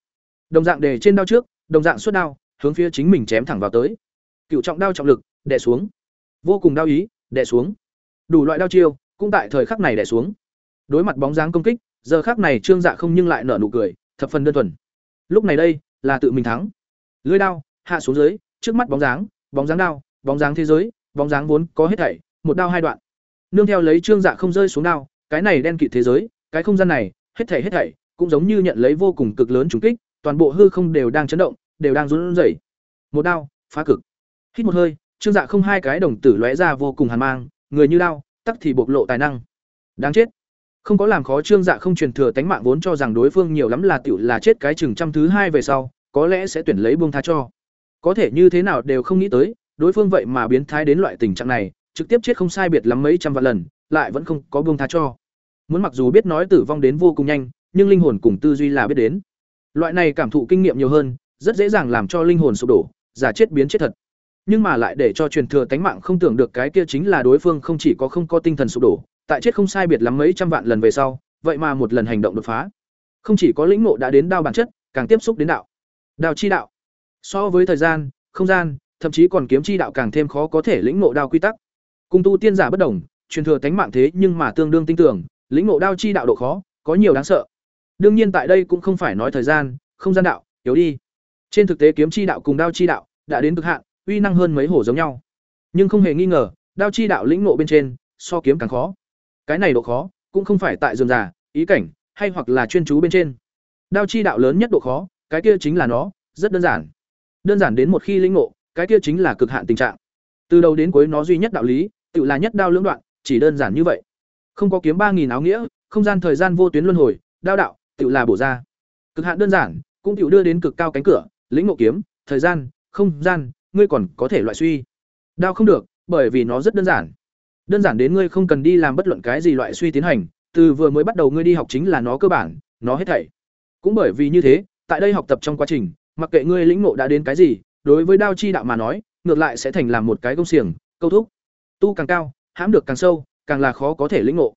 A: Đồng dạng để trên đao trước, đồng dạng suốt đao, hướng phía chính mình chém thẳng vào tới. Cựu trọng đao trọng lực, đè xuống. Vô cùng đao ý, đè xuống. Đủ loại đao chiêu cũng tại thời khắc này đè xuống. Đối mặt bóng dáng công kích, giờ khắc này trương dạ không nhưng lại nở nụ cười, thập phần đơn thuần. Lúc này đây, là tự mình thắng. Lưỡi đao, hạ xuống dưới, trước mắt bóng dáng bóng dáng đao, bóng dáng thế giới, bóng dáng vốn có hết thảy, một đao hai đoạn. Nương theo lấy trương dạ không rơi xuống đao, cái này đen kịt thế giới, cái không gian này, hết thảy hết thảy, cũng giống như nhận lấy vô cùng cực lớn trùng kích, toàn bộ hư không đều đang chấn động, đều đang run rẩy. Một đao, phá cực. Hít một hơi, trương dạ không hai cái đồng tử lóe ra vô cùng hàn mang, người như đao tắc thì bộc lộ tài năng đáng chết không có làm khó trương dạ không truyền thừa tánh mạng vốn cho rằng đối phương nhiều lắm là tiểu là chết cái chừng trăm thứ hai về sau có lẽ sẽ tuyển lấy buông tha cho có thể như thế nào đều không nghĩ tới đối phương vậy mà biến thái đến loại tình trạng này, trực tiếp chết không sai biệt lắm mấy trăm vạn lần, lại vẫn không có buông tha cho. Muốn mặc dù biết nói tử vong đến vô cùng nhanh, nhưng linh hồn cùng tư duy là biết đến. Loại này cảm thụ kinh nghiệm nhiều hơn, rất dễ dàng làm cho linh hồn sụp đổ, giả chết biến chết thật. Nhưng mà lại để cho truyền thừa tánh mạng không tưởng được cái kia chính là đối phương không chỉ có không có tinh thần sụp đổ, tại chết không sai biệt lắm mấy trăm vạn lần về sau, vậy mà một lần hành động đột phá. Không chỉ có lĩnh ngộ đã đến đao bản chất, càng tiếp xúc đến đạo. Đao chi đạo. So với thời gian, không gian, thậm chí còn kiếm chi đạo càng thêm khó có thể lĩnh ngộ đao quy tắc. Cung tu tiên giả bất đồng, truyền thừa tánh mạng thế nhưng mà tương đương tin tưởng, lĩnh ngộ đao chi đạo độ khó, có nhiều đáng sợ. Đương nhiên tại đây cũng không phải nói thời gian, không gian đạo, yếu đi. Trên thực tế kiếm chi đạo cùng đao chi đạo đã đến cực hạn, uy năng hơn mấy hổ giống nhau. Nhưng không hề nghi ngờ, đao chi đạo lĩnh ngộ bên trên, so kiếm càng khó. Cái này độ khó, cũng không phải tại dườm già, ý cảnh, hay hoặc là chuyên chú bên trên. Đao chi đạo lớn nhất độ khó, cái kia chính là nó, rất đơn giản. Đơn giản đến một khi lĩnh ngộ, cái kia chính là cực hạn tình trạng. Từ đầu đến cuối nó duy nhất đạo lý, tự là nhất đao lưỡng đoạn, chỉ đơn giản như vậy. Không có kiếm ba nghìn áo nghĩa, không gian thời gian vô tuyến luân hồi, đao đạo, tự là bổ ra. Cực hạn đơn giản, cũng tự đưa đến cực cao cánh cửa, lĩnh ngộ kiếm, thời gian, không gian, ngươi còn có thể loại suy. Đao không được, bởi vì nó rất đơn giản. Đơn giản đến ngươi không cần đi làm bất luận cái gì loại suy tiến hành, từ vừa mới bắt đầu ngươi đi học chính là nó cơ bản, nó hết thảy. Cũng bởi vì như thế, tại đây học tập trong quá trình, mặc kệ ngươi lĩnh ngộ đã đến cái gì, đối với đao chi đạo mà nói, ngược lại sẽ thành làm một cái công xiềng, câu thúc. Tu càng cao, hãm được càng sâu, càng là khó có thể lĩnh ngộ.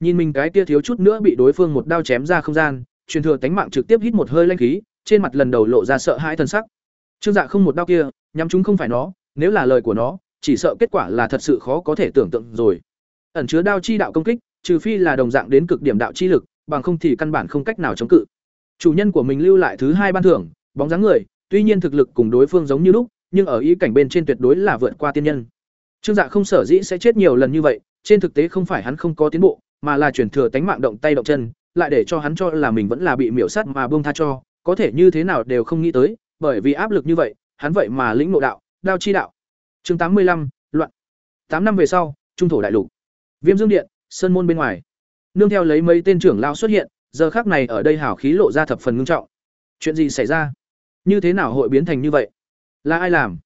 A: Nhìn mình cái kia thiếu chút nữa bị đối phương một đao chém ra không gian, truyền thừa tánh mạng trực tiếp hít một hơi linh khí, trên mặt lần đầu lộ ra sợ hãi thần sắc. Trương Dạ không một đao kia, nhắm chúng không phải nó, nếu là lời của nó, chỉ sợ kết quả là thật sự khó có thể tưởng tượng rồi. Ẩn chứa đao chi đạo công kích, trừ phi là đồng dạng đến cực điểm đạo chi lực, bằng không thì căn bản không cách nào chống cự. Chủ nhân của mình lưu lại thứ hai ban thưởng, bóng dáng người, tuy nhiên thực lực cùng đối phương giống như lúc, nhưng ở ý cảnh bên trên tuyệt đối là vượt qua tiên nhân. Trương Dạ không sở dĩ sẽ chết nhiều lần như vậy, trên thực tế không phải hắn không có tiến bộ, mà là chuyển thừa tánh mạng động tay động chân, lại để cho hắn cho là mình vẫn là bị miểu sát mà buông tha cho, có thể như thế nào đều không nghĩ tới, bởi vì áp lực như vậy, hắn vậy mà lĩnh ngộ đạo, đao chi đạo. Chương tám mươi lăm loạn. tám năm về sau, trung thổ đại lục. Viêm Dương Điện, sơn môn bên ngoài. Nương theo lấy mấy tên trưởng lao xuất hiện, giờ khắc này ở đây hảo khí lộ ra thập phần ngưng trọng. Chuyện gì xảy ra? Như thế nào hội biến thành như vậy? Là ai làm?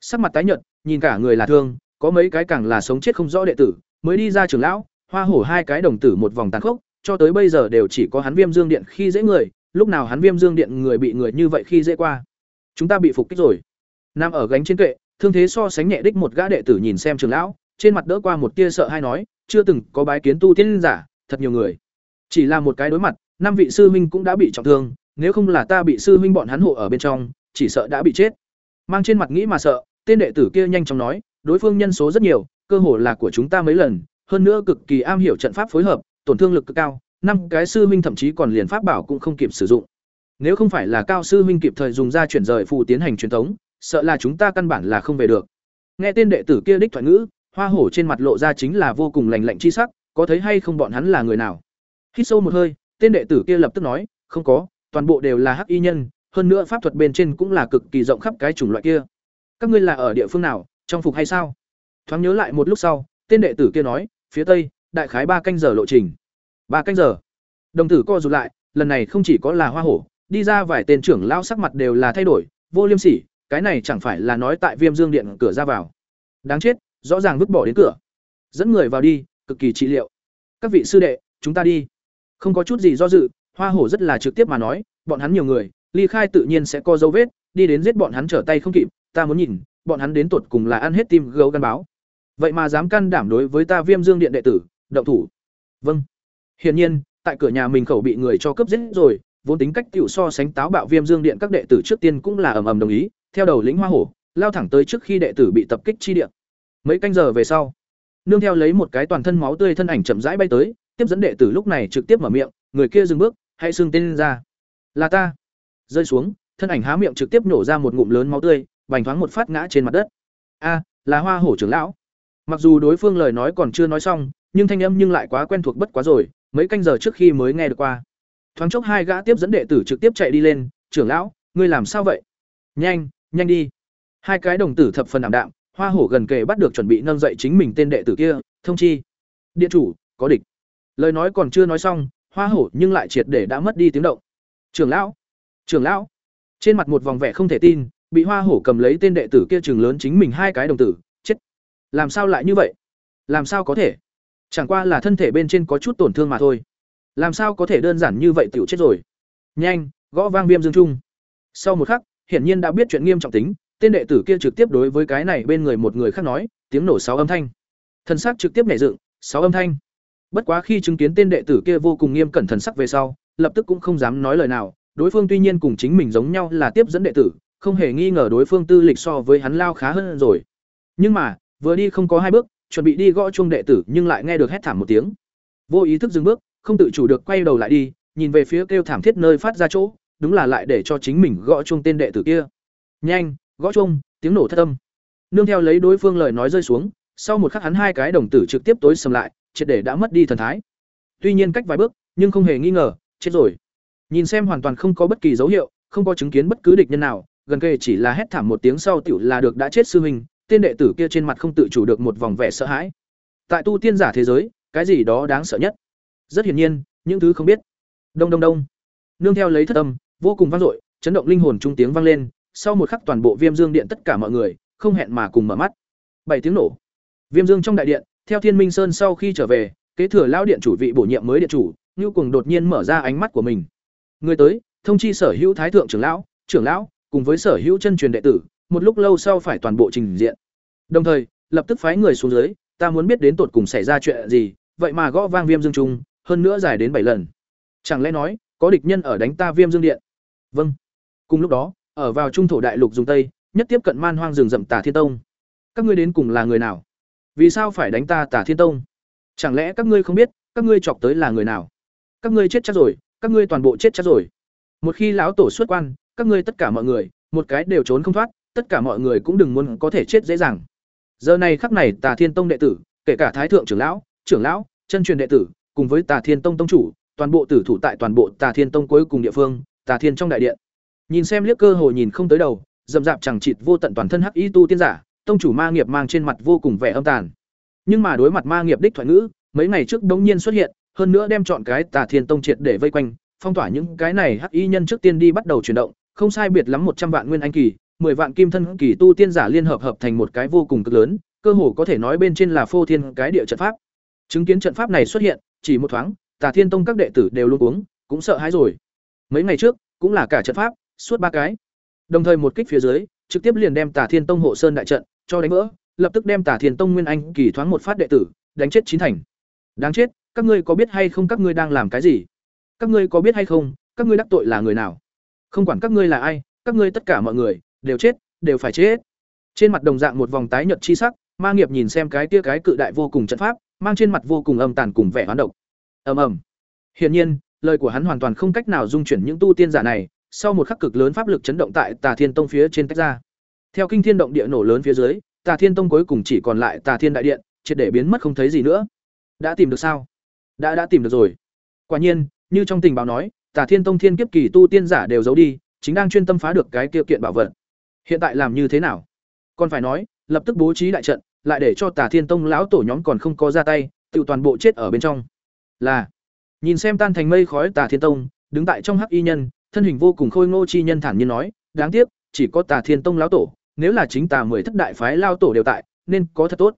A: Sắc mặt tái nhợt, nhìn cả người là thương, có mấy cái càng là sống chết không rõ đệ tử, mới đi ra trưởng lão, hoa hổ hai cái đồng tử một vòng tàn khốc, cho tới bây giờ đều chỉ có hắn Viêm Dương Điện khi dễ người, lúc nào hắn Viêm Dương Điện người bị người như vậy khi dễ qua. Chúng ta bị phục kích rồi. Nam ở gánh trên kệ, thương thế so sánh nhẹ đích một gã đệ tử nhìn xem trưởng lão, trên mặt đỡ qua một tia sợ hay nói, chưa từng có bái kiến tu tiên giả, thật nhiều người. Chỉ là một cái đối mặt, năm vị sư huynh cũng đã bị trọng thương, nếu không là ta bị sư huynh bọn hắn hộ ở bên trong, chỉ sợ đã bị chết. Mang trên mặt nghĩ mà sợ, tên đệ tử kia nhanh chóng nói, đối phương nhân số rất nhiều, cơ hồ là của chúng ta mấy lần, hơn nữa cực kỳ am hiểu trận pháp phối hợp, tổn thương lực cực cao, năm cái sư huynh thậm chí còn liền pháp bảo cũng không kịp sử dụng. Nếu không phải là cao sư huynh kịp thời dùng ra chuyển rời phù tiến hành truyền thống, sợ là chúng ta căn bản là không về được. Nghe tên đệ tử kia đích thoại ngữ, hoa hổ trên mặt lộ ra chính là vô cùng lành lạnh chi sắc, có thấy hay không bọn hắn là người nào? Hít sâu một hơi, tên đệ tử kia lập tức nói, không có, toàn bộ đều là hắc y nhân, hơn nữa pháp thuật bên trên cũng là cực kỳ rộng khắp cái chủng loại kia. Các ngươi là ở địa phương nào, trong phục hay sao? Thoáng nhớ lại một lúc sau, tên đệ tử kia nói, phía tây, đại khái ba canh giờ lộ trình. ba canh giờ. Đồng tử co rụt lại, lần này không chỉ có là hoa hổ, đi ra vài tên trưởng lao sắc mặt đều là thay đổi, vô liêm sỉ, cái này chẳng phải là nói tại Viêm Dương Điện cửa ra vào. Đáng chết, rõ ràng vứt bỏ đến cửa. Dẫn người vào đi, cực kỳ trị liệu. Các vị sư đệ, chúng ta đi. Không có chút gì do dự, Hoa Hổ rất là trực tiếp mà nói, bọn hắn nhiều người, ly khai tự nhiên sẽ có dấu vết, đi đến giết bọn hắn trở tay không kịp, ta muốn nhìn, bọn hắn đến tuột cùng là ăn hết tim gấu gan báo. Vậy mà dám can đảm đối với ta Viêm Dương Điện đệ tử, động thủ. Vâng. Hiển nhiên, tại cửa nhà mình khẩu bị người cho cướp giết rồi, vốn tính cách tiểu so sánh táo bạo Viêm Dương Điện các đệ tử trước tiên cũng là ầm ầm đồng ý, theo đầu lĩnh Hoa Hổ, lao thẳng tới trước khi đệ tử bị tập kích chi điện. Mấy canh giờ về sau, nương theo lấy một cái toàn thân máu tươi thân ảnh chậm rãi bay tới, tiếp dẫn đệ tử lúc này trực tiếp mở miệng, người kia dừng bước, hãy xưng tên lên ra. Là ta. Rơi xuống, thân ảnh há miệng trực tiếp nổ ra một ngụm lớn máu tươi, bành thoáng một phát ngã trên mặt đất. A, là Hoa Hổ trưởng lão. Mặc dù đối phương lời nói còn chưa nói xong, nhưng thanh âm nhưng lại quá quen thuộc bất quá rồi, mấy canh giờ trước khi mới nghe được qua. Thoáng chốc hai gã tiếp dẫn đệ tử trực tiếp chạy đi lên, "Trưởng lão, ngươi làm sao vậy?" "Nhanh, nhanh đi." Hai cái đồng tử thập phần ảm đạm, Hoa Hổ gần kề bắt được chuẩn bị nâng dậy chính mình tên đệ tử kia, thông chi: "Điện chủ, có địch." Lời nói còn chưa nói xong, Hoa Hổ nhưng lại triệt để đã mất đi tiếng động. "Trưởng lão, trưởng lão." Trên mặt một vòng vẻ không thể tin, bị hoa hổ cầm lấy tên đệ tử kia trường lớn chính mình hai cái đồng tử chết làm sao lại như vậy làm sao có thể chẳng qua là thân thể bên trên có chút tổn thương mà thôi làm sao có thể đơn giản như vậy tiểu chết rồi? Nhanh, gõ vang viêm dương trung. Sau một khắc, hiển nhiên đã biết chuyện nghiêm trọng tính, tên đệ tử kia trực tiếp đối với cái này bên người một người khác nói, tiếng nổ sáu âm thanh. Thần sắc trực tiếp nảy dựng, sáu âm thanh. Bất quá khi chứng kiến tên đệ tử kia vô cùng nghiêm cẩn thần sắc về sau, lập tức cũng không dám nói lời nào, đối phương tuy nhiên cùng chính mình giống nhau là tiếp dẫn đệ tử, không hề nghi ngờ đối phương tư lịch so với hắn lao khá hơn rồi. Nhưng mà, vừa đi không có hai bước, chuẩn bị đi gõ chuông đệ tử nhưng lại nghe được hét thảm một tiếng. Vô ý thức dừng bước không tự chủ được quay đầu lại đi, nhìn về phía kêu thảm thiết nơi phát ra chỗ, đúng là lại để cho chính mình gõ chung tên đệ tử kia. Nhanh, gõ chung tiếng nổ thất âm. Nương theo lấy đối phương lời nói rơi xuống, sau một khắc hắn hai cái đồng tử trực tiếp tối sầm lại, triệt để đã mất đi thần thái. Tuy nhiên cách vài bước, nhưng không hề nghi ngờ, chết rồi. Nhìn xem hoàn toàn không có bất kỳ dấu hiệu, không có chứng kiến bất cứ địch nhân nào, gần kề chỉ là hét thảm một tiếng sau tiểu là được đã chết sư huynh, tên đệ tử kia trên mặt không tự chủ được một vòng vẻ sợ hãi. Tại tu tiên giả thế giới, cái gì đó đáng sợ nhất? Rất hiển nhiên, những thứ không biết. Đông đông đông. Nương theo lấy thất âm, vô cùng vang dội, chấn động linh hồn trung tiếng vang lên, sau một khắc toàn bộ viêm dương điện tất cả mọi người, không hẹn mà cùng mở mắt. Bảy tiếng nổ. Viêm dương trong đại điện, theo thiên minh sơn sau khi trở về, kế thừa lão điện chủ vị bổ nhiệm mới điện chủ, ngưu cùng đột nhiên mở ra ánh mắt của mình. Người tới, thông chi sở hữu thái thượng trưởng lão trưởng lão, cùng với sở hữu chân truyền đệ tử, một lúc lâu sau phải toàn bộ trình diện. Đồng thời, lập tức phái người xuống dưới, ta muốn biết đến tột cùng xảy ra chuyện gì, vậy mà gõ vang viêm dương trung hơn nữa dài đến bảy lần. Chẳng lẽ nói, có địch nhân ở đánh ta viêm dương điện? Vâng. Cùng lúc đó, ở vào trung thổ đại lục dùng tây, nhất tiếp cận man hoang rừng rậm tả thiên tông. Các ngươi đến cùng là người nào? Vì sao phải đánh ta tả thiên tông? Chẳng lẽ các ngươi không biết, các ngươi chọc tới là người nào? Các ngươi chết chắc rồi, các ngươi toàn bộ chết chắc rồi. Một khi lão tổ xuất quan, các ngươi tất cả mọi người, một cái đều trốn không thoát, tất cả mọi người cũng đừng muốn có thể chết dễ dàng. Giờ này khắc này tà thiên tông đệ tử, kể cả thái thượng trưởng lão trưởng lão, chân truyền đệ tử cùng với tà thiên tông tông chủ, toàn bộ tử thủ tại toàn bộ tà thiên tông cuối cùng địa phương, tà thiên trong đại điện. Nhìn xem liếc cơ hội nhìn không tới đầu dậm dạp chẳng chịt vô tận toàn thân hắc y tu tiên giả, tông chủ ma nghiệp mang trên mặt vô cùng vẻ âm tàn. Nhưng mà đối mặt ma nghiệp đích thoại ngữ, mấy ngày trước đống nhiên xuất hiện, hơn nữa đem chọn cái tà thiên tông triệt để vây quanh, phong tỏa những cái này hắc y nhân trước tiên đi bắt đầu chuyển động, không sai biệt lắm một trăm vạn nguyên anh kỳ, mười vạn kim thân kỳ tu tiên giả liên hợp hợp thành một cái vô cùng cực lớn, cơ hồ có thể nói bên trên là phô thiên cái địa trận pháp. Chứng kiến trận pháp này xuất hiện chỉ một thoáng, tà thiên tông các đệ tử đều luôn uống cũng sợ hãi rồi. Mấy ngày trước, cũng là cả trận pháp, suốt ba cái. Đồng thời một kích phía dưới, trực tiếp liền đem tà thiên tông hộ sơn đại trận cho đánh vỡ, lập tức đem tà thiên tông nguyên anh kỳ thoáng một phát đệ tử, đánh chết chín thành. Đáng chết, các ngươi có biết hay không các ngươi đang làm cái gì? Các ngươi có biết hay không, các ngươi đắc tội là người nào? Không quản các ngươi là ai, các ngươi tất cả mọi người, đều chết, đều phải chết. Trên mặt đồng dạng một vòng tái nhợt chi sắc, ma nghiệp nhìn xem cái tia cái cự đại vô cùng trận pháp mang trên mặt vô cùng âm tàn cùng vẻ hoán độc. Ầm ầm. Hiển nhiên, lời của hắn hoàn toàn không cách nào dung chuyển những tu tiên giả này, sau một khắc cực lớn pháp lực chấn động tại tà thiên tông phía trên tách ra. Theo kinh thiên động địa nổ lớn phía dưới, tà thiên tông cuối cùng chỉ còn lại tà thiên đại điện, triệt để biến mất không thấy gì nữa. Đã tìm được sao? Đã đã tìm được rồi. Quả nhiên, như trong tình báo nói, tà thiên tông thiên kiếp kỳ tu tiên giả đều giấu đi, chính đang chuyên tâm phá được cái kia kiện bảo vật. Hiện tại làm như thế nào? Còn phải nói, lập tức bố trí đại trận lại để cho tà thiên tông lão tổ nhóm còn không có ra tay, tự toàn bộ chết ở bên trong. Là, nhìn xem tan thành mây khói tà thiên tông, đứng tại trong hắc y nhân, thân hình vô cùng khôi ngô chi nhân thản nhiên nói, đáng tiếc, chỉ có tà thiên tông lão tổ, nếu là chính tà mười thất đại phái lao tổ đều tại, nên có thật tốt.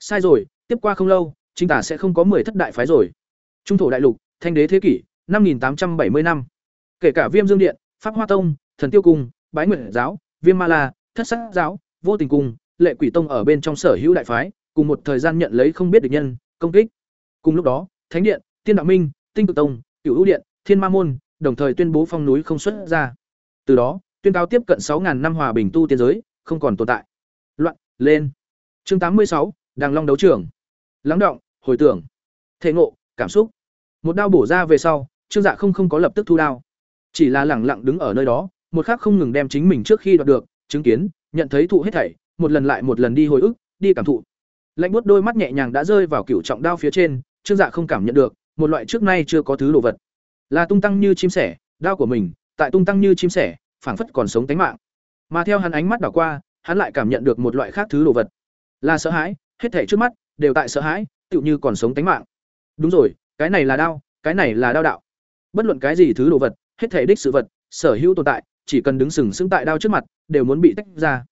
A: Sai rồi, tiếp qua không lâu, chính tà sẽ không có mười thất đại phái rồi. Trung thổ đại lục, thanh đế thế kỷ, năm nghìn tám trăm bảy mươi năm. Kể cả viêm dương điện, pháp hoa tông, thần tiêu cung, bái nguyện giáo, viêm ma la, thất sát giáo, vô tình cung lệ quỷ tông ở bên trong sở hữu đại phái, cùng một thời gian nhận lấy không biết địch nhân, công kích. Cùng lúc đó, thánh điện, tiên đạo minh, tinh cực tông cựu hữu điện, thiên ma môn, đồng thời tuyên bố phong núi không xuất ra. Từ đó, tuyên cáo tiếp cận sáu năm hòa bình tu tiên giới, không còn tồn tại. Loạn, lên. Chương tám mươi sáu, đàng long đấu trường. Lắng động, hồi tưởng. Thể ngộ, cảm xúc. Một đao bổ ra về sau, trương dạ không không có lập tức thu đao. Chỉ là lẳng lặng đứng ở nơi đó, một khắc không ngừng đem chính mình trước khi đoạt được, chứng kiến, nhận thấy thụ hết thảy một lần lại một lần đi hồi ức đi cảm thụ. Lạnh buốt đôi mắt nhẹ nhàng đã rơi vào cựu trọng đao phía trên trương dạ không cảm nhận được một loại trước nay chưa có thứ đồ vật. Là tung tăng như chim sẻ đao của mình tại tung tăng như chim sẻ phảng phất còn sống tánh mạng. Mà theo hắn ánh mắt đảo qua hắn lại cảm nhận được một loại khác thứ đồ vật. Là sợ hãi hết thảy trước mắt đều tại sợ hãi tựu như còn sống tánh mạng. Đúng rồi cái này là đao cái này là đao đạo. Bất luận cái gì thứ đồ vật hết thảy đích sự vật sở hữu tồn tại chỉ cần đứng sừng sững tại đao trước mặt, đều muốn bị tách ra.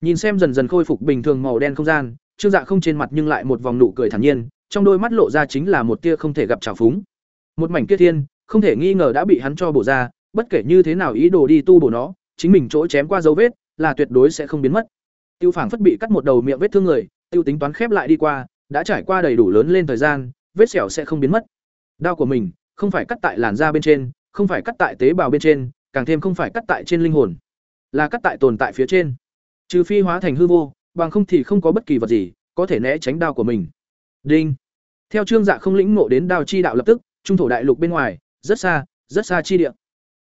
A: Nhìn xem dần dần khôi phục bình thường màu đen không gian, Trương Dạ không trên mặt nhưng lại một vòng nụ cười thản nhiên, trong đôi mắt lộ ra chính là một tia không thể gặp trào phúng. Một mảnh kia thiên, không thể nghi ngờ đã bị hắn cho bổ ra, bất kể như thế nào ý đồ đi tu bổ nó, chính mình chỗ chém qua dấu vết, là tuyệt đối sẽ không biến mất. Tiêu Phảng phất bị cắt một đầu miệng vết thương người, tiêu tính toán khép lại đi qua, đã trải qua đầy đủ lớn lên thời gian, vết sẹo sẽ không biến mất. Đao của mình, không phải cắt tại làn da bên trên, không phải cắt tại tế bào bên trên, càng thêm không phải cắt tại trên linh hồn, là cắt tại tồn tại phía trên. Trừ phi hóa thành hư vô, bằng không thì không có bất kỳ vật gì có thể né tránh đao của mình. Đinh. Theo Trương Dạ không lĩnh ngộ đến đao chi đạo lập tức, trung thổ đại lục bên ngoài, rất xa, rất xa chi địa.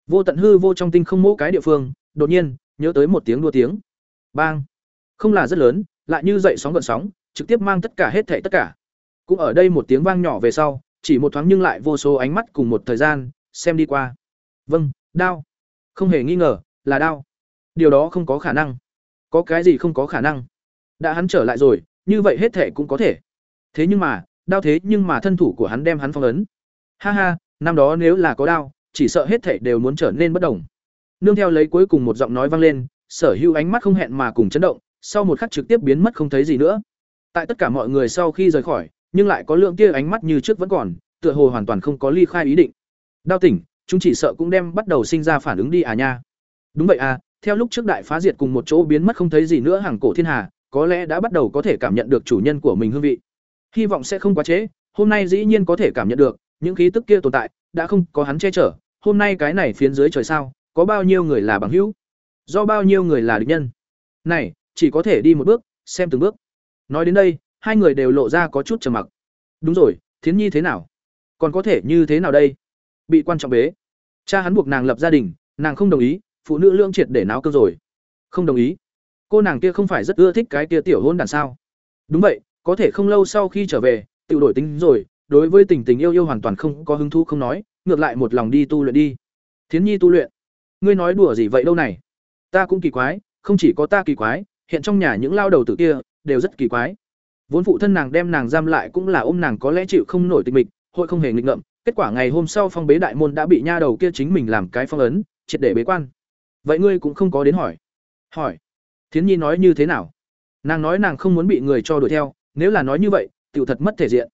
A: Vô tận hư vô trong tinh không mỗ cái địa phương, đột nhiên, nhớ tới một tiếng đua tiếng. Bang. Không là rất lớn, lại như dậy sóng gợn sóng, trực tiếp mang tất cả hết thệ tất cả. Cũng ở đây một tiếng vang nhỏ về sau, chỉ một thoáng nhưng lại vô số ánh mắt cùng một thời gian, xem đi qua. Vâng, đao. Không hề nghi ngờ, là đao. Điều đó không có khả năng. Có cái gì không có khả năng? Đã hắn trở lại rồi, như vậy hết thể cũng có thể. Thế nhưng mà, đao thế nhưng mà thân thủ của hắn đem hắn phong ấn. Ha ha, năm đó nếu là có đao, chỉ sợ hết thể đều muốn trở nên bất đồng. Nương theo lấy cuối cùng một giọng nói vang lên, Sở Hữu ánh mắt không hẹn mà cùng chấn động, sau một khắc trực tiếp biến mất không thấy gì nữa. Tại tất cả mọi người sau khi rời khỏi, nhưng lại có lượng tia ánh mắt như trước vẫn còn, tựa hồ hoàn toàn không có ly khai ý định. Đao tỉnh, chúng chỉ sợ cũng đem bắt đầu sinh ra phản ứng đi à nha. Đúng vậy à, theo lúc trước đại phá diệt cùng một chỗ biến mất không thấy gì nữa hàng cổ thiên hà, có lẽ đã bắt đầu có thể cảm nhận được chủ nhân của mình hương vị. Hy vọng sẽ không quá trễ, hôm nay dĩ nhiên có thể cảm nhận được, những khí tức kia tồn tại, đã không có hắn che chở, hôm nay cái này phiến dưới trời sao, có bao nhiêu người là bằng hữu, do bao nhiêu người là địch nhân. Này, chỉ có thể đi một bước, xem từng bước. Nói đến đây, hai người đều lộ ra có chút trầm mặc. Đúng rồi, Thiến Nhi thế nào? Còn có thể như thế nào đây? Bị quan trọng bế. Cha hắn buộc nàng lập gia đình, nàng không đồng ý, phụ nữ lương triệt để náo cơ rồi. Không đồng ý. Cô nàng kia không phải rất ưa thích cái kia tiểu hôn đàn sao? Đúng vậy, có thể không lâu sau khi trở về, tự đổi tính rồi, đối với tình tình yêu yêu hoàn toàn không có hứng thú không nói, ngược lại một lòng đi tu luyện đi. Thiến Nhi tu luyện. Ngươi nói đùa gì vậy đâu này? Ta cũng kỳ quái, không chỉ có ta kỳ quái, hiện trong nhà những lao đầu tử kia đều rất kỳ quái. Vốn phụ thân nàng đem nàng giam lại cũng là ôm nàng có lẽ chịu không nổi tình mịch, hội không hề nghịch ngợm, kết quả ngày hôm sau phong bế đại môn đã bị nha đầu kia chính mình làm cái phong ấn, triệt để bế quan. Vậy ngươi cũng không có đến hỏi. Hỏi? Thiến Nhi nói như thế nào? Nàng nói nàng không muốn bị người cho đuổi theo, nếu là nói như vậy, tiểu thật mất thể diện.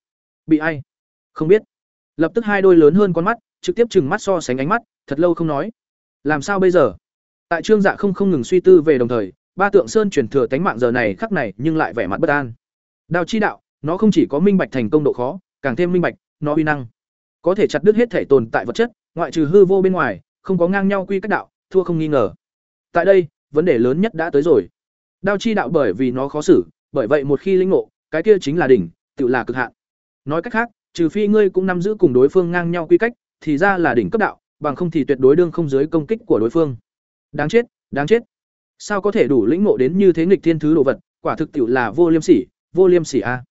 A: Bị ai? Không biết. Lập tức hai đôi lớn hơn con mắt, trực tiếp chừng mắt so sánh ánh mắt, thật lâu không nói. Làm sao bây giờ? Tại Trương Dạ không không ngừng suy tư về đồng thời, ba tượng sơn truyền thừa tánh mạng giờ này khắc này nhưng lại vẻ mặt bất an. Đao chi đạo, nó không chỉ có minh bạch thành công độ khó, càng thêm minh bạch, nó uy năng. Có thể chặt đứt hết thể tồn tại vật chất, ngoại trừ hư vô bên ngoài, không có ngang nhau quy cách đạo, thua không nghi ngờ. Tại đây, vấn đề lớn nhất đã tới rồi. Đao chi đạo bởi vì nó khó xử, bởi vậy một khi linh ngộ, cái kia chính là đỉnh, tự là cực hạn. Nói cách khác, trừ phi ngươi cũng nắm giữ cùng đối phương ngang nhau quy cách, thì ra là đỉnh cấp đạo, bằng không thì tuyệt đối đương không dưới công kích của đối phương. Đáng chết, đáng chết. Sao có thể đủ lĩnh ngộ đến như thế nghịch thiên thứ đồ vật, quả thực tiểu là vô liêm sỉ, vô liêm sỉ a.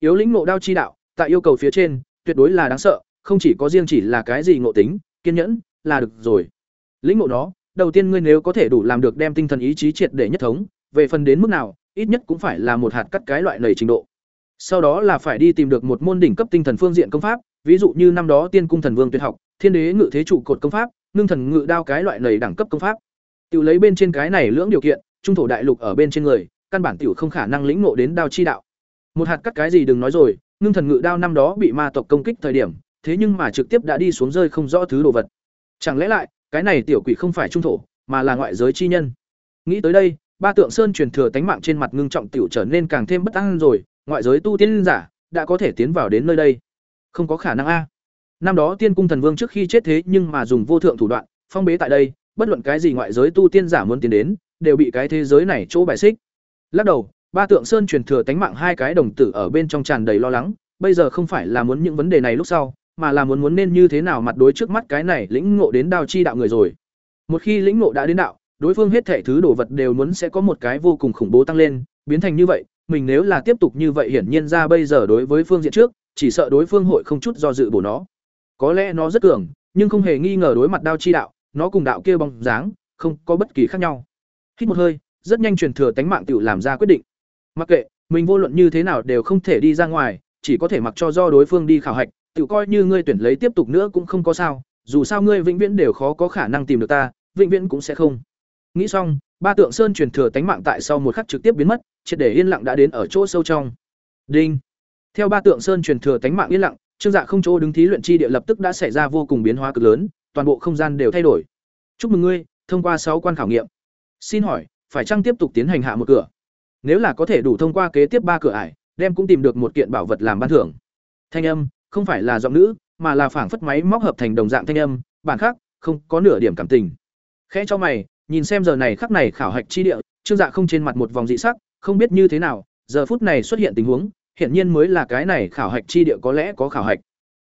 A: Yếu lĩnh ngộ đao chi đạo, tại yêu cầu phía trên, tuyệt đối là đáng sợ, không chỉ có riêng chỉ là cái gì ngộ tính, kiên nhẫn, là được rồi. Lĩnh ngộ nó, đầu tiên ngươi nếu có thể đủ làm được đem tinh thần ý chí triệt để nhất thống, về phần đến mức nào, ít nhất cũng phải là một hạt cắt cái loại lầy trình độ. Sau đó là phải đi tìm được một môn đỉnh cấp tinh thần phương diện công pháp, ví dụ như năm đó Tiên cung thần vương tuyệt học, Thiên đế ngự thế trụ cột công pháp, ngưng thần ngự đao cái loại lầy đẳng cấp công pháp. Tiểu lấy bên trên cái này lưỡng điều kiện, trung thổ đại lục ở bên trên người, căn bản tiểu không khả năng lĩnh ngộ đến đao chi đạo. Một hạt cắt cái gì đừng nói rồi, ngưng thần ngự đao năm đó bị ma tộc công kích thời điểm, thế nhưng mà trực tiếp đã đi xuống rơi không rõ thứ đồ vật. Chẳng lẽ lại, cái này tiểu quỷ không phải trung thổ, mà là ngoại giới chi nhân. Nghĩ tới đây, ba tượng sơn truyền thừa tánh mạng trên mặt ngưng trọng tiểu trở nên càng thêm bất an rồi, ngoại giới tu tiên giả đã có thể tiến vào đến nơi đây. Không có khả năng a. Năm đó Tiên cung thần vương trước khi chết thế nhưng mà dùng vô thượng thủ đoạn, phong bế tại đây, bất luận cái gì ngoại giới tu tiên giả muốn tiến đến, đều bị cái thế giới này chỗ bài xích. Lắc đầu, ba tượng sơn truyền thừa tánh mạng hai cái đồng tử ở bên trong tràn đầy lo lắng, bây giờ không phải là muốn những vấn đề này lúc sau, mà là muốn muốn nên như thế nào mặt đối trước mắt cái này lĩnh ngộ đến đao chi đạo người rồi. Một khi lĩnh ngộ đã đến đạo, đối phương hết thể thứ đồ vật đều muốn sẽ có một cái vô cùng khủng bố tăng lên, biến thành như vậy, mình nếu là tiếp tục như vậy hiển nhiên ra bây giờ đối với phương diện trước, chỉ sợ đối phương hội không chút do dự bổ nó. Có lẽ nó rất cường, nhưng không hề nghi ngờ đối mặt đao chi đạo, nó cùng đạo kia bóng dáng, không có bất kỳ khác nhau. Hít một hơi, rất nhanh truyền thừa tánh mạng tiểu làm ra quyết định. Mặc kệ, mình vô luận như thế nào đều không thể đi ra ngoài, chỉ có thể mặc cho do đối phương đi khảo hạch, tự coi như ngươi tuyển lấy tiếp tục nữa cũng không có sao, dù sao ngươi vĩnh viễn đều khó có khả năng tìm được ta, vĩnh viễn cũng sẽ không. nghĩ xong ba tượng sơn truyền thừa tánh mạng tại sau một khắc trực tiếp biến mất triệt để yên lặng đã đến ở chỗ sâu trong. Đinh. Theo ba tượng sơn truyền thừa tánh mạng yên lặng trương dạ không chỗ đứng thí luyện chi địa lập tức đã xảy ra vô cùng biến hóa cực lớn toàn bộ không gian đều thay đổi. Chúc mừng ngươi thông qua sáu quan khảo nghiệm. Xin hỏi phải chăng tiếp tục tiến hành hạ một cửa? Nếu là có thể đủ thông qua kế tiếp ba cửa ải đem cũng tìm được một kiện bảo vật làm ban thưởng. Thanh âm không phải là giọng nữ, mà là phảng phất máy móc hợp thành đồng dạng thanh âm, bản khác, không có nửa điểm cảm tình. Khẽ cho mày, nhìn xem giờ này khắc này khảo hạch chi địa, trương dạ không trên mặt một vòng dị sắc, không biết như thế nào, giờ phút này xuất hiện tình huống, hiển nhiên mới là cái này khảo hạch chi địa có lẽ có khảo hạch.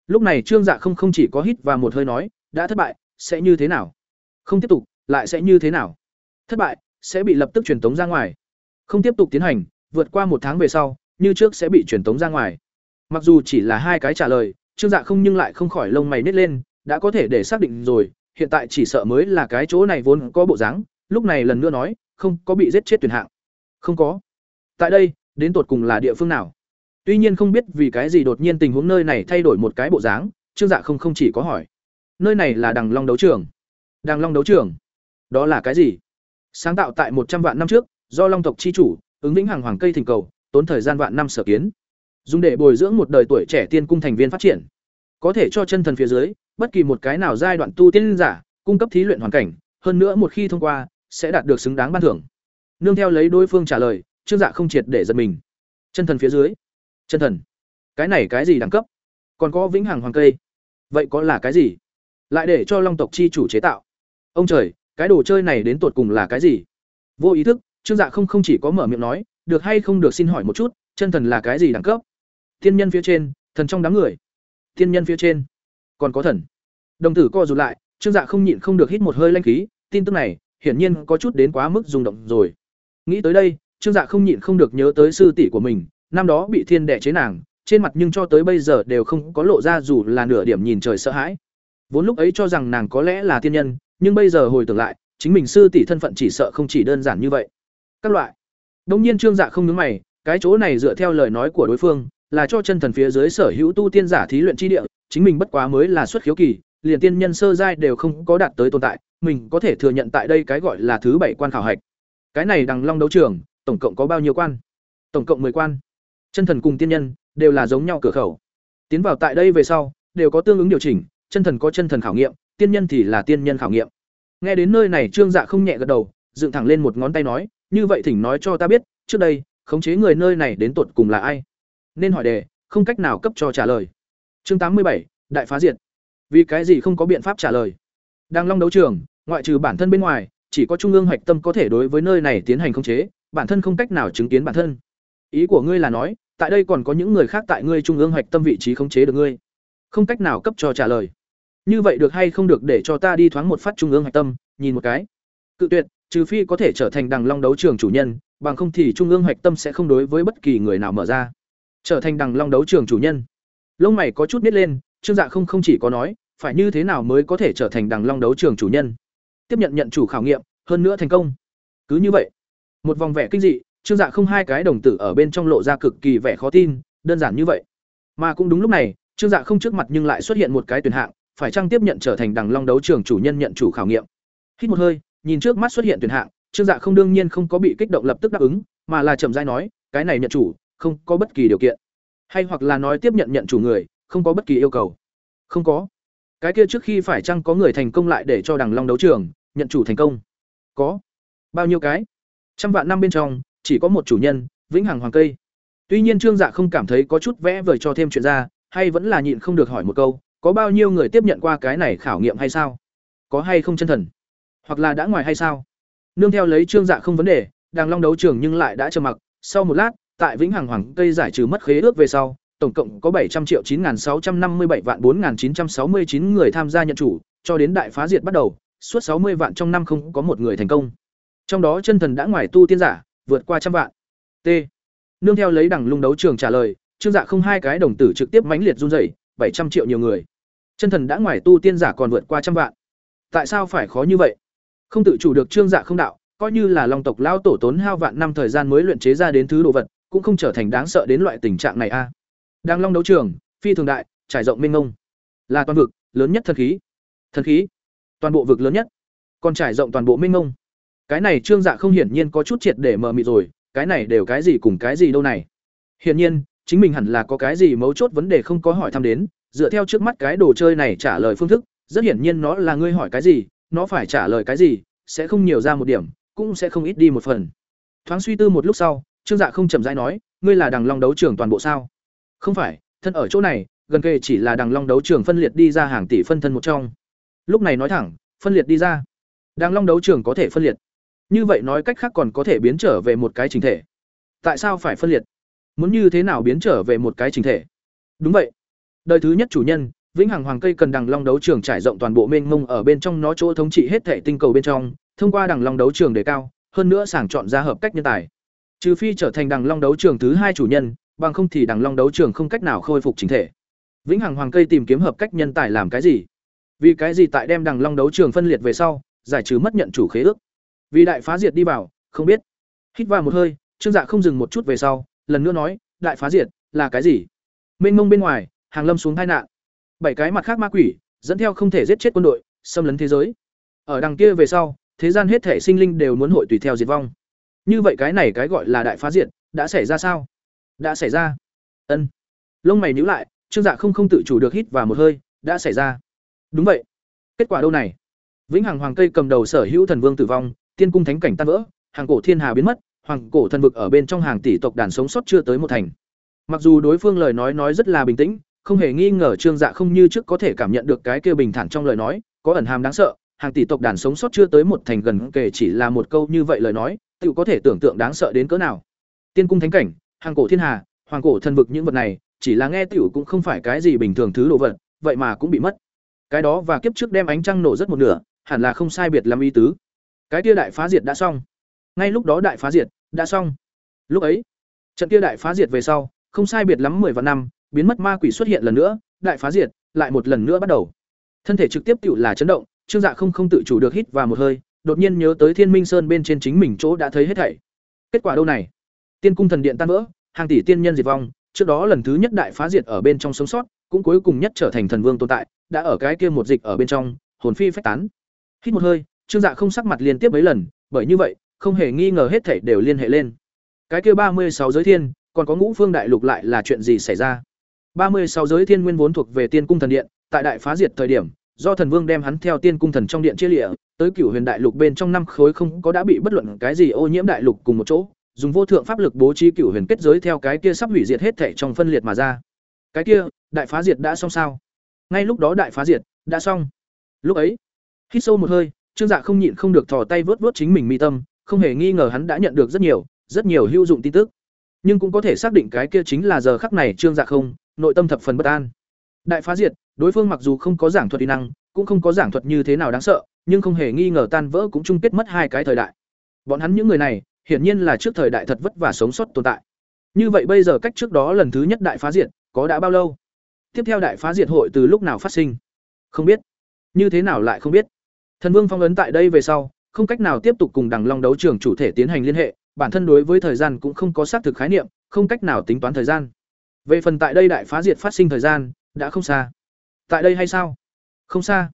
A: Lúc này trương dạ không không chỉ có hít và một hơi nói, đã thất bại, sẽ như thế nào? Không tiếp tục, lại sẽ như thế nào? Thất bại, sẽ bị lập tức truyền tống ra ngoài. Không tiếp tục tiến hành, vượt qua một tháng về sau, như trước sẽ bị truyền tống ra ngoài mặc dù chỉ là hai cái trả lời, trương dạ không nhưng lại không khỏi lông mày nít lên, đã có thể để xác định rồi, hiện tại chỉ sợ mới là cái chỗ này vốn có bộ dáng, lúc này lần nữa nói, không có bị giết chết tuyển hạng. Không có. Tại đây, đến tột cùng là địa phương nào? Tuy nhiên không biết vì cái gì đột nhiên tình huống nơi này thay đổi một cái bộ dáng, trương dạ không không chỉ có hỏi. Nơi này là đằng long đấu trường. Đằng long đấu trường? Đó là cái gì? Sáng tạo tại một trăm vạn năm trước, do long tộc chi chủ, ứng vĩnh hàng hoàng cây thỉnh cầu, tốn thời gian vạn năm sở kiến dùng để bồi dưỡng một đời tuổi trẻ tiên cung thành viên phát triển. Có thể cho chân thần phía dưới, bất kỳ một cái nào giai đoạn tu tiên giả, cung cấp thí luyện hoàn cảnh, hơn nữa một khi thông qua, sẽ đạt được xứng đáng ban thưởng. Nương theo lấy đối phương trả lời, trương dạ không triệt để giật mình. Chân thần phía dưới. Chân thần. Cái này cái gì đẳng cấp? Còn có vĩnh hằng hoàng cây. Vậy có là cái gì? Lại để cho long tộc chi chủ chế tạo. Ông trời, cái đồ chơi này đến tột cùng là cái gì? Vô ý thức, trương dạ không không chỉ có mở miệng nói, được hay không được xin hỏi một chút, chân thần là cái gì đẳng cấp? Tiên nhân phía trên, thần trong đám người. Tiên nhân phía trên, còn có thần. Đồng tử co rụt lại, trương dạ không nhịn không được hít một hơi linh khí, tin tức này, hiển nhiên có chút đến quá mức rung động rồi. Nghĩ tới đây, trương dạ không nhịn không được nhớ tới sư tỷ của mình, năm đó bị thiên đẻ chế nàng, trên mặt nhưng cho tới bây giờ đều không có lộ ra dù là nửa điểm nhìn trời sợ hãi. Vốn lúc ấy cho rằng nàng có lẽ là tiên nhân, nhưng bây giờ hồi tưởng lại, chính mình sư tỷ thân phận chỉ sợ không chỉ đơn giản như vậy. Các loại. Đương nhiên trương dạ không nhướng mày, cái chỗ này dựa theo lời nói của đối phương là cho chân thần phía dưới sở hữu tu tiên giả thí luyện chi địa, chính mình bất quá mới là xuất khiếu kỳ, liền tiên nhân sơ giai đều không có đạt tới tồn tại, mình có thể thừa nhận tại đây cái gọi là thứ bảy quan khảo hạch. Cái này đằng long đấu trường, tổng cộng có bao nhiêu quan? Tổng cộng 10 quan. Chân thần cùng tiên nhân đều là giống nhau cửa khẩu. Tiến vào tại đây về sau, đều có tương ứng điều chỉnh, chân thần có chân thần khảo nghiệm, tiên nhân thì là tiên nhân khảo nghiệm. Nghe đến nơi này trương dạ không nhẹ gật đầu, dựng thẳng lên một ngón tay nói, như vậy thỉnh nói cho ta biết, trước đây, khống chế người nơi này đến tột cùng là ai? Nên hỏi đề, không cách nào cấp cho trả lời. Chương tám mươi bảy, đại phá diệt. Vì cái gì không có biện pháp trả lời? Đang long đấu trường, ngoại trừ bản thân bên ngoài, chỉ có trung ương hoạch tâm có thể đối với nơi này tiến hành khống chế, bản thân không cách nào chứng kiến bản thân. Ý của ngươi là nói, tại đây còn có những người khác tại ngươi trung ương hoạch tâm vị trí khống chế được ngươi. Không cách nào cấp cho trả lời. Như vậy được hay không được để cho ta đi thoáng một phát trung ương hoạch tâm, nhìn một cái. Cự tuyệt, trừ phi có thể trở thành đằng long đấu trường chủ nhân, bằng không thì trung ương hoạch tâm sẽ không đối với bất kỳ người nào mở ra trở thành đằng long đấu trường chủ nhân. Lông mày có chút nít lên, trương dạ không không chỉ có nói, phải như thế nào mới có thể trở thành đằng long đấu trường chủ nhân? Tiếp nhận nhận chủ khảo nghiệm, hơn nữa thành công. Cứ như vậy, một vòng vẻ kinh dị, trương dạ không hai cái đồng tử ở bên trong lộ ra cực kỳ vẻ khó tin, đơn giản như vậy. Mà cũng đúng lúc này, trương dạ không trước mặt nhưng lại xuất hiện một cái tuyển hạng, phải chăng tiếp nhận trở thành đằng long đấu trường chủ nhân nhận chủ khảo nghiệm? Hít một hơi, nhìn trước mắt xuất hiện tuyển hạng, trương dạ không đương nhiên không có bị kích động lập tức đáp ứng, mà là chậm rãi nói, cái này nhận chủ không có bất kỳ điều kiện. Hay hoặc là nói tiếp nhận nhận chủ người, không có bất kỳ yêu cầu. Không có. Cái kia trước khi phải chăng có người thành công lại để cho đằng long đấu trường, nhận chủ thành công? Có. Bao nhiêu cái? Trăm vạn năm bên trong, chỉ có một chủ nhân, vĩnh hằng hoàng cây. Tuy nhiên trương dạ không cảm thấy có chút vẽ vời cho thêm chuyện ra, hay vẫn là nhịn không được hỏi một câu, có bao nhiêu người tiếp nhận qua cái này khảo nghiệm hay sao? Có hay không chân thần? Hoặc là đã ngoài hay sao? Nương theo lấy trương dạ không vấn đề đàng long đấu trường nhưng lại đã trầm mặc, sau một lát tại vĩnh hằng hoàng cây giải trừ mất khế ước về sau, tổng cộng có bảy trăm triệu chín sáu trăm năm mươi bảy vạn bốn chín trăm sáu mươi chín người tham gia nhận chủ, cho đến đại phá diệt bắt đầu, suốt sáu mươi vạn trong năm không có một người thành công. Trong đó chân thần đã ngoài tu tiên giả, vượt qua trăm vạn. T. Nương theo lấy đằng lung đấu trường trả lời, trương dạ không hai cái đồng tử trực tiếp mãnh liệt run rẩy, bảy trăm triệu nhiều người. Chân thần đã ngoài tu tiên giả còn vượt qua trăm vạn. Tại sao phải khó như vậy? Không tự chủ được trương dạ không đạo, coi như là long tộc lao tổ tốn hao vạn năm thời gian mới luyện chế ra đến thứ đồ vật cũng không trở thành đáng sợ đến loại tình trạng này a. Đang long đấu trường, phi thường đại, trải rộng mênh mông. Là toàn vực, lớn nhất thần khí. Thần khí? Toàn bộ vực lớn nhất. Còn trải rộng toàn bộ mênh mông. Cái này trương dạ không hiển nhiên có chút triệt để mờ mịt rồi, cái này đều cái gì cùng cái gì đâu này. Hiển nhiên, chính mình hẳn là có cái gì mấu chốt vấn đề không có hỏi thăm đến, dựa theo trước mắt cái đồ chơi này trả lời phương thức, rất hiển nhiên nó là ngươi hỏi cái gì, nó phải trả lời cái gì, sẽ không nhiều ra một điểm, cũng sẽ không ít đi một phần. Thoáng suy tư một lúc sau trương dạ không chậm rãi nói, ngươi là đằng long đấu trường toàn bộ sao? Không phải, thân ở chỗ này, gần kề chỉ là đằng long đấu trường phân liệt đi ra hàng tỷ phân thân một trong. Lúc này nói thẳng, phân liệt đi ra. Đằng long đấu trường có thể phân liệt. Như vậy nói cách khác còn có thể biến trở về một cái chính thể. Tại sao phải phân liệt? Muốn như thế nào biến trở về một cái chính thể? Đúng vậy. Đời thứ nhất chủ nhân, vĩnh hằng hoàng cây cần đằng long đấu trường trải rộng toàn bộ mênh mông ở bên trong nó chỗ thống trị hết thể tinh cầu bên trong, thông qua đằng long đấu trường đề cao, hơn nữa sàng chọn ra hợp cách nhân tài trừ phi trở thành đằng long đấu trường thứ hai chủ nhân, bằng không thì đằng long đấu trường không cách nào khôi phục chính thể. Vĩnh hằng hoàng cây tìm kiếm hợp cách nhân tài làm cái gì? Vì cái gì tại đem đằng long đấu trường phân liệt về sau, giải trừ mất nhận chủ khế ước? Vì đại phá diệt đi bảo không biết. Hít vào một hơi, trương dạ không dừng một chút về sau, lần nữa nói, đại phá diệt là cái gì? Mênh mông bên ngoài, hàng lâm xuống tai nạn. Bảy cái mặt khác ma quỷ, dẫn theo không thể giết chết quân đội, xâm lấn thế giới. Ở đằng kia về sau, thế gian hết thể sinh linh đều muốn hội tùy theo diệt vong như vậy cái này cái gọi là đại phá diệt, đã xảy ra sao? Đã xảy ra. Ân. Lông mày nhíu lại, trương dạ không không tự chủ được hít vào một hơi, đã xảy ra. Đúng vậy. Kết quả đâu này? Vĩnh hằng hoàng cây cầm đầu sở hữu thần vương tử vong, tiên cung thánh cảnh tan vỡ, hàng cổ thiên hà biến mất hoàng cổ thần vực ở bên trong hàng tỷ tộc đàn sống sót chưa tới một thành. Mặc dù đối phương lời nói nói rất là bình tĩnh, không hề nghi ngờ trương dạ không như trước có thể cảm nhận được cái kia bình thản trong lời nói, có ẩn hàm đáng sợ hàng tỷ tộc đàn sống sót chưa tới một thành gần kể chỉ là một câu như vậy lời nói, tự có thể tưởng tượng đáng sợ đến cỡ nào. Tiên cung thánh cảnh, hàng cổ thiên hà, hoàng cổ thần vực những vật này, chỉ là nghe tiểu cũng không phải cái gì bình thường thứ đồ vật, vậy mà cũng bị mất. Cái đó và kiếp trước đem ánh trăng nổ rất một nửa, hẳn là không sai biệt làm ý tứ. Cái kia đại phá diệt đã xong. Ngay lúc đó đại phá diệt đã xong. Lúc ấy, trận kia đại phá diệt về sau, không sai biệt lắm mười vạn năm, biến mất ma quỷ xuất hiện lần nữa, đại phá diệt lại một lần nữa bắt đầu. Thân thể trực tiếp tiểu là chấn động trương dạ không không tự chủ được hít vào một hơi, đột nhiên nhớ tới thiên minh sơn bên trên chính mình chỗ đã thấy hết thảy. Kết quả đâu này? Tiên cung thần điện tan vỡ, hàng tỷ tiên nhân diệt vong, trước đó lần thứ nhất đại phá diệt ở bên trong sống sót, cũng cuối cùng nhất trở thành thần vương tồn tại, đã ở cái kia một dịch ở bên trong, hồn phi phách tán. Hít một hơi, trương dạ không sắc mặt liên tiếp mấy lần, bởi như vậy, không hề nghi ngờ hết thảy đều liên hệ lên. Cái kia ba mươi sáu giới thiên, còn có ngũ phương đại lục lại là chuyện gì xảy ra? ba mươi sáu giới thiên nguyên vốn thuộc về tiên cung thần điện, tại đại phá diệt thời điểm do thần vương đem hắn theo tiên cung thần trong điện chia lịa, tới cửu huyền đại lục bên trong năm khối không có đã bị bất luận cái gì ô nhiễm đại lục cùng một chỗ, dùng vô thượng pháp lực bố trí cửu huyền kết giới theo cái kia sắp hủy diệt hết thảy trong phân liệt mà ra. Cái kia, đại phá diệt đã xong sao? Ngay lúc đó đại phá diệt đã xong. Lúc ấy, hít sâu một hơi, trương dạ không nhịn không được thò tay vớt vớt chính mình mi tâm, không hề nghi ngờ hắn đã nhận được rất nhiều rất nhiều hữu dụng tin tức. Nhưng cũng có thể xác định cái kia chính là giờ khắc này trương dạ không, nội tâm thập phần bất an. Đại phá diệt đối phương mặc dù không có giảng thuật kỹ năng, cũng không có giảng thuật như thế nào đáng sợ, nhưng không hề nghi ngờ tan vỡ cũng chung kết mất hai cái thời đại. Bọn hắn những người này, hiển nhiên là trước thời đại thật vất vả sống sót tồn tại. Như vậy bây giờ cách trước đó lần thứ nhất đại phá diệt, có đã bao lâu? Tiếp theo đại phá diệt hội từ lúc nào phát sinh? Không biết. Như thế nào lại không biết? Thần vương phong ấn tại đây về sau, không cách nào tiếp tục cùng đằng long đấu trường chủ thể tiến hành liên hệ, bản thân đối với thời gian cũng không có xác thực khái niệm, không cách nào tính toán thời gian. Về phần tại đây đại phá diệt phát sinh thời gian, đã không xa tại đây hay sao? Không xa.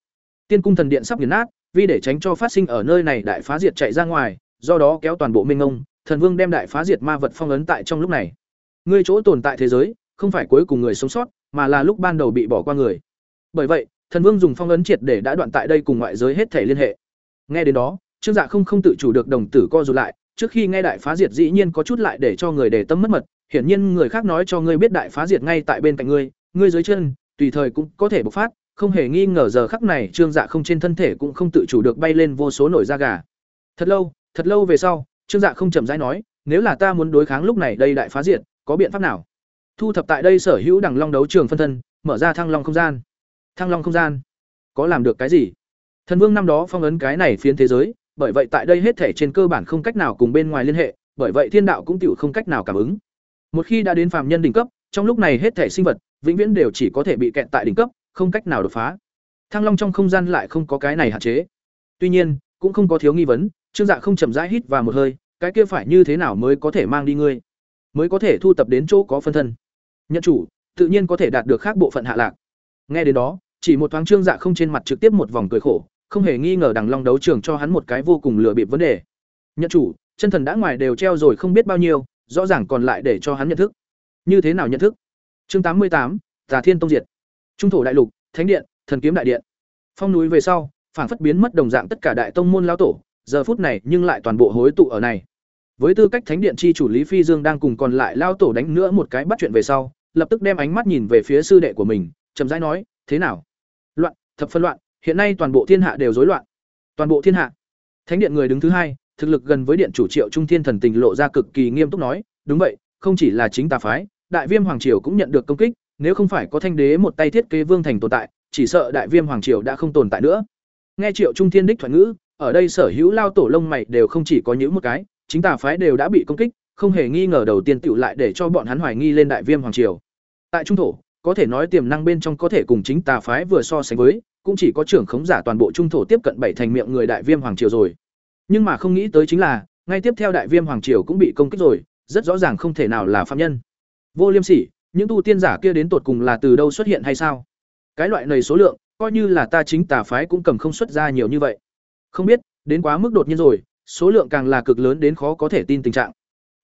A: Tiên cung thần điện sắp nghiền nát, vì để tránh cho phát sinh ở nơi này đại phá diệt chạy ra ngoài, do đó kéo toàn bộ minh ông thần vương đem đại phá diệt ma vật phong ấn tại trong lúc này. Ngươi chỗ tồn tại thế giới, không phải cuối cùng người sống sót, mà là lúc ban đầu bị bỏ qua người. Bởi vậy, thần vương dùng phong ấn triệt để đã đoạn tại đây cùng ngoại giới hết thể liên hệ. Nghe đến đó, trương dạ không không tự chủ được đồng tử co rụt lại, trước khi nghe đại phá diệt dĩ nhiên có chút lại để cho người để tâm mất mật, hiển nhiên người khác nói cho ngươi biết đại phá diệt ngay tại bên cạnh ngươi ngươi dưới chân tùy thời cũng có thể bộc phát không hề nghi ngờ giờ khắc này trương dạ không trên thân thể cũng không tự chủ được bay lên vô số nổi da gà. Thật lâu thật lâu về sau trương dạ không chậm rãi nói nếu là ta muốn đối kháng lúc này đây đại phá diện, có biện pháp nào? Thu thập tại đây sở hữu đẳng long đấu trường phân thân mở ra thăng long không gian. Thăng long không gian? Có làm được cái gì? Thần vương năm đó phong ấn cái này phiến thế giới bởi vậy tại đây hết thể trên cơ bản không cách nào cùng bên ngoài liên hệ bởi vậy thiên đạo cũng tiểu không cách nào cảm ứng. Một khi đã đến phàm nhân đỉnh cấp trong lúc này hết thể sinh vật vĩnh viễn đều chỉ có thể bị kẹt tại đỉnh cấp, không cách nào đột phá. Thăng long trong không gian lại không có cái này hạn chế. Tuy nhiên, cũng không có thiếu nghi vấn, trương dạ không chậm rãi hít vào một hơi, cái kia phải như thế nào mới có thể mang đi ngươi? Mới có thể thu tập đến chỗ có phân thân. Nhận chủ, tự nhiên có thể đạt được khác bộ phận hạ lạc. Nghe đến đó, chỉ một thoáng trương dạ không trên mặt trực tiếp một vòng cười khổ, không hề nghi ngờ đằng long đấu trường cho hắn một cái vô cùng lừa bịp vấn đề. Nhận chủ, chân thần đã ngoài đều treo rồi không biết bao nhiêu, rõ ràng còn lại để cho hắn nhận thức. Như thế nào nhận thức? Chương tám mươi tám, tà thiên tông diệt. Trung thổ đại lục, thánh điện, thần kiếm đại điện. Phong núi về sau phản phất biến mất đồng dạng tất cả đại tông môn lao tổ, giờ phút này nhưng lại toàn bộ hối tụ ở này. Với tư cách thánh điện chi chủ lý phi dương đang cùng còn lại lao tổ đánh nữa một cái bắt chuyện về sau, lập tức đem ánh mắt nhìn về phía sư đệ của mình, chậm rãi nói, thế nào? Loạn, thập phân loạn, hiện nay toàn bộ thiên hạ đều rối loạn. Toàn bộ thiên hạ. Thánh điện người đứng thứ hai, thực lực gần với điện chủ triệu trung thiên thần tình lộ ra cực kỳ nghiêm túc nói, đúng vậy, không chỉ là chính tà phái đại viêm hoàng triều cũng nhận được công kích, nếu không phải có thanh đế một tay thiết kế vương thành tồn tại, chỉ sợ đại viêm hoàng triều đã không tồn tại nữa. Nghe triệu trung thiên đích thoại ngữ, ở đây sở hữu lao tổ lông mày đều không chỉ có những một cái, chính tà phái đều đã bị công kích, không hề nghi ngờ đầu tiên tựu lại để cho bọn hắn hoài nghi lên đại viêm hoàng triều. Tại trung thổ, có thể nói tiềm năng bên trong có thể cùng chính tà phái vừa so sánh với, cũng chỉ có trưởng khống giả toàn bộ trung thổ tiếp cận bảy thành miệng người đại viêm hoàng triều rồi. Nhưng mà không nghĩ tới chính là, ngay tiếp theo đại viêm hoàng triều cũng bị công kích rồi, rất rõ ràng không thể nào là phạm nhân vô liêm sỉ, những tu tiên giả kia đến tột cùng là từ đâu xuất hiện hay sao? Cái loại này số lượng, coi như là ta chính tà phái cũng cầm không xuất ra nhiều như vậy. Không biết, đến quá mức đột nhiên rồi, số lượng càng là cực lớn đến khó có thể tin tình trạng.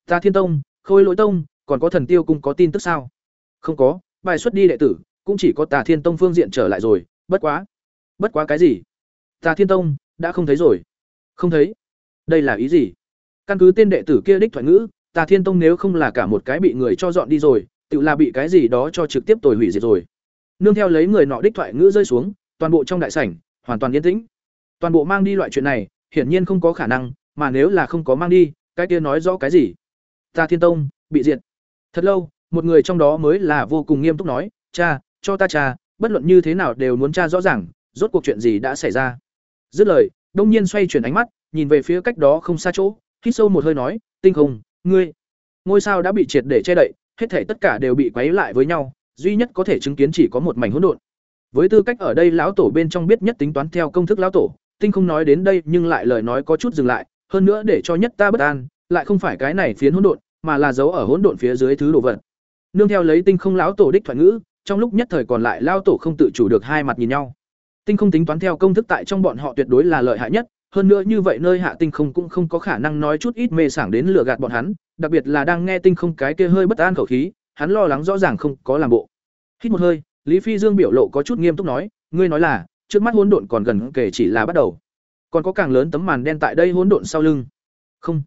A: Ta thiên tông, khôi lỗi tông, còn có thần tiêu cung có tin tức sao? Không có, bài xuất đi đệ tử, cũng chỉ có tà thiên tông phương diện trở lại rồi, bất quá. Bất quá cái gì? Tà thiên tông, đã không thấy rồi. Không thấy. Đây là ý gì? Căn cứ tên đệ tử kia đích thoại ngữ tà thiên tông nếu không là cả một cái bị người cho dọn đi rồi, tự là bị cái gì đó cho trực tiếp tồi hủy diệt rồi. Nương theo lấy người nọ đích thoại ngữ rơi xuống, toàn bộ trong đại sảnh, hoàn toàn yên tĩnh. Toàn bộ mang đi loại chuyện này, hiển nhiên không có khả năng, mà nếu là không có mang đi, cái kia nói rõ cái gì? Ta thiên tông, bị diệt. Thật lâu, một người trong đó mới là vô cùng nghiêm túc nói, cha, cho ta cha, bất luận như thế nào đều muốn cha rõ ràng, rốt cuộc chuyện gì đã xảy ra? Dứt lời, đông nhiên xoay chuyển ánh mắt, nhìn về phía cách đó không xa chỗ, hít sâu một hơi nói, tinh không ngươi, ngôi sao đã bị triệt để che đậy, hết thể tất cả đều bị quấy lại với nhau, duy nhất có thể chứng kiến chỉ có một mảnh hỗn độn. Với tư cách ở đây lão tổ bên trong biết nhất tính toán theo công thức lão tổ, tinh không nói đến đây nhưng lại lời nói có chút dừng lại, hơn nữa để cho nhất ta bất an, lại không phải cái này phiến hỗn độn, mà là dấu ở hỗn độn phía dưới thứ đồ vật. Nương theo lấy tinh không lão tổ đích thoại ngữ, trong lúc nhất thời còn lại lao tổ không tự chủ được hai mặt nhìn nhau. Tinh không tính toán theo công thức tại trong bọn họ tuyệt đối là lợi hại nhất hơn nữa như vậy nơi hạ tinh không cũng không có khả năng nói chút ít mê sảng đến lừa gạt bọn hắn, đặc biệt là đang nghe tinh không cái kia hơi bất an khẩu khí, hắn lo lắng rõ ràng không có làm bộ. Hít một hơi, lý phi dương biểu lộ có chút nghiêm túc nói, ngươi nói là, trước mắt hỗn độn còn gần kể chỉ là bắt đầu. Còn có càng lớn tấm màn đen tại đây hỗn độn sau lưng. Không.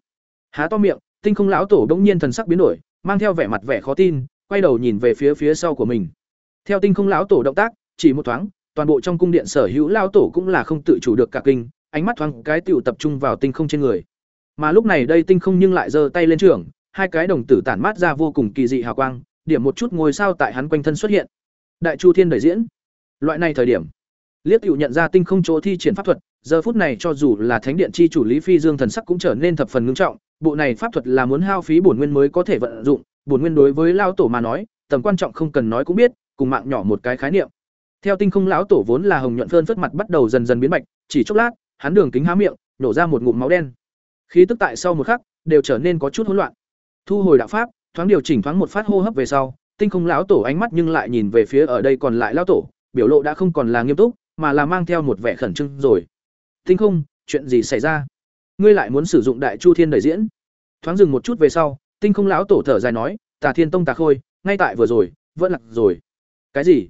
A: Há to miệng, tinh không lão tổ đống nhiên thần sắc biến đổi, mang theo vẻ mặt vẻ khó tin, quay đầu nhìn về phía phía sau của mình. Theo tinh không lão tổ động tác, chỉ một thoáng, toàn bộ trong cung điện sở hữu lão tổ cũng là không tự chủ được cả kinh ánh mắt thoáng cái tiểu tập trung vào tinh không trên người. Mà lúc này đây tinh không nhưng lại giơ tay lên trưởng, hai cái đồng tử tản mát ra vô cùng kỳ dị hào quang điểm một chút ngôi sao tại hắn quanh thân xuất hiện. Đại chu thiên đời diễn. Loại này thời điểm liếc tiểu nhận ra tinh không chỗ thi triển pháp thuật giờ phút này cho dù là thánh điện chi chủ lý phi dương thần sắc cũng trở nên thập phần ngưng trọng bộ này pháp thuật là muốn hao phí bổn nguyên mới có thể vận dụng bổn nguyên đối với lao tổ mà nói tầm quan trọng không cần nói cũng biết cùng mạng nhỏ một cái khái niệm. Theo tinh không lão tổ vốn là hồng nhuận phơn phất mặt bắt đầu dần dần biến bạch chỉ chốc lát hắn đường kính há miệng, nổ ra một ngụm máu đen. Khí tức tại sau một khắc, đều trở nên có chút hỗn loạn. Thu hồi đạo pháp, thoáng điều chỉnh thoáng một phát hô hấp về sau, tinh không lão tổ ánh mắt nhưng lại nhìn về phía ở đây còn lại lão tổ, biểu lộ đã không còn là nghiêm túc, mà là mang theo một vẻ khẩn trương rồi. Tinh không, chuyện gì xảy ra? Ngươi lại muốn sử dụng đại chu thiên đời diễn? Thoáng dừng một chút về sau, tinh không lão tổ thở dài nói, tà thiên tông tà khôi, ngay tại vừa rồi, vẫn lặc rồi. Cái gì?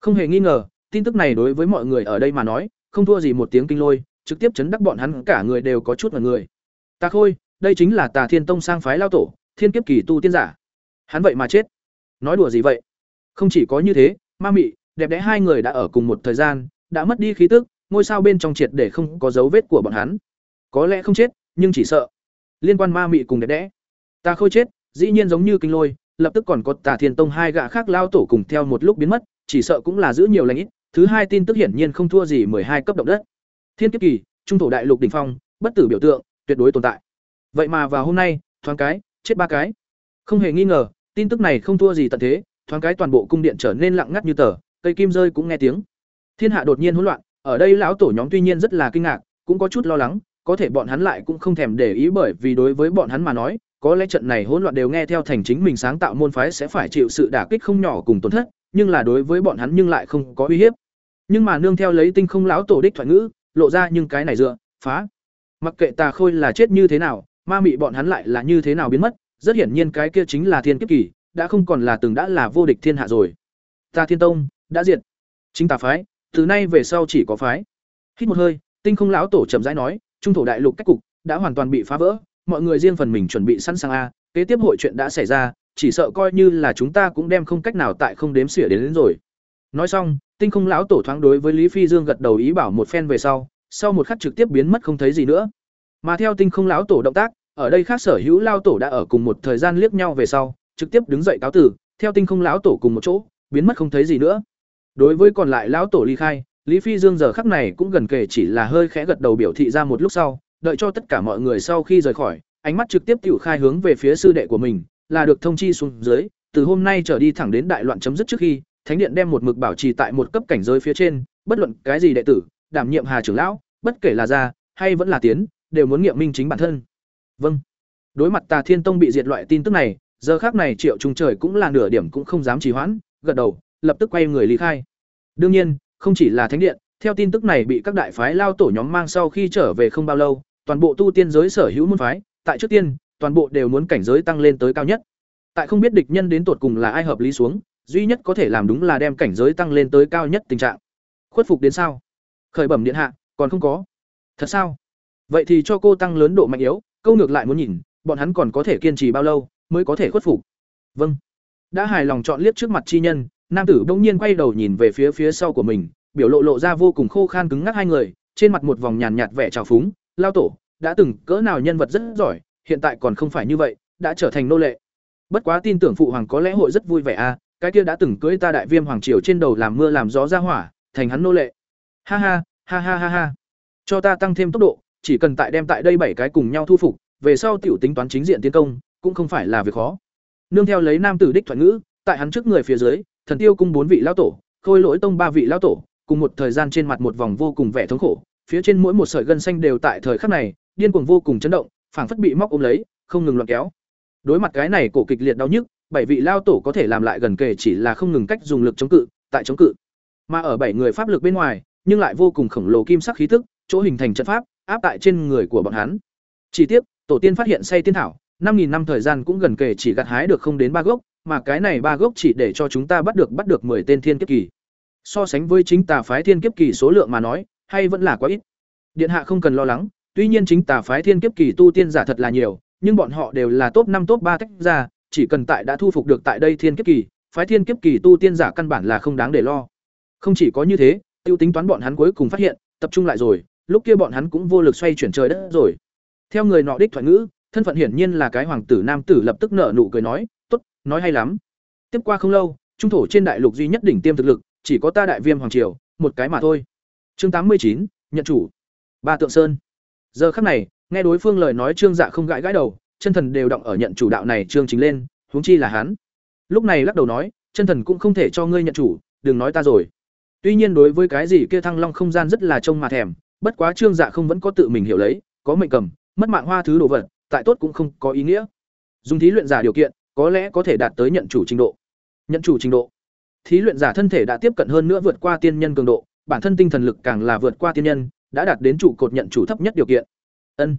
A: Không hề nghi ngờ, tin tức này đối với mọi người ở đây mà nói, không thua gì một tiếng kinh lôi trực tiếp chấn đắc bọn hắn cả người đều có chút vào người. Tà khôi, đây chính là tà thiên tông sang phái lao tổ, thiên kiếp kỳ tu tiên giả. Hắn vậy mà chết. Nói đùa gì vậy? Không chỉ có như thế, ma mị, đẹp đẽ hai người đã ở cùng một thời gian, đã mất đi khí tức, ngôi sao bên trong triệt để không có dấu vết của bọn hắn. Có lẽ không chết, nhưng chỉ sợ. Liên quan ma mị cùng đẹp đẽ. Ta khôi chết, dĩ nhiên giống như kinh lôi, lập tức còn có tà thiên tông hai gã khác lao tổ cùng theo một lúc biến mất, chỉ sợ cũng là giữ nhiều lãnh ít, thứ hai tin tức hiển nhiên không thua gì hai cấp động đất thiên kiếp kỳ, trung thổ đại lục đỉnh phong, bất tử biểu tượng, tuyệt đối tồn tại. Vậy mà vào hôm nay, thoáng cái, chết ba cái. Không hề nghi ngờ, tin tức này không thua gì tận thế, thoáng cái toàn bộ cung điện trở nên lặng ngắt như tờ, cây kim rơi cũng nghe tiếng. Thiên hạ đột nhiên hỗn loạn, ở đây lão tổ nhóm tuy nhiên rất là kinh ngạc, cũng có chút lo lắng, có thể bọn hắn lại cũng không thèm để ý bởi vì đối với bọn hắn mà nói, có lẽ trận này hỗn loạn đều nghe theo thành chính mình sáng tạo môn phái sẽ phải chịu sự đả kích không nhỏ cùng tổn thất, nhưng là đối với bọn hắn nhưng lại không có uy hiếp. Nhưng mà nương theo lấy tinh không lão tổ đích thoại ngữ lộ ra nhưng cái này dựa phá Mặc kệ Tà Khôi là chết như thế nào, ma mị bọn hắn lại là như thế nào biến mất, rất hiển nhiên cái kia chính là thiên kiếp kỳ, đã không còn là từng đã là vô địch thiên hạ rồi. Ta Thiên Tông đã diệt. Chính tà phái, từ nay về sau chỉ có phái. Hít một hơi, Tinh Không lão tổ chậm rãi nói, trung thổ đại lục cách cục đã hoàn toàn bị phá vỡ, mọi người riêng phần mình chuẩn bị sẵn sàng a, kế tiếp hội chuyện đã xảy ra, chỉ sợ coi như là chúng ta cũng đem không cách nào tại không đếm xỉa đến, đến rồi. Nói xong, Tinh Không lão tổ thoáng đối với Lý Phi Dương gật đầu ý bảo một phen về sau, sau một khắc trực tiếp biến mất không thấy gì nữa. Mà theo Tinh Không lão tổ động tác, ở đây khác sở hữu lao tổ đã ở cùng một thời gian liếc nhau về sau, trực tiếp đứng dậy cáo tử, theo Tinh Không lão tổ cùng một chỗ, biến mất không thấy gì nữa. Đối với còn lại lão tổ ly khai, Lý Phi Dương giờ khắc này cũng gần kề chỉ là hơi khẽ gật đầu biểu thị ra một lúc sau, đợi cho tất cả mọi người sau khi rời khỏi, ánh mắt trực tiếp tiểu khai hướng về phía sư đệ của mình, là được thông chi xuống dưới, từ hôm nay trở đi thẳng đến đại loạn chấm dứt trước khi, thánh điện đem một mực bảo trì tại một cấp cảnh giới phía trên, bất luận cái gì đệ tử, đảm nhiệm Hà trưởng lão, bất kể là gia hay vẫn là tiến, đều muốn nghiệm minh chính bản thân. Vâng. Đối mặt Tà Thiên Tông bị diệt loại tin tức này, giờ khắc này Triệu Trung Trời cũng là nửa điểm cũng không dám trì hoãn, gật đầu, lập tức quay người lý khai. Đương nhiên, không chỉ là thánh điện, theo tin tức này bị các đại phái lao tổ nhóm mang sau khi trở về không bao lâu, toàn bộ tu tiên giới sở hữu môn phái, tại trước tiên, toàn bộ đều muốn cảnh giới tăng lên tới cao nhất. Tại không biết địch nhân đến tột cùng là ai hợp lý xuống, duy nhất có thể làm đúng là đem cảnh giới tăng lên tới cao nhất tình trạng. Khuất phục đến sao? Khởi bẩm điện hạ, còn không có. Thật sao? Vậy thì cho cô tăng lớn độ mạnh yếu, câu ngược lại muốn nhìn, bọn hắn còn có thể kiên trì bao lâu mới có thể khuất phục. Vâng. Đã hài lòng chọn liếc trước mặt chi nhân, nam tử bỗng nhiên quay đầu nhìn về phía phía sau của mình, biểu lộ lộ ra vô cùng khô khan cứng ngắc hai người, trên mặt một vòng nhàn nhạt vẻ trào phúng, lao tổ, đã từng cỡ nào nhân vật rất giỏi, hiện tại còn không phải như vậy, đã trở thành nô lệ. Bất quá tin tưởng phụ hoàng có lẽ hội rất vui vẻ a, à, cái kia đã từng cưới ta đại viêm hoàng triều trên đầu làm mưa làm gió ra hỏa, thành hắn nô lệ. Ha ha, ha ha ha ha. Cho ta tăng thêm tốc độ, chỉ cần tại đem tại đây bảy cái cùng nhau thu phục, về sau tiểu tính toán chính diện tiến công, cũng không phải là việc khó. Nương theo lấy nam tử đích thuận ngữ, tại hắn trước người phía dưới, thần tiêu cung bốn vị lão tổ, khôi lỗi tông ba vị lão tổ, cùng một thời gian trên mặt một vòng vô cùng vẻ thống khổ, phía trên mỗi một sợi gân xanh đều tại thời khắc này, điên cuồng vô cùng chấn động, phảng phất bị móc ôm lấy, không ngừng loạn kéo. Đối mặt cái này cổ kịch liệt đau nhức, bảy vị lao tổ có thể làm lại gần kề chỉ là không ngừng cách dùng lực chống cự, tại chống cự. Mà ở bảy người pháp lực bên ngoài, nhưng lại vô cùng khổng lồ kim sắc khí tức, chỗ hình thành trận pháp, áp tại trên người của bọn hắn. Chỉ tiếc, tổ tiên phát hiện say tiên thảo, năm nghìn năm thời gian cũng gần kề chỉ gặt hái được không đến ba gốc, mà cái này ba gốc chỉ để cho chúng ta bắt được bắt được 10 tên thiên kiếp kỳ. So sánh với chính tà phái thiên kiếp kỳ số lượng mà nói, hay vẫn là quá ít. Điện hạ không cần lo lắng, tuy nhiên chính tà phái thiên kiếp kỳ tu tiên giả thật là nhiều, nhưng bọn họ đều là top năm top ba tách ra, chỉ cần tại đã thu phục được tại đây thiên kiếp kỳ, phái thiên kiếp kỳ tu tiên giả căn bản là không đáng để lo. Không chỉ có như thế, tiêu tính toán bọn hắn cuối cùng phát hiện, tập trung lại rồi, lúc kia bọn hắn cũng vô lực xoay chuyển trời đất rồi. Theo người nọ đích thoại ngữ, thân phận hiển nhiên là cái hoàng tử nam tử lập tức nở nụ cười nói, "Tốt, nói hay lắm." Tiếp qua không lâu, trung thổ trên đại lục duy nhất đỉnh tiêm thực lực, chỉ có ta đại viêm hoàng triều, một cái mà thôi. Chương tám mươi chín nhận chủ. Ba tượng sơn. Giờ khắc này, nghe đối phương lời nói Trương Dạ không gãi gãi đầu, chân thần đều động ở nhận chủ đạo này trương chính lên, huống chi là hắn. Lúc này lắc đầu nói, chân thần cũng không thể cho ngươi nhận chủ, đừng nói ta rồi. Tuy nhiên đối với cái gì kia thăng long không gian rất là trông mà thèm, bất quá Trương Dạ không vẫn có tự mình hiểu lấy, có mệnh cầm, mất mạng hoa thứ đồ vật, tại tốt cũng không có ý nghĩa. Dùng thí luyện giả điều kiện, có lẽ có thể đạt tới nhận chủ trình độ. Nhận chủ trình độ. Thí luyện giả thân thể đã tiếp cận hơn nữa vượt qua tiên nhân cường độ, bản thân tinh thần lực càng là vượt qua tiên nhân, đã đạt đến trụ cột nhận chủ thấp nhất điều kiện. Ân.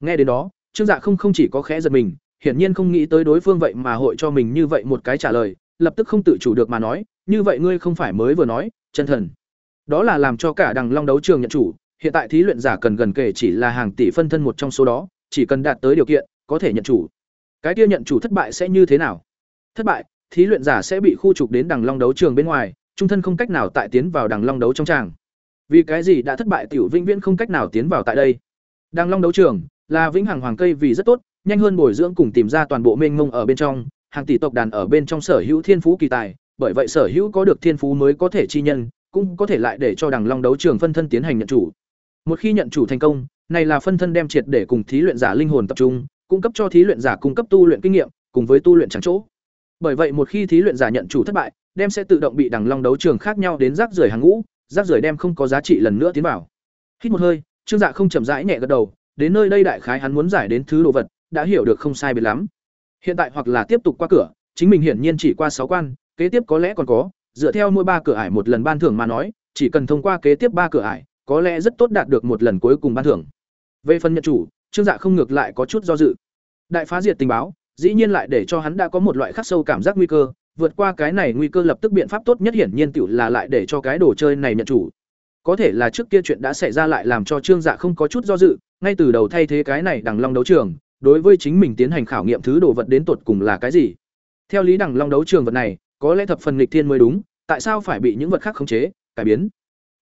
A: Nghe đến đó, Trương Dạ không không chỉ có khẽ giật mình, hiển nhiên không nghĩ tới đối phương vậy mà hội cho mình như vậy một cái trả lời, lập tức không tự chủ được mà nói, như vậy ngươi không phải mới vừa nói, chân thần. Đó là làm cho cả đằng long đấu trường nhận chủ, hiện tại thí luyện giả cần gần kể chỉ là hàng tỷ phân thân một trong số đó, chỉ cần đạt tới điều kiện, có thể nhận chủ. Cái kia nhận chủ thất bại sẽ như thế nào? Thất bại, thí luyện giả sẽ bị khu trục đến đằng long đấu trường bên ngoài, trung thân không cách nào tại tiến vào đằng long đấu trong tràng. Vì cái gì đã thất bại tiểu vĩnh viễn không cách nào tiến vào tại đây? Đằng long đấu trường là vĩnh hằng hoàng cây vì rất tốt, nhanh hơn bồi dưỡng cùng tìm ra toàn bộ mênh mông ở bên trong, hàng tỷ tộc đàn ở bên trong sở hữu thiên phú kỳ tài, bởi vậy sở hữu có được thiên phú mới có thể chi nhân, cũng có thể lại để cho đằng long đấu trường phân thân tiến hành nhận chủ. Một khi nhận chủ thành công, này là phân thân đem triệt để cùng thí luyện giả linh hồn tập trung, cung cấp cho thí luyện giả cung cấp tu luyện kinh nghiệm, cùng với tu luyện chẳng chỗ. Bởi vậy một khi thí luyện giả nhận chủ thất bại, đem sẽ tự động bị đằng long đấu trường khác nhau đến rác rưởi hàng ngũ, rác rưởi đem không có giá trị lần nữa tiến vào. Hít một hơi, Trương Dạ không chậm rãi nhẹ gật đầu, đến nơi đây đại khái hắn muốn giải đến thứ đồ vật, đã hiểu được không sai biệt lắm. Hiện tại hoặc là tiếp tục qua cửa, chính mình hiển nhiên chỉ qua sáu quan, kế tiếp có lẽ còn có, dựa theo mỗi ba cửa ải một lần ban thưởng mà nói, chỉ cần thông qua kế tiếp ba cửa ải, có lẽ rất tốt đạt được một lần cuối cùng ban thưởng. Về phần nhận chủ, Trương Dạ không ngược lại có chút do dự. Đại phá diệt tình báo, dĩ nhiên lại để cho hắn đã có một loại khắc sâu cảm giác nguy cơ, vượt qua cái này nguy cơ lập tức biện pháp tốt nhất hiển nhiên tiểu là lại để cho cái đồ chơi này nhận chủ. Có thể là trước kia chuyện đã xảy ra lại làm cho Trương Dạ không có chút do dự, ngay từ đầu thay thế cái này đằng long đấu trường, đối với chính mình tiến hành khảo nghiệm thứ đồ vật đến tột cùng là cái gì. Theo lý đằng long đấu trường vật này, có lẽ thập phần nghịch thiên mới đúng, tại sao phải bị những vật khác khống chế, cải biến?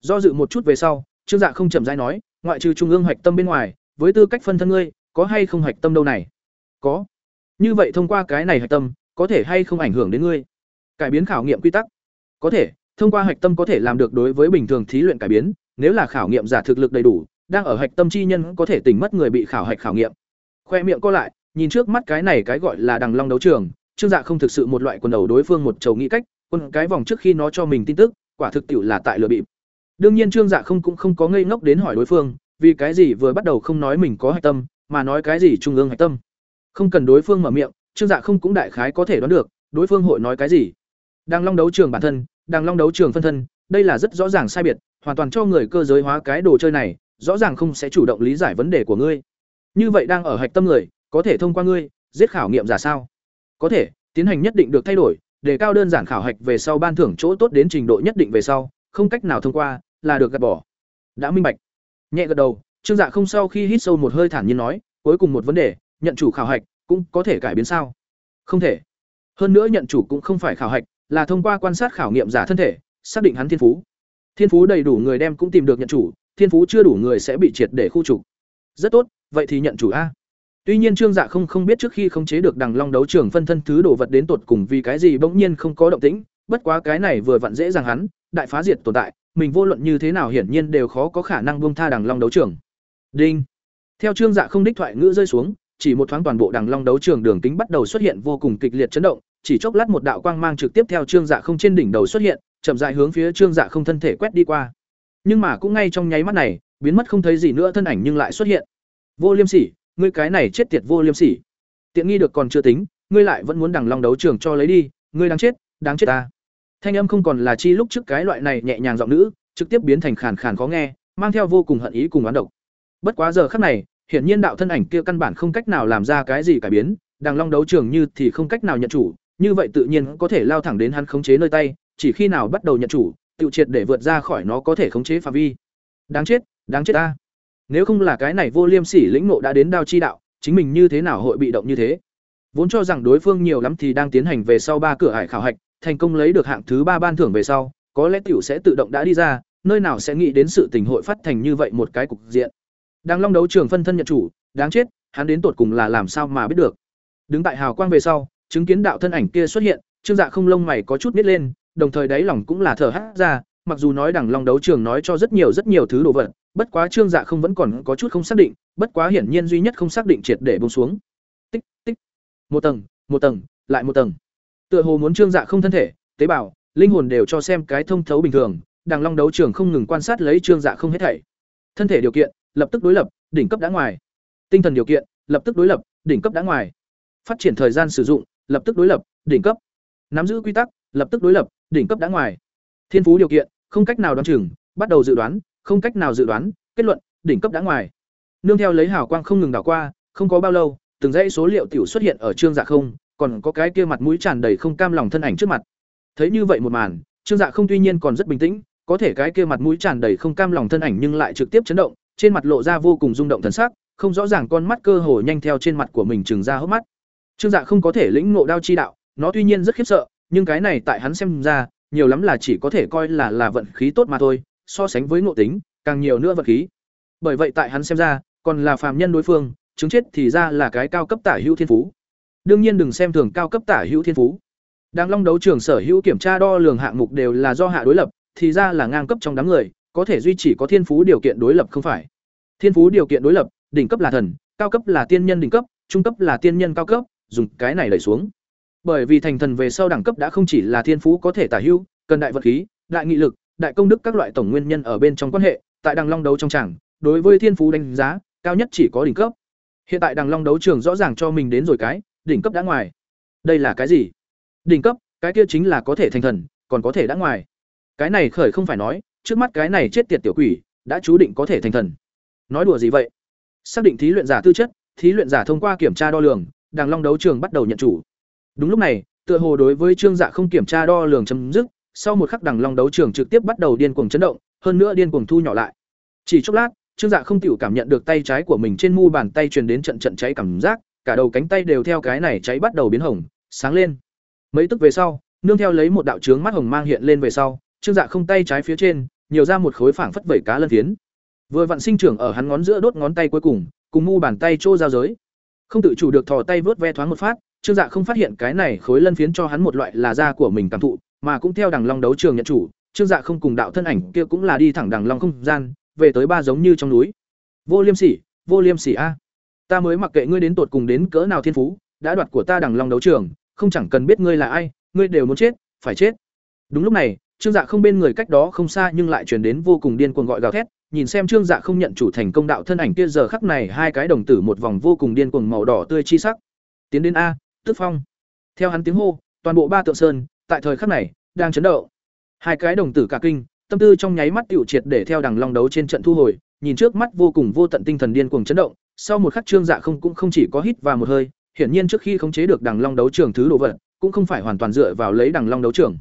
A: Do dự một chút về sau, Trương Dạ không chậm rãi nói, ngoại trừ trung ương hoạch tâm bên ngoài, với tư cách phân thân ngươi, có hay không hoạch tâm đâu này? Có. Như vậy thông qua cái này hoạch tâm, có thể hay không ảnh hưởng đến ngươi? Cải biến khảo nghiệm quy tắc? Có thể, thông qua hạch tâm có thể làm được đối với bình thường thí luyện cải biến, nếu là khảo nghiệm giả thực lực đầy đủ, đang ở hạch tâm chi nhân có thể tỉnh mất người bị khảo hạch khảo nghiệm. Khoe miệng co lại, nhìn trước mắt cái này cái gọi là đằng long đấu trường, Trương Dạ không thực sự một loại quần đầu đối phương một chầu nghĩ cách, quân cái vòng trước khi nó cho mình tin tức, quả thực tiểu là tại lừa bịp. Đương nhiên Trương Dạ không cũng không có ngây ngốc đến hỏi đối phương, vì cái gì vừa bắt đầu không nói mình có hạch tâm, mà nói cái gì trung ương hạch tâm. Không cần đối phương mở miệng, Trương Dạ không cũng đại khái có thể đoán được, đối phương hội nói cái gì. Đang long đấu trường bản thân, Đàng long đấu trường phân thân, đây là rất rõ ràng sai biệt, hoàn toàn cho người cơ giới hóa cái đồ chơi này, rõ ràng không sẽ chủ động lý giải vấn đề của ngươi. Như vậy đang ở hạch tâm người, có thể thông qua ngươi, giết khảo nghiệm giả sao? Có thể, tiến hành nhất định được thay đổi, đề cao đơn giản khảo hạch về sau ban thưởng chỗ tốt đến trình độ nhất định về sau, không cách nào thông qua, là được gạt bỏ. Đã minh bạch. Nhẹ gật đầu, Trương Dạ không sau khi hít sâu một hơi thản nhiên nói, cuối cùng một vấn đề, nhận chủ khảo hạch cũng có thể cải biến sao? Không thể. Hơn nữa nhận chủ cũng không phải khảo hạch, là thông qua quan sát khảo nghiệm giả thân thể, xác định hắn thiên phú. Thiên phú đầy đủ người đem cũng tìm được nhận chủ, thiên phú chưa đủ người sẽ bị triệt để khu trục. Rất tốt, vậy thì nhận chủ a. Tuy nhiên Trương Dạ không không biết trước khi khống chế được Đằng Long đấu trường phân thân thứ đồ vật đến tột cùng vì cái gì bỗng nhiên không có động tĩnh, bất quá cái này vừa vặn dễ dàng hắn, đại phá diệt tồn tại, mình vô luận như thế nào hiển nhiên đều khó có khả năng buông tha Đằng Long đấu trường. Đinh. Theo Trương Dạ không đích thoại ngữ rơi xuống, chỉ một thoáng toàn bộ Đằng Long đấu trường đường kính bắt đầu xuất hiện vô cùng kịch liệt chấn động, chỉ chốc lát một đạo quang mang trực tiếp theo Trương Dạ không trên đỉnh đầu xuất hiện, chậm rãi hướng phía Trương Dạ không thân thể quét đi qua. Nhưng mà cũng ngay trong nháy mắt này, biến mất không thấy gì nữa thân ảnh nhưng lại xuất hiện. Vô Liêm Sỉ, ngươi cái này chết tiệt vô liêm sỉ. Tiện nghi được còn chưa tính, ngươi lại vẫn muốn đằng long đấu trường cho lấy đi, ngươi đáng chết, đáng chết ta. Thanh âm không còn là chi lúc trước cái loại này nhẹ nhàng giọng nữ, trực tiếp biến thành khàn khàn khó nghe, mang theo vô cùng hận ý cùng oán độc. Bất quá giờ khắc này, hiển nhiên đạo thân ảnh kia căn bản không cách nào làm ra cái gì cải biến, đằng long đấu trường như thì không cách nào nhận chủ, như vậy tự nhiên có thể lao thẳng đến hắn khống chế nơi tay, chỉ khi nào bắt đầu nhận chủ, tự triệt để vượt ra khỏi nó có thể khống chế phạm vi. Đáng chết, đáng chết ta. Nếu không là cái này vô liêm sỉ lĩnh ngộ đã đến đao chi đạo, chính mình như thế nào hội bị động như thế? Vốn cho rằng đối phương nhiều lắm thì đang tiến hành về sau ba cửa hải khảo hạch, thành công lấy được hạng thứ ba ban thưởng về sau, có lẽ tiểu sẽ tự động đã đi ra, nơi nào sẽ nghĩ đến sự tình hội phát thành như vậy một cái cục diện. Đang long đấu trường phân thân nhận chủ, đáng chết, hắn đến tột cùng là làm sao mà biết được. Đứng tại hào quang về sau, chứng kiến đạo thân ảnh kia xuất hiện, Trương Dạ không lông mày có chút nít lên, đồng thời đáy lòng cũng là thở hắt ra, mặc dù nói đằng long đấu trường nói cho rất nhiều rất nhiều thứ đồ vật, bất quá Trương Dạ không vẫn còn có chút không xác định, bất quá hiển nhiên duy nhất không xác định triệt để buông xuống. Tích tích. Một tầng, một tầng, lại một tầng. Tựa hồ muốn Trương Dạ không thân thể, tế bào, linh hồn đều cho xem cái thông thấu bình thường, đằng long đấu trường không ngừng quan sát lấy Trương Dạ không hết thảy. Thân thể điều kiện, lập tức đối lập, đỉnh cấp đã ngoài. Tinh thần điều kiện, lập tức đối lập, đỉnh cấp đã ngoài. Phát triển thời gian sử dụng, lập tức đối lập, đỉnh cấp. Nắm giữ quy tắc, lập tức đối lập, đỉnh cấp đã ngoài. Thiên phú điều kiện, không cách nào đoán chừng, bắt đầu dự đoán, không cách nào dự đoán, kết luận, đỉnh cấp đã ngoài. Nương theo lấy hào quang không ngừng đảo qua, không có bao lâu, từng dãy số liệu tiểu xuất hiện ở trương dạ không, còn có cái kia mặt mũi tràn đầy không cam lòng thân ảnh trước mặt. Thấy như vậy một màn, trương dạ không tuy nhiên còn rất bình tĩnh, có thể cái kia mặt mũi tràn đầy không cam lòng thân ảnh nhưng lại trực tiếp chấn động, trên mặt lộ ra vô cùng rung động thần sắc, không rõ ràng con mắt cơ hồ nhanh theo trên mặt của mình trừng ra hốc mắt. Trương Dạ không có thể lĩnh ngộ đao chi đạo, nó tuy nhiên rất khiếp sợ, nhưng cái này tại hắn xem ra, nhiều lắm là chỉ có thể coi là là vận khí tốt mà thôi, so sánh với ngộ tính, càng nhiều nữa vận khí. Bởi vậy tại hắn xem ra, còn là phàm nhân đối phương, chứng chết thì ra là cái cao cấp tả hữu thiên phú. Đương nhiên đừng xem thường cao cấp tả hữu thiên phú. Đang Long đấu trường sở hữu kiểm tra đo lường hạng mục đều là do hạ đối lập, thì ra là ngang cấp trong đám người, có thể duy trì có thiên phú điều kiện đối lập không phải. Thiên phú điều kiện đối lập, đỉnh cấp là thần, cao cấp là tiên nhân đỉnh cấp, trung cấp là tiên nhân cao cấp, dùng cái này đẩy xuống. Bởi vì thành thần về sau đẳng cấp đã không chỉ là thiên phú có thể tả hữu, cần đại vật khí, đại nghị lực, đại công đức các loại tổng nguyên nhân ở bên trong quan hệ, tại đằng long đấu trong chẳng, đối với thiên phú đánh giá, cao nhất chỉ có đỉnh cấp. Hiện tại đằng long đấu trường rõ ràng cho mình đến rồi cái, đỉnh cấp đã ngoài. Đây là cái gì? Đỉnh cấp, cái kia chính là có thể thành thần, còn có thể đã ngoài. Cái này khởi không phải nói, trước mắt cái này chết tiệt tiểu quỷ, đã chú định có thể thành thần. Nói đùa gì vậy? xác định thí luyện giả tư chất thí luyện giả thông qua kiểm tra đo lường đằng long đấu trường bắt đầu nhận chủ. Đúng lúc này, tựa hồ đối với trương dạ không kiểm tra đo lường chấm dứt, sau một khắc đằng long đấu trường trực tiếp bắt đầu điên cuồng chấn động, hơn nữa điên cuồng thu nhỏ lại. Chỉ chốc lát, trương dạ không tiểu cảm nhận được tay trái của mình trên mu bàn tay truyền đến trận trận cháy cảm giác, cả đầu cánh tay đều theo cái này cháy bắt đầu biến hồng, sáng lên. Mấy tức về sau, nương theo lấy một đạo trướng mắt hồng mang hiện lên về sau, trương dạ không tay trái phía trên, nhiều ra một khối phảng phất vẩy cá lân phiến. Vừa vặn sinh trưởng ở hắn ngón giữa đốt ngón tay cuối cùng cùng mu bàn tay trô giao giới không tự chủ được thò tay vớt ve thoáng một phát, trương dạ không phát hiện cái này khối lân phiến cho hắn một loại là da của mình cảm thụ, mà cũng theo đằng long đấu trường nhận chủ, trương dạ không cùng đạo thân ảnh kia cũng là đi thẳng đằng long không gian, về tới ba giống như trong núi. Vô liêm sỉ, vô liêm sỉ a. Ta mới mặc kệ ngươi đến tột cùng đến cỡ nào thiên phú, đã đoạt của ta đằng long đấu trường, không chẳng cần biết ngươi là ai, ngươi đều muốn chết, phải chết. Đúng lúc này, trương dạ không bên người cách đó không xa nhưng lại chuyển đến vô cùng điên cuồng gọi gào thét nhìn xem trương dạ không nhận chủ thành công đạo thân ảnh kia giờ khắc này, hai cái đồng tử một vòng vô cùng điên cuồng màu đỏ tươi chi sắc. Tiến đến a, tức phong. Theo hắn tiếng hô, toàn bộ ba tượng sơn, tại thời khắc này, đang chấn động. Hai cái đồng tử cả kinh, tâm tư trong nháy mắt tiểu triệt để theo đằng long đấu trên trận thu hồi, nhìn trước mắt vô cùng vô tận tinh thần điên cuồng chấn động, sau một khắc trương dạ không cũng không chỉ có hít vào một hơi, hiển nhiên trước khi khống chế được đằng long đấu trường thứ đồ vật, cũng không phải hoàn toàn dựa vào lấy đằng long đấu trường.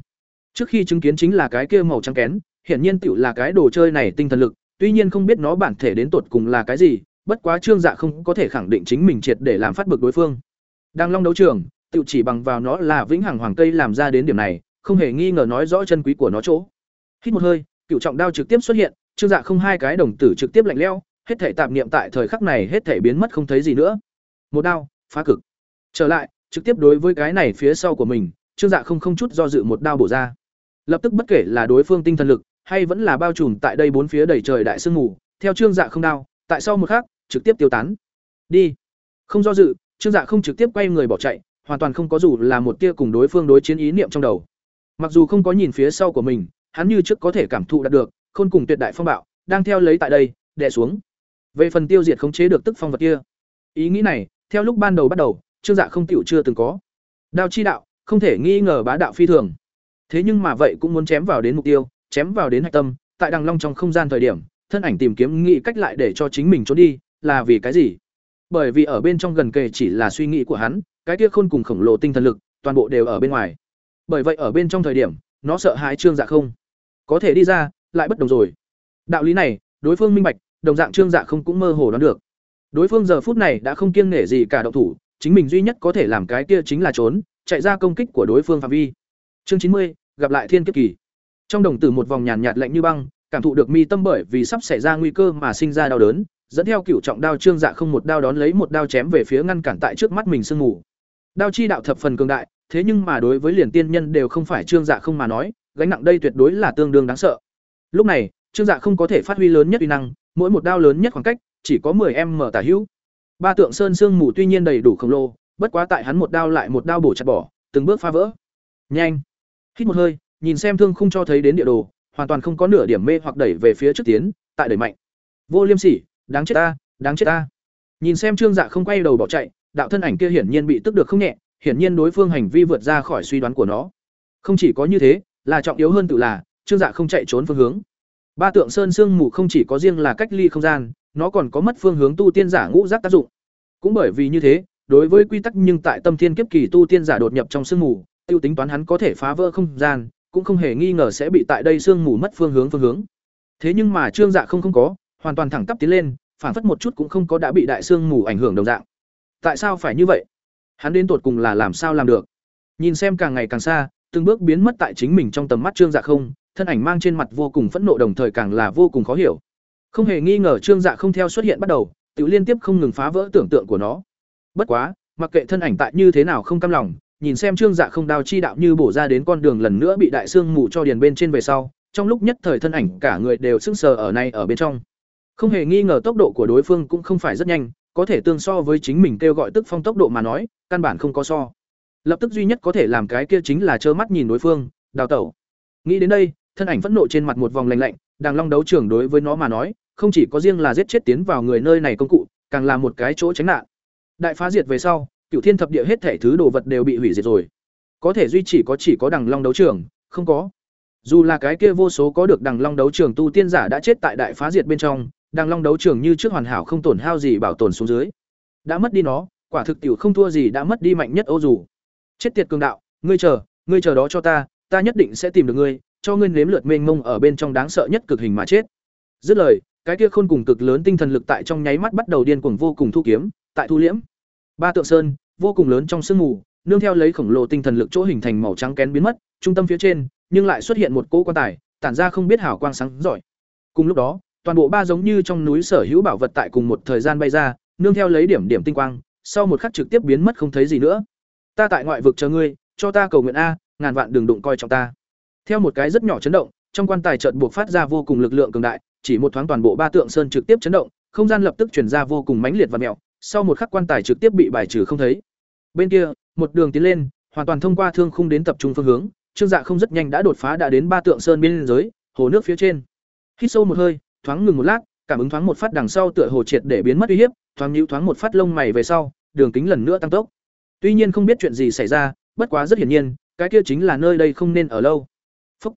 A: Trước khi chứng kiến chính là cái kia màu trắng kén, hiển nhiên tiểu là cái đồ chơi này tinh thần lực tuy nhiên không biết nó bản thể đến tột cùng là cái gì, bất quá trương dạ không có thể khẳng định chính mình triệt để làm phát bực đối phương. Đằng long đấu trường, tự chỉ bằng vào nó là vĩnh hằng hoàng cây làm ra đến điểm này, không hề nghi ngờ nói rõ chân quý của nó chỗ. Hít một hơi, cựu trọng đao trực tiếp xuất hiện, trương dạ không hai cái đồng tử trực tiếp lạnh leo hết thể tạp niệm tại thời khắc này hết thể biến mất không thấy gì nữa. Một đao, phá cực. Trở lại, trực tiếp đối với cái này phía sau của mình, trương dạ không không chút do dự một đao bổ ra. Lập tức bất kể là đối phương tinh thần lực hay vẫn là bao trùm tại đây bốn phía đầy trời đại sương mù, theo trương dạ không đao tại sau một khắc, trực tiếp tiêu tán. Đi. Không do dự, trương dạ không trực tiếp quay người bỏ chạy, hoàn toàn không có dù là một tia cùng đối phương đối chiến ý niệm trong đầu. Mặc dù không có nhìn phía sau của mình, hắn như trước có thể cảm thụ đạt được, khôn cùng tuyệt đại phong bạo, đang theo lấy tại đây, đè xuống. Về phần tiêu diệt khống chế được tức phong vật kia. Ý nghĩ này, theo lúc ban đầu bắt đầu, trương dạ không tiểu chưa từng có. Đao chi đạo, không thể nghi ngờ bá đạo phi thường. Thế nhưng mà vậy cũng muốn chém vào đến mục tiêu chém vào đến hạch tâm, tại đằng long trong không gian thời điểm, thân ảnh tìm kiếm nghĩ cách lại để cho chính mình trốn đi, là vì cái gì? Bởi vì ở bên trong gần kề chỉ là suy nghĩ của hắn, cái kia khôn cùng khổng lồ tinh thần lực, toàn bộ đều ở bên ngoài. Bởi vậy ở bên trong thời điểm, nó sợ hãi trương dạ không? Có thể đi ra, lại bất đồng rồi. Đạo lý này, đối phương minh bạch, đồng dạng trương dạ không cũng mơ hồ đoán được. Đối phương giờ phút này đã không kiêng nể gì cả động thủ, chính mình duy nhất có thể làm cái kia chính là trốn, chạy ra công kích của đối phương phạm vi. Chương chín mươi, gặp lại thiên kiếp kỳ trong đồng tử một vòng nhàn nhạt lạnh như băng, cảm thụ được mi tâm bởi vì sắp xảy ra nguy cơ mà sinh ra đau đớn, dẫn theo cựu trọng đao trương dạ không một đao đón lấy một đao chém về phía ngăn cản tại trước mắt mình sương mù. Đao chi đạo thập phần cường đại, thế nhưng mà đối với liền tiên nhân đều không phải trương dạ không mà nói, gánh nặng đây tuyệt đối là tương đương đáng sợ. Lúc này, trương dạ không có thể phát huy lớn nhất uy năng, mỗi một đao lớn nhất khoảng cách, chỉ có 10 m tả hữu. Ba tượng sơn sương mù tuy nhiên đầy đủ khổng lồ, bất quá tại hắn một đao lại một đao bổ chặt bỏ, từng bước phá vỡ. Nhanh! Hít một hơi nhìn xem thương không cho thấy đến địa đồ, hoàn toàn không có nửa điểm mê hoặc đẩy về phía trước tiến, tại đẩy mạnh. Vô liêm sỉ, đáng chết ta, đáng chết ta. Nhìn xem trương dạ không quay đầu bỏ chạy, đạo thân ảnh kia hiển nhiên bị tức được không nhẹ, hiển nhiên đối phương hành vi vượt ra khỏi suy đoán của nó. Không chỉ có như thế, là trọng yếu hơn tự là, trương dạ không chạy trốn phương hướng. Ba tượng sơn sương mù không chỉ có riêng là cách ly không gian, nó còn có mất phương hướng tu tiên giả ngũ giác tác dụng. Cũng bởi vì như thế, đối với quy tắc nhưng tại tâm thiên kiếp kỳ tu tiên giả đột nhập trong sương mù, tiêu tính toán hắn có thể phá vỡ không gian cũng không hề nghi ngờ sẽ bị tại đây sương mù mất phương hướng phương hướng. Thế nhưng mà trương dạ không không có, hoàn toàn thẳng tắp tiến lên phản phất một chút cũng không có đã bị đại sương mù ảnh hưởng đồng dạng. Tại sao phải như vậy? Hắn đến tột cùng là làm sao làm được? Nhìn xem càng ngày càng xa, từng bước biến mất tại chính mình trong tầm mắt trương dạ không, thân ảnh mang trên mặt vô cùng phẫn nộ đồng thời càng là vô cùng khó hiểu. Không hề nghi ngờ trương dạ không theo xuất hiện bắt đầu, tự liên tiếp không ngừng phá vỡ tưởng tượng của nó. Bất quá, mặc kệ thân ảnh tại như thế nào không cam lòng nhìn xem trương dạ không đao chi đạo như bổ ra đến con đường lần nữa bị đại sương mù cho điền bên trên về sau, trong lúc nhất thời thân ảnh cả người đều sững sờ ở này ở bên trong. Không hề nghi ngờ tốc độ của đối phương cũng không phải rất nhanh, có thể tương so với chính mình kêu gọi tức phong tốc độ mà nói, căn bản không có so. Lập tức duy nhất có thể làm cái kia chính là trơ mắt nhìn đối phương, đào tẩu. Nghĩ đến đây, thân ảnh phẫn nộ trên mặt một vòng lạnh lạnh, đàng long đấu trưởng đối với nó mà nói, không chỉ có riêng là giết chết tiến vào người nơi này công cụ, càng là một cái chỗ tránh nạn. Đại phá diệt về sau cựu thiên thập địa hết thể thứ đồ vật đều bị hủy diệt rồi có thể duy chỉ có chỉ có đằng long đấu trường không có dù là cái kia vô số có được đằng long đấu trường tu tiên giả đã chết tại đại phá diệt bên trong đằng Long đấu trường như trước hoàn hảo không tổn hao gì bảo tồn xuống dưới. Đã mất đi nó, quả thực tiểu không thua gì đã mất đi mạnh nhất Âu dù. Chết tiệt cường đạo, ngươi chờ, ngươi chờ đó cho ta, ta nhất định sẽ tìm được ngươi, cho ngươi nếm lượt mênh mông ở bên trong đáng sợ nhất cực hình mà chết. Dứt lời, cái kia khôn cùng cực lớn tinh thần lực tại trong nháy mắt bắt đầu điên cuồng vô cùng thu kiếm, tại thu liễm. Ba tượng sơn, vô cùng lớn trong sương mù, nương theo lấy khổng lồ tinh thần lực chỗ hình thành màu trắng kén biến mất, trung tâm phía trên, nhưng lại xuất hiện một cỗ quan tài, tản ra không biết hào quang sáng giỏi. Cùng lúc đó, toàn bộ ba giống như trong núi sở hữu bảo vật tại cùng một thời gian bay ra, nương theo lấy điểm điểm tinh quang, sau một khắc trực tiếp biến mất không thấy gì nữa. Ta tại ngoại vực chờ ngươi, cho ta cầu nguyện a, ngàn vạn đường đụng coi trọng ta. Theo một cái rất nhỏ chấn động, trong quan tài chợt buộc phát ra vô cùng lực lượng cường đại, chỉ một thoáng toàn bộ ba tượng sơn trực tiếp chấn động, không gian lập tức truyền ra vô cùng mãnh liệt và mèo, sau một khắc quan tài trực tiếp bị bài trừ không thấy. Bên kia, một đường tiến lên, hoàn toàn thông qua thương khung đến tập trung phương hướng, Trương Dạ không rất nhanh đã đột phá đã đến ba tượng sơn biên giới, hồ nước phía trên. Hít sâu một hơi, thoáng ngừng một lát, cảm ứng thoáng một phát đằng sau tựa hồ triệt để biến mất uy hiếp, thoáng nhíu thoáng một phát lông mày về sau, đường kính lần nữa tăng tốc. Tuy nhiên không biết chuyện gì xảy ra, bất quá rất hiển nhiên, cái kia chính là nơi đây không nên ở lâu. Phúc.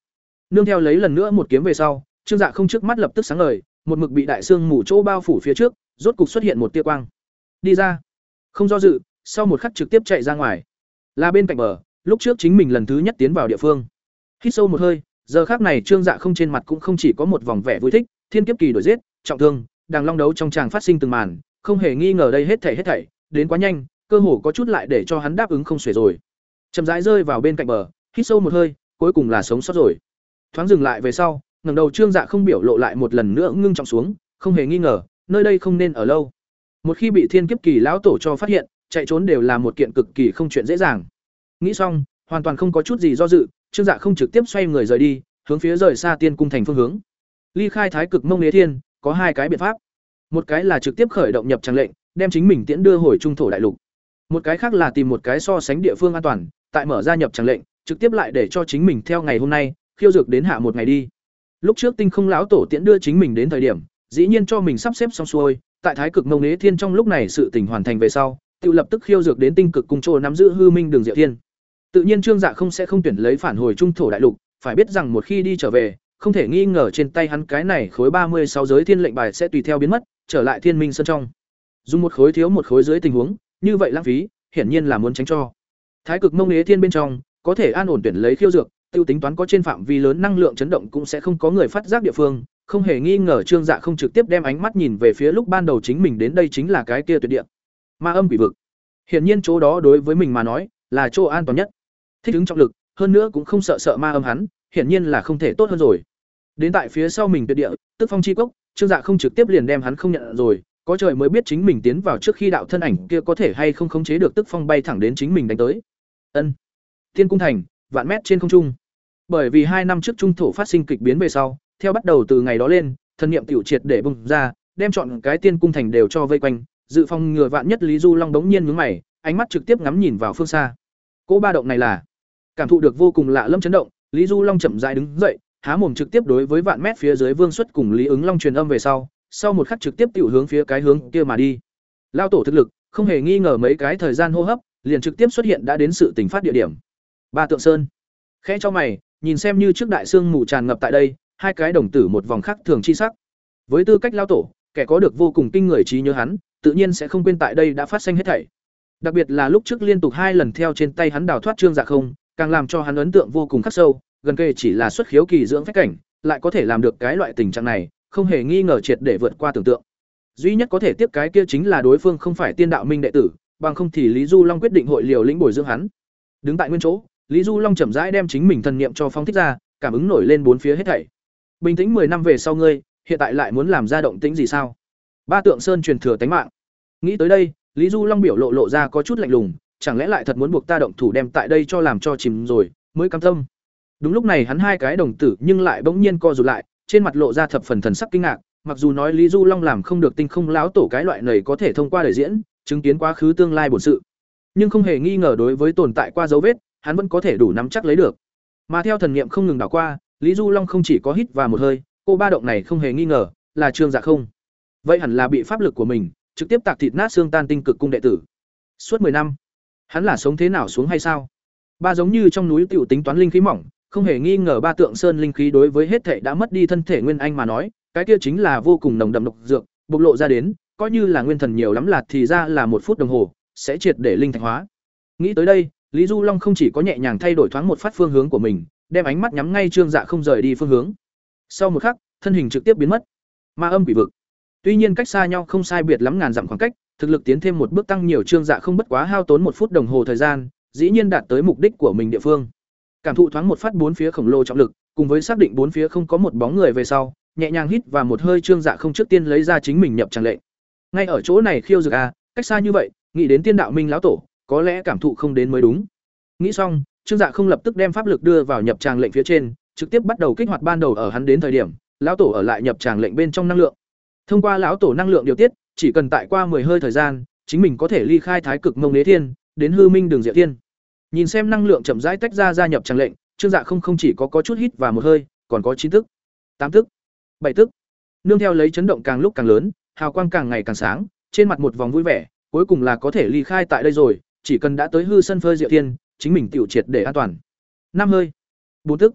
A: Nương theo lấy lần nữa một kiếm về sau, Trương Dạ không trước mắt lập tức sáng ngời, một mực bị đại xương mù chỗ bao phủ phía trước, rốt cục xuất hiện một tia quang. Đi ra. Không do dự, sau một khắc trực tiếp chạy ra ngoài. Là bên cạnh bờ, lúc trước chính mình lần thứ nhất tiến vào địa phương. Hít sâu một hơi, giờ khắc này Trương Dạ không trên mặt cũng không chỉ có một vòng vẻ vui thích, thiên kiếp kỳ đổi giết, trọng thương, đang long đấu trong tràng phát sinh từng màn, không hề nghi ngờ đây hết thảy hết thảy, đến quá nhanh, cơ hồ có chút lại để cho hắn đáp ứng không xuể rồi. Chậm rãi rơi vào bên cạnh bờ, hít sâu một hơi, cuối cùng là sống sót rồi. Thoáng dừng lại về sau, ngẩng đầu Trương Dạ không biểu lộ lại một lần nữa ngưng trọng xuống, không hề nghi ngờ, nơi đây không nên ở lâu. Một khi bị thiên kiếp kỳ lão tổ cho phát hiện, chạy trốn đều là một kiện cực kỳ không chuyện dễ dàng. Nghĩ xong, hoàn toàn không có chút gì do dự, Trương Dạ không trực tiếp xoay người rời đi, hướng phía rời xa Tiên cung thành phương hướng. Ly khai Thái Cực Mông Đế Thiên, có hai cái biện pháp. Một cái là trực tiếp khởi động nhập tràng lệnh, đem chính mình tiễn đưa hồi trung thổ đại lục. Một cái khác là tìm một cái so sánh địa phương an toàn, tại mở ra nhập tràng lệnh, trực tiếp lại để cho chính mình theo ngày hôm nay, khiêu dược đến hạ một ngày đi. Lúc trước Tinh Không lão tổ tiễn đưa chính mình đến thời điểm, dĩ nhiên cho mình sắp xếp xong xuôi, tại Thái Cực Mông Đế Thiên trong lúc này sự tình hoàn thành về sau, tự lập tức khiêu dược đến Tinh Cực cung chỗ nắm giữ hư minh đường diệu thiên. Tự nhiên Trương Dạ không sẽ không tuyển lấy phản hồi trung thổ đại lục, phải biết rằng một khi đi trở về, không thể nghi ngờ trên tay hắn cái này khối ba mươi sáu giới thiên lệnh bài sẽ tùy theo biến mất, trở lại Thiên Minh sơn trong. Dùng một khối thiếu một khối dưới tình huống, như vậy lãng phí, hiển nhiên là muốn tránh cho. Thái cực mông đế thiên bên trong, có thể an ổn tuyển lấy khiêu dược, tiêu tính toán có trên phạm vi lớn năng lượng chấn động cũng sẽ không có người phát giác địa phương, không hề nghi ngờ Trương Dạ không trực tiếp đem ánh mắt nhìn về phía lúc ban đầu chính mình đến đây chính là cái kia tuyệt địa. Ma âm quỷ vực. Hiển nhiên chỗ đó đối với mình mà nói, là chỗ an toàn nhất. Thích ứng trọng lực, hơn nữa cũng không sợ sợ ma âm hắn, hiển nhiên là không thể tốt hơn rồi. Đến tại phía sau mình tuyệt địa, tức phong chi cốc, Trương Dạ không trực tiếp liền đem hắn không nhận rồi, có trời mới biết chính mình tiến vào trước khi đạo thân ảnh kia có thể hay không khống chế được tức phong bay thẳng đến chính mình đánh tới. Ân. Tiên cung thành, vạn mét trên không trung. Bởi vì hai năm trước trung thổ phát sinh kịch biến về sau, theo bắt đầu từ ngày đó lên, thần niệm tiểu triệt để bùng ra, đem chọn cái tiên cung thành đều cho vây quanh, dự phòng ngừa vạn nhất Lý Du Long đống nhiên nhướng mày, ánh mắt trực tiếp ngắm nhìn vào phương xa. Cỗ ba động này là cảm thụ được vô cùng lạ lâm chấn động, Lý Du Long chậm rãi đứng dậy, há mồm trực tiếp đối với vạn mét phía dưới Vương Xuất cùng Lý ứng Long truyền âm về sau, sau một khắc trực tiếp tiểu hướng phía cái hướng kia mà đi. Lao tổ thực lực, không hề nghi ngờ mấy cái thời gian hô hấp, liền trực tiếp xuất hiện đã đến sự tình phát địa điểm. Ba Tượng Sơn. Khẽ cho mày, nhìn xem như trước đại xương mù tràn ngập tại đây, hai cái đồng tử một vòng khắc thường chi sắc. Với tư cách lao tổ, kẻ có được vô cùng kinh người trí nhớ hắn, tự nhiên sẽ không quên tại đây đã phát sinh hết thảy. Đặc biệt là lúc trước liên tục hai lần theo trên tay hắn đào thoát trương dạ không, càng làm cho hắn ấn tượng vô cùng khắc sâu, gần kề chỉ là xuất khiếu kỳ dưỡng phách cảnh, lại có thể làm được cái loại tình trạng này, không hề nghi ngờ triệt để vượt qua tưởng tượng. Duy nhất có thể tiếp cái kia chính là đối phương không phải tiên đạo minh đệ tử, bằng không thì Lý Du Long quyết định hội liều lĩnh bồi dưỡng hắn. Đứng tại nguyên chỗ, Lý Du Long chậm rãi đem chính mình thần niệm cho phóng thích ra, cảm ứng nổi lên bốn phía hết thảy. Bình tĩnh mười năm về sau ngươi, hiện tại lại muốn làm ra động tĩnh gì sao? Ba tượng sơn truyền thừa tánh mạng. Nghĩ tới đây, Lý Du Long biểu lộ lộ ra có chút lạnh lùng, chẳng lẽ lại thật muốn buộc ta động thủ đem tại đây cho làm cho chìm rồi, mới cam tâm. Đúng lúc này hắn hai cái đồng tử nhưng lại bỗng nhiên co rụt lại, trên mặt lộ ra thập phần thần sắc kinh ngạc, mặc dù nói Lý Du Long làm không được tinh không láo tổ cái loại này có thể thông qua để diễn, chứng kiến quá khứ tương lai bổn sự, nhưng không hề nghi ngờ đối với tồn tại qua dấu vết, hắn vẫn có thể đủ nắm chắc lấy được. Mà theo thần niệm không ngừng đảo qua, Lý Du Long không chỉ có hít và một hơi, cô ba động này không hề nghi ngờ là Trương Dạ không. Vậy hẳn là bị pháp lực của mình trực tiếp tạc thịt nát xương tan tinh cực cung đệ tử. Suốt 10 năm, hắn là sống thế nào xuống hay sao? Ba giống như trong núi tiểu tính toán linh khí mỏng, không hề nghi ngờ ba tượng sơn linh khí đối với hết thể đã mất đi thân thể nguyên anh mà nói, cái kia chính là vô cùng nồng đậm độc dược, bộc lộ ra đến, coi như là nguyên thần nhiều lắm là thì ra là một phút đồng hồ, sẽ triệt để linh thạch hóa. Nghĩ tới đây, Lý Du Long không chỉ có nhẹ nhàng thay đổi thoáng một phát phương hướng của mình, đem ánh mắt nhắm ngay Trương Dạ không rời đi phương hướng. Sau một khắc, thân hình trực tiếp biến mất. Ma âm quỷ vực. Tuy nhiên cách xa nhau không sai biệt lắm ngàn dặm khoảng cách, thực lực tiến thêm một bước tăng nhiều Trương Dạ không bất quá hao tốn một phút đồng hồ thời gian, dĩ nhiên đạt tới mục đích của mình địa phương. Cảm thụ thoáng một phát bốn phía khổng lồ trọng lực, cùng với xác định bốn phía không có một bóng người về sau, nhẹ nhàng hít và một hơi Trương Dạ không trước tiên lấy ra chính mình nhập trang lệnh. Ngay ở chỗ này khiêu dược a, à, cách xa như vậy, nghĩ đến Tiên Đạo Minh lão tổ, có lẽ cảm thụ không đến mới đúng. Nghĩ xong, Trương Dạ không lập tức đem pháp lực đưa vào nhập tràng lệnh phía trên, trực tiếp bắt đầu kích hoạt ban đầu ở hắn đến thời điểm, lão tổ ở lại nhập tràng lệnh bên trong năng lượng. Thông qua lão tổ năng lượng điều tiết, chỉ cần tại qua 10 hơi thời gian, chính mình có thể ly khai thái cực mông đế thiên, đến hư minh đường diệu thiên. Nhìn xem năng lượng chậm rãi tách ra gia nhập tràng lệnh, Trương Dạ không không chỉ có có chút hít và một hơi, còn có chín tức, tám tức, bảy tức. Nương theo lấy chấn động càng lúc càng lớn, hào quang càng ngày càng sáng, trên mặt một vòng vui vẻ, cuối cùng là có thể ly khai tại đây rồi, chỉ cần đã tới hư sân phơi diệu thiên, chính mình tiểu triệt để an toàn. Năm hơi, bốn tức.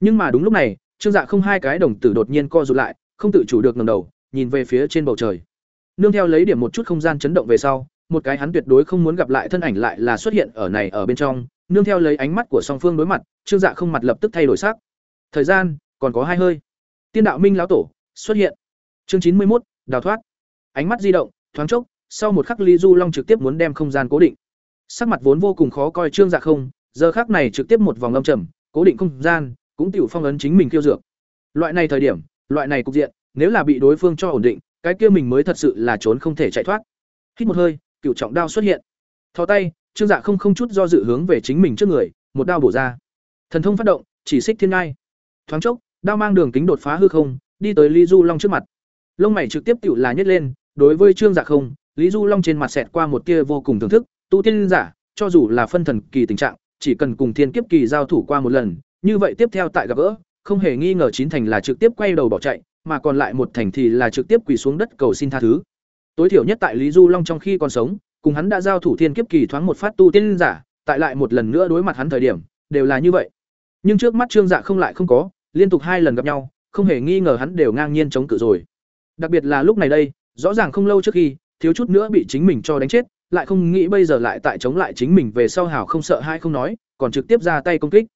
A: Nhưng mà đúng lúc này, Trương Dạ không hai cái đồng tử đột nhiên co rụt lại, không tự chủ được ngầm đầu, nhìn về phía trên bầu trời. Nương theo lấy điểm một chút không gian chấn động về sau, một cái hắn tuyệt đối không muốn gặp lại thân ảnh lại là xuất hiện ở này ở bên trong, nương theo lấy ánh mắt của song phương đối mặt, Trương Dạ không mặt lập tức thay đổi sắc. Thời gian còn có hai hơi. Tiên đạo minh lão tổ xuất hiện. Chương chín mươi một đào thoát. Ánh mắt di động, thoáng chốc, sau một khắc Lý Du Long trực tiếp muốn đem không gian cố định. Sắc mặt vốn vô cùng khó coi Trương Dạ không, giờ khắc này trực tiếp một vòng âm trầm, cố định không gian, cũng tiểu phong ấn chính mình khiêu dược. Loại này thời điểm, loại này cục diện, nếu là bị đối phương cho ổn định, cái kia mình mới thật sự là trốn không thể chạy thoát. Hít một hơi, cựu trọng đao xuất hiện. Thò tay, Trương Dạ không không chút do dự hướng về chính mình trước người, một đao bổ ra. Thần thông phát động, chỉ xích thiên ngai. Thoáng chốc, đao mang đường kính đột phá hư không, đi tới Lý Du Long trước mặt. Lông mày trực tiếp tiểu là nhét lên, đối với Trương Dạ không, Lý Du Long trên mặt xẹt qua một tia vô cùng thưởng thức, tu tiên giả, cho dù là phân thần kỳ tình trạng, chỉ cần cùng thiên kiếp kỳ giao thủ qua một lần, như vậy tiếp theo tại gặp gỡ, không hề nghi ngờ chín thành là trực tiếp quay đầu bỏ chạy, mà còn lại một thành thì là trực tiếp quỳ xuống đất cầu xin tha thứ. Tối thiểu nhất tại Lý Du Long trong khi còn sống, cùng hắn đã giao thủ thiên kiếp kỳ thoáng một phát tu tiên giả, tại lại một lần nữa đối mặt hắn thời điểm, đều là như vậy. Nhưng trước mắt Trương Dạ không lại không có, liên tục hai lần gặp nhau, không hề nghi ngờ hắn đều ngang nhiên chống cự rồi. Đặc biệt là lúc này đây, rõ ràng không lâu trước khi, thiếu chút nữa bị chính mình cho đánh chết, lại không nghĩ bây giờ lại tại chống lại chính mình về sau hảo không sợ hai không nói, còn trực tiếp ra tay công kích.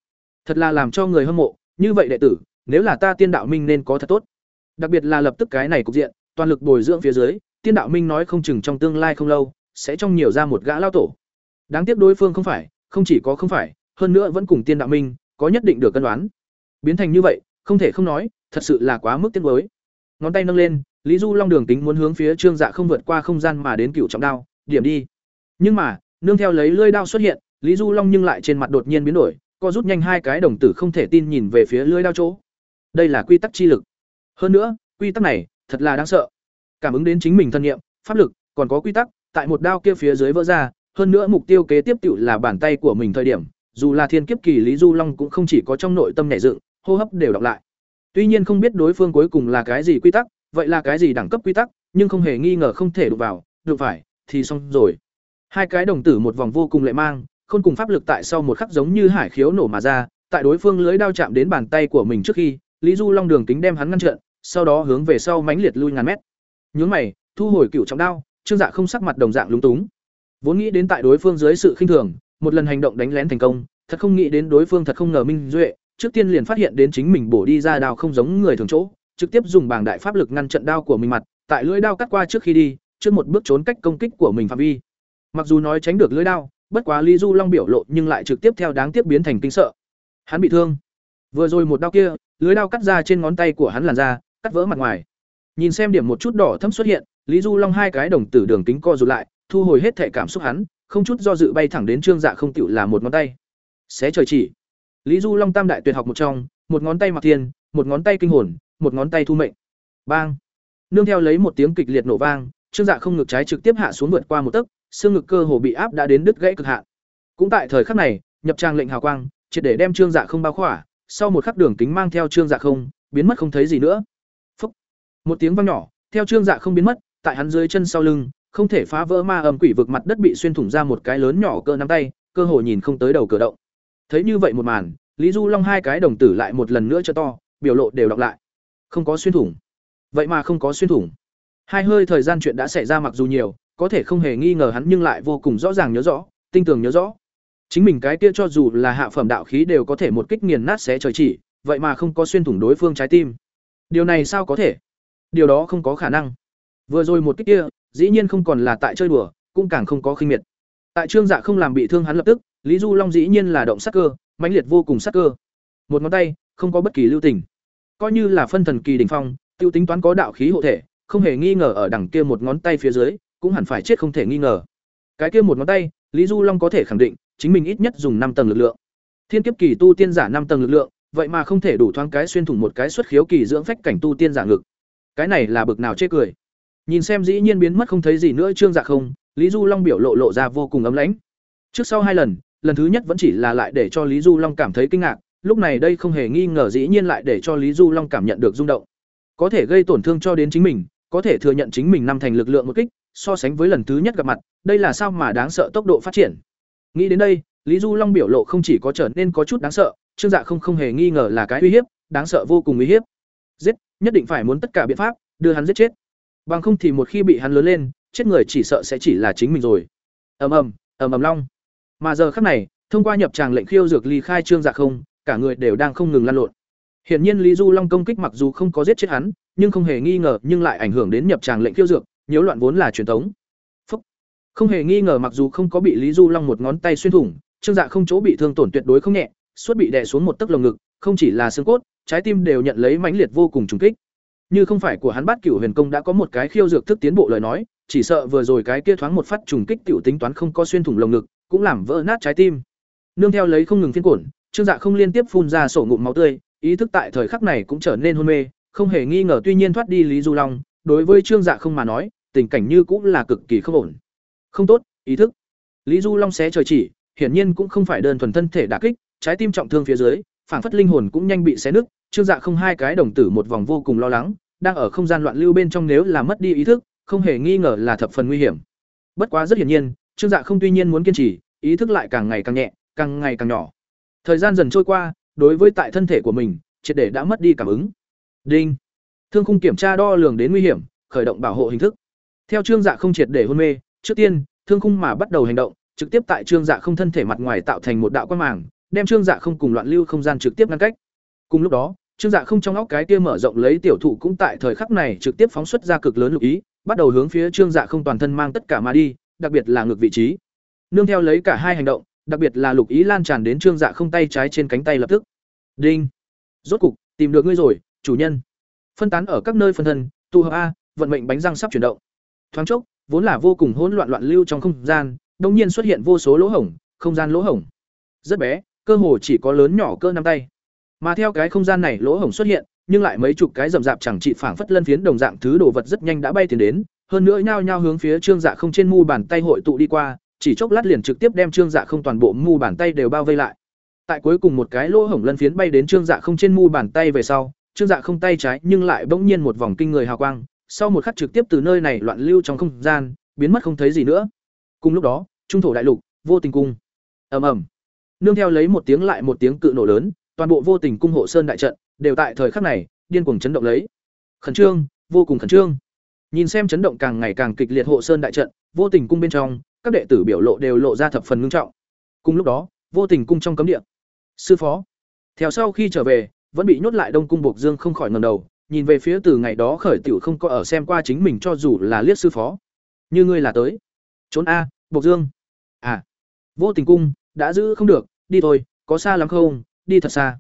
A: Thật là làm cho người hâm mộ, như vậy đệ tử, nếu là ta tiên đạo minh nên có thật tốt. Đặc biệt là lập tức cái này cục diện, toàn lực bồi dưỡng phía dưới, tiên đạo minh nói không chừng trong tương lai không lâu, sẽ trong nhiều ra một gã lao tổ. Đáng tiếc đối phương không phải, không chỉ có không phải, hơn nữa vẫn cùng tiên đạo minh, có nhất định được cân đoán. Biến thành như vậy, không thể không nói, thật sự là quá mức tiếc nuối. Ngón tay nâng lên, Lý Du Long đường tính muốn hướng phía Trương Dạ không vượt qua không gian mà đến cựu trọng đao, điểm đi. Nhưng mà, nương theo lấy lưỡi đao xuất hiện, Lý Du Long nhưng lại trên mặt đột nhiên biến đổi, co rút nhanh hai cái đồng tử không thể tin nhìn về phía lưỡi đao chỗ. Đây là quy tắc chi lực. Hơn nữa, quy tắc này thật là đáng sợ. Cảm ứng đến chính mình thân nghiệm, pháp lực, còn có quy tắc, tại một đao kia phía dưới vỡ ra, hơn nữa mục tiêu kế tiếp tiểu là bàn tay của mình thời điểm, dù là thiên kiếp kỳ Lý Du Long cũng không chỉ có trong nội tâm nhảy dựng, hô hấp đều đọc lại. Tuy nhiên không biết đối phương cuối cùng là cái gì quy tắc, vậy là cái gì đẳng cấp quy tắc, nhưng không hề nghi ngờ không thể đụng vào, được phải, thì xong rồi. Hai cái đồng tử một vòng vô cùng lệ mang, khôn cùng pháp lực tại sau một khắc giống như hải khiếu nổ mà ra, tại đối phương lưới đao chạm đến bàn tay của mình trước khi, Lý Du Long đường kính đem hắn ngăn chặn sau đó hướng về sau mãnh liệt lui ngàn mét. Nhướng mày, thu hồi cựu trọng đao, Trương Dạ không sắc mặt đồng dạng lúng túng. Vốn nghĩ đến tại đối phương dưới sự khinh thường, một lần hành động đánh lén thành công, thật không nghĩ đến đối phương thật không ngờ minh duệ, trước tiên liền phát hiện đến chính mình bổ đi ra đao không giống người thường chỗ, trực tiếp dùng bảng đại pháp lực ngăn trận đao của mình mặt, tại lưỡi đao cắt qua trước khi đi, trước một bước trốn cách công kích của mình phạm vi. Mặc dù nói tránh được lưỡi đao, bất quá Lý Du Long biểu lộ nhưng lại trực tiếp theo đáng tiếc biến thành kinh sợ. Hắn bị thương. Vừa rồi một đao kia, lưỡi đao cắt ra trên ngón tay của hắn làn da, cắt vỡ mặt ngoài. Nhìn xem điểm một chút đỏ thâm xuất hiện, Lý Du Long hai cái đồng tử đường kính co rụt lại, thu hồi hết thể cảm xúc hắn, không chút do dự bay thẳng đến Trương Dạ không tiểu là một ngón tay. Xé trời chỉ. Lý Du Long tam đại tuyệt học một trong, một ngón tay mặc thiên, một ngón tay kinh hồn, một ngón tay thu mệnh. Bang. Nương theo lấy một tiếng kịch liệt nổ vang, Trương Dạ không ngực trái trực tiếp hạ xuống vượt qua một tấc, xương ngực cơ hồ bị áp đã đến đứt gãy cực hạn. Cũng tại thời khắc này, nhập trang lệnh hào quang, triệt để đem Trương Dạ không bao khỏa, sau một khắc đường kính mang theo Trương Dạ không, biến mất không thấy gì nữa. Phúc. Một tiếng vang nhỏ, theo Trương Dạ không biến mất, tại hắn dưới chân sau lưng, không thể phá vỡ ma âm quỷ vực mặt đất bị xuyên thủng ra một cái lớn nhỏ cỡ nắm tay, cơ hồ nhìn không tới đầu cửa động. Thấy như vậy một màn, Lý Du Long hai cái đồng tử lại một lần nữa cho to, biểu lộ đều đọc lại. Không có xuyên thủng. vậy mà không có xuyên thủng hai hơi thời gian chuyện đã xảy ra mặc dù nhiều, có thể không hề nghi ngờ hắn nhưng lại vô cùng rõ ràng nhớ rõ, tinh tường nhớ rõ. Chính mình cái kia cho dù là hạ phẩm đạo khí đều có thể một kích nghiền nát xé trời chỉ, vậy mà không có xuyên thủng đối phương trái tim. Điều này sao có thể? Điều đó không có khả năng. Vừa rồi một kích kia, dĩ nhiên không còn là tại chơi đùa, cũng càng không có khinh miệt. Tại trương dạ không làm bị thương hắn lập tức, lý du long dĩ nhiên là động sắc cơ, mãnh liệt vô cùng sắc cơ. Một ngón tay, không có bất kỳ lưu tình. Coi như là phân thần kỳ đỉnh phong, tiêu tính toán có đạo khí hộ thể không hề nghi ngờ ở đằng kia một ngón tay phía dưới, cũng hẳn phải chết không thể nghi ngờ. Cái kia một ngón tay, lý du long có thể khẳng định, chính mình ít nhất dùng năm tầng lực lượng. Thiên kiếp kỳ tu tiên giả năm tầng lực lượng, vậy mà không thể đủ thoáng cái xuyên thủng một cái xuất khiếu kỳ dưỡng phách cảnh tu tiên giả ngực. Cái này là bực nào chê cười. Nhìn xem dĩ nhiên biến mất không thấy gì nữa trương dạ không, lý du long biểu lộ lộ ra vô cùng ấm lãnh. Trước sau hai lần lần thứ nhất vẫn chỉ là lại để cho lý du long cảm thấy kinh ngạc, lúc này đây không hề nghi ngờ dĩ nhiên lại để cho lý du long cảm nhận được rung động. Có thể gây tổn thương cho đến chính mình có thể thừa nhận chính mình năm thành lực lượng một kích, so sánh với lần thứ nhất gặp mặt, đây là sao mà đáng sợ tốc độ phát triển. Nghĩ đến đây, lý du long biểu lộ không chỉ có trở nên có chút đáng sợ, trương dạ không không hề nghi ngờ là cái uy hiếp, đáng sợ vô cùng uy hiếp. Giết, nhất định phải muốn tất cả biện pháp, đưa hắn giết chết. Bằng không thì một khi bị hắn lớn lên, chết người chỉ sợ sẽ chỉ là chính mình rồi. Ầm ầm ầm ầm long. Mà giờ khắc này, thông qua nhập tràng lệnh khiêu dược ly khai trương dạ không, cả người đều đang không ngừng lăn lộn hiển nhiên lý du long công kích mặc dù không có giết chết hắn, nhưng không hề nghi ngờ, nhưng lại ảnh hưởng đến nhập tràng lệnh khiêu dược, nhiễu loạn vốn là truyền thống. Phúc. không hề nghi ngờ mặc dù không có bị lý du long một ngón tay xuyên thủng, trương dạ không chỗ bị thương tổn tuyệt đối không nhẹ, suốt bị đè xuống một tấc lồng ngực, không chỉ là xương cốt, trái tim đều nhận lấy mãnh liệt vô cùng trùng kích. Như không phải của hắn bắt cửu huyền công đã có một cái khiêu dược thức tiến bộ lời nói, chỉ sợ vừa rồi cái kia thoáng một phát trùng kích tiểu tính toán không có xuyên thủng lồng ngực, cũng làm vỡ nát trái tim. Nương theo lấy không ngừng phiên cuộn, trương dạ không liên tiếp phun ra sổ ngụm máu tươi ý thức tại thời khắc này cũng trở nên hôn mê, không hề nghi ngờ tuy nhiên thoát đi lý du long, đối với trương dạ không mà nói, tình cảnh như cũng là cực kỳ không ổn. Không tốt, ý thức. Lý du long xé trời chỉ, hiển nhiên cũng không phải đơn thuần thân thể đả kích, trái tim trọng thương phía dưới phản phất linh hồn cũng nhanh bị xé nứt, trương dạ không hai cái đồng tử một vòng vô cùng lo lắng, đang ở không gian loạn lưu bên trong nếu là mất đi ý thức, không hề nghi ngờ là thập phần nguy hiểm. Bất quá rất hiển nhiên, trương dạ không tuy nhiên muốn kiên trì, ý thức lại càng ngày càng nhẹ, càng ngày càng nhỏ. Thời gian dần trôi qua đối với tại thân thể của mình, triệt để đã mất đi cảm ứng. Đinh. Thương khung kiểm tra đo lường đến nguy hiểm, khởi động bảo hộ hình thức. Theo trương dạ không triệt để hôn mê, trước tiên, thương khung mà bắt đầu hành động, trực tiếp tại trương dạ không thân thể mặt ngoài tạo thành một đạo quan màng, đem trương dạ không cùng loạn lưu không gian trực tiếp ngăn cách. Cùng lúc đó, trương dạ không trong óc cái kia mở rộng lấy tiểu thụ cũng tại thời khắc này trực tiếp phóng xuất ra cực lớn lục ý, bắt đầu hướng phía trương dạ không toàn thân mang tất cả mà đi, đặc biệt là ngược vị trí. Nương theo lấy cả hai hành động đặc biệt là lục ý lan tràn đến trương dạ không tay trái trên cánh tay lập tức. Đinh. Rốt cục, tìm được ngươi rồi, chủ nhân. Phân tán ở các nơi phân thân, tụ hợp a, vận mệnh bánh răng sắp chuyển động. Thoáng chốc, vốn là vô cùng hỗn loạn loạn lưu trong không gian đông nhiên xuất hiện vô số lỗ hổng, không gian lỗ hổng. Rất bé, cơ hồ chỉ có lớn nhỏ cơ năm tay. Mà theo cái không gian này lỗ hổng xuất hiện, nhưng lại mấy chục cái rậm rạp chẳng trị phảng phất lân phiến đồng dạng thứ đồ vật rất nhanh đã bay tiến đến, hơn nữa nhao nhao hướng phía trương dạ không trên mu bàn tay hội tụ đi qua chỉ chốc lát liền trực tiếp đem trương dạ không toàn bộ mu bàn tay đều bao vây lại. Tại cuối cùng một cái lỗ hổng lân phiến bay đến trương dạ không trên mu bàn tay về sau, trương dạ không tay trái nhưng lại bỗng nhiên một vòng kinh người hào quang, sau một khắc trực tiếp từ nơi này loạn lưu trong không gian, biến mất không thấy gì nữa. Cùng lúc đó, trung thổ đại lục, vô tình cung. Ầm ầm. Nương theo lấy một tiếng lại một tiếng cự nổ lớn, toàn bộ vô tình cung hộ sơn đại trận, đều tại thời khắc này, điên cuồng chấn động lấy. Khẩn trương, vô cùng khẩn trương. Nhìn xem chấn động càng ngày càng kịch liệt hộ sơn đại trận, vô tình cung bên trong các đệ tử biểu lộ đều lộ ra thập phần ngưng trọng. Cùng lúc đó, vô tình cung trong cấm địa. Sư phó, theo sau khi trở về, vẫn bị nhốt lại đông cung bộc dương không khỏi ngầm đầu, nhìn về phía từ ngày đó khởi tiểu không có ở xem qua chính mình cho dù là liếc sư phó. Như ngươi là tới. Trốn a, bộc dương. À vô tình cung, đã giữ không được, đi thôi, có xa lắm không, đi thật xa.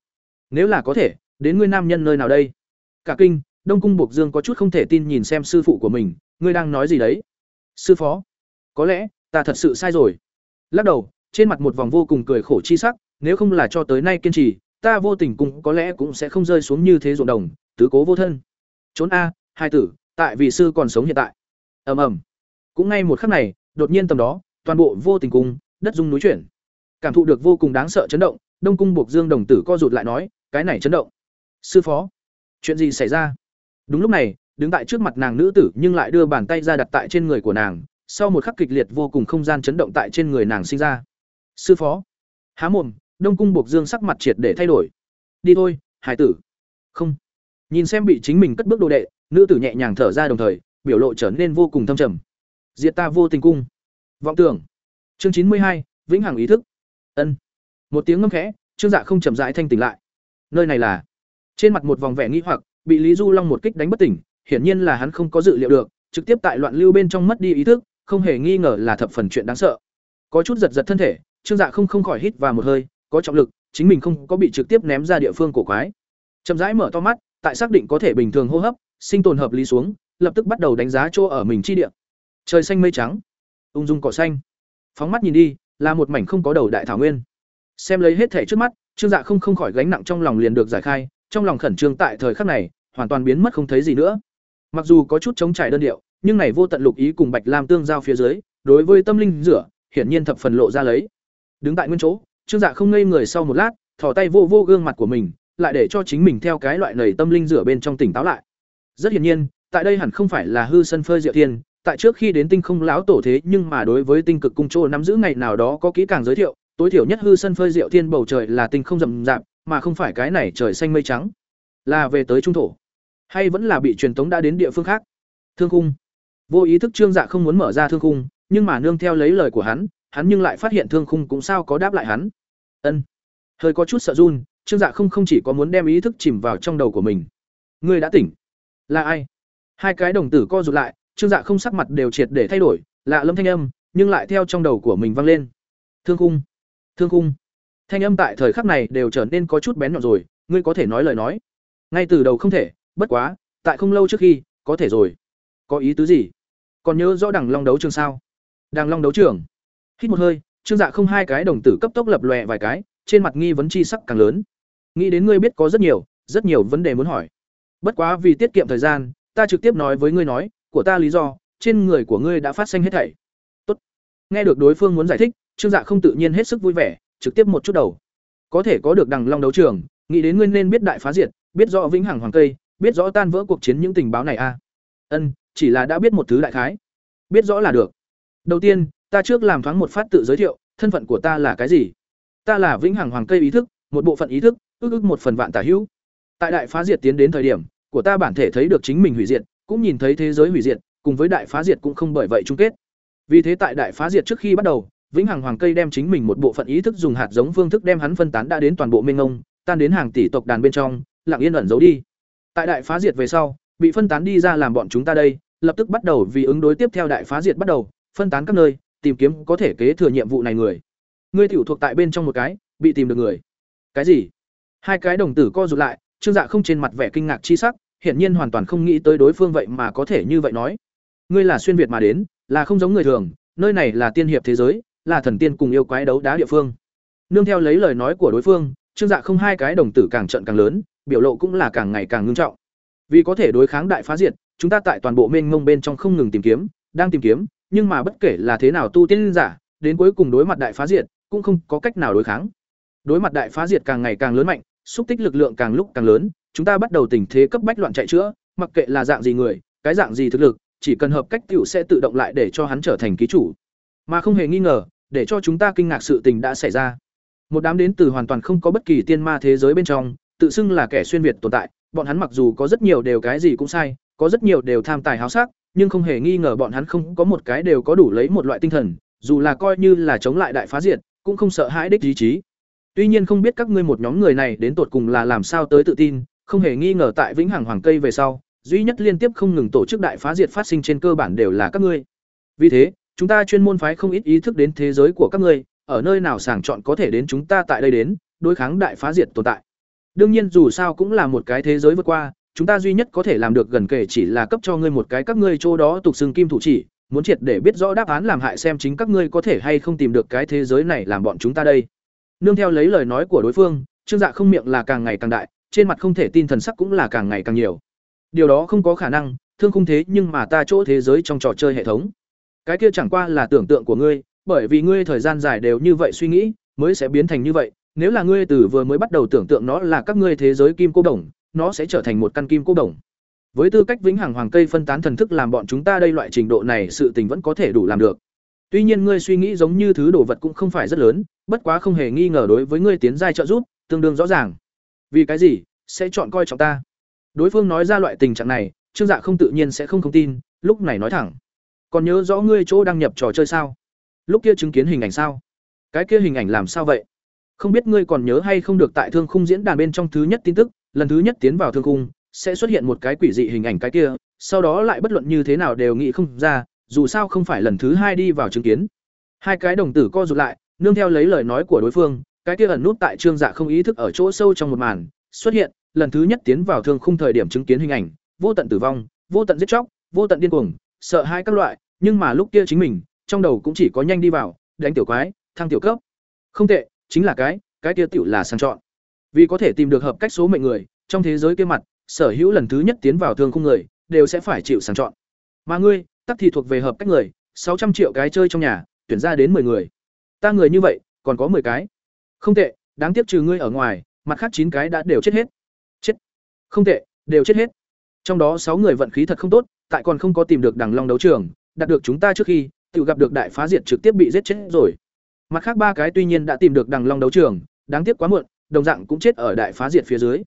A: Nếu là có thể, đến ngươi nam nhân nơi nào đây? Cả kinh, đông cung bộc dương có chút không thể tin nhìn xem sư phụ của mình, ngươi đang nói gì đấy? Sư phó, có lẽ ta thật sự sai rồi. Lắc đầu, trên mặt một vòng vô cùng cười khổ chi sắc, nếu không là cho tới nay kiên trì, ta vô tình cùng có lẽ cũng sẽ không rơi xuống như thế ruộng đồng, tứ cố vô thân. Trốn a, hai tử, tại vì sư còn sống hiện tại. Ầm ầm. Cũng ngay một khắc này, đột nhiên tầm đó, toàn bộ vô tình cung đất dung núi chuyển. Cảm thụ được vô cùng đáng sợ chấn động, đông cung buộc dương đồng tử co rụt lại nói, cái này chấn động. Sư phó, chuyện gì xảy ra? Đúng lúc này, đứng tại trước mặt nàng nữ tử nhưng lại đưa bàn tay ra đặt tại trên người của nàng sau một khắc kịch liệt vô cùng không gian chấn động tại trên người nàng sinh ra. Sư phó. Há mồm, đông cung buộc dương sắc mặt triệt để thay đổi. Đi thôi, hải tử. Không. Nhìn xem bị chính mình cất bước đồ đệ, nữ tử nhẹ nhàng thở ra đồng thời, biểu lộ trở nên vô cùng thâm trầm. Diệt ta vô tình cung. Vọng tưởng. Chương chín mươi hai, vĩnh hằng ý thức. Ân. Một tiếng ngâm khẽ, trương dạ không chậm rãi thanh tỉnh lại. Nơi này là? Trên mặt một vòng vẻ nghi hoặc, bị lý du long một kích đánh bất tỉnh, hiển nhiên là hắn không có dự liệu được, trực tiếp tại loạn lưu bên trong mất đi ý thức không hề nghi ngờ là thập phần chuyện đáng sợ. Có chút giật giật thân thể, trương dạ không không khỏi hít vào một hơi, có trọng lực, chính mình không có bị trực tiếp ném ra địa phương cổ quái. Chậm rãi mở to mắt, tại xác định có thể bình thường hô hấp, sinh tồn hợp lý xuống, lập tức bắt đầu đánh giá chỗ ở mình chi địa. Trời xanh mây trắng, ung dung cỏ xanh. Phóng mắt nhìn đi, là một mảnh không có đầu đại thảo nguyên. Xem lấy hết thể trước mắt, trương dạ không không khỏi gánh nặng trong lòng liền được giải khai, trong lòng khẩn trương tại thời khắc này, hoàn toàn biến mất không thấy gì nữa. Mặc dù có chút chống trải đơn điệu nhưng này vô tận lục ý cùng bạch lam tương giao phía dưới, đối với tâm linh rửa, hiển nhiên thập phần lộ ra lấy. Đứng tại nguyên chỗ, trương dạ không ngây người sau một lát, thò tay vô vô gương mặt của mình, lại để cho chính mình theo cái loại nầy tâm linh rửa bên trong tỉnh táo lại. Rất hiển nhiên, tại đây hẳn không phải là hư sân phơi diệu thiên, tại trước khi đến tinh không lão tổ thế nhưng mà đối với tinh cực cung chỗ nắm giữ ngày nào đó có kỹ càng giới thiệu, tối thiểu nhất hư sân phơi diệu thiên bầu trời là tinh không rậm rạp, mà không phải cái này trời xanh mây trắng. Là về tới trung thổ, hay vẫn là bị truyền tống đã đến địa phương khác? Thương khung vô ý thức trương dạ không muốn mở ra thương khung, nhưng mà nương theo lấy lời của hắn hắn nhưng lại phát hiện thương khung cũng sao có đáp lại hắn. Ân. Hơi có chút sợ run, trương dạ không không chỉ có muốn đem ý thức chìm vào trong đầu của mình. Ngươi đã tỉnh. Là ai? Hai cái đồng tử co rụt lại, trương dạ không sắc mặt đều triệt để thay đổi, lạ lâm thanh âm, nhưng lại theo trong đầu của mình vang lên. Thương khung. Thương khung. Thanh âm tại thời khắc này đều trở nên có chút bén nhọn rồi, ngươi có thể nói lời nói. Ngay từ đầu không thể, bất quá, tại không lâu trước khi, có thể rồi. Có ý tứ gì? Còn nhớ rõ đằng long đấu trường sao? Đằng long đấu trường. Hít một hơi, trương dạ không hai cái đồng tử cấp tốc lập lòe vài cái, trên mặt nghi vấn chi sắc càng lớn. Nghĩ đến ngươi biết có rất nhiều rất nhiều vấn đề muốn hỏi. Bất quá vì tiết kiệm thời gian, ta trực tiếp nói với ngươi nói, của ta lý do, trên người của ngươi đã phát sinh hết thảy. Tốt. nghe được đối phương muốn giải thích, trương dạ không tự nhiên hết sức vui vẻ, trực tiếp một chút đầu. Có thể có được đằng long đấu trường, nghĩ đến ngươi nên biết đại phá diệt, biết rõ vĩnh hằng hoàng cây, biết rõ tan vỡ cuộc chiến những tình báo này a à? ân chỉ là đã biết một thứ đại khái. Biết rõ là được. Đầu tiên ta trước làm thoáng một phát tự giới thiệu thân phận của ta là cái gì? Ta là vĩnh hằng hoàng cây ý thức một bộ phận ý thức ước ước một phần vạn tả hữu. Tại đại phá diệt tiến đến thời điểm của ta bản thể thấy được chính mình hủy diệt cũng nhìn thấy thế giới hủy diệt cùng với đại phá diệt cũng không bởi vậy chung kết. Vì thế tại đại phá diệt trước khi bắt đầu vĩnh hằng hoàng cây đem chính mình một bộ phận ý thức dùng hạt giống phương thức đem hắn phân tán đã đến toàn bộ minh ông, tan đến hàng tỷ tộc đàn bên trong lặng yên ẩn giấu đi. Tại đại phá diệt về sau bị phân tán đi ra làm bọn chúng ta đây lập tức bắt đầu vì ứng đối tiếp theo đại phá diệt bắt đầu, phân tán các nơi, tìm kiếm có thể kế thừa nhiệm vụ này người. Ngươi tiểu thuộc tại bên trong một cái, bị tìm được người. Cái gì? Hai cái đồng tử co rụt lại, trương dạ không trên mặt vẻ kinh ngạc chi sắc, hiển nhiên hoàn toàn không nghĩ tới đối phương vậy mà có thể như vậy nói. Ngươi là xuyên việt mà đến, là không giống người thường, nơi này là tiên hiệp thế giới, là thần tiên cùng yêu quái đấu đá địa phương. Nương theo lấy lời nói của đối phương, trương dạ không hai cái đồng tử càng trận càng lớn, biểu lộ cũng là càng ngày càng ngưng trọng. Vì có thể đối kháng đại phá diệt chúng ta tại toàn bộ mênh mông bên trong không ngừng tìm kiếm, đang tìm kiếm, nhưng mà bất kể là thế nào tu tiên giả, đến cuối cùng đối mặt đại phá diệt, cũng không có cách nào đối kháng. Đối mặt đại phá diệt càng ngày càng lớn mạnh, xúc tích lực lượng càng lúc càng lớn, chúng ta bắt đầu tình thế cấp bách loạn chạy chữa, mặc kệ là dạng gì người, cái dạng gì thực lực, chỉ cần hợp cách tiểu sẽ tự động lại để cho hắn trở thành ký chủ. Mà không hề nghi ngờ, để cho chúng ta kinh ngạc sự tình đã xảy ra. Một đám đến từ hoàn toàn không có bất kỳ tiên ma thế giới bên trong, tự xưng là kẻ xuyên việt tồn tại, bọn hắn mặc dù có rất nhiều đều cái gì cũng sai có rất nhiều đều tham tài háo sắc, nhưng không hề nghi ngờ bọn hắn không có một cái đều có đủ lấy một loại tinh thần, dù là coi như là chống lại đại phá diệt, cũng không sợ hãi đích ý chí. Tuy nhiên không biết các ngươi một nhóm người này đến tột cùng là làm sao tới tự tin, không hề nghi ngờ tại vĩnh hằng hoàng cây về sau, duy nhất liên tiếp không ngừng tổ chức đại phá diệt phát sinh trên cơ bản đều là các ngươi. Vì thế, chúng ta chuyên môn phái không ít ý thức đến thế giới của các ngươi, ở nơi nào sàng chọn có thể đến chúng ta tại đây đến, đối kháng đại phá diệt tồn tại. Đương nhiên dù sao cũng là một cái thế giới vượt qua chúng ta duy nhất có thể làm được gần kể chỉ là cấp cho ngươi một cái các ngươi chỗ đó tục xưng kim thủ chỉ, muốn triệt để biết rõ đáp án làm hại xem chính các ngươi có thể hay không tìm được cái thế giới này làm bọn chúng ta đây. Nương theo lấy lời nói của đối phương, trương dạ không miệng là càng ngày càng đại, trên mặt không thể tin thần sắc cũng là càng ngày càng nhiều. Điều đó không có khả năng, thương không thế nhưng mà ta chỗ thế giới trong trò chơi hệ thống. Cái kia chẳng qua là tưởng tượng của ngươi, bởi vì ngươi thời gian dài đều như vậy suy nghĩ, mới sẽ biến thành như vậy. Nếu là ngươi từ vừa mới bắt đầu tưởng tượng nó là các ngươi thế giới kim cô đồng nó sẽ trở thành một căn kim cô đồng. Với tư cách vĩnh hằng hoàng cây phân tán thần thức làm bọn chúng ta đây loại trình độ này sự tình vẫn có thể đủ làm được. Tuy nhiên ngươi suy nghĩ giống như thứ đồ vật cũng không phải rất lớn, bất quá không hề nghi ngờ đối với ngươi tiến giai trợ giúp, tương đương rõ ràng. Vì cái gì? Sẽ chọn coi trọng ta. Đối phương nói ra loại tình trạng này, trương dạ không tự nhiên sẽ không không tin, lúc này nói thẳng. Còn nhớ rõ ngươi chỗ đăng nhập trò chơi sao? Lúc kia chứng kiến hình ảnh sao? Cái kia hình ảnh làm sao vậy? Không biết ngươi còn nhớ hay không được tại thương khung diễn đàn bên trong thứ nhất tin tức lần thứ nhất tiến vào thương khung, sẽ xuất hiện một cái quỷ dị hình ảnh cái kia, sau đó lại bất luận như thế nào đều nghĩ không ra, dù sao không phải lần thứ hai đi vào chứng kiến. Hai cái đồng tử co rụt lại, nương theo lấy lời nói của đối phương, cái kia ẩn nút tại trương dạ không ý thức ở chỗ sâu trong một màn, xuất hiện, lần thứ nhất tiến vào thương khung thời điểm chứng kiến hình ảnh, vô tận tử vong, vô tận giết chóc, vô tận điên cuồng, sợ hai các loại, nhưng mà lúc kia chính mình, trong đầu cũng chỉ có nhanh đi vào, đánh tiểu quái, thăng tiểu cấp. Không tệ, chính là cái cái kia tiểu là sang chọn vì có thể tìm được hợp cách số mệnh người, trong thế giới kia mặt, sở hữu lần thứ nhất tiến vào thương khung người, đều sẽ phải chịu sàng chọn. Mà ngươi, tắc thì thuộc về hợp cách người, sáu trăm triệu cái chơi trong nhà, tuyển ra đến 10 người. Ta người như vậy, còn có 10 cái. Không tệ, đáng tiếc trừ ngươi ở ngoài, mặt khác chín cái đã đều chết hết. Chết. Không tệ, đều chết hết. Trong đó sáu người vận khí thật không tốt, tại còn không có tìm được đằng long đấu trường, đạt được chúng ta trước khi, tự gặp được đại phá diệt trực tiếp bị giết chết rồi. Mặt khác ba cái tuy nhiên đã tìm được đằng long đấu trường, đáng tiếc quá muộn đồng dạng cũng chết ở đại phá diệt phía dưới.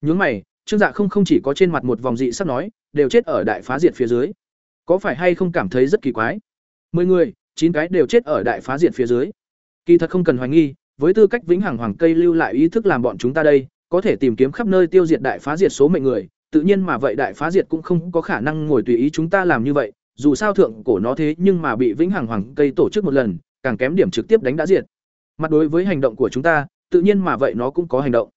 A: Nhướng mày, trương dạ không không chỉ có trên mặt một vòng dị sắc nói, đều chết ở đại phá diệt phía dưới. Có phải hay không cảm thấy rất kỳ quái? Mười người, chín cái đều chết ở đại phá diệt phía dưới. Kỳ thật không cần hoài nghi, với tư cách vĩnh hằng hoàng cây lưu lại ý thức làm bọn chúng ta đây, có thể tìm kiếm khắp nơi tiêu diệt đại phá diệt số mệnh người, tự nhiên mà vậy đại phá diệt cũng không có khả năng ngồi tùy ý chúng ta làm như vậy, dù sao thượng cổ nó thế nhưng mà bị vĩnh hằng hoàng cây tổ chức một lần, càng kém điểm trực tiếp đánh đã diệt. Mặt đối với hành động của chúng ta tự nhiên mà vậy nó cũng có hành động.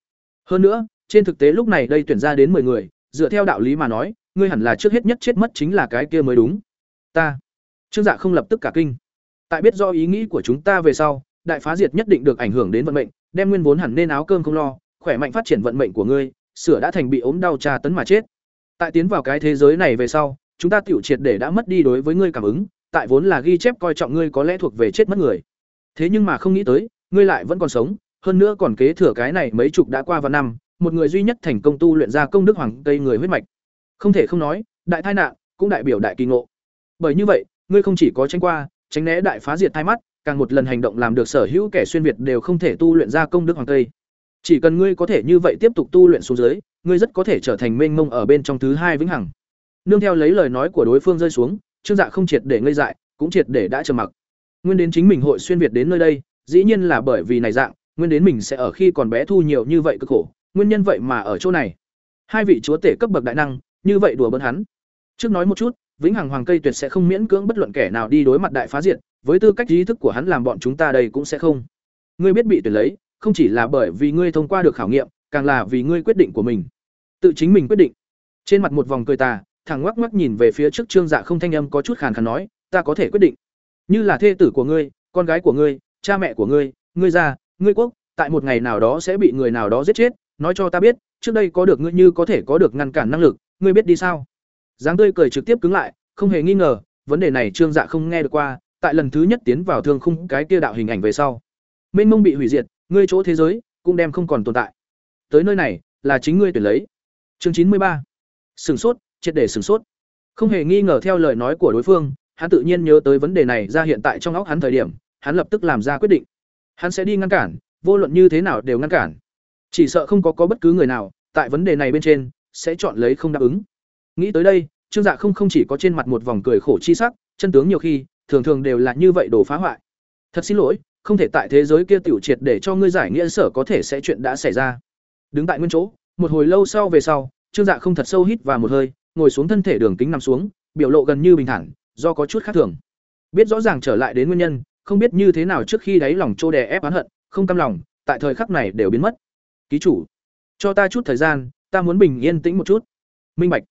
A: Hơn nữa, trên thực tế lúc này đây tuyển ra đến 10 người, dựa theo đạo lý mà nói, ngươi hẳn là trước hết nhất chết mất chính là cái kia mới đúng. Ta. Trương dạ không lập tức cả kinh. Tại biết do ý nghĩ của chúng ta về sau, đại phá diệt nhất định được ảnh hưởng đến vận mệnh, đem nguyên vốn hẳn nên áo cơm không lo, khỏe mạnh phát triển vận mệnh của ngươi, sửa đã thành bị ốm đau tra tấn mà chết. Tại tiến vào cái thế giới này về sau, chúng ta tiểu triệt để đã mất đi đối với ngươi cảm ứng, tại vốn là ghi chép coi trọng ngươi có lẽ thuộc về chết mất người. Thế nhưng mà không nghĩ tới, ngươi lại vẫn còn sống hơn nữa còn kế thừa cái này mấy chục đã qua vào năm, một người duy nhất thành công tu luyện ra công đức hoàng tây người huyết mạch. Không thể không nói, đại tai nạn cũng đại biểu đại kỳ ngộ. Bởi như vậy, ngươi không chỉ có tranh qua, tránh né đại phá diệt thai mắt, càng một lần hành động làm được sở hữu kẻ xuyên việt đều không thể tu luyện ra công đức hoàng tây chỉ cần ngươi có thể như vậy tiếp tục tu luyện xuống dưới, ngươi rất có thể trở thành mênh mông ở bên trong thứ hai vĩnh hằng. Nương theo lấy lời nói của đối phương rơi xuống, trương dạ không triệt để ngây dại, cũng triệt để đã trầm mặc. Nguyên đến chính mình hội xuyên việt đến nơi đây, dĩ nhiên là bởi vì này dạng nguyên đến mình sẽ ở khi còn bé thu nhiều như vậy cực khổ, nguyên nhân vậy mà ở chỗ này. Hai vị chúa tể cấp bậc đại năng, như vậy đùa bỡn hắn. Trước nói một chút, vĩnh hằng hoàng cây tuyệt sẽ không miễn cưỡng bất luận kẻ nào đi đối mặt đại phá diệt, với tư cách trí thức của hắn làm bọn chúng ta đây cũng sẽ không. Ngươi biết bị tuyển lấy, không chỉ là bởi vì ngươi thông qua được khảo nghiệm, càng là vì ngươi quyết định của mình. Tự chính mình quyết định. Trên mặt một vòng cười tà thằng ngoắc ngoắc nhìn về phía trước trương dạ không thanh âm có chút khàn khàn nói, ta có thể quyết định. Như là thê tử của ngươi, con gái của ngươi, cha mẹ của ngươi ngươi già ngươi quốc, tại một ngày nào đó sẽ bị người nào đó giết chết, nói cho ta biết, trước đây có được ngươi như có thể có được ngăn cản năng lực, ngươi biết đi sao? Dáng tươi cười trực tiếp cứng lại, không hề nghi ngờ, vấn đề này trương dạ không nghe được qua, tại lần thứ nhất tiến vào thương khung cái kia đạo hình ảnh về sau. Mênh mông bị hủy diệt, ngươi chỗ thế giới, cũng đem không còn tồn tại. Tới nơi này, là chính ngươi tuyển lấy. Chương chín mươi ba. Sửng sốt, triệt để sửng sốt. Không hề nghi ngờ theo lời nói của đối phương, hắn tự nhiên nhớ tới vấn đề này ra hiện tại trong óc hắn thời điểm, hắn lập tức làm ra quyết định hắn sẽ đi ngăn cản, vô luận như thế nào đều ngăn cản. Chỉ sợ không có có bất cứ người nào, tại vấn đề này bên trên, sẽ chọn lấy không đáp ứng. Nghĩ tới đây, trương dạ không không chỉ có trên mặt một vòng cười khổ chi sắc, chân tướng nhiều khi, thường thường đều là như vậy đồ phá hoại. Thật xin lỗi, không thể tại thế giới kia tiểu triệt để cho ngươi giải nghĩa sở có thể sẽ chuyện đã xảy ra. Đứng tại nguyên chỗ, một hồi lâu sau về sau, trương dạ không thật sâu hít và một hơi, ngồi xuống thân thể đường kính nằm xuống, biểu lộ gần như bình thản, do có chút khác thường. Biết rõ ràng trở lại đến nguyên nhân không biết như thế nào trước khi đáy lòng trô đè ép oán hận, không cam lòng, tại thời khắc này đều biến mất. Ký chủ, cho ta chút thời gian, ta muốn bình yên tĩnh một chút. Minh bạch,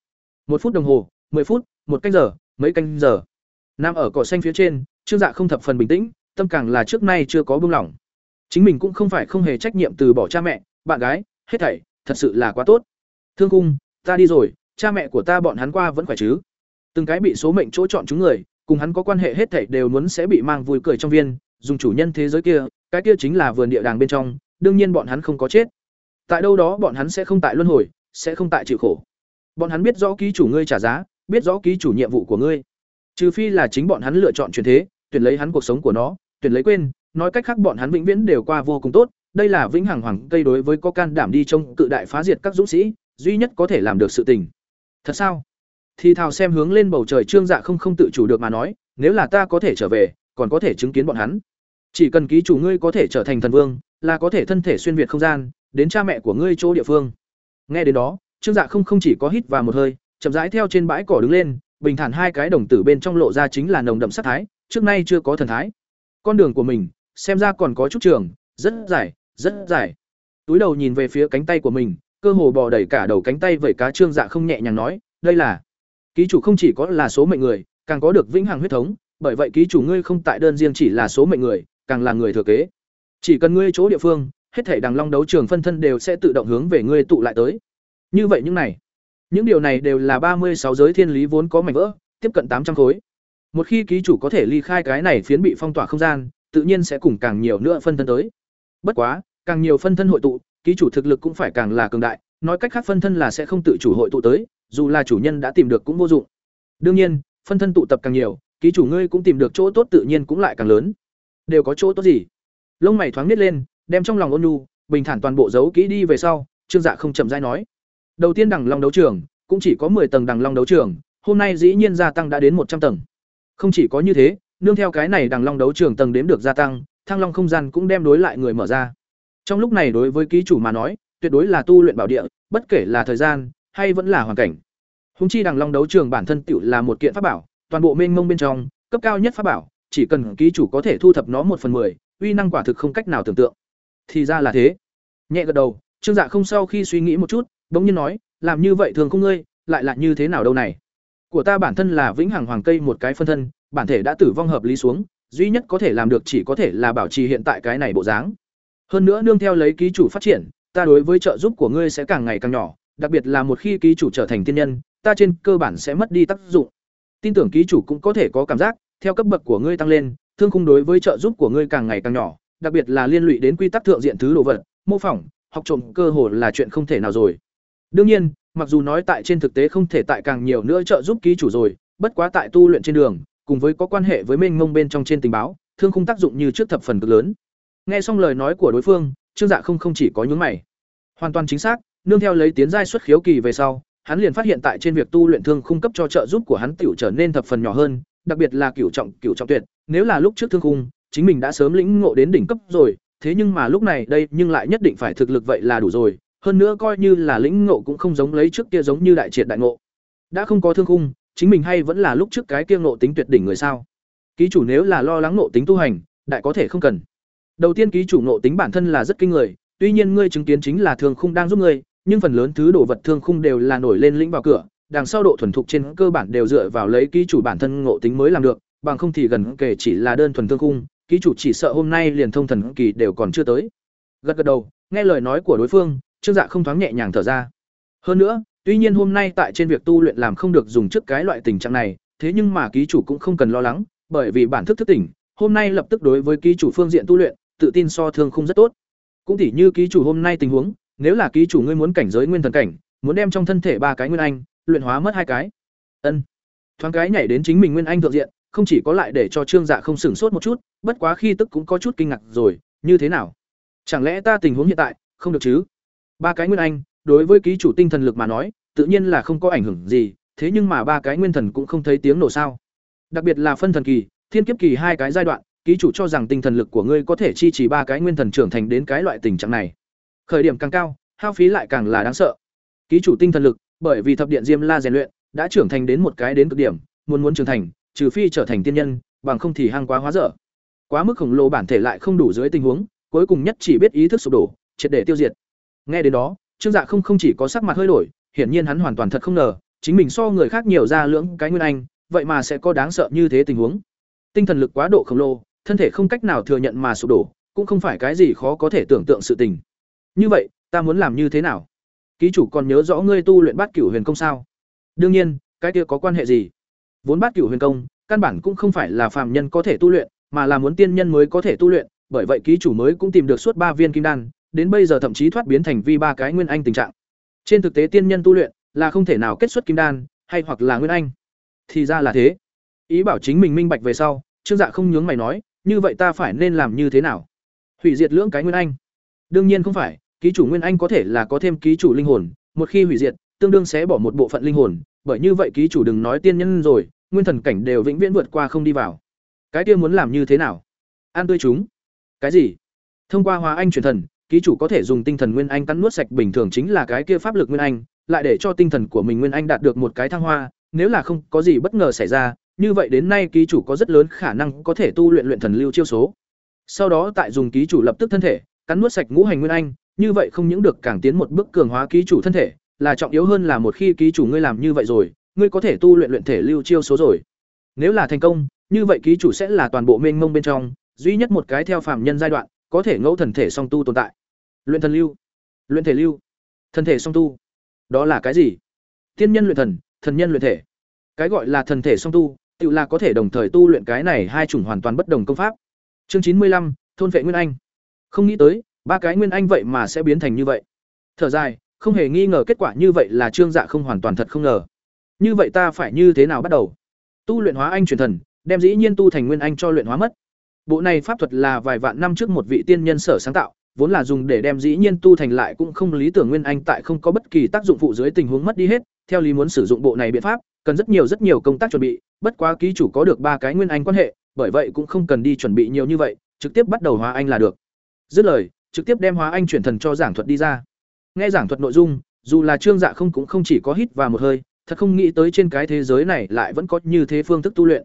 A: một phút đồng hồ, mười phút, một canh giờ, mấy canh giờ. Nam ở cỏ xanh phía trên, trương dạ không thập phần bình tĩnh, tâm càng là trước nay chưa có buông lỏng. Chính mình cũng không phải không hề trách nhiệm từ bỏ cha mẹ, bạn gái, hết thảy, thật sự là quá tốt. Thương cung, ta đi rồi, cha mẹ của ta bọn hắn qua vẫn khỏe chứ? Từng cái bị số mệnh chỗ chọn chúng người cùng hắn có quan hệ hết thảy đều muốn sẽ bị mang vui cười trong viên, dùng chủ nhân thế giới kia, cái kia chính là vườn địa đàng bên trong, đương nhiên bọn hắn không có chết tại đâu đó bọn hắn sẽ không tại luân hồi, sẽ không tại chịu khổ bọn hắn biết rõ ký chủ ngươi trả giá, biết rõ ký chủ nhiệm vụ của ngươi trừ phi là chính bọn hắn lựa chọn chuyển thế, tuyển lấy hắn cuộc sống của nó, tuyển lấy quên, nói cách khác bọn hắn vĩnh viễn đều qua vô cùng tốt đây là vĩnh hằng hoàng cây đối với có can đảm đi trông cự đại phá diệt các dũng sĩ, duy nhất có thể làm được sự tình. Thật sao? Thì thào xem hướng lên bầu trời Trương Dạ không không tự chủ được mà nói, nếu là ta có thể trở về, còn có thể chứng kiến bọn hắn. Chỉ cần ký chủ ngươi có thể trở thành thần vương, là có thể thân thể xuyên việt không gian, đến cha mẹ của ngươi chỗ địa phương. Nghe đến đó, Trương Dạ không không chỉ có hít vào một hơi, chậm rãi theo trên bãi cỏ đứng lên, bình thản hai cái đồng tử bên trong lộ ra chính là nồng đậm sát thái, trước nay chưa có thần thái. Con đường của mình, xem ra còn có chút trường, rất dài, rất dài. Túi đầu nhìn về phía cánh tay của mình, cơ hồ bò đẩy cả đầu cánh tay vẩy cá Trương Dạ không nhẹ nhàng nói, đây là ký chủ không chỉ có là số mệnh người, càng có được vĩnh hằng huyết thống, bởi vậy ký chủ ngươi không tại đơn riêng chỉ là số mệnh người, càng là người thừa kế. Chỉ cần ngươi chỗ địa phương, hết thảy đằng long đấu trường phân thân đều sẽ tự động hướng về ngươi tụ lại tới. Như vậy những này, những điều này đều là ba mươi sáu giới thiên lý vốn có mảnh vỡ, tiếp cận tám trăm khối. Một khi ký chủ có thể ly khai cái này phiến bị phong tỏa không gian, tự nhiên sẽ cùng càng nhiều nữa phân thân tới. Bất quá, càng nhiều phân thân hội tụ, ký chủ thực lực cũng phải càng là cường đại, nói cách khác phân thân là sẽ không tự chủ hội tụ tới, dù là chủ nhân đã tìm được cũng vô dụng. Đương nhiên, phân thân tụ tập càng nhiều, ký chủ ngươi cũng tìm được chỗ tốt tự nhiên cũng lại càng lớn. Đều có chỗ tốt gì? Lông mày thoáng nhếch lên, đem trong lòng ôn nhu, bình thản toàn bộ giấu kỹ đi về sau, Trương Dạ không chậm rãi nói. Đầu tiên đằng long đấu trường, cũng chỉ có 10 tầng đằng long đấu trường, hôm nay dĩ nhiên gia tăng đã đến một trăm tầng. Không chỉ có như thế, nương theo cái này đằng long đấu trường tầng đếm được gia tăng, thăng long không gian cũng đem đối lại người mở ra. Trong lúc này đối với ký chủ mà nói, tuyệt đối là tu luyện bảo địa, bất kể là thời gian hay vẫn là hoàn cảnh. Hùng chi đằng long đấu trường bản thân tiểu là một kiện pháp bảo, toàn bộ mênh mông bên trong, cấp cao nhất pháp bảo, chỉ cần ký chủ có thể thu thập nó một phần mười, uy năng quả thực không cách nào tưởng tượng. Thì ra là thế. Nhẹ gật đầu, Trương Dạ không sau khi suy nghĩ một chút, bỗng nhiên nói, làm như vậy thường không ngươi, lại là như thế nào đâu này? Của ta bản thân là vĩnh hằng hoàng cây một cái phân thân, bản thể đã tử vong hợp lý xuống, duy nhất có thể làm được chỉ có thể là bảo trì hiện tại cái này bộ dáng. Hơn nữa nương theo lấy ký chủ phát triển, ta đối với trợ giúp của ngươi sẽ càng ngày càng nhỏ, đặc biệt là một khi ký chủ trở thành tiên nhân, ta trên cơ bản sẽ mất đi tác dụng. Tin tưởng ký chủ cũng có thể có cảm giác, theo cấp bậc của ngươi tăng lên, thương khung đối với trợ giúp của ngươi càng ngày càng nhỏ, đặc biệt là liên lụy đến quy tắc thượng diện thứ đồ vật, mô phỏng, học trộm cơ hồ là chuyện không thể nào rồi. Đương nhiên, mặc dù nói tại trên thực tế không thể tại càng nhiều nữa trợ giúp ký chủ rồi, bất quá tại tu luyện trên đường, cùng với có quan hệ với mênh mông bên trong trên tình báo, thương khung tác dụng như trước thập phần cực lớn. Nghe xong lời nói của đối phương, Trương Dạ không không chỉ có nhướng mày, hoàn toàn chính xác, nương theo lấy tiến giai xuất khiếu kỳ về sau, hắn liền phát hiện tại trên việc tu luyện thương khung cấp cho trợ giúp của hắn tiểu trở nên thập phần nhỏ hơn, đặc biệt là cửu trọng cửu trọng tuyệt, nếu là lúc trước thương khung, chính mình đã sớm lĩnh ngộ đến đỉnh cấp rồi, thế nhưng mà lúc này đây nhưng lại nhất định phải thực lực vậy là đủ rồi, hơn nữa coi như là lĩnh ngộ cũng không giống lấy trước kia giống như đại triệt đại ngộ. Đã không có thương khung, chính mình hay vẫn là lúc trước cái kia ngộ tính tuyệt đỉnh người sao? Ký chủ nếu là lo lắng ngộ tính tu hành, đại có thể không cần. Đầu tiên ký chủ ngộ tính bản thân là rất kinh người, tuy nhiên ngươi chứng kiến chính là thương khung đang giúp ngươi, nhưng phần lớn thứ đồ vật thương khung đều là nổi lên lĩnh vào cửa, đằng sau độ thuần thục trên cơ bản đều dựa vào lấy ký chủ bản thân ngộ tính mới làm được, bằng không thì gần kể chỉ là đơn thuần thương khung, ký chủ chỉ sợ hôm nay liền thông thần kỳ đều còn chưa tới. Gật gật đầu, nghe lời nói của đối phương, Trương Dạ không thoáng nhẹ nhàng thở ra. Hơn nữa, tuy nhiên hôm nay tại trên việc tu luyện làm không được dùng trước cái loại tình trạng này, thế nhưng mà ký chủ cũng không cần lo lắng, bởi vì bản thức thức tỉnh, hôm nay lập tức đối với ký chủ phương diện tu luyện, tự tin so thương không rất tốt. Cũng tỉ như ký chủ hôm nay tình huống, nếu là ký chủ ngươi muốn cảnh giới nguyên thần cảnh, muốn đem trong thân thể ba cái nguyên anh, luyện hóa mất hai cái. Ân. Thoáng cái nhảy đến chính mình nguyên anh thượng diện, không chỉ có lại để cho Trương Dạ không sửng sốt một chút, bất quá khi tức cũng có chút kinh ngạc rồi, như thế nào? Chẳng lẽ ta tình huống hiện tại không được chứ? Ba cái nguyên anh, đối với ký chủ tinh thần lực mà nói, tự nhiên là không có ảnh hưởng gì, thế nhưng mà ba cái nguyên thần cũng không thấy tiếng nổ sao? Đặc biệt là phân thần kỳ, thiên kiếp kỳ hai cái giai đoạn, ký chủ cho rằng tinh thần lực của ngươi có thể chi trì ba cái nguyên thần trưởng thành đến cái loại tình trạng này. Khởi điểm càng cao, hao phí lại càng là đáng sợ. Ký chủ tinh thần lực, bởi vì thập điện diêm la rèn luyện, đã trưởng thành đến một cái đến cực điểm, muốn muốn trưởng thành, trừ phi trở thành tiên nhân, bằng không thì hang quá hóa dở. Quá mức khổng lồ bản thể lại không đủ dưới tình huống, cuối cùng nhất chỉ biết ý thức sụp đổ, triệt để tiêu diệt. Nghe đến đó, Trương Dạ không không chỉ có sắc mặt hơi đổi, hiển nhiên hắn hoàn toàn thật không ngờ, chính mình so người khác nhiều ra lưỡng cái nguyên anh, vậy mà sẽ có đáng sợ như thế tình huống. Tinh thần lực quá độ khổng lồ, thân thể không cách nào thừa nhận mà sụp đổ, cũng không phải cái gì khó có thể tưởng tượng sự tình. Như vậy, ta muốn làm như thế nào? Ký chủ còn nhớ rõ ngươi tu luyện Bát Cửu Huyền Công sao? Đương nhiên, cái kia có quan hệ gì? Vốn Bát Cửu Huyền Công, căn bản cũng không phải là phàm nhân có thể tu luyện, mà là muốn tiên nhân mới có thể tu luyện, bởi vậy ký chủ mới cũng tìm được suốt ba viên kim đan, đến bây giờ thậm chí thoát biến thành vi ba cái nguyên anh tình trạng. Trên thực tế tiên nhân tu luyện là không thể nào kết xuất kim đan, hay hoặc là nguyên anh. Thì ra là thế. Ý bảo chính mình minh bạch về sau, Trương Dạ không nhướng mày nói, như vậy ta phải nên làm như thế nào? Hủy diệt lưỡng cái nguyên anh? Đương nhiên không phải, ký chủ nguyên anh có thể là có thêm ký chủ linh hồn, một khi hủy diệt tương đương sẽ bỏ một bộ phận linh hồn bởi như vậy ký chủ đừng nói tiên nhân rồi nguyên thần cảnh đều vĩnh viễn vượt qua không đi vào cái kia muốn làm như thế nào An tươi chúng cái gì thông qua hóa anh truyền thần ký chủ có thể dùng tinh thần nguyên anh cắn nuốt sạch bình thường chính là cái kia pháp lực nguyên anh lại để cho tinh thần của mình nguyên anh đạt được một cái thăng hoa nếu là không có gì bất ngờ xảy ra như vậy đến nay ký chủ có rất lớn khả năng có thể tu luyện luyện thần lưu chiêu số. Sau đó tại dùng ký chủ lập tức thân thể, cắn nuốt sạch ngũ hành nguyên anh, như vậy không những được càng tiến một bước cường hóa ký chủ thân thể, là trọng yếu hơn là một khi ký chủ ngươi làm như vậy rồi, ngươi có thể tu luyện luyện thể lưu chiêu số rồi. Nếu là thành công, như vậy ký chủ sẽ là toàn bộ mênh mông bên trong, duy nhất một cái theo phạm nhân giai đoạn, có thể ngẫu thần thể song tu tồn tại. Luyện thần lưu. Luyện thể lưu. Thần thể song tu. Đó là cái gì? Tiên nhân luyện thần thần nhân luyện thể. Cái gọi là thần thể song tu tự là có thể đồng thời tu luyện cái này hai chủng hoàn toàn bất đồng công pháp. Chương chín mươi lăm, thôn vệ nguyên anh. Không nghĩ tới, ba cái nguyên anh vậy mà sẽ biến thành như vậy. Thở dài, không hề nghi ngờ kết quả như vậy là trương dạ không hoàn toàn thật không ngờ. Như vậy ta phải như thế nào bắt đầu? Tu luyện hóa anh truyền thần, đem dĩ nhiên tu thành nguyên anh cho luyện hóa mất. Bộ này pháp thuật là vài vạn năm trước một vị tiên nhân sở sáng tạo, vốn là dùng để đem dĩ nhiên tu thành lại cũng không lý tưởng nguyên anh tại không có bất kỳ tác dụng phụ dưới tình huống mất đi hết, theo lý muốn sử dụng bộ này biện pháp cần rất nhiều rất nhiều công tác chuẩn bị, bất quá ký chủ có được ba cái nguyên anh quan hệ, bởi vậy cũng không cần đi chuẩn bị nhiều như vậy, trực tiếp bắt đầu hóa anh là được. Dứt lời, trực tiếp đem hóa anh chuyển thần cho giảng thuật đi ra. Nghe giảng thuật nội dung, dù là trương dạ không cũng không chỉ có hít vào một hơi, thật không nghĩ tới trên cái thế giới này lại vẫn có như thế phương thức tu luyện.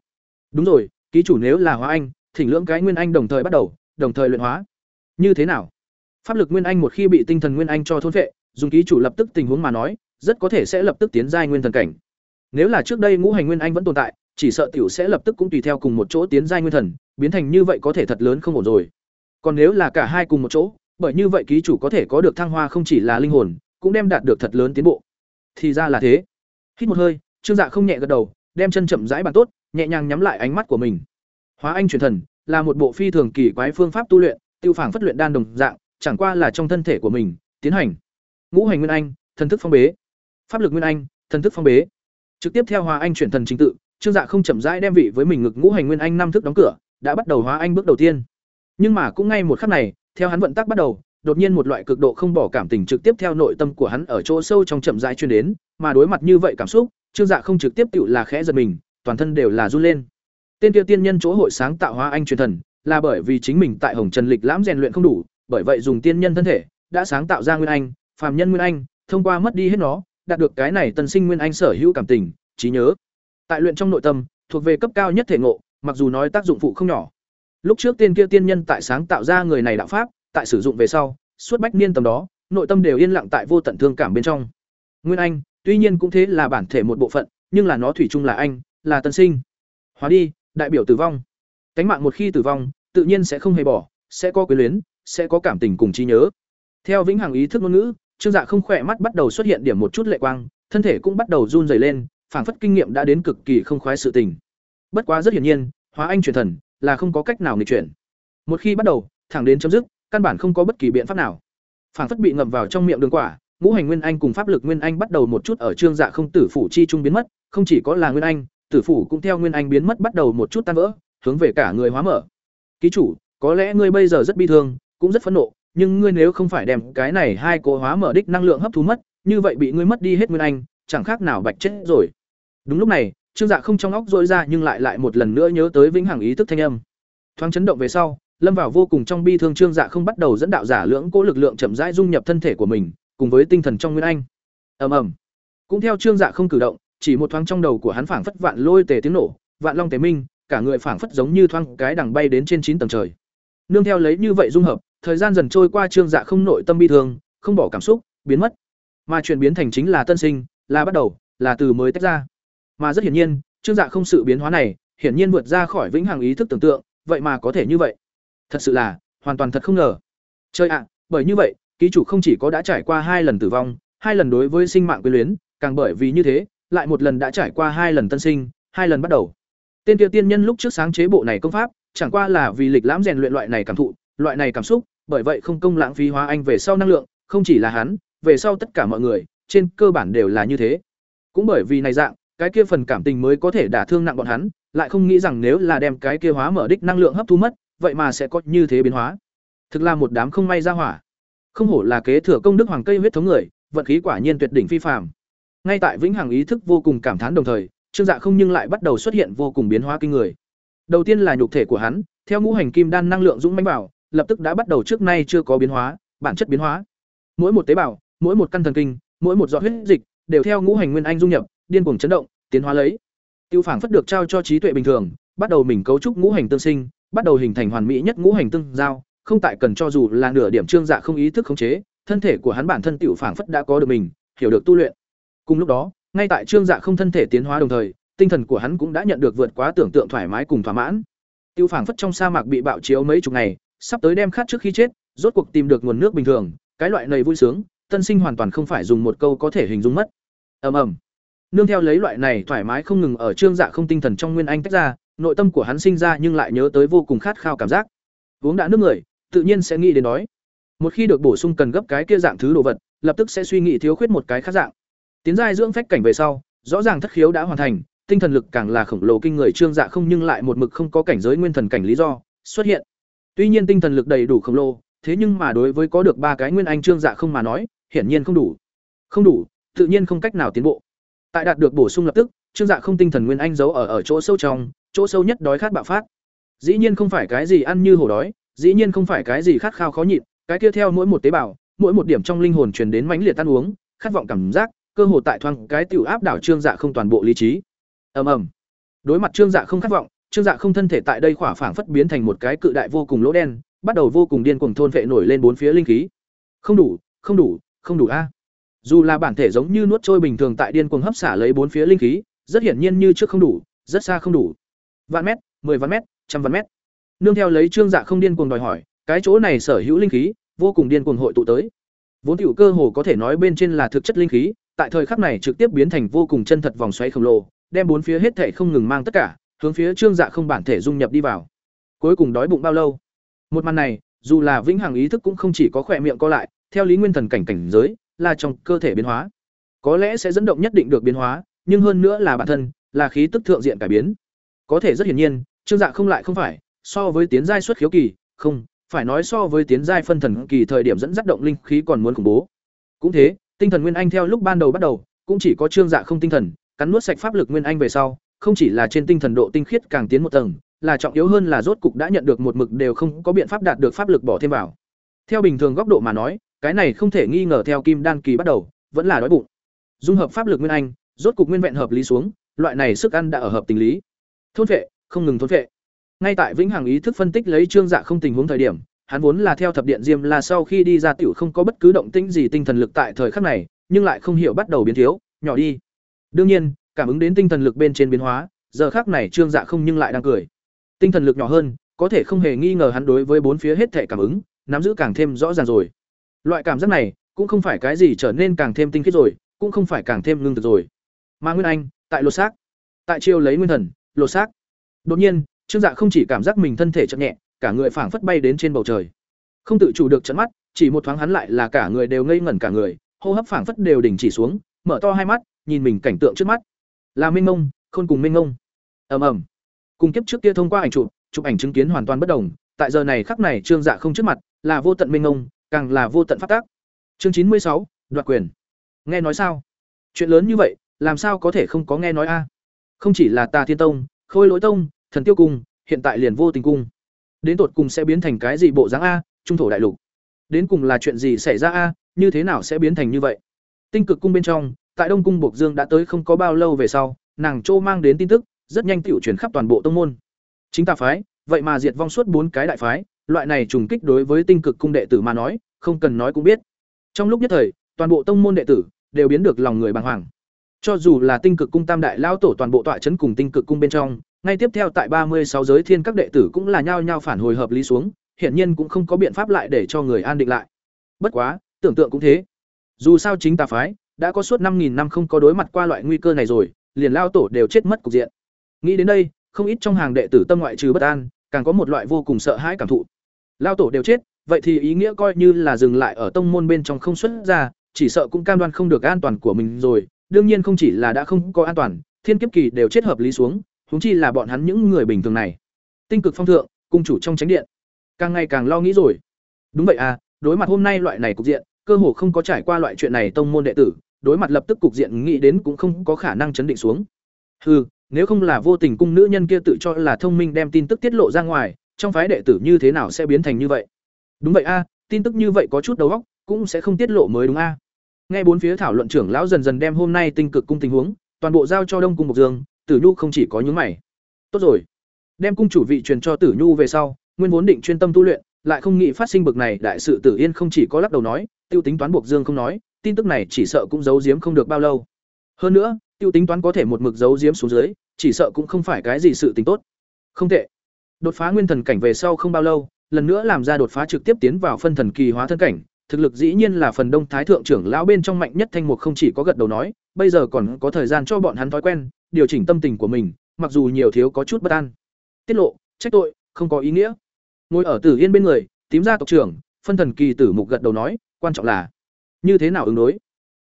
A: Đúng rồi, ký chủ nếu là hóa anh, thỉnh lưỡng cái nguyên anh đồng thời bắt đầu, đồng thời luyện hóa. Như thế nào? Pháp lực nguyên anh một khi bị tinh thần nguyên anh cho thôn vệ dùng ký chủ lập tức tình huống mà nói, rất có thể sẽ lập tức tiến giai nguyên thần cảnh nếu là trước đây ngũ hành nguyên anh vẫn tồn tại, chỉ sợ tiểu sẽ lập tức cũng tùy theo cùng một chỗ tiến giai nguyên thần, biến thành như vậy có thể thật lớn không ổn rồi. Còn nếu là cả hai cùng một chỗ, bởi như vậy ký chủ có thể có được thăng hoa không chỉ là linh hồn, cũng đem đạt được thật lớn tiến bộ. Thì ra là thế. Hít một hơi, trương dạ không nhẹ gật đầu, đem chân chậm rãi bàn tốt, nhẹ nhàng nhắm lại ánh mắt của mình. Hóa anh truyền thần, là một bộ phi thường kỳ quái phương pháp tu luyện, tiêu phản phất luyện đan đồng dạng, chẳng qua là trong thân thể của mình, tiến hành. Ngũ hành nguyên anh, thần thức phong bế. Pháp lực nguyên anh, thần thức phong bế trực tiếp theo hóa anh chuyển thần chính tự, trương dạ không chậm rãi đem vị với mình ngực ngũ hành nguyên anh năm thức đóng cửa, đã bắt đầu hóa anh bước đầu tiên. Nhưng mà cũng ngay một khắc này, theo hắn vận tắc bắt đầu, đột nhiên một loại cực độ không bỏ cảm tình trực tiếp theo nội tâm của hắn ở chỗ sâu trong chậm rãi truyền đến, mà đối mặt như vậy cảm xúc, trương dạ không trực tiếp tự là khẽ giật mình, toàn thân đều là run lên. Tên kia tiên nhân chỗ hội sáng tạo hóa anh truyền thần, là bởi vì chính mình tại hồng trần lịch lãm rèn luyện không đủ, bởi vậy dùng tiên nhân thân thể, đã sáng tạo ra nguyên anh, phàm nhân nguyên anh, thông qua mất đi hết nó đạt được cái này tân sinh nguyên anh sở hữu cảm tình, trí nhớ. Tại luyện trong nội tâm, thuộc về cấp cao nhất thể ngộ, mặc dù nói tác dụng phụ không nhỏ. Lúc trước tiên kia tiên nhân tại sáng tạo ra người này đạo pháp, tại sử dụng về sau, suốt bách niên tầm đó, nội tâm đều yên lặng tại vô tận thương cảm bên trong. Nguyên anh, tuy nhiên cũng thế là bản thể một bộ phận, nhưng là nó thủy chung là anh, là tân sinh. Hóa đi, đại biểu tử vong. Cánh mạng một khi tử vong, tự nhiên sẽ không hề bỏ, sẽ có quyến luyến, sẽ có cảm tình cùng trí nhớ. Theo vĩnh hằng ý thức ngôn ngữ trương dạ không khỏe mắt bắt đầu xuất hiện điểm một chút lệ quang, thân thể cũng bắt đầu run rẩy lên, phảng phất kinh nghiệm đã đến cực kỳ không khoái sự tình. Bất quá rất hiển nhiên, hóa anh truyền thần là không có cách nào nghịch chuyển. Một khi bắt đầu, thẳng đến chấm dứt, căn bản không có bất kỳ biện pháp nào. Phảng phất bị ngậm vào trong miệng đường quả, ngũ hành nguyên anh cùng pháp lực nguyên anh bắt đầu một chút ở trương dạ không tử phủ chi trung biến mất, không chỉ có là nguyên anh, tử phủ cũng theo nguyên anh biến mất bắt đầu một chút tan vỡ, hướng về cả người hóa mở. Ký chủ, có lẽ ngươi bây giờ rất bi thương, cũng rất phẫn nộ nhưng ngươi nếu không phải đem cái này hai cố hóa mở đích năng lượng hấp thu mất, như vậy bị ngươi mất đi hết nguyên anh, chẳng khác nào bạch chết rồi. Đúng lúc này, trương dạ không trong óc rỗi ra nhưng lại lại một lần nữa nhớ tới vĩnh hằng ý thức thanh âm. Thoáng chấn động về sau, lâm vào vô cùng trong bi thương trương dạ không bắt đầu dẫn đạo giả lưỡng cố lực lượng chậm rãi dung nhập thân thể của mình, cùng với tinh thần trong nguyên anh. Ầm ầm. Cũng theo trương dạ không cử động, chỉ một thoáng trong đầu của hắn phảng phất vạn lôi tề tiếng nổ, vạn long tề minh, cả người phảng phất giống như thoáng cái đằng bay đến trên chín tầng trời. Nương theo lấy như vậy dung hợp thời gian dần trôi qua trương dạ không nội tâm bi thương, không bỏ cảm xúc, biến mất. Mà chuyển biến thành chính là tân sinh, là bắt đầu, là từ mới tách ra. Mà rất hiển nhiên, trương dạ không sự biến hóa này, hiển nhiên vượt ra khỏi vĩnh hằng ý thức tưởng tượng, vậy mà có thể như vậy. Thật sự là, hoàn toàn thật không ngờ. Chơi ạ, bởi như vậy, ký chủ không chỉ có đã trải qua hai lần tử vong, hai lần đối với sinh mạng quyến luyến, càng bởi vì như thế, lại một lần đã trải qua hai lần tân sinh, hai lần bắt đầu. Tên tiêu tiên nhân lúc trước sáng chế bộ này công pháp, chẳng qua là vì lịch lãm rèn luyện loại này cảm thụ, loại này cảm xúc bởi vậy không công lãng phí hóa anh về sau năng lượng không chỉ là hắn về sau tất cả mọi người trên cơ bản đều là như thế cũng bởi vì này dạng cái kia phần cảm tình mới có thể đả thương nặng bọn hắn lại không nghĩ rằng nếu là đem cái kia hóa mở đích năng lượng hấp thu mất vậy mà sẽ có như thế biến hóa thực là một đám không may ra hỏa không hổ là kế thừa công đức hoàng cây huyết thống người vận khí quả nhiên tuyệt đỉnh phi phàm. Ngay tại vĩnh hằng ý thức vô cùng cảm thán đồng thời, Trương Dạ không nhưng lại bắt đầu xuất hiện vô cùng biến hóa kinh người. Đầu tiên là nhục thể của hắn, theo ngũ hành kim đan năng lượng dũng mãnh bảo, lập tức đã bắt đầu trước nay chưa có biến hóa, bản chất biến hóa. Mỗi một tế bào, mỗi một căn thần kinh, mỗi một giọt huyết dịch đều theo ngũ hành nguyên anh dung nhập, điên cuồng chấn động, tiến hóa lấy. Tiêu phảng phất được trao cho trí tuệ bình thường, bắt đầu mình cấu trúc ngũ hành tương sinh, bắt đầu hình thành hoàn mỹ nhất ngũ hành tương giao, không tại cần cho dù là nửa điểm trương dạ không ý thức khống chế, thân thể của hắn bản thân tiểu phảng phất đã có được mình, hiểu được tu luyện. Cùng lúc đó, ngay tại trương dạ không thân thể tiến hóa đồng thời, tinh thần của hắn cũng đã nhận được vượt quá tưởng tượng thoải mái cùng thỏa mãn. Tiêu phảng phất trong sa mạc bị bạo chiếu mấy chục ngày, sắp tới đem khát trước khi chết, rốt cuộc tìm được nguồn nước bình thường, cái loại này vui sướng, tân sinh hoàn toàn không phải dùng một câu có thể hình dung mất. Ầm ầm. Nương theo lấy loại này thoải mái không ngừng ở trương dạ không tinh thần trong nguyên anh tách ra, nội tâm của hắn sinh ra nhưng lại nhớ tới vô cùng khát khao cảm giác. Uống đã nước người, tự nhiên sẽ nghĩ đến đói. Một khi được bổ sung cần gấp cái kia dạng thứ đồ vật, lập tức sẽ suy nghĩ thiếu khuyết một cái khác dạng. Tiến giai dưỡng phách cảnh về sau, rõ ràng thất khiếu đã hoàn thành, tinh thần lực càng là khổng lồ kinh người trương dạ không nhưng lại một mực không có cảnh giới nguyên thần cảnh lý do xuất hiện. Tuy nhiên tinh thần lực đầy đủ khổng lồ, thế nhưng mà đối với có được ba cái nguyên anh trương dạ không mà nói, hiển nhiên không đủ. Không đủ, tự nhiên không cách nào tiến bộ. Tại đạt được bổ sung lập tức, trương dạ không tinh thần nguyên anh giấu ở ở chỗ sâu trong, chỗ sâu nhất đói khát bạo phát. Dĩ nhiên không phải cái gì ăn như hổ đói, dĩ nhiên không phải cái gì khát khao khó nhịn, cái kia theo mỗi một tế bào, mỗi một điểm trong linh hồn truyền đến mãnh liệt tan uống, khát vọng cảm giác, cơ hồ tại thoang cái tiểu áp đảo trương dạ không toàn bộ lý trí. Ầm ầm. Đối mặt trương dạ không khát vọng, trương dạ không thân thể tại đây khỏa phảng phất biến thành một cái cự đại vô cùng lỗ đen, bắt đầu vô cùng điên cuồng thôn vệ nổi lên bốn phía linh khí. Không đủ, không đủ, không đủ a. Dù là bản thể giống như nuốt trôi bình thường tại điên cuồng hấp xả lấy bốn phía linh khí, rất hiển nhiên như trước không đủ, rất xa không đủ. Vạn mét, 10 vạn mét, trăm vạn mét. Nương theo lấy trương dạ không điên cuồng đòi hỏi, cái chỗ này sở hữu linh khí, vô cùng điên cuồng hội tụ tới. Vốn tiểu cơ hồ có thể nói bên trên là thực chất linh khí, tại thời khắc này trực tiếp biến thành vô cùng chân thật vòng xoáy khổng lồ, đem bốn phía hết thảy không ngừng mang tất cả, hướng phía trương dạ không bản thể dung nhập đi vào. Cuối cùng đói bụng bao lâu? Một màn này, dù là vĩnh hằng ý thức cũng không chỉ có khỏe miệng co lại, theo lý nguyên thần cảnh cảnh giới, là trong cơ thể biến hóa. Có lẽ sẽ dẫn động nhất định được biến hóa, nhưng hơn nữa là bản thân, là khí tức thượng diện cải biến. Có thể rất hiển nhiên, Trương Dạ không lại không phải, so với tiến giai xuất khiếu kỳ, không, phải nói so với tiến giai phân thần kỳ thời điểm dẫn dắt động linh khí còn muốn khủng bố. Cũng thế, tinh thần nguyên anh theo lúc ban đầu bắt đầu, cũng chỉ có Trương Dạ không tinh thần, cắn nuốt sạch pháp lực nguyên anh về sau, không chỉ là trên tinh thần độ tinh khiết càng tiến một tầng, là trọng yếu hơn là rốt cục đã nhận được một mực đều không có biện pháp đạt được pháp lực bỏ thêm vào. Theo bình thường góc độ mà nói, cái này không thể nghi ngờ theo kim đan kỳ bắt đầu, vẫn là đói bụng. Dung hợp pháp lực nguyên anh, rốt cục nguyên vẹn hợp lý xuống, loại này sức ăn đã ở hợp tình lý. Thôn vệ, không ngừng thôn vệ. Ngay tại Vĩnh Hằng ý thức phân tích lấy trương dạ không tình huống thời điểm, hắn vốn là theo thập điện diêm là sau khi đi ra tiểu không có bất cứ động tĩnh gì tinh thần lực tại thời khắc này, nhưng lại không hiểu bắt đầu biến thiếu, nhỏ đi. Đương nhiên, cảm ứng đến tinh thần lực bên trên biến hóa, giờ khắc này trương dạ không nhưng lại đang cười. Tinh thần lực nhỏ hơn, có thể không hề nghi ngờ hắn đối với bốn phía hết thể cảm ứng, nắm giữ càng thêm rõ ràng rồi. Loại cảm giác này, cũng không phải cái gì trở nên càng thêm tinh khiết rồi, cũng không phải càng thêm ngưng thực rồi. Mà Nguyên Anh, tại lột xác, tại chiêu lấy nguyên thần, lột xác. Đột nhiên, Trương Dạ không chỉ cảm giác mình thân thể chậm nhẹ, cả người phảng phất bay đến trên bầu trời. Không tự chủ được chớp mắt, chỉ một thoáng hắn lại là cả người đều ngây ngẩn cả người, hô hấp phảng phất đều đình chỉ xuống, mở to hai mắt, nhìn mình cảnh tượng trước mắt. Là Minh Ngông, khôn cùng Minh Ngông. Ầm ầm. Cùng kiếp trước kia thông qua ảnh chụp, chụp ảnh chứng kiến hoàn toàn bất đồng, tại giờ này khắc này Trương Dạ không trước mặt, là vô tận Minh Ngông, càng là vô tận pháp tác. Chương chín mươi sáu, đoạt quyền. Nghe nói sao? Chuyện lớn như vậy, làm sao có thể không có nghe nói a? Không chỉ là Tà Thiên Tông, Khôi Lỗi Tông, Thần Tiêu Cung, hiện tại liền vô tình cung. Đến tột cùng sẽ biến thành cái gì bộ dáng a? Trung thổ đại lục. Đến cùng là chuyện gì xảy ra a? Như thế nào sẽ biến thành như vậy? Tinh cực cung bên trong, tại Đông cung Bộc Dương đã tới không có bao lâu về sau, nàng Trô mang đến tin tức, rất nhanh tiểu truyền khắp toàn bộ tông môn. Chính tà phái, vậy mà diệt vong suốt bốn cái đại phái, loại này trùng kích đối với Tinh cực cung đệ tử mà nói, không cần nói cũng biết. Trong lúc nhất thời, toàn bộ tông môn đệ tử đều biến được lòng người bàng hoàng. Cho dù là Tinh cực cung tam đại lão tổ toàn bộ tọa trấn cùng Tinh cực cung bên trong, ngay tiếp theo tại ba mươi sáu giới thiên các đệ tử cũng là nhao nhao phản hồi hợp lý xuống, hiển nhiên cũng không có biện pháp lại để cho người an định lại. Bất quá, tưởng tượng cũng thế. Dù sao chính tà phái đã có suốt năm nghìn năm không có đối mặt qua loại nguy cơ này rồi, liền lao tổ đều chết mất cục diện. Nghĩ đến đây, không ít trong hàng đệ tử tâm ngoại trừ bất an, càng có một loại vô cùng sợ hãi cảm thụ. Lao tổ đều chết, vậy thì ý nghĩa coi như là dừng lại ở tông môn bên trong không xuất ra, chỉ sợ cũng cam đoan không được an toàn của mình rồi. Đương nhiên không chỉ là đã không có an toàn, thiên kiếp kỳ đều chết hợp lý xuống, huống chi là bọn hắn những người bình thường này. Tinh cực phong thượng, cung chủ trong chánh điện, càng ngày càng lo nghĩ rồi. Đúng vậy à, đối mặt hôm nay loại này cục diện, cơ hồ không có trải qua loại chuyện này tông môn đệ tử, đối mặt lập tức cục diện nghĩ đến cũng không có khả năng chấn định xuống. Hừ, nếu không là vô tình cung nữ nhân kia tự cho là thông minh đem tin tức tiết lộ ra ngoài, trong phái đệ tử như thế nào sẽ biến thành như vậy? Đúng vậy a, tin tức như vậy có chút đầu óc, cũng sẽ không tiết lộ mới đúng a. Nghe bốn phía thảo luận trưởng lão dần dần đem hôm nay tinh cực cung tình huống, toàn bộ giao cho Đông cung Mộc Dương, Tử Nhu không chỉ có những mày. Tốt rồi, đem cung chủ vị truyền cho Tử Nhu về sau, nguyên vốn định chuyên tâm tu luyện, lại không nghĩ phát sinh bực này, đại sự Tử Yên không chỉ có lắc đầu nói, tiêu tính toán buộc Dương không nói, tin tức này chỉ sợ cũng giấu giếm không được bao lâu. Hơn nữa, tiêu tính toán có thể một mực giấu giếm xuống dưới, chỉ sợ cũng không phải cái gì sự tình tốt. Không tệ. Đột phá nguyên thần cảnh về sau không bao lâu, lần nữa làm ra đột phá trực tiếp tiến vào phân thần kỳ hóa thân cảnh, thực lực dĩ nhiên là phần đông thái thượng trưởng lão bên trong mạnh nhất thanh mục không chỉ có gật đầu nói, bây giờ còn có thời gian cho bọn hắn thói quen, điều chỉnh tâm tình của mình, mặc dù nhiều thiếu có chút bất an. Tiết lộ, trách tội, không có ý nghĩa. Ngồi ở Tử Yên bên người, tím gia tộc trưởng, phân thần kỳ tử mục gật đầu nói, quan trọng là như thế nào ứng đối.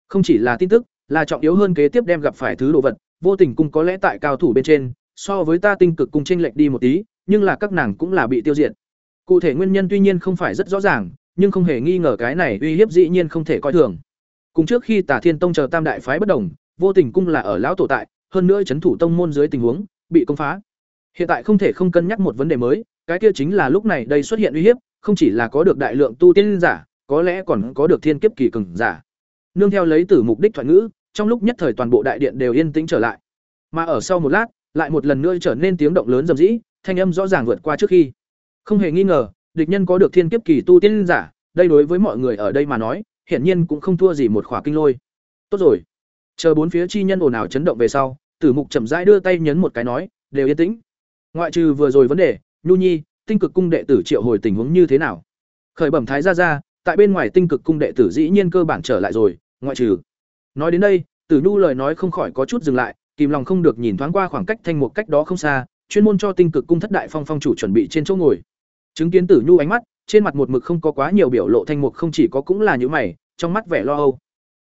A: Không chỉ là tin tức, là trọng yếu hơn kế tiếp đem gặp phải thứ đồ vật, vô tình cung có lẽ tại cao thủ bên trên, so với ta tinh cực cung tranh lệch đi một tí, nhưng là các nàng cũng là bị tiêu diệt. Cụ thể nguyên nhân tuy nhiên không phải rất rõ ràng, nhưng không hề nghi ngờ cái này uy hiếp dĩ nhiên không thể coi thường. Cùng trước khi Tả Thiên Tông chờ Tam đại phái bất đồng, vô tình cung là ở lão tổ tại, hơn nữa chấn thủ tông môn dưới tình huống bị công phá. Hiện tại không thể không cân nhắc một vấn đề mới, cái kia chính là lúc này đây xuất hiện uy hiếp, không chỉ là có được đại lượng tu tiên giả, có lẽ còn có được thiên kiếp kỳ cường giả. Nương theo lấy tử mục đích thoại ngữ, trong lúc nhất thời toàn bộ đại điện đều yên tĩnh trở lại. Mà ở sau một lát, lại một lần nữa trở nên tiếng động lớn rầm rĩ, thanh âm rõ ràng vượt qua trước khi. Không hề nghi ngờ, địch nhân có được thiên kiếp kỳ tu tiên giả, đây đối với mọi người ở đây mà nói, hiển nhiên cũng không thua gì một khỏa kinh lôi. Tốt rồi. Chờ bốn phía chi nhân ồn ào chấn động về sau, Tử Mục chậm rãi đưa tay nhấn một cái nói, đều yên tĩnh. Ngoại trừ vừa rồi vấn đề, Nhu Nhi, Tinh Cực cung đệ tử triệu hồi tình huống như thế nào? Khởi bẩm thái gia gia, tại bên ngoài Tinh Cực cung đệ tử dĩ nhiên cơ bản trở lại rồi, ngoại trừ. Nói đến đây, Tử Nhu lời nói không khỏi có chút dừng lại, kìm lòng không được nhìn thoáng qua khoảng cách thanh một cách đó không xa, chuyên môn cho Tinh Cực cung thất đại phong phong chủ chuẩn bị trên chỗ ngồi. Chứng kiến Tử Nhu ánh mắt, trên mặt một mực không có quá nhiều biểu lộ thanh mục không chỉ có cũng là nhíu mày, trong mắt vẻ lo âu.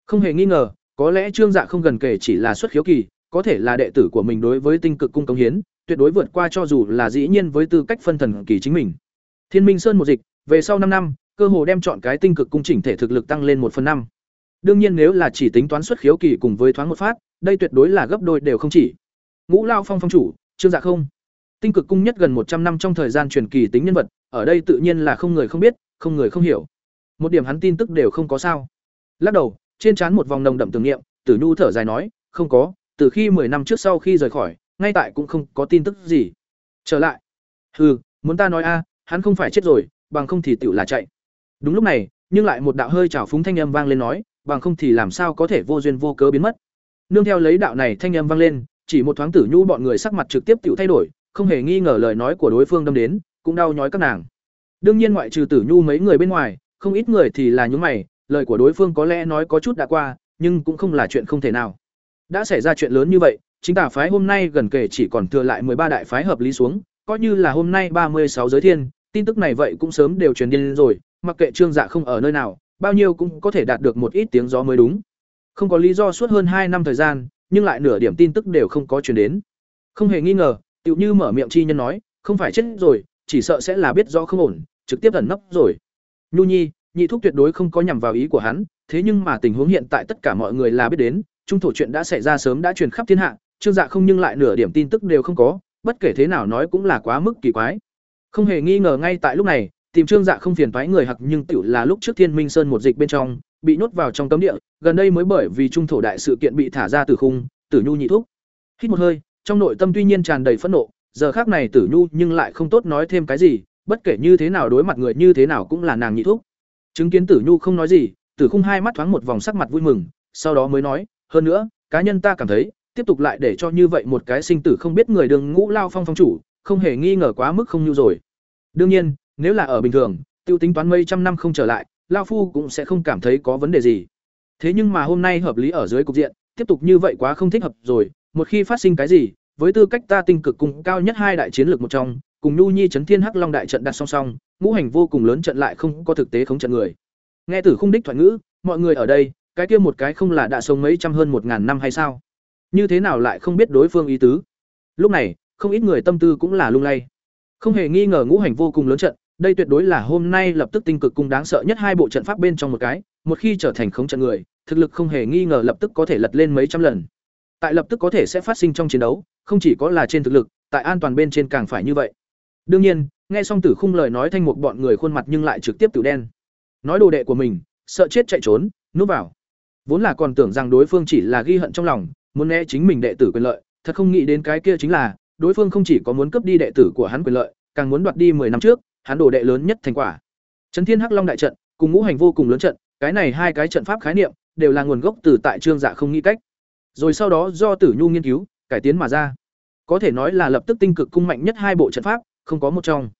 A: Không hề nghi ngờ, có lẽ Trương Dạ không gần kể chỉ là xuất khiếu kỳ, có thể là đệ tử của mình đối với tinh cực cung cống hiến, tuyệt đối vượt qua cho dù là dĩ nhiên với tư cách phân thần kỳ chính mình. Thiên Minh Sơn một dịch, về sau năm năm, cơ hồ đem chọn cái tinh cực cung chỉnh thể thực lực tăng lên một phần năm. Đương nhiên nếu là chỉ tính toán xuất khiếu kỳ cùng với thoáng một phát, đây tuyệt đối là gấp đôi đều không chỉ. Ngũ Lao Phong phong chủ, Trương Dạ không. Tinh cực cung nhất gần một trăm năm trong thời gian truyền kỳ tính nhân vật, ở đây tự nhiên là không người không biết, không người không hiểu. Một điểm hắn tin tức đều không có sao. Lắc đầu, trên trán một vòng nồng đậm tưởng niệm, Tử Nhu thở dài nói, không có, từ khi 10 năm trước sau khi rời khỏi, ngay tại cũng không có tin tức gì. Trở lại. Hừ, muốn ta nói a, hắn không phải chết rồi, bằng không thì tiểu là chạy. Đúng lúc này, nhưng lại một đạo hơi trào phúng thanh âm vang lên nói, bằng không thì làm sao có thể vô duyên vô cớ biến mất. Nương theo lấy đạo này thanh âm vang lên, chỉ một thoáng Tử Nhu bọn người sắc mặt trực tiếp tiểu thay đổi, không hề nghi ngờ lời nói của đối phương đâm đến, cũng đau nhói các nàng. Đương nhiên ngoại trừ Tử Nhu mấy người bên ngoài, không ít người thì là những mày, lời của đối phương có lẽ nói có chút đã qua, nhưng cũng không là chuyện không thể nào. Đã xảy ra chuyện lớn như vậy, chính tả phái hôm nay gần kể chỉ còn thừa lại ba đại phái hợp lý xuống, coi như là hôm nay ba mươi sáu giới thiên, tin tức này vậy cũng sớm đều truyền đi rồi, mặc kệ Trương Dạ không ở nơi nào, bao nhiêu cũng có thể đạt được một ít tiếng gió mới đúng. Không có lý do suốt hơn hai năm thời gian, nhưng lại nửa điểm tin tức đều không có truyền đến. Không hề nghi ngờ, tựu như mở miệng chi nhân nói, không phải chết rồi, chỉ sợ sẽ là biết rõ không ổn, trực tiếp ẩn nấp rồi. Nhu Nhi, nhị thúc tuyệt đối không có nhằm vào ý của hắn, thế nhưng mà tình huống hiện tại tất cả mọi người là biết đến, trung thổ chuyện đã xảy ra sớm đã truyền khắp thiên hạ, Trương Dạ không nhưng lại nửa điểm tin tức đều không có, bất kể thế nào nói cũng là quá mức kỳ quái. Không hề nghi ngờ ngay tại lúc này, tìm Trương Dạ không phiền toái người hặc nhưng tiểu là lúc trước Thiên Minh Sơn một dịch bên trong, bị nhốt vào trong cấm địa, gần đây mới bởi vì trung thổ đại sự kiện bị thả ra từ khung, Tử Nhu nhị thúc. Hít một hơi, trong nội tâm tuy nhiên tràn đầy phẫn nộ, giờ khác này Tử Nhu nhưng lại không tốt nói thêm cái gì, bất kể như thế nào đối mặt người như thế nào cũng là nàng nhị thúc. Chứng kiến Tử Nhu không nói gì, Tử Khung hai mắt thoáng một vòng sắc mặt vui mừng, sau đó mới nói, hơn nữa, cá nhân ta cảm thấy, tiếp tục lại để cho như vậy một cái sinh tử không biết người đường ngũ lao phong phong chủ, không hề nghi ngờ quá mức không nhu rồi. Đương nhiên, nếu là ở bình thường, tiêu tính toán mấy trăm năm không trở lại, lao phu cũng sẽ không cảm thấy có vấn đề gì. Thế nhưng mà hôm nay hợp lý ở dưới cục diện, tiếp tục như vậy quá không thích hợp rồi, một khi phát sinh cái gì, với tư cách ta tinh cực cùng cao nhất hai đại chiến lược một trong, cùng Nhu Nhi chấn thiên hắc long đại trận đặt song song, ngũ hành vô cùng lớn trận lại không có thực tế không trận người. Nghe tử khung đích thoại ngữ, mọi người ở đây, cái kia một cái không là đã sống mấy trăm hơn một ngàn năm hay sao? Như thế nào lại không biết đối phương ý tứ? Lúc này, không ít người tâm tư cũng là lung lay. Không hề nghi ngờ ngũ hành vô cùng lớn trận, đây tuyệt đối là hôm nay lập tức tinh cực cung đáng sợ nhất hai bộ trận pháp bên trong một cái, một khi trở thành khống trận người, thực lực không hề nghi ngờ lập tức có thể lật lên mấy trăm lần. Tại lập tức có thể sẽ phát sinh trong chiến đấu, không chỉ có là trên thực lực, tại an toàn bên trên càng phải như vậy. Đương nhiên, nghe xong Tử Khung lời nói thanh một bọn người khuôn mặt nhưng lại trực tiếp tự đen. Nói đồ đệ của mình, sợ chết chạy trốn, núp vào. Vốn là còn tưởng rằng đối phương chỉ là ghi hận trong lòng, muốn né chính mình đệ tử quyền lợi, thật không nghĩ đến cái kia chính là, đối phương không chỉ có muốn cướp đi đệ tử của hắn quyền lợi, càng muốn đoạt đi 10 năm trước, hắn đồ đệ lớn nhất thành quả. Trấn Thiên Hắc Long đại trận, cùng ngũ hành vô cùng lớn trận, cái này hai cái trận pháp khái niệm đều là nguồn gốc từ tại trương dạ không nghĩ cách. Rồi sau đó do Tử Nhu nghiên cứu, cải tiến mà ra. Có thể nói là lập tức tinh cực cung mạnh nhất hai bộ trận pháp, không có một trong.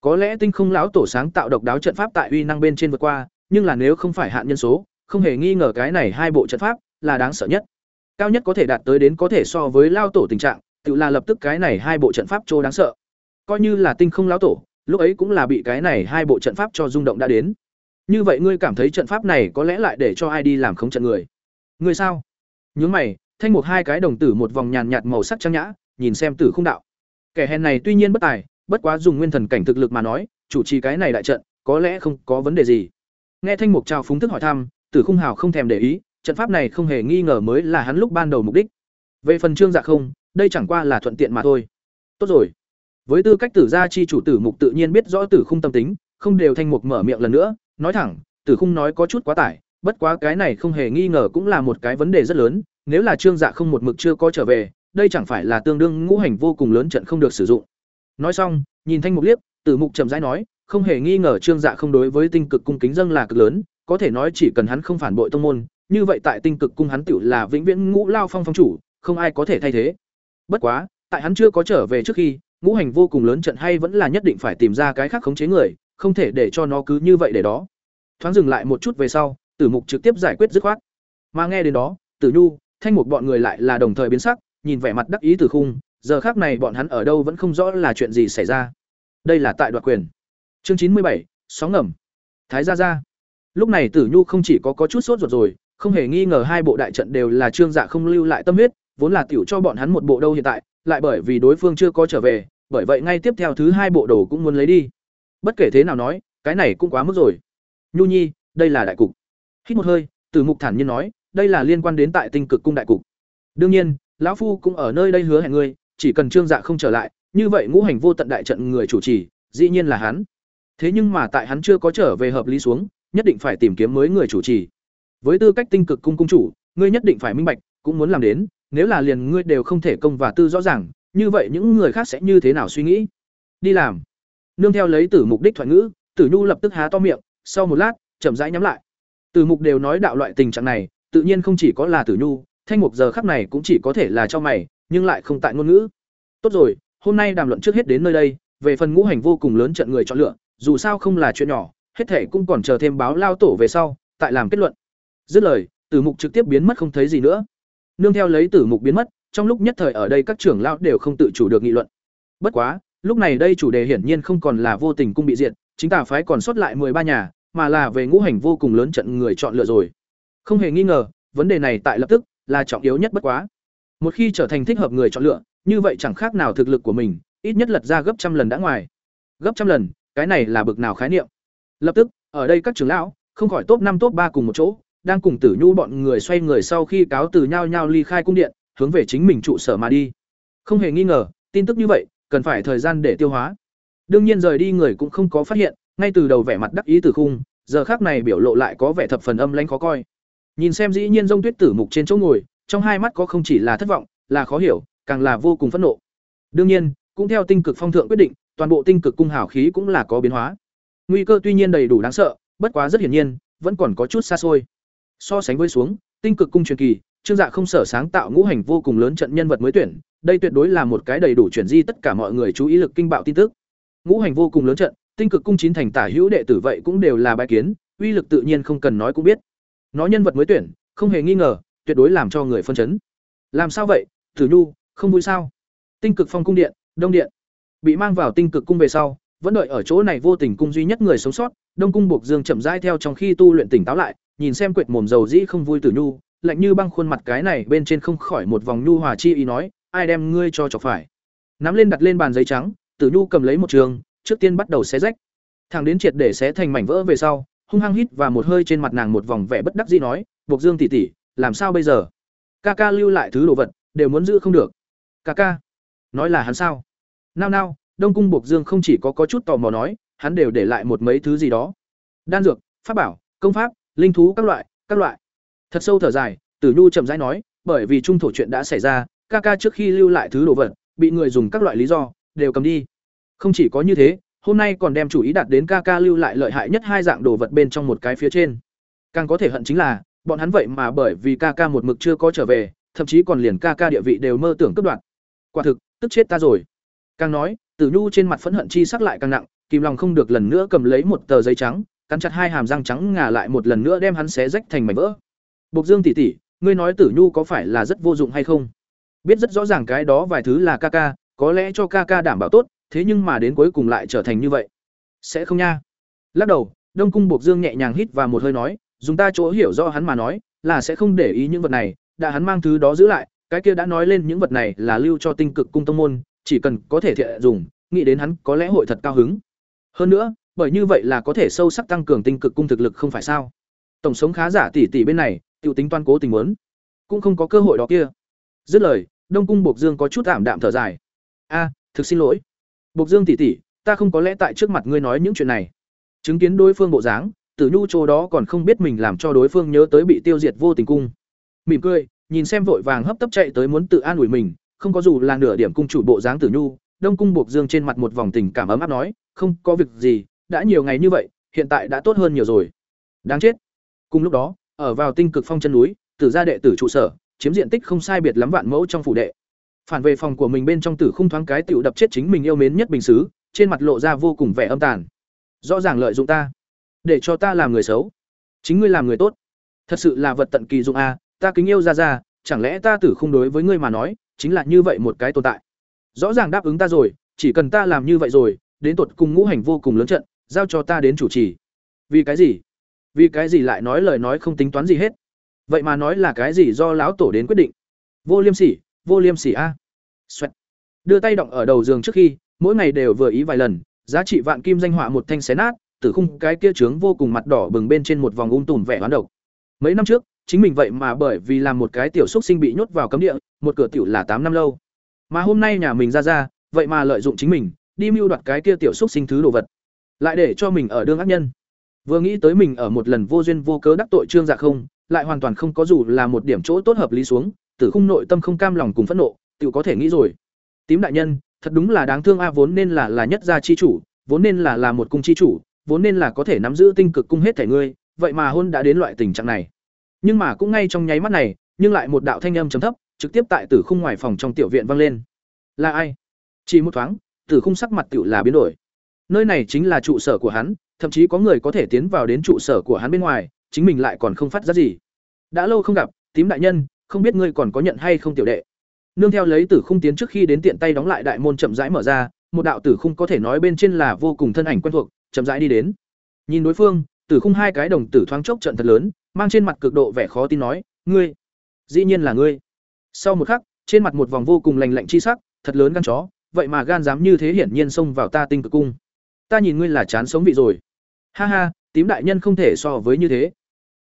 A: Có lẽ tinh không lão tổ sáng tạo độc đáo trận pháp tại uy năng bên trên vượt qua, nhưng là nếu không phải hạn nhân số, không hề nghi ngờ cái này hai bộ trận pháp là đáng sợ nhất. Cao nhất có thể đạt tới đến có thể so với lao tổ tình trạng, tự là lập tức cái này hai bộ trận pháp trô đáng sợ. Coi như là tinh không lão tổ, lúc ấy cũng là bị cái này hai bộ trận pháp cho rung động đã đến. Như vậy ngươi cảm thấy trận pháp này có lẽ lại để cho ai đi làm khống trận người? Ngươi sao? Nhướng mày, thanh một hai cái đồng tử một vòng nhàn nhạt màu sắc trang nhã, nhìn xem tử không đạo. Kẻ hèn này tuy nhiên bất tài, bất quá dùng nguyên thần cảnh thực lực mà nói, chủ trì cái này đại trận, có lẽ không có vấn đề gì. Nghe thanh mục chào phúng thức hỏi thăm, Tử Khung Hào không thèm để ý, trận pháp này không hề nghi ngờ mới là hắn lúc ban đầu mục đích. Về phần Trương Dạ không, đây chẳng qua là thuận tiện mà thôi. Tốt rồi. Với tư cách tử gia chi chủ tử mục tự nhiên biết rõ Tử Khung tâm tính, không đều thanh mục mở miệng lần nữa, nói thẳng, Tử Khung nói có chút quá tải, bất quá cái này không hề nghi ngờ cũng là một cái vấn đề rất lớn, nếu là Trương Dạ không một mực chưa có trở về, đây chẳng phải là tương đương ngũ hành vô cùng lớn trận không được sử dụng. Nói xong, nhìn thanh mục liếc, Tử Mục chậm rãi nói, không hề nghi ngờ Trương Dạ không đối với tinh cực cung kính dâng là cực lớn, có thể nói chỉ cần hắn không phản bội tông môn, như vậy tại tinh cực cung hắn tựu là vĩnh viễn ngũ lao phong phong chủ, không ai có thể thay thế. Bất quá, tại hắn chưa có trở về trước khi, ngũ hành vô cùng lớn trận hay vẫn là nhất định phải tìm ra cái khác khống chế người, không thể để cho nó cứ như vậy để đó. Thoáng dừng lại một chút về sau, Tử Mục trực tiếp giải quyết dứt khoát. Mà nghe đến đó, Tử Nhu, Thanh Mục bọn người lại là đồng thời biến sắc, nhìn vẻ mặt đắc ý từ Khung, giờ khác này bọn hắn ở đâu vẫn không rõ là chuyện gì xảy ra. Đây là tại đoạt quyền. Chương chín mươi bảy, sóng ngầm. Thái gia gia. Lúc này Tử Nhu không chỉ có có chút sốt ruột rồi, không hề nghi ngờ hai bộ đại trận đều là Trương Dạ không lưu lại tâm huyết, vốn là tiểu cho bọn hắn một bộ đâu hiện tại, lại bởi vì đối phương chưa có trở về, bởi vậy ngay tiếp theo thứ hai bộ đồ cũng muốn lấy đi. Bất kể thế nào nói, cái này cũng quá mức rồi. Nhu Nhi, đây là đại cục. Hít một hơi, Tử Mục thản nhiên nói, đây là liên quan đến tại Tinh Cực cung đại cục. Đương nhiên, lão phu cũng ở nơi đây hứa hẹn ngươi, chỉ cần Trương Dạ không trở lại, như vậy ngũ hành vô tận đại trận người chủ trì, dĩ nhiên là hắn. Thế nhưng mà tại hắn chưa có trở về hợp lý xuống, nhất định phải tìm kiếm mới người chủ trì. Với tư cách tinh cực cung cung chủ, ngươi nhất định phải minh bạch, cũng muốn làm đến, nếu là liền ngươi đều không thể công và tư rõ ràng, như vậy những người khác sẽ như thế nào suy nghĩ? Đi làm. Nương theo lấy tử mục đích thoại ngữ, Tử Nhu lập tức há to miệng, sau một lát, chậm rãi nhắm lại. Tử mục đều nói đạo loại tình trạng này, tự nhiên không chỉ có là Tử Nhu, thanh mục giờ khắc này cũng chỉ có thể là cho mày, nhưng lại không tại ngôn ngữ. Tốt rồi, hôm nay đàm luận trước hết đến nơi đây, về phần ngũ hành vô cùng lớn trận người chọn lựa, dù sao không là chuyện nhỏ, hết thể cũng còn chờ thêm báo lao tổ về sau, tại làm kết luận. Dứt lời, Tử Mục trực tiếp biến mất không thấy gì nữa. Nương theo lấy Tử Mục biến mất, trong lúc nhất thời ở đây các trưởng lão đều không tự chủ được nghị luận. Bất quá, lúc này đây chủ đề hiển nhiên không còn là vô tình cung bị diệt, chính tà phái còn sót lại ba nhà, mà là về ngũ hành vô cùng lớn trận người chọn lựa rồi. Không hề nghi ngờ, vấn đề này tại lập tức là trọng yếu nhất bất quá. Một khi trở thành thích hợp người chọn lựa, như vậy chẳng khác nào thực lực của mình, ít nhất lật ra gấp trăm lần đã ngoài. Gấp trăm lần, cái này là bực nào khái niệm. Lập tức, ở đây các trưởng lão, không khỏi top năm top ba cùng một chỗ, đang cùng Tử Nhu bọn người xoay người sau khi cáo từ nhau nhau ly khai cung điện, hướng về chính mình trụ sở mà đi. Không hề nghi ngờ, tin tức như vậy, cần phải thời gian để tiêu hóa. Đương nhiên rời đi người cũng không có phát hiện, ngay từ đầu vẻ mặt đắc ý từ khung, giờ khác này biểu lộ lại có vẻ thập phần âm lãnh khó coi. Nhìn xem dĩ nhiên Dung Tuyết Tử mục trên chỗ ngồi, trong hai mắt có không chỉ là thất vọng, là khó hiểu, càng là vô cùng phẫn nộ. Đương nhiên, cũng theo tinh cực phong thượng quyết định, toàn bộ tinh cực cung hào khí cũng là có biến hóa. Nguy cơ tuy nhiên đầy đủ đáng sợ, bất quá rất hiển nhiên, vẫn còn có chút xa xôi. So sánh với xuống, tinh cực cung truyền kỳ, Trương Dạ không sở sáng tạo ngũ hành vô cùng lớn trận nhân vật mới tuyển, đây tuyệt đối là một cái đầy đủ chuyển di tất cả mọi người chú ý lực kinh bạo tin tức. Ngũ hành vô cùng lớn trận, tinh cực cung chín thành tả hữu đệ tử vậy cũng đều là bài kiến, uy lực tự nhiên không cần nói cũng biết. Nó nhân vật mới tuyển, không hề nghi ngờ, tuyệt đối làm cho người phân chấn. Làm sao vậy? Tử Nhu, không vui sao? Tinh cực phong cung điện, Đông điện. Bị mang vào tinh cực cung về sau, vẫn đợi ở chỗ này vô tình cung duy nhất người sống sót, Đông cung Bộc Dương chậm rãi theo trong khi tu luyện tỉnh táo lại, nhìn xem quệt mồm dầu dĩ không vui Tử Nhu, lạnh như băng khuôn mặt cái này bên trên không khỏi một vòng nhu hòa chi ý nói, ai đem ngươi cho chọc phải. Nắm lên đặt lên bàn giấy trắng, Tử Nhu cầm lấy một trường, trước tiên bắt đầu xé rách. Thằng đến triệt để xé thành mảnh vỡ về sau, hung hăng hít và một hơi trên mặt nàng một vòng vẻ bất đắc dĩ nói, "Bộc Dương tỷ tỷ, làm sao bây giờ? Ca ca lưu lại thứ đồ vật, đều muốn giữ không được." "Ca ca?" Nói là hắn sao? Nao nao, Đông cung Bộc Dương không chỉ có có chút tò mò nói, hắn đều để lại một mấy thứ gì đó. Đan dược, pháp bảo, công pháp, linh thú các loại, các loại. Thật sâu thở dài, Tử Nhu chậm rãi nói, bởi vì trung thổ chuyện đã xảy ra, ca ca trước khi lưu lại thứ đồ vật, bị người dùng các loại lý do đều cầm đi. Không chỉ có như thế, hôm nay còn đem chủ ý đặt đến ca ca lưu lại lợi hại nhất hai dạng đồ vật bên trong một cái phía trên. Càng có thể hận chính là, bọn hắn vậy mà bởi vì ca ca một mực chưa có trở về, thậm chí còn liền ca ca địa vị đều mơ tưởng cướp đoạt. Quả thực, tức chết ta rồi. Càng nói, Tử Nhu trên mặt phẫn hận chi sắc lại càng nặng, kìm lòng không được lần nữa cầm lấy một tờ giấy trắng, cắn chặt hai hàm răng trắng ngà lại một lần nữa đem hắn xé rách thành mảnh vỡ. Bộc Dương tỷ tỷ, ngươi nói Tử Nhu có phải là rất vô dụng hay không? Biết rất rõ ràng cái đó vài thứ là ca ca, có lẽ cho ca ca đảm bảo tốt, thế nhưng mà đến cuối cùng lại trở thành như vậy. Sẽ không nha. Lắc đầu, Đông cung Bộc Dương nhẹ nhàng hít và một hơi nói, dùng ta chỗ hiểu rõ hắn mà nói, là sẽ không để ý những vật này, đã hắn mang thứ đó giữ lại, cái kia đã nói lên những vật này là lưu cho tinh cực cung tông môn, chỉ cần có thể thiện dùng, nghĩ đến hắn có lẽ hội thật cao hứng. Hơn nữa, bởi như vậy là có thể sâu sắc tăng cường tinh cực cung thực lực không phải sao? Tổng sống khá giả tỷ tỷ bên này, tiểu tính toàn cố tình muốn, cũng không có cơ hội đó kia. Dứt lời, Đông cung Bộc Dương có chút ảm đạm thở dài. "A, thực xin lỗi. Bộc Dương tỷ tỷ, ta không có lẽ tại trước mặt ngươi nói những chuyện này." Chứng kiến đối phương bộ dáng, Tử Nhu chỗ đó còn không biết mình làm cho đối phương nhớ tới bị tiêu diệt vô tình cung. Mỉm cười, nhìn xem vội vàng hấp tấp chạy tới muốn tự an ủi mình, không có dù là nửa điểm cung chủ bộ dáng Tử Nhu, Đông cung Bộc Dương trên mặt một vòng tình cảm ấm áp nói, "Không, có việc gì, đã nhiều ngày như vậy, hiện tại đã tốt hơn nhiều rồi." Đáng chết. Cùng lúc đó, ở vào tinh cực phong chân núi, Tử gia đệ tử trụ sở, chiếm diện tích không sai biệt lắm vạn mẫu trong phủ đệ. Phản về phòng của mình bên trong tử khung thoáng cái tiểu đập chết chính mình yêu mến nhất bình sứ, trên mặt lộ ra vô cùng vẻ âm tàn. Rõ ràng lợi dụng ta, để cho ta làm người xấu. Chính ngươi làm người tốt. Thật sự là vật tận kỳ dụng a, ta kính yêu ra ra, chẳng lẽ ta tử khung đối với ngươi mà nói, chính là như vậy một cái tồn tại. Rõ ràng đáp ứng ta rồi, chỉ cần ta làm như vậy rồi, đến tột cùng ngũ hành vô cùng lớn trận, giao cho ta đến chủ trì. Vì cái gì? Vì cái gì lại nói lời nói không tính toán gì hết? vậy mà nói là cái gì do lão tổ đến quyết định? Vô liêm sỉ, vô liêm sỉ a. À. Xoẹt. đưa tay động ở đầu giường trước khi, mỗi ngày đều vừa ý vài lần, giá trị vạn kim danh họa một thanh xé nát tử khung cái kia trướng vô cùng mặt đỏ bừng bên trên một vòng ung tùm vẻ hoán độc. Mấy năm trước, chính mình vậy mà bởi vì làm một cái tiểu xúc sinh bị nhốt vào cấm địa, một cửa tiểu là tám năm lâu. Mà hôm nay nhà mình ra ra, vậy mà lợi dụng chính mình, đi mưu đoạt cái kia tiểu xúc sinh thứ đồ vật. Lại để cho mình ở đương ác nhân vừa nghĩ tới mình ở một lần vô duyên vô cớ đắc tội trương dạ không lại hoàn toàn không có dù là một điểm chỗ tốt hợp lý xuống, Tử Khung nội tâm không cam lòng cùng phẫn nộ, tự có thể nghĩ rồi. Tím đại nhân, thật đúng là đáng thương a vốn nên là là nhất gia chi chủ, vốn nên là là một cung chi chủ, vốn nên là có thể nắm giữ tinh cực cung hết thể ngươi, vậy mà hôn đã đến loại tình trạng này. Nhưng mà cũng ngay trong nháy mắt này, nhưng lại một đạo thanh âm trầm thấp, trực tiếp tại Tử Khung ngoài phòng trong tiểu viện vang lên. Là ai? Chỉ một thoáng, Tử Khung sắc mặt tiểu là biến đổi. Nơi này chính là trụ sở của hắn, thậm chí có người có thể tiến vào đến trụ sở của hắn bên ngoài, chính mình lại còn không phát ra gì. Đã lâu không gặp tím đại nhân không biết ngươi còn có nhận hay không tiểu đệ. Nương theo lấy tử khung tiến trước khi đến tiện tay đóng lại đại môn chậm rãi mở ra một đạo tử khung có thể nói bên trên là vô cùng thân ảnh quen thuộc chậm rãi đi đến. Nhìn đối phương tử khung hai cái đồng tử thoáng chốc trận thật lớn mang trên mặt cực độ vẻ khó tin nói ngươi dĩ nhiên là ngươi. Sau một khắc trên mặt một vòng vô cùng lành lạnh chi sắc thật lớn gan chó vậy mà gan dám như thế hiển nhiên xông vào ta tinh cực cung ta nhìn ngươi là chán sống vị rồi ha ha tím đại nhân không thể so với như thế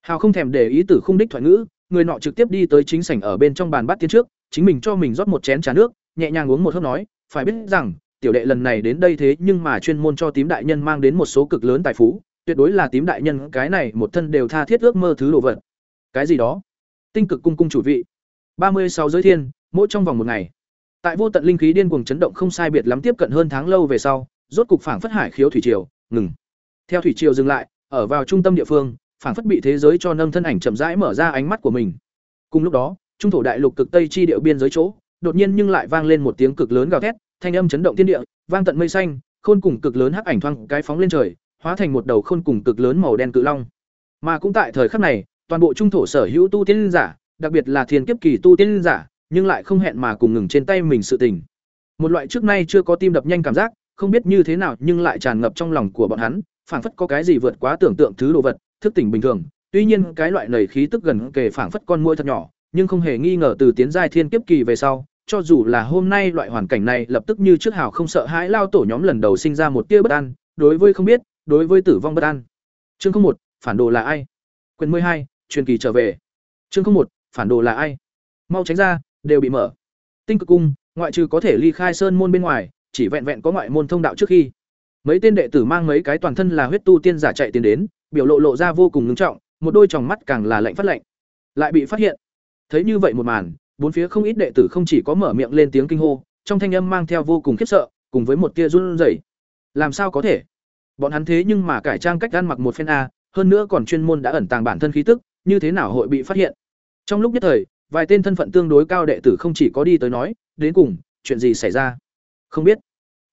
A: Hào không thèm để ý tử khung đích thoại ngữ, người nọ trực tiếp đi tới chính sảnh ở bên trong bàn bát tiên trước, chính mình cho mình rót một chén trà nước, nhẹ nhàng uống một hớp nói, phải biết rằng, tiểu đệ lần này đến đây thế nhưng mà chuyên môn cho tím đại nhân mang đến một số cực lớn tài phú, tuyệt đối là tím đại nhân cái này một thân đều tha thiết ước mơ thứ đồ vật. Cái gì đó? Tinh cực cung cung chủ vị. ba mươi sáu giới thiên, mỗi trong vòng một ngày. Tại vô tận linh khí điên cuồng chấn động không sai biệt lắm tiếp cận hơn tháng lâu về sau, rốt cục phảng phất hải khiếu thủy triều, ngừng. Theo thủy triều dừng lại, ở vào trung tâm địa phương, phảng phất bị thế giới cho nâng thân ảnh chậm rãi mở ra ánh mắt của mình. Cùng lúc đó, trung thổ đại lục cực tây chi địa biên giới chỗ, đột nhiên nhưng lại vang lên một tiếng cực lớn gào thét, thanh âm chấn động thiên địa, vang tận mây xanh, khôn cùng cực lớn hắc ảnh thoang cái phóng lên trời, hóa thành một đầu khôn cùng cực lớn màu đen cự long. Mà cũng tại thời khắc này, toàn bộ trung thổ sở hữu tu tiên giả, đặc biệt là thiên kiếp kỳ tu tiên giả, nhưng lại không hẹn mà cùng ngừng trên tay mình sự tình. Một loại trước nay chưa có tim đập nhanh cảm giác, không biết như thế nào nhưng lại tràn ngập trong lòng của bọn hắn, phảng phất có cái gì vượt quá tưởng tượng thứ đồ vật, thức tỉnh bình thường, tuy nhiên cái loại nảy khí tức gần kề phảng phất con mũi thật nhỏ, nhưng không hề nghi ngờ từ tiến giai thiên kiếp kỳ về sau, cho dù là hôm nay loại hoàn cảnh này lập tức như trước hào không sợ hãi lao tổ nhóm lần đầu sinh ra một tia bất an, đối với không biết, đối với tử vong bất an. Chương không một, phản đồ là ai? Quyền mười hai, truyền kỳ trở về. Chương một, phản đồ là ai? Mau tránh ra, đều bị mở. Tinh cực cung, ngoại trừ có thể ly khai sơn môn bên ngoài, chỉ vẹn vẹn có ngoại môn thông đạo trước khi. Mấy tên đệ tử mang mấy cái toàn thân là huyết tu tiên giả chạy tiến đến, biểu lộ lộ ra vô cùng ngưng trọng, một đôi tròng mắt càng là lạnh phát lạnh. Lại bị phát hiện. Thấy như vậy một màn, bốn phía không ít đệ tử không chỉ có mở miệng lên tiếng kinh hô, trong thanh âm mang theo vô cùng khiếp sợ, cùng với một tia run rẩy. Làm sao có thể? Bọn hắn thế nhưng mà cải trang cách ăn mặc một phen a, hơn nữa còn chuyên môn đã ẩn tàng bản thân khí tức, như thế nào hội bị phát hiện? Trong lúc nhất thời, vài tên thân phận tương đối cao đệ tử không chỉ có đi tới nói, đến cùng, chuyện gì xảy ra? Không biết.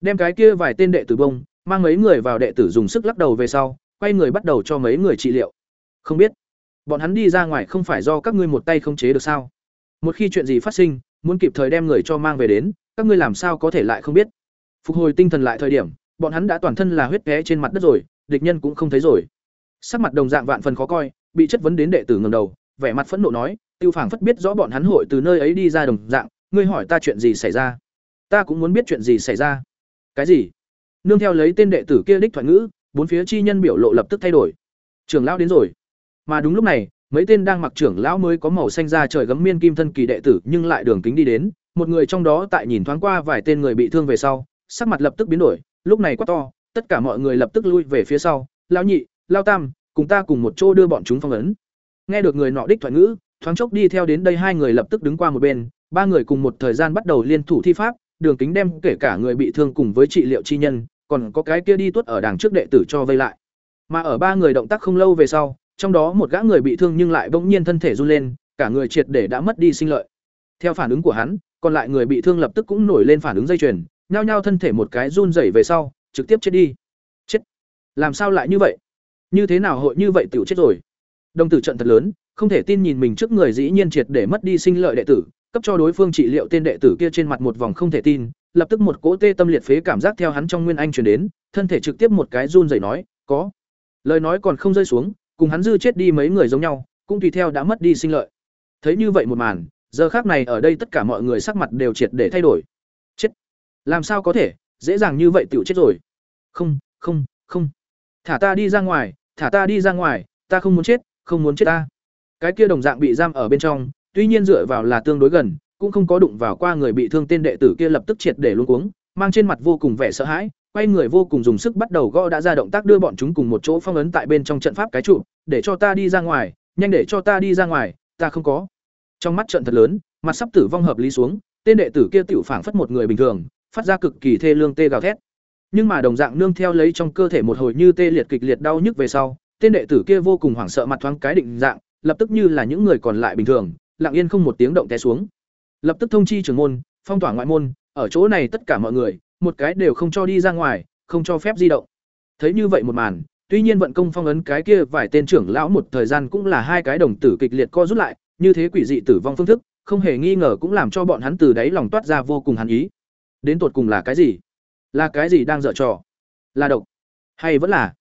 A: Đem cái kia vài tên đệ tử bông, mang mấy người vào đệ tử dùng sức lắc đầu về sau, quay người bắt đầu cho mấy người trị liệu. Không biết. Bọn hắn đi ra ngoài không phải do các ngươi một tay không chế được sao? Một khi chuyện gì phát sinh, muốn kịp thời đem người cho mang về đến, các ngươi làm sao có thể lại không biết? Phục hồi tinh thần lại thời điểm, bọn hắn đã toàn thân là huyết té trên mặt đất rồi, địch nhân cũng không thấy rồi. Sắc mặt đồng dạng vạn phần khó coi, bị chất vấn đến đệ tử ngẩng đầu, vẻ mặt phẫn nộ nói, Tiêu Phảng phất biết rõ bọn hắn hội từ nơi ấy đi ra đồng dạng, ngươi hỏi ta chuyện gì xảy ra? Ta cũng muốn biết chuyện gì xảy ra. Cái gì? Nương theo lấy tên đệ tử kia đích thoại ngữ, bốn phía chi nhân biểu lộ lập tức thay đổi. Trưởng lão đến rồi. Mà đúng lúc này, mấy tên đang mặc trưởng lão mới có màu xanh da trời gấm miên kim thân kỳ đệ tử nhưng lại đường kính đi đến, một người trong đó tại nhìn thoáng qua vài tên người bị thương về sau, sắc mặt lập tức biến đổi, lúc này quá to, tất cả mọi người lập tức lui về phía sau, lão nhị, lão tam, cùng ta cùng một chỗ đưa bọn chúng phong ấn. Nghe được người nọ đích thoại ngữ, thoáng chốc đi theo đến đây hai người lập tức đứng qua một bên, ba người cùng một thời gian bắt đầu liên thủ thi pháp, đường kính đem kể cả người bị thương cùng với trị liệu chi nhân, còn có cái kia đi tuốt ở đằng trước đệ tử cho vây lại. Mà ở ba người động tác không lâu về sau, trong đó một gã người bị thương nhưng lại bỗng nhiên thân thể run lên, cả người triệt để đã mất đi sinh lợi. Theo phản ứng của hắn, còn lại người bị thương lập tức cũng nổi lên phản ứng dây chuyền, nhao nhao thân thể một cái run rẩy về sau, trực tiếp chết đi. Chết. Làm sao lại như vậy? Như thế nào hội như vậy tiểu chết rồi? Đồng tử trận thật lớn, không thể tin nhìn mình trước người dĩ nhiên triệt để mất đi sinh lợi đệ tử, cấp cho đối phương trị liệu tên đệ tử kia trên mặt một vòng không thể tin, lập tức một cỗ tê tâm liệt phế cảm giác theo hắn trong nguyên anh truyền đến, thân thể trực tiếp một cái run rẩy nói, "Có." Lời nói còn không rơi xuống, cùng hắn dư chết đi mấy người giống nhau, cũng tùy theo đã mất đi sinh lợi. Thấy như vậy một màn, giờ khác này ở đây tất cả mọi người sắc mặt đều triệt để thay đổi. Chết. Làm sao có thể, dễ dàng như vậy tiểu chết rồi. Không, không, không. Thả ta đi ra ngoài, thả ta đi ra ngoài, ta không muốn chết, không muốn chết ta. Cái kia đồng dạng bị giam ở bên trong, tuy nhiên dựa vào là tương đối gần, cũng không có đụng vào qua người bị thương tên đệ tử kia lập tức triệt để luống cuống, mang trên mặt vô cùng vẻ sợ hãi, quay người vô cùng dùng sức bắt đầu gõ đã ra động tác đưa bọn chúng cùng một chỗ phong ấn tại bên trong trận pháp cái trụ, để cho ta đi ra ngoài, nhanh để cho ta đi ra ngoài, ta không có. Trong mắt trận thật lớn, mặt sắp tử vong hợp lý xuống, tên đệ tử kia tiểu phảng phất một người bình thường, phát ra cực kỳ thê lương tê gào thét. Nhưng mà đồng dạng nương theo lấy trong cơ thể một hồi như tê liệt kịch liệt đau nhức về sau, tên đệ tử kia vô cùng hoảng sợ mặt thoáng cái định dạng, lập tức như là những người còn lại bình thường, lặng yên không một tiếng động té xuống. Lập tức thông chi trưởng môn, phong tỏa ngoại môn, ở chỗ này tất cả mọi người, một cái đều không cho đi ra ngoài, không cho phép di động. Thấy như vậy một màn, tuy nhiên vận công phong ấn cái kia vài tên trưởng lão một thời gian cũng là hai cái đồng tử kịch liệt co rút lại, như thế quỷ dị tử vong phương thức, không hề nghi ngờ cũng làm cho bọn hắn từ đáy lòng toát ra vô cùng hắn ý. Đến tột cùng là cái gì? Là cái gì đang dở trò? Là độc? Hay vẫn là?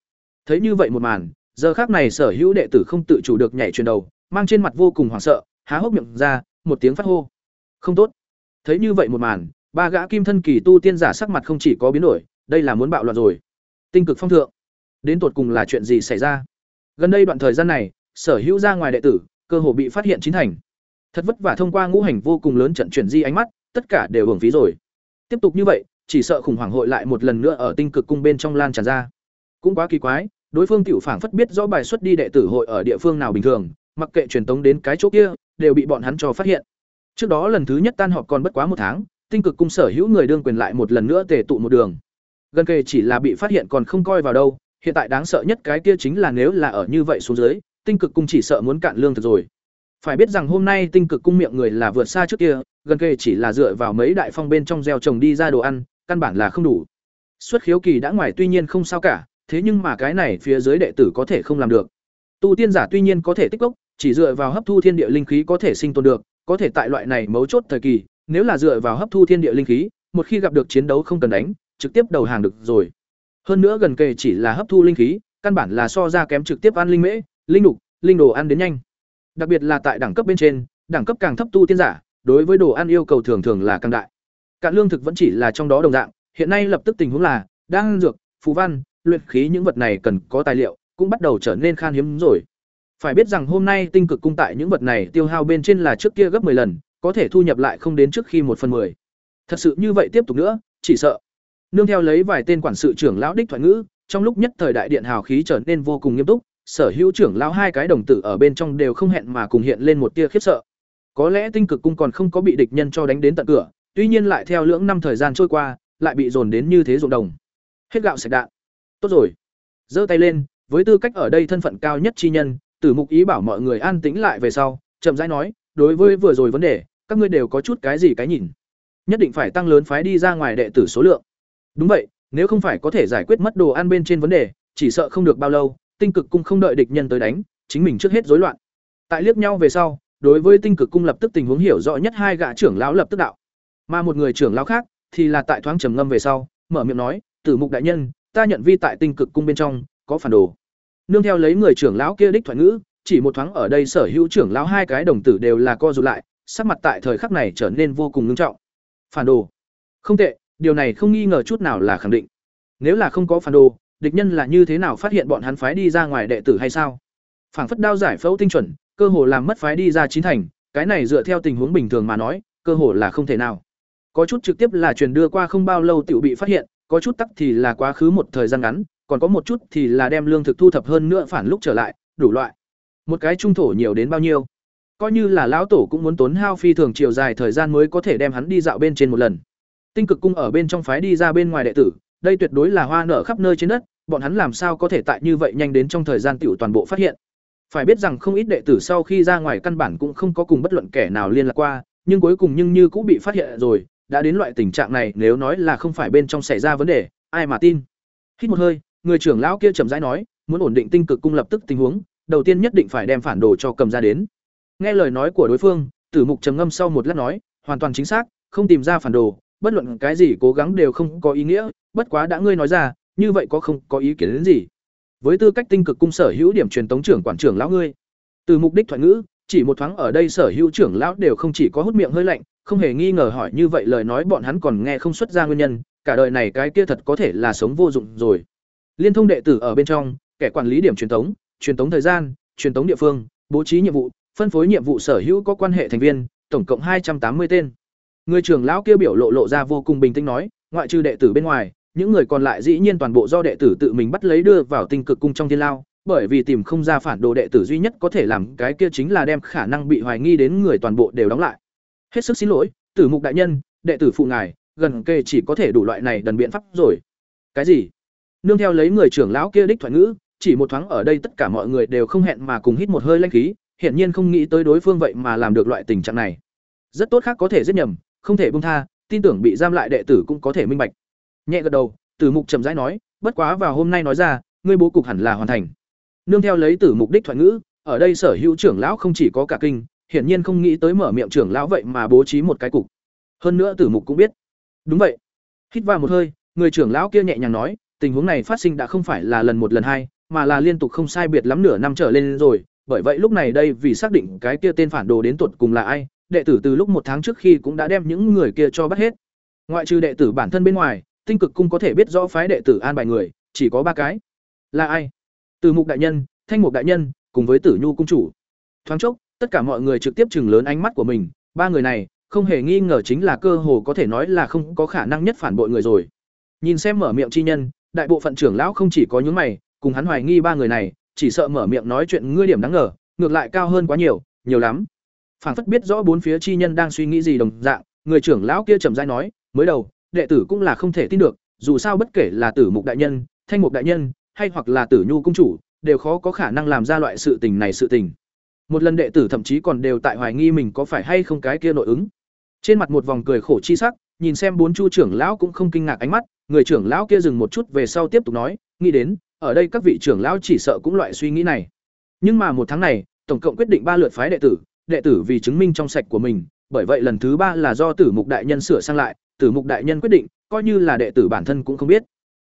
A: Thấy như vậy một màn, giờ khác này sở hữu đệ tử không tự chủ được nhảy chuyển đầu, mang trên mặt vô cùng hoảng sợ, há hốc miệng ra, một tiếng phát hô. Không tốt. Thấy như vậy một màn, ba gã kim thân kỳ tu tiên giả sắc mặt không chỉ có biến đổi, đây là muốn bạo loạn rồi. Tinh cực phong thượng, đến tột cùng là chuyện gì xảy ra? Gần đây đoạn thời gian này, sở hữu ra ngoài đệ tử, cơ hồ bị phát hiện chính thành. Thật vất vả thông qua ngũ hành vô cùng lớn trận chuyển di ánh mắt, tất cả đều hưởng phí rồi. Tiếp tục như vậy, chỉ sợ khủng hoảng hội lại một lần nữa ở tinh cực cung bên trong lan tràn ra. Cũng quá kỳ quái, đối phương tiểu phảng phất biết rõ bài xuất đi đệ tử hội ở địa phương nào bình thường, mặc kệ truyền tống đến cái chỗ kia, đều bị bọn hắn cho phát hiện. Trước đó lần thứ nhất tan họp còn bất quá một tháng, tinh cực cung sở hữu người đương quyền lại một lần nữa tề tụ một đường. Gần kề chỉ là bị phát hiện còn không coi vào đâu, hiện tại đáng sợ nhất cái kia chính là nếu là ở như vậy xuống dưới, tinh cực cung chỉ sợ muốn cạn lương thật rồi. Phải biết rằng hôm nay tinh cực cung miệng người là vượt xa trước kia, gần kề chỉ là dựa vào mấy đại phong bên trong gieo trồng đi ra đồ ăn, căn bản là không đủ. Xuất khiếu kỳ đã ngoài tuy nhiên không sao cả, thế nhưng mà cái này phía dưới đệ tử có thể không làm được. Tu tiên giả tuy nhiên có thể tích cốc, chỉ dựa vào hấp thu thiên địa linh khí có thể sinh tồn được, có thể tại loại này mấu chốt thời kỳ, nếu là dựa vào hấp thu thiên địa linh khí, một khi gặp được chiến đấu không cần đánh, trực tiếp đầu hàng được rồi. Hơn nữa gần kề chỉ là hấp thu linh khí, căn bản là so ra kém trực tiếp ăn linh mễ, linh đục, linh đồ ăn đến nhanh. Đặc biệt là tại đẳng cấp bên trên, đẳng cấp càng thấp tu tiên giả, đối với đồ ăn yêu cầu thường thường là càng đại. Cạn lương thực vẫn chỉ là trong đó đồng dạng, hiện nay lập tức tình huống là đang dược, phù văn, luyện khí những vật này cần có tài liệu, cũng bắt đầu trở nên khan hiếm rồi. Phải biết rằng hôm nay tinh cực cung tại những vật này tiêu hao bên trên là trước kia gấp 10 lần, có thể thu nhập lại không đến trước khi một phần 10. Thật sự như vậy tiếp tục nữa, chỉ sợ. Nương theo lấy vài tên quản sự trưởng lão đích thoại ngữ, trong lúc nhất thời đại điện hào khí trở nên vô cùng nghiêm túc, sở hữu trưởng lão hai cái đồng tử ở bên trong đều không hẹn mà cùng hiện lên một tia khiếp sợ. Có lẽ tinh cực cung còn không có bị địch nhân cho đánh đến tận cửa, tuy nhiên lại theo lưỡng năm thời gian trôi qua, lại bị dồn đến như thế ruộng đồng. Hết gạo sạch đạn. Tốt rồi. Giơ tay lên, với tư cách ở đây thân phận cao nhất chi nhân, Tử Mục ý bảo mọi người an tĩnh lại về sau, chậm rãi nói, đối với vừa rồi vấn đề, các ngươi đều có chút cái gì cái nhìn. Nhất định phải tăng lớn phái đi ra ngoài đệ tử số lượng. Đúng vậy, nếu không phải có thể giải quyết mất đồ ăn bên trên vấn đề, chỉ sợ không được bao lâu, Tinh Cực cung không đợi địch nhân tới đánh, chính mình trước hết rối loạn. Tại liếc nhau về sau, đối với Tinh Cực cung lập tức tình huống hiểu rõ nhất hai gã trưởng lão lập tức đạo. Mà một người trưởng lão khác thì là tại thoáng trầm ngâm về sau, mở miệng nói, "Tử Mục đại nhân, ta nhận vi tại Tinh Cực cung bên trong có phản đồ." Nương theo lấy người trưởng lão kia đích thoại ngữ, chỉ một thoáng ở đây sở hữu trưởng lão hai cái đồng tử đều là co rụt lại, sắc mặt tại thời khắc này trở nên vô cùng nghiêm trọng. Phản đồ. Không tệ, điều này không nghi ngờ chút nào là khẳng định. Nếu là không có phản đồ, địch nhân là như thế nào phát hiện bọn hắn phái đi ra ngoài đệ tử hay sao? Phảng phất đao giải phẫu tinh chuẩn, cơ hồ làm mất phái đi ra chín thành, cái này dựa theo tình huống bình thường mà nói, cơ hồ là không thể nào. Có chút trực tiếp là truyền đưa qua không bao lâu tiểu bị phát hiện, có chút tắc thì là quá khứ một thời gian ngắn, còn có một chút thì là đem lương thực thu thập hơn nữa phản lúc trở lại, đủ loại. Một cái trung thổ nhiều đến bao nhiêu? Coi như là lão tổ cũng muốn tốn hao phi thường chiều dài thời gian mới có thể đem hắn đi dạo bên trên một lần. Tinh cực cung ở bên trong phái đi ra bên ngoài đệ tử, đây tuyệt đối là hoa nở khắp nơi trên đất, bọn hắn làm sao có thể tại như vậy nhanh đến trong thời gian tiểu toàn bộ phát hiện. Phải biết rằng không ít đệ tử sau khi ra ngoài căn bản cũng không có cùng bất luận kẻ nào liên lạc qua, nhưng cuối cùng nhưng như cũng bị phát hiện rồi, đã đến loại tình trạng này nếu nói là không phải bên trong xảy ra vấn đề, ai mà tin. Hít một hơi, người trưởng lão kia chậm rãi nói, muốn ổn định tinh cực cung lập tức tình huống, đầu tiên nhất định phải đem phản đồ cho cầm ra đến. Nghe lời nói của đối phương, Tử Mục trầm ngâm sau một lát nói, hoàn toàn chính xác, không tìm ra phản đồ, bất luận cái gì cố gắng đều không có ý nghĩa, bất quá đã ngươi nói ra, như vậy có không có ý kiến đến gì? Với tư cách tinh cực cung sở hữu điểm truyền tống trưởng quản trưởng lão ngươi, từ mục đích thoại ngữ, chỉ một thoáng ở đây sở hữu trưởng lão đều không chỉ có hút miệng hơi lạnh, không hề nghi ngờ hỏi như vậy lời nói bọn hắn còn nghe không xuất ra nguyên nhân, cả đời này cái kia thật có thể là sống vô dụng rồi. Liên thông đệ tử ở bên trong, kẻ quản lý điểm truyền tống, truyền tống thời gian, truyền tống địa phương, bố trí nhiệm vụ, phân phối nhiệm vụ sở hữu có quan hệ thành viên, tổng cộng hai trăm tám mươi tên. Người trưởng lão kia biểu lộ lộ ra vô cùng bình tĩnh nói, ngoại trừ đệ tử bên ngoài, những người còn lại dĩ nhiên toàn bộ do đệ tử tự mình bắt lấy đưa vào tinh cực cung trong thiên lao, bởi vì tìm không ra phản đồ đệ tử duy nhất có thể làm cái kia chính là đem khả năng bị hoài nghi đến người toàn bộ đều đóng lại. Hết sức xin lỗi, Tử Mục đại nhân, đệ tử phụ ngài, gần kề chỉ có thể đủ loại này đần biện pháp rồi. Cái gì? Nương theo lấy người trưởng lão kia đích thoại ngữ, chỉ một thoáng ở đây tất cả mọi người đều không hẹn mà cùng hít một hơi lanh khí, hiển nhiên không nghĩ tới đối phương vậy mà làm được loại tình trạng này. Rất tốt khác có thể giết nhầm, không thể buông tha, tin tưởng bị giam lại đệ tử cũng có thể minh bạch. Nhẹ gật đầu, Tử Mục chậm rãi nói, bất quá vào hôm nay nói ra, ngươi bố cục hẳn là hoàn thành. Nương theo lấy Tử Mục đích thoại ngữ, ở đây sở hữu trưởng lão không chỉ có cả kinh, hiển nhiên không nghĩ tới mở miệng trưởng lão vậy mà bố trí một cái cục. Hơn nữa Tử Mục cũng biết. Đúng vậy. Hít vào một hơi, người trưởng lão kia nhẹ nhàng nói, tình huống này phát sinh đã không phải là lần một lần hai, mà là liên tục không sai biệt lắm nửa năm trở lên rồi, bởi vậy lúc này đây vì xác định cái kia tên phản đồ đến tuột cùng là ai, đệ tử từ lúc một tháng trước khi cũng đã đem những người kia cho bắt hết. Ngoại trừ đệ tử bản thân bên ngoài, tinh cực cung có thể biết rõ phái đệ tử an bài người, chỉ có ba cái. Là ai? Từ Mục đại nhân, Thanh Mục đại nhân, cùng với Tử Nhu cung chủ. Thoáng chốc, tất cả mọi người trực tiếp chừng lớn ánh mắt của mình, ba người này, không hề nghi ngờ chính là cơ hồ có thể nói là không có khả năng nhất phản bội người rồi. Nhìn xem mở miệng chi nhân, đại bộ phận trưởng lão không chỉ có những mày, cùng hắn hoài nghi ba người này, chỉ sợ mở miệng nói chuyện ngươi điểm đáng ngờ, ngược lại cao hơn quá nhiều, nhiều lắm. Phảng phất biết rõ bốn phía chi nhân đang suy nghĩ gì đồng dạng, người trưởng lão kia trầm rãi nói, mới đầu, đệ tử cũng là không thể tin được, dù sao bất kể là Tử Mục đại nhân, Thanh Mục đại nhân, hay hoặc là Tử Nhu cung chủ, đều khó có khả năng làm ra loại sự tình này sự tình. Một lần đệ tử thậm chí còn đều tại hoài nghi mình có phải hay không cái kia nội ứng. Trên mặt một vòng cười khổ chi sắc, nhìn xem bốn chu trưởng lão cũng không kinh ngạc ánh mắt, người trưởng lão kia dừng một chút về sau tiếp tục nói, nghĩ đến, ở đây các vị trưởng lão chỉ sợ cũng loại suy nghĩ này. Nhưng mà một tháng này, tổng cộng quyết định ba lượt phái đệ tử, đệ tử vì chứng minh trong sạch của mình, bởi vậy lần thứ ba là do Tử Mục đại nhân sửa sang lại, Tử Mục đại nhân quyết định, coi như là đệ tử bản thân cũng không biết.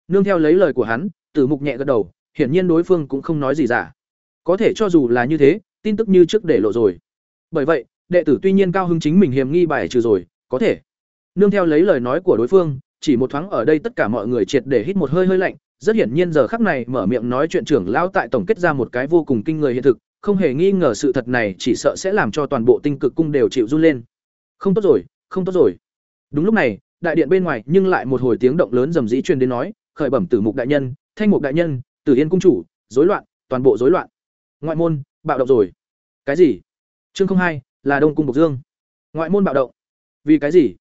A: Nương theo lấy lời của hắn, Tử Mục nhẹ gật đầu, hiển nhiên đối phương cũng không nói gì giả. Có thể cho dù là như thế, tin tức như trước để lộ rồi. Bởi vậy, đệ tử tuy nhiên cao hứng chính mình hiềm nghi bài trừ rồi, có thể. Nương theo lấy lời nói của đối phương, chỉ một thoáng ở đây tất cả mọi người triệt để hít một hơi hơi lạnh, rất hiển nhiên giờ khắc này mở miệng nói chuyện trưởng lão tại tổng kết ra một cái vô cùng kinh người hiện thực, không hề nghi ngờ sự thật này chỉ sợ sẽ làm cho toàn bộ tinh cực cung đều chịu run lên. Không tốt rồi, không tốt rồi. Đúng lúc này, đại điện bên ngoài nhưng lại một hồi tiếng động lớn rầm rĩ truyền đến nói, khởi bẩm tử mục đại nhân, thanh mục đại nhân, tử yên cung chủ, rối loạn, toàn bộ rối loạn. Ngoại môn, bạo động rồi. Cái gì? Chương hai là Đông cung Bộc Dương. Ngoại môn bạo động. Vì cái gì?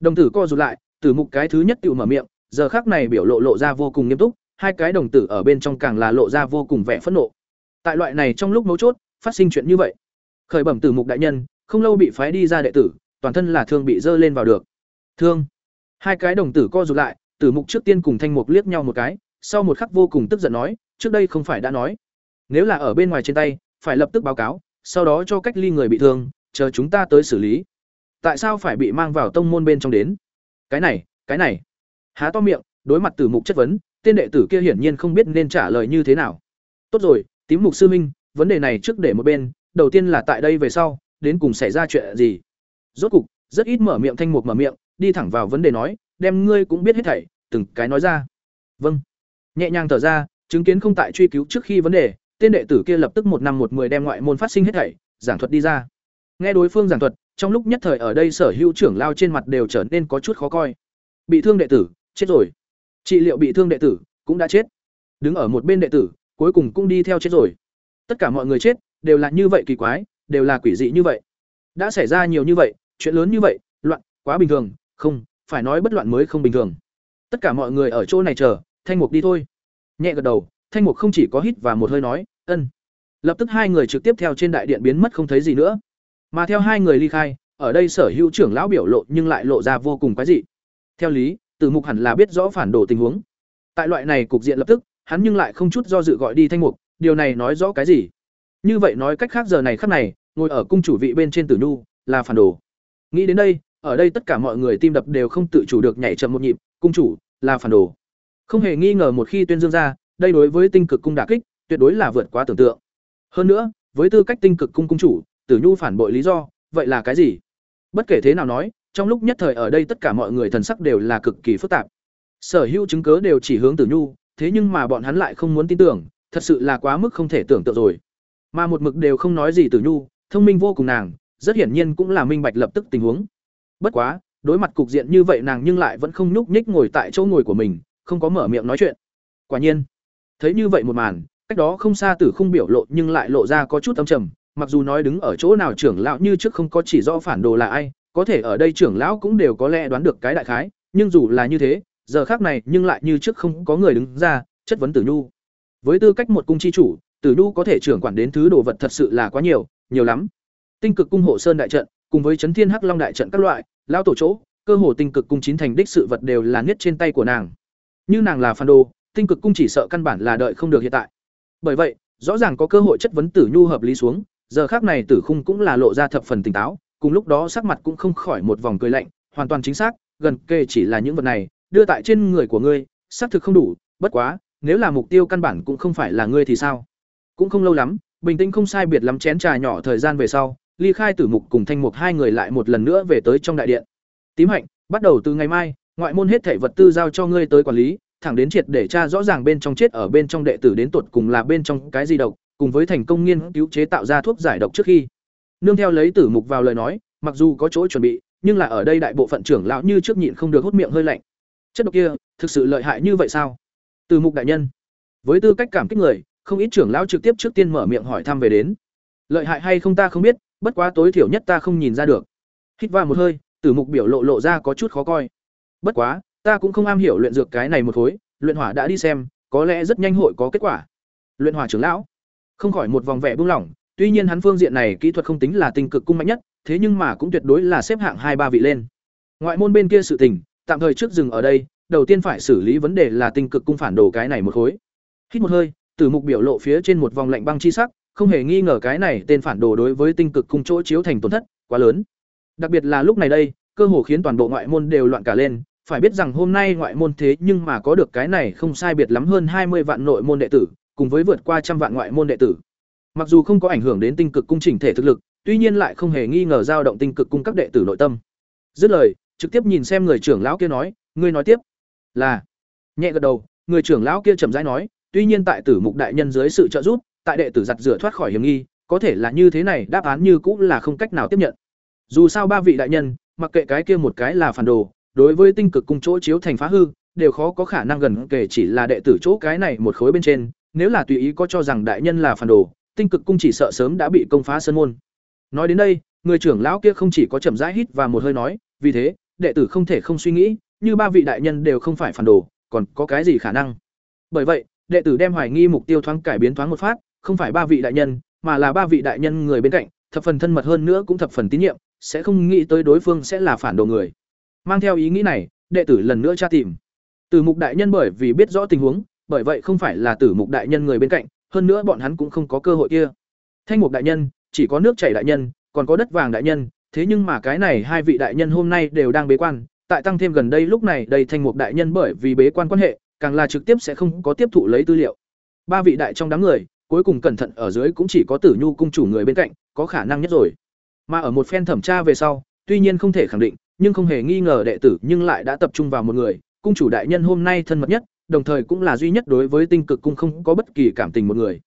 A: Đồng tử co rụt lại, tử mục cái thứ nhất tự mở miệng, giờ khắc này biểu lộ lộ ra vô cùng nghiêm túc, hai cái đồng tử ở bên trong càng là lộ ra vô cùng vẻ phẫn nộ. Tại loại này trong lúc mấu chốt, phát sinh chuyện như vậy. Khởi bẩm tử mục đại nhân, không lâu bị phái đi ra đệ tử, toàn thân là thương bị dơ lên vào được. Thương. Hai cái đồng tử co rụt lại, tử mục trước tiên cùng thanh mục liếc nhau một cái, sau một khắc vô cùng tức giận nói, trước đây không phải đã nói, nếu là ở bên ngoài trên tay, phải lập tức báo cáo, sau đó cho cách ly người bị thương, chờ chúng ta tới xử lý. Tại sao phải bị mang vào tông môn bên trong đến? Cái này, cái này. Há to miệng, đối mặt tử mục chất vấn, tên đệ tử kia hiển nhiên không biết nên trả lời như thế nào. Tốt rồi, tím mục sư minh, vấn đề này trước để một bên, đầu tiên là tại đây về sau, đến cùng xảy ra chuyện gì? Rốt cục, rất ít mở miệng thanh mục mở miệng, đi thẳng vào vấn đề nói, đem ngươi cũng biết hết thảy, từng cái nói ra. Vâng. Nhẹ nhàng thở ra, chứng kiến không tại truy cứu trước khi vấn đề, tên đệ tử kia lập tức một năm một mười đem ngoại môn phát sinh hết thảy, giảng thuật đi ra. Nghe đối phương giảng thuật, trong lúc nhất thời ở đây sở hữu trưởng lao trên mặt đều trở nên có chút khó coi. Bị thương đệ tử, chết rồi. Trị liệu bị thương đệ tử, cũng đã chết. Đứng ở một bên đệ tử, cuối cùng cũng đi theo chết rồi. Tất cả mọi người chết, đều là như vậy kỳ quái, đều là quỷ dị như vậy. Đã xảy ra nhiều như vậy, chuyện lớn như vậy, loạn, quá bình thường, không, phải nói bất loạn mới không bình thường. Tất cả mọi người ở chỗ này chờ, Thanh Mục đi thôi. Nhẹ gật đầu, Thanh Mục không chỉ có hít và một hơi nói, "Ân." Lập tức hai người trực tiếp theo trên đại điện biến mất không thấy gì nữa. Mà theo hai người ly khai, ở đây sở hữu trưởng lão biểu lộ nhưng lại lộ ra vô cùng quái dị. Theo lý, Từ Mục hẳn là biết rõ phản đồ tình huống. Tại loại này cục diện lập tức, hắn nhưng lại không chút do dự gọi đi Thanh Mục, điều này nói rõ cái gì? Như vậy nói cách khác giờ này khắc này, ngồi ở cung chủ vị bên trên Tử Nhu, là phản đồ. Nghĩ đến đây, ở đây tất cả mọi người tim đập đều không tự chủ được nhảy chậm một nhịp, cung chủ là phản đồ. Không hề nghi ngờ một khi tuyên dương ra, đây đối với tinh cực cung đả kích, tuyệt đối là vượt quá tưởng tượng. Hơn nữa, với tư cách tinh cực cung cung chủ, Tử Nhu phản bội lý do, vậy là cái gì? Bất kể thế nào nói, trong lúc nhất thời ở đây tất cả mọi người thần sắc đều là cực kỳ phức tạp. Sở hữu chứng cớ đều chỉ hướng Tử Nhu, thế nhưng mà bọn hắn lại không muốn tin tưởng, thật sự là quá mức không thể tưởng tượng rồi. Mà một mực đều không nói gì Tử Nhu, thông minh vô cùng nàng, rất hiển nhiên cũng là minh bạch lập tức tình huống. Bất quá, đối mặt cục diện như vậy nàng nhưng lại vẫn không nhúc nhích ngồi tại chỗ ngồi của mình, không có mở miệng nói chuyện. Quả nhiên, thấy như vậy một màn, cách đó không xa Tử không biểu lộ nhưng lại lộ ra có chút âm trầm, mặc dù nói đứng ở chỗ nào trưởng lão như trước không có chỉ rõ phản đồ là ai, có thể ở đây trưởng lão cũng đều có lẽ đoán được cái đại khái, nhưng dù là như thế, giờ khác này nhưng lại như trước không có người đứng ra chất vấn Tử Nhu. Với tư cách một cung chi chủ, Tử Nhu có thể trưởng quản đến thứ đồ vật thật sự là quá nhiều, nhiều lắm. Tinh cực cung hộ sơn đại trận, cùng với chấn thiên hắc long đại trận các loại, lão tổ chỗ, cơ hồ tinh cực cung chín thành đích sự vật đều là niết trên tay của nàng. Như nàng là phản đồ, tinh cực cung chỉ sợ căn bản là đợi không được hiện tại. Bởi vậy, rõ ràng có cơ hội chất vấn Tử Nhu hợp lý xuống, giờ khác này Tử Khung cũng là lộ ra thập phần tỉnh táo, cùng lúc đó sắc mặt cũng không khỏi một vòng cười lạnh, hoàn toàn chính xác, gần kề chỉ là những vật này, đưa tại trên người của ngươi, xác thực không đủ, bất quá, nếu là mục tiêu căn bản cũng không phải là ngươi thì sao? Cũng không lâu lắm, bình tĩnh không sai biệt lắm chén trà nhỏ thời gian về sau, ly khai tử mục cùng thanh mục hai người lại một lần nữa về tới trong đại điện tím hạnh bắt đầu từ ngày mai ngoại môn hết thảy vật tư giao cho ngươi tới quản lý thẳng đến triệt để tra rõ ràng bên trong chết ở bên trong đệ tử đến tuột cùng là bên trong cái gì độc cùng với thành công nghiên cứu chế tạo ra thuốc giải độc trước khi. Nương theo lấy tử mục vào lời nói, mặc dù có chỗ chuẩn bị, nhưng là ở đây đại bộ phận trưởng lão như trước nhịn không được hút miệng hơi lạnh. Chất độc kia, thực sự lợi hại như vậy sao? Tử mục đại nhân. Với tư cách cảm kích người, không ít trưởng lão trực tiếp trước tiên mở miệng hỏi thăm về đến. Lợi hại hay không ta không biết, bất quá tối thiểu nhất ta không nhìn ra được. Hít vào một hơi, tử mục biểu lộ lộ ra có chút khó coi. Bất quá, ta cũng không am hiểu luyện dược cái này một khối, luyện hỏa đã đi xem, có lẽ rất nhanh hội có kết quả. Luyện hỏa trưởng lão không khỏi một vòng vẻ buông lỏng, tuy nhiên hắn phương diện này kỹ thuật không tính là tinh cực cung mạnh nhất, thế nhưng mà cũng tuyệt đối là xếp hạng hai ba vị lên. Ngoại môn bên kia sự tình, tạm thời trước dừng ở đây, đầu tiên phải xử lý vấn đề là tinh cực cung phản đồ cái này một khối. Hít một hơi, tử mục biểu lộ phía trên một vòng lạnh băng chi sắc, không hề nghi ngờ cái này tên phản đồ đối với tinh cực cung chỗ chiếu thành tổn thất quá lớn. Đặc biệt là lúc này đây, cơ hồ khiến toàn bộ ngoại môn đều loạn cả lên, phải biết rằng hôm nay ngoại môn thế nhưng mà có được cái này không sai biệt lắm hơn hai mươi vạn nội môn đệ tử cùng với vượt qua trăm vạn ngoại môn đệ tử. Mặc dù không có ảnh hưởng đến tinh cực cung chỉnh thể thực lực, tuy nhiên lại không hề nghi ngờ dao động tinh cực cung các đệ tử nội tâm. Dứt lời, trực tiếp nhìn xem người trưởng lão kia nói, ngươi nói tiếp. Là, nhẹ gật đầu, người trưởng lão kia chậm rãi nói, tuy nhiên tại tử mục đại nhân dưới sự trợ giúp, tại đệ tử giặt rửa thoát khỏi hiểm nghi, có thể là như thế này, đáp án như cũng là không cách nào tiếp nhận. Dù sao ba vị đại nhân, mặc kệ cái kia một cái là phản đồ, đối với tinh cực cung chỗ chiếu thành phá hư, đều khó có khả năng gần kể chỉ là đệ tử chỗ cái này một khối bên trên nếu là tùy ý có cho rằng đại nhân là phản đồ, tinh cực cung chỉ sợ sớm đã bị công phá sơn môn. Nói đến đây, người trưởng lão kia không chỉ có chậm rãi hít và một hơi nói, vì thế, đệ tử không thể không suy nghĩ, như ba vị đại nhân đều không phải phản đồ, còn có cái gì khả năng? Bởi vậy, đệ tử đem hoài nghi mục tiêu thoáng cải biến thoáng một phát, không phải ba vị đại nhân, mà là ba vị đại nhân người bên cạnh, thập phần thân mật hơn nữa cũng thập phần tín nhiệm, sẽ không nghĩ tới đối phương sẽ là phản đồ người. Mang theo ý nghĩ này, đệ tử lần nữa tra tìm. Từ mục đại nhân bởi vì biết rõ tình huống bởi vậy không phải là tử mục đại nhân người bên cạnh, hơn nữa bọn hắn cũng không có cơ hội kia. Thanh mục đại nhân, chỉ có nước chảy đại nhân, còn có đất vàng đại nhân, thế nhưng mà cái này hai vị đại nhân hôm nay đều đang bế quan, tại tăng thêm gần đây lúc này đây thanh mục đại nhân bởi vì bế quan quan hệ, càng là trực tiếp sẽ không có tiếp thụ lấy tư liệu. Ba vị đại trong đám người, cuối cùng cẩn thận ở dưới cũng chỉ có tử nhu cung chủ người bên cạnh, có khả năng nhất rồi. Mà ở một phen thẩm tra về sau, tuy nhiên không thể khẳng định, nhưng không hề nghi ngờ đệ tử nhưng lại đã tập trung vào một người, cung chủ đại nhân hôm nay thân mật nhất đồng thời cũng là duy nhất đối với tinh cực cung không có bất kỳ cảm tình một người.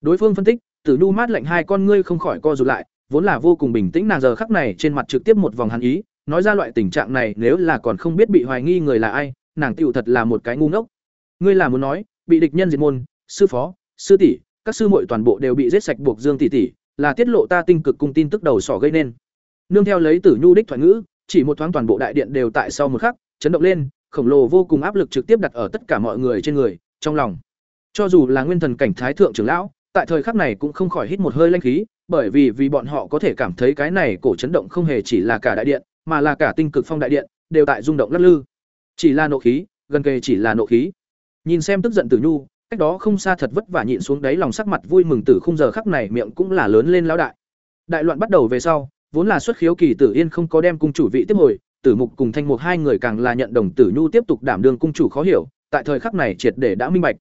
A: Đối phương phân tích, tử nhu mát lạnh hai con ngươi không khỏi co rụt lại, vốn là vô cùng bình tĩnh nàng giờ khắc này trên mặt trực tiếp một vòng hắn ý, nói ra loại tình trạng này nếu là còn không biết bị hoài nghi người là ai, nàng tiểu thật là một cái ngu ngốc. Ngươi là muốn nói, bị địch nhân diệt môn, sư phó, sư tỷ, các sư muội toàn bộ đều bị giết sạch buộc dương tỷ tỷ, là tiết lộ ta tinh cực cung tin tức đầu sỏ gây nên. Nương theo lấy tử nhu đích thoại ngữ, chỉ một thoáng toàn bộ đại điện đều tại sau một khắc, chấn động lên khổng lồ vô cùng áp lực trực tiếp đặt ở tất cả mọi người trên người, trong lòng. Cho dù là nguyên thần cảnh thái thượng trưởng lão, tại thời khắc này cũng không khỏi hít một hơi lanh khí, bởi vì vì bọn họ có thể cảm thấy cái này cổ chấn động không hề chỉ là cả đại điện, mà là cả tinh cực phong đại điện, đều tại rung động lắc lư. Chỉ là nộ khí, gần kề chỉ là nộ khí. Nhìn xem tức giận tử nhu, cách đó không xa thật vất vả nhịn xuống đáy lòng sắc mặt vui mừng tử khung giờ khắc này miệng cũng là lớn lên lão đại. Đại loạn bắt đầu về sau, vốn là xuất khiếu kỳ tử yên không có đem cung chủ vị tiếp hồi tử mục cùng thanh mục hai người càng là nhận đồng tử nhu tiếp tục đảm đương cung chủ khó hiểu, tại thời khắc này triệt để đã minh bạch.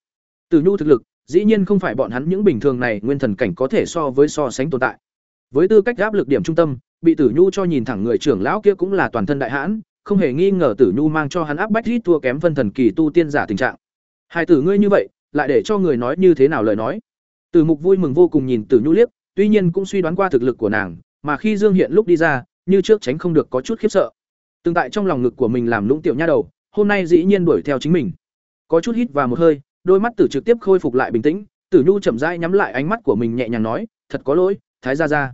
A: Tử nhu thực lực, dĩ nhiên không phải bọn hắn những bình thường này nguyên thần cảnh có thể so với so sánh tồn tại. Với tư cách áp lực điểm trung tâm, bị tử nhu cho nhìn thẳng người trưởng lão kia cũng là toàn thân đại hãn, không hề nghi ngờ tử nhu mang cho hắn áp bách ít thua kém phân thần kỳ tu tiên giả tình trạng. Hai tử ngươi như vậy, lại để cho người nói như thế nào lời nói? Tử mục vui mừng vô cùng nhìn tử nhu liếc, tuy nhiên cũng suy đoán qua thực lực của nàng, mà khi dương hiện lúc đi ra, như trước tránh không được có chút khiếp sợ từng tại trong lòng ngực của mình làm lũng tiểu nha đầu, hôm nay dĩ nhiên đuổi theo chính mình. Có chút hít và một hơi, đôi mắt tử trực tiếp khôi phục lại bình tĩnh, tử nhu chậm rãi nhắm lại ánh mắt của mình nhẹ nhàng nói, thật có lỗi, thái gia gia.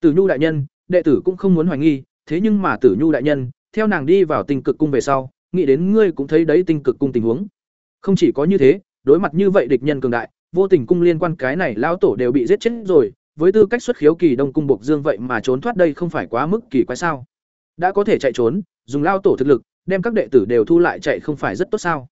A: Tử nhu đại nhân, đệ tử cũng không muốn hoài nghi, thế nhưng mà tử nhu đại nhân, theo nàng đi vào tinh cực cung về sau, nghĩ đến ngươi cũng thấy đấy tinh cực cung tình huống. Không chỉ có như thế, đối mặt như vậy địch nhân cường đại, vô tình cung liên quan cái này lão tổ đều bị giết chết rồi, với tư cách xuất khiếu kỳ đông cung buộc dương vậy mà trốn thoát đây không phải quá mức kỳ quái sao? Đã có thể chạy trốn dùng lao tổ thực lực, đem các đệ tử đều thu lại chạy không phải rất tốt sao?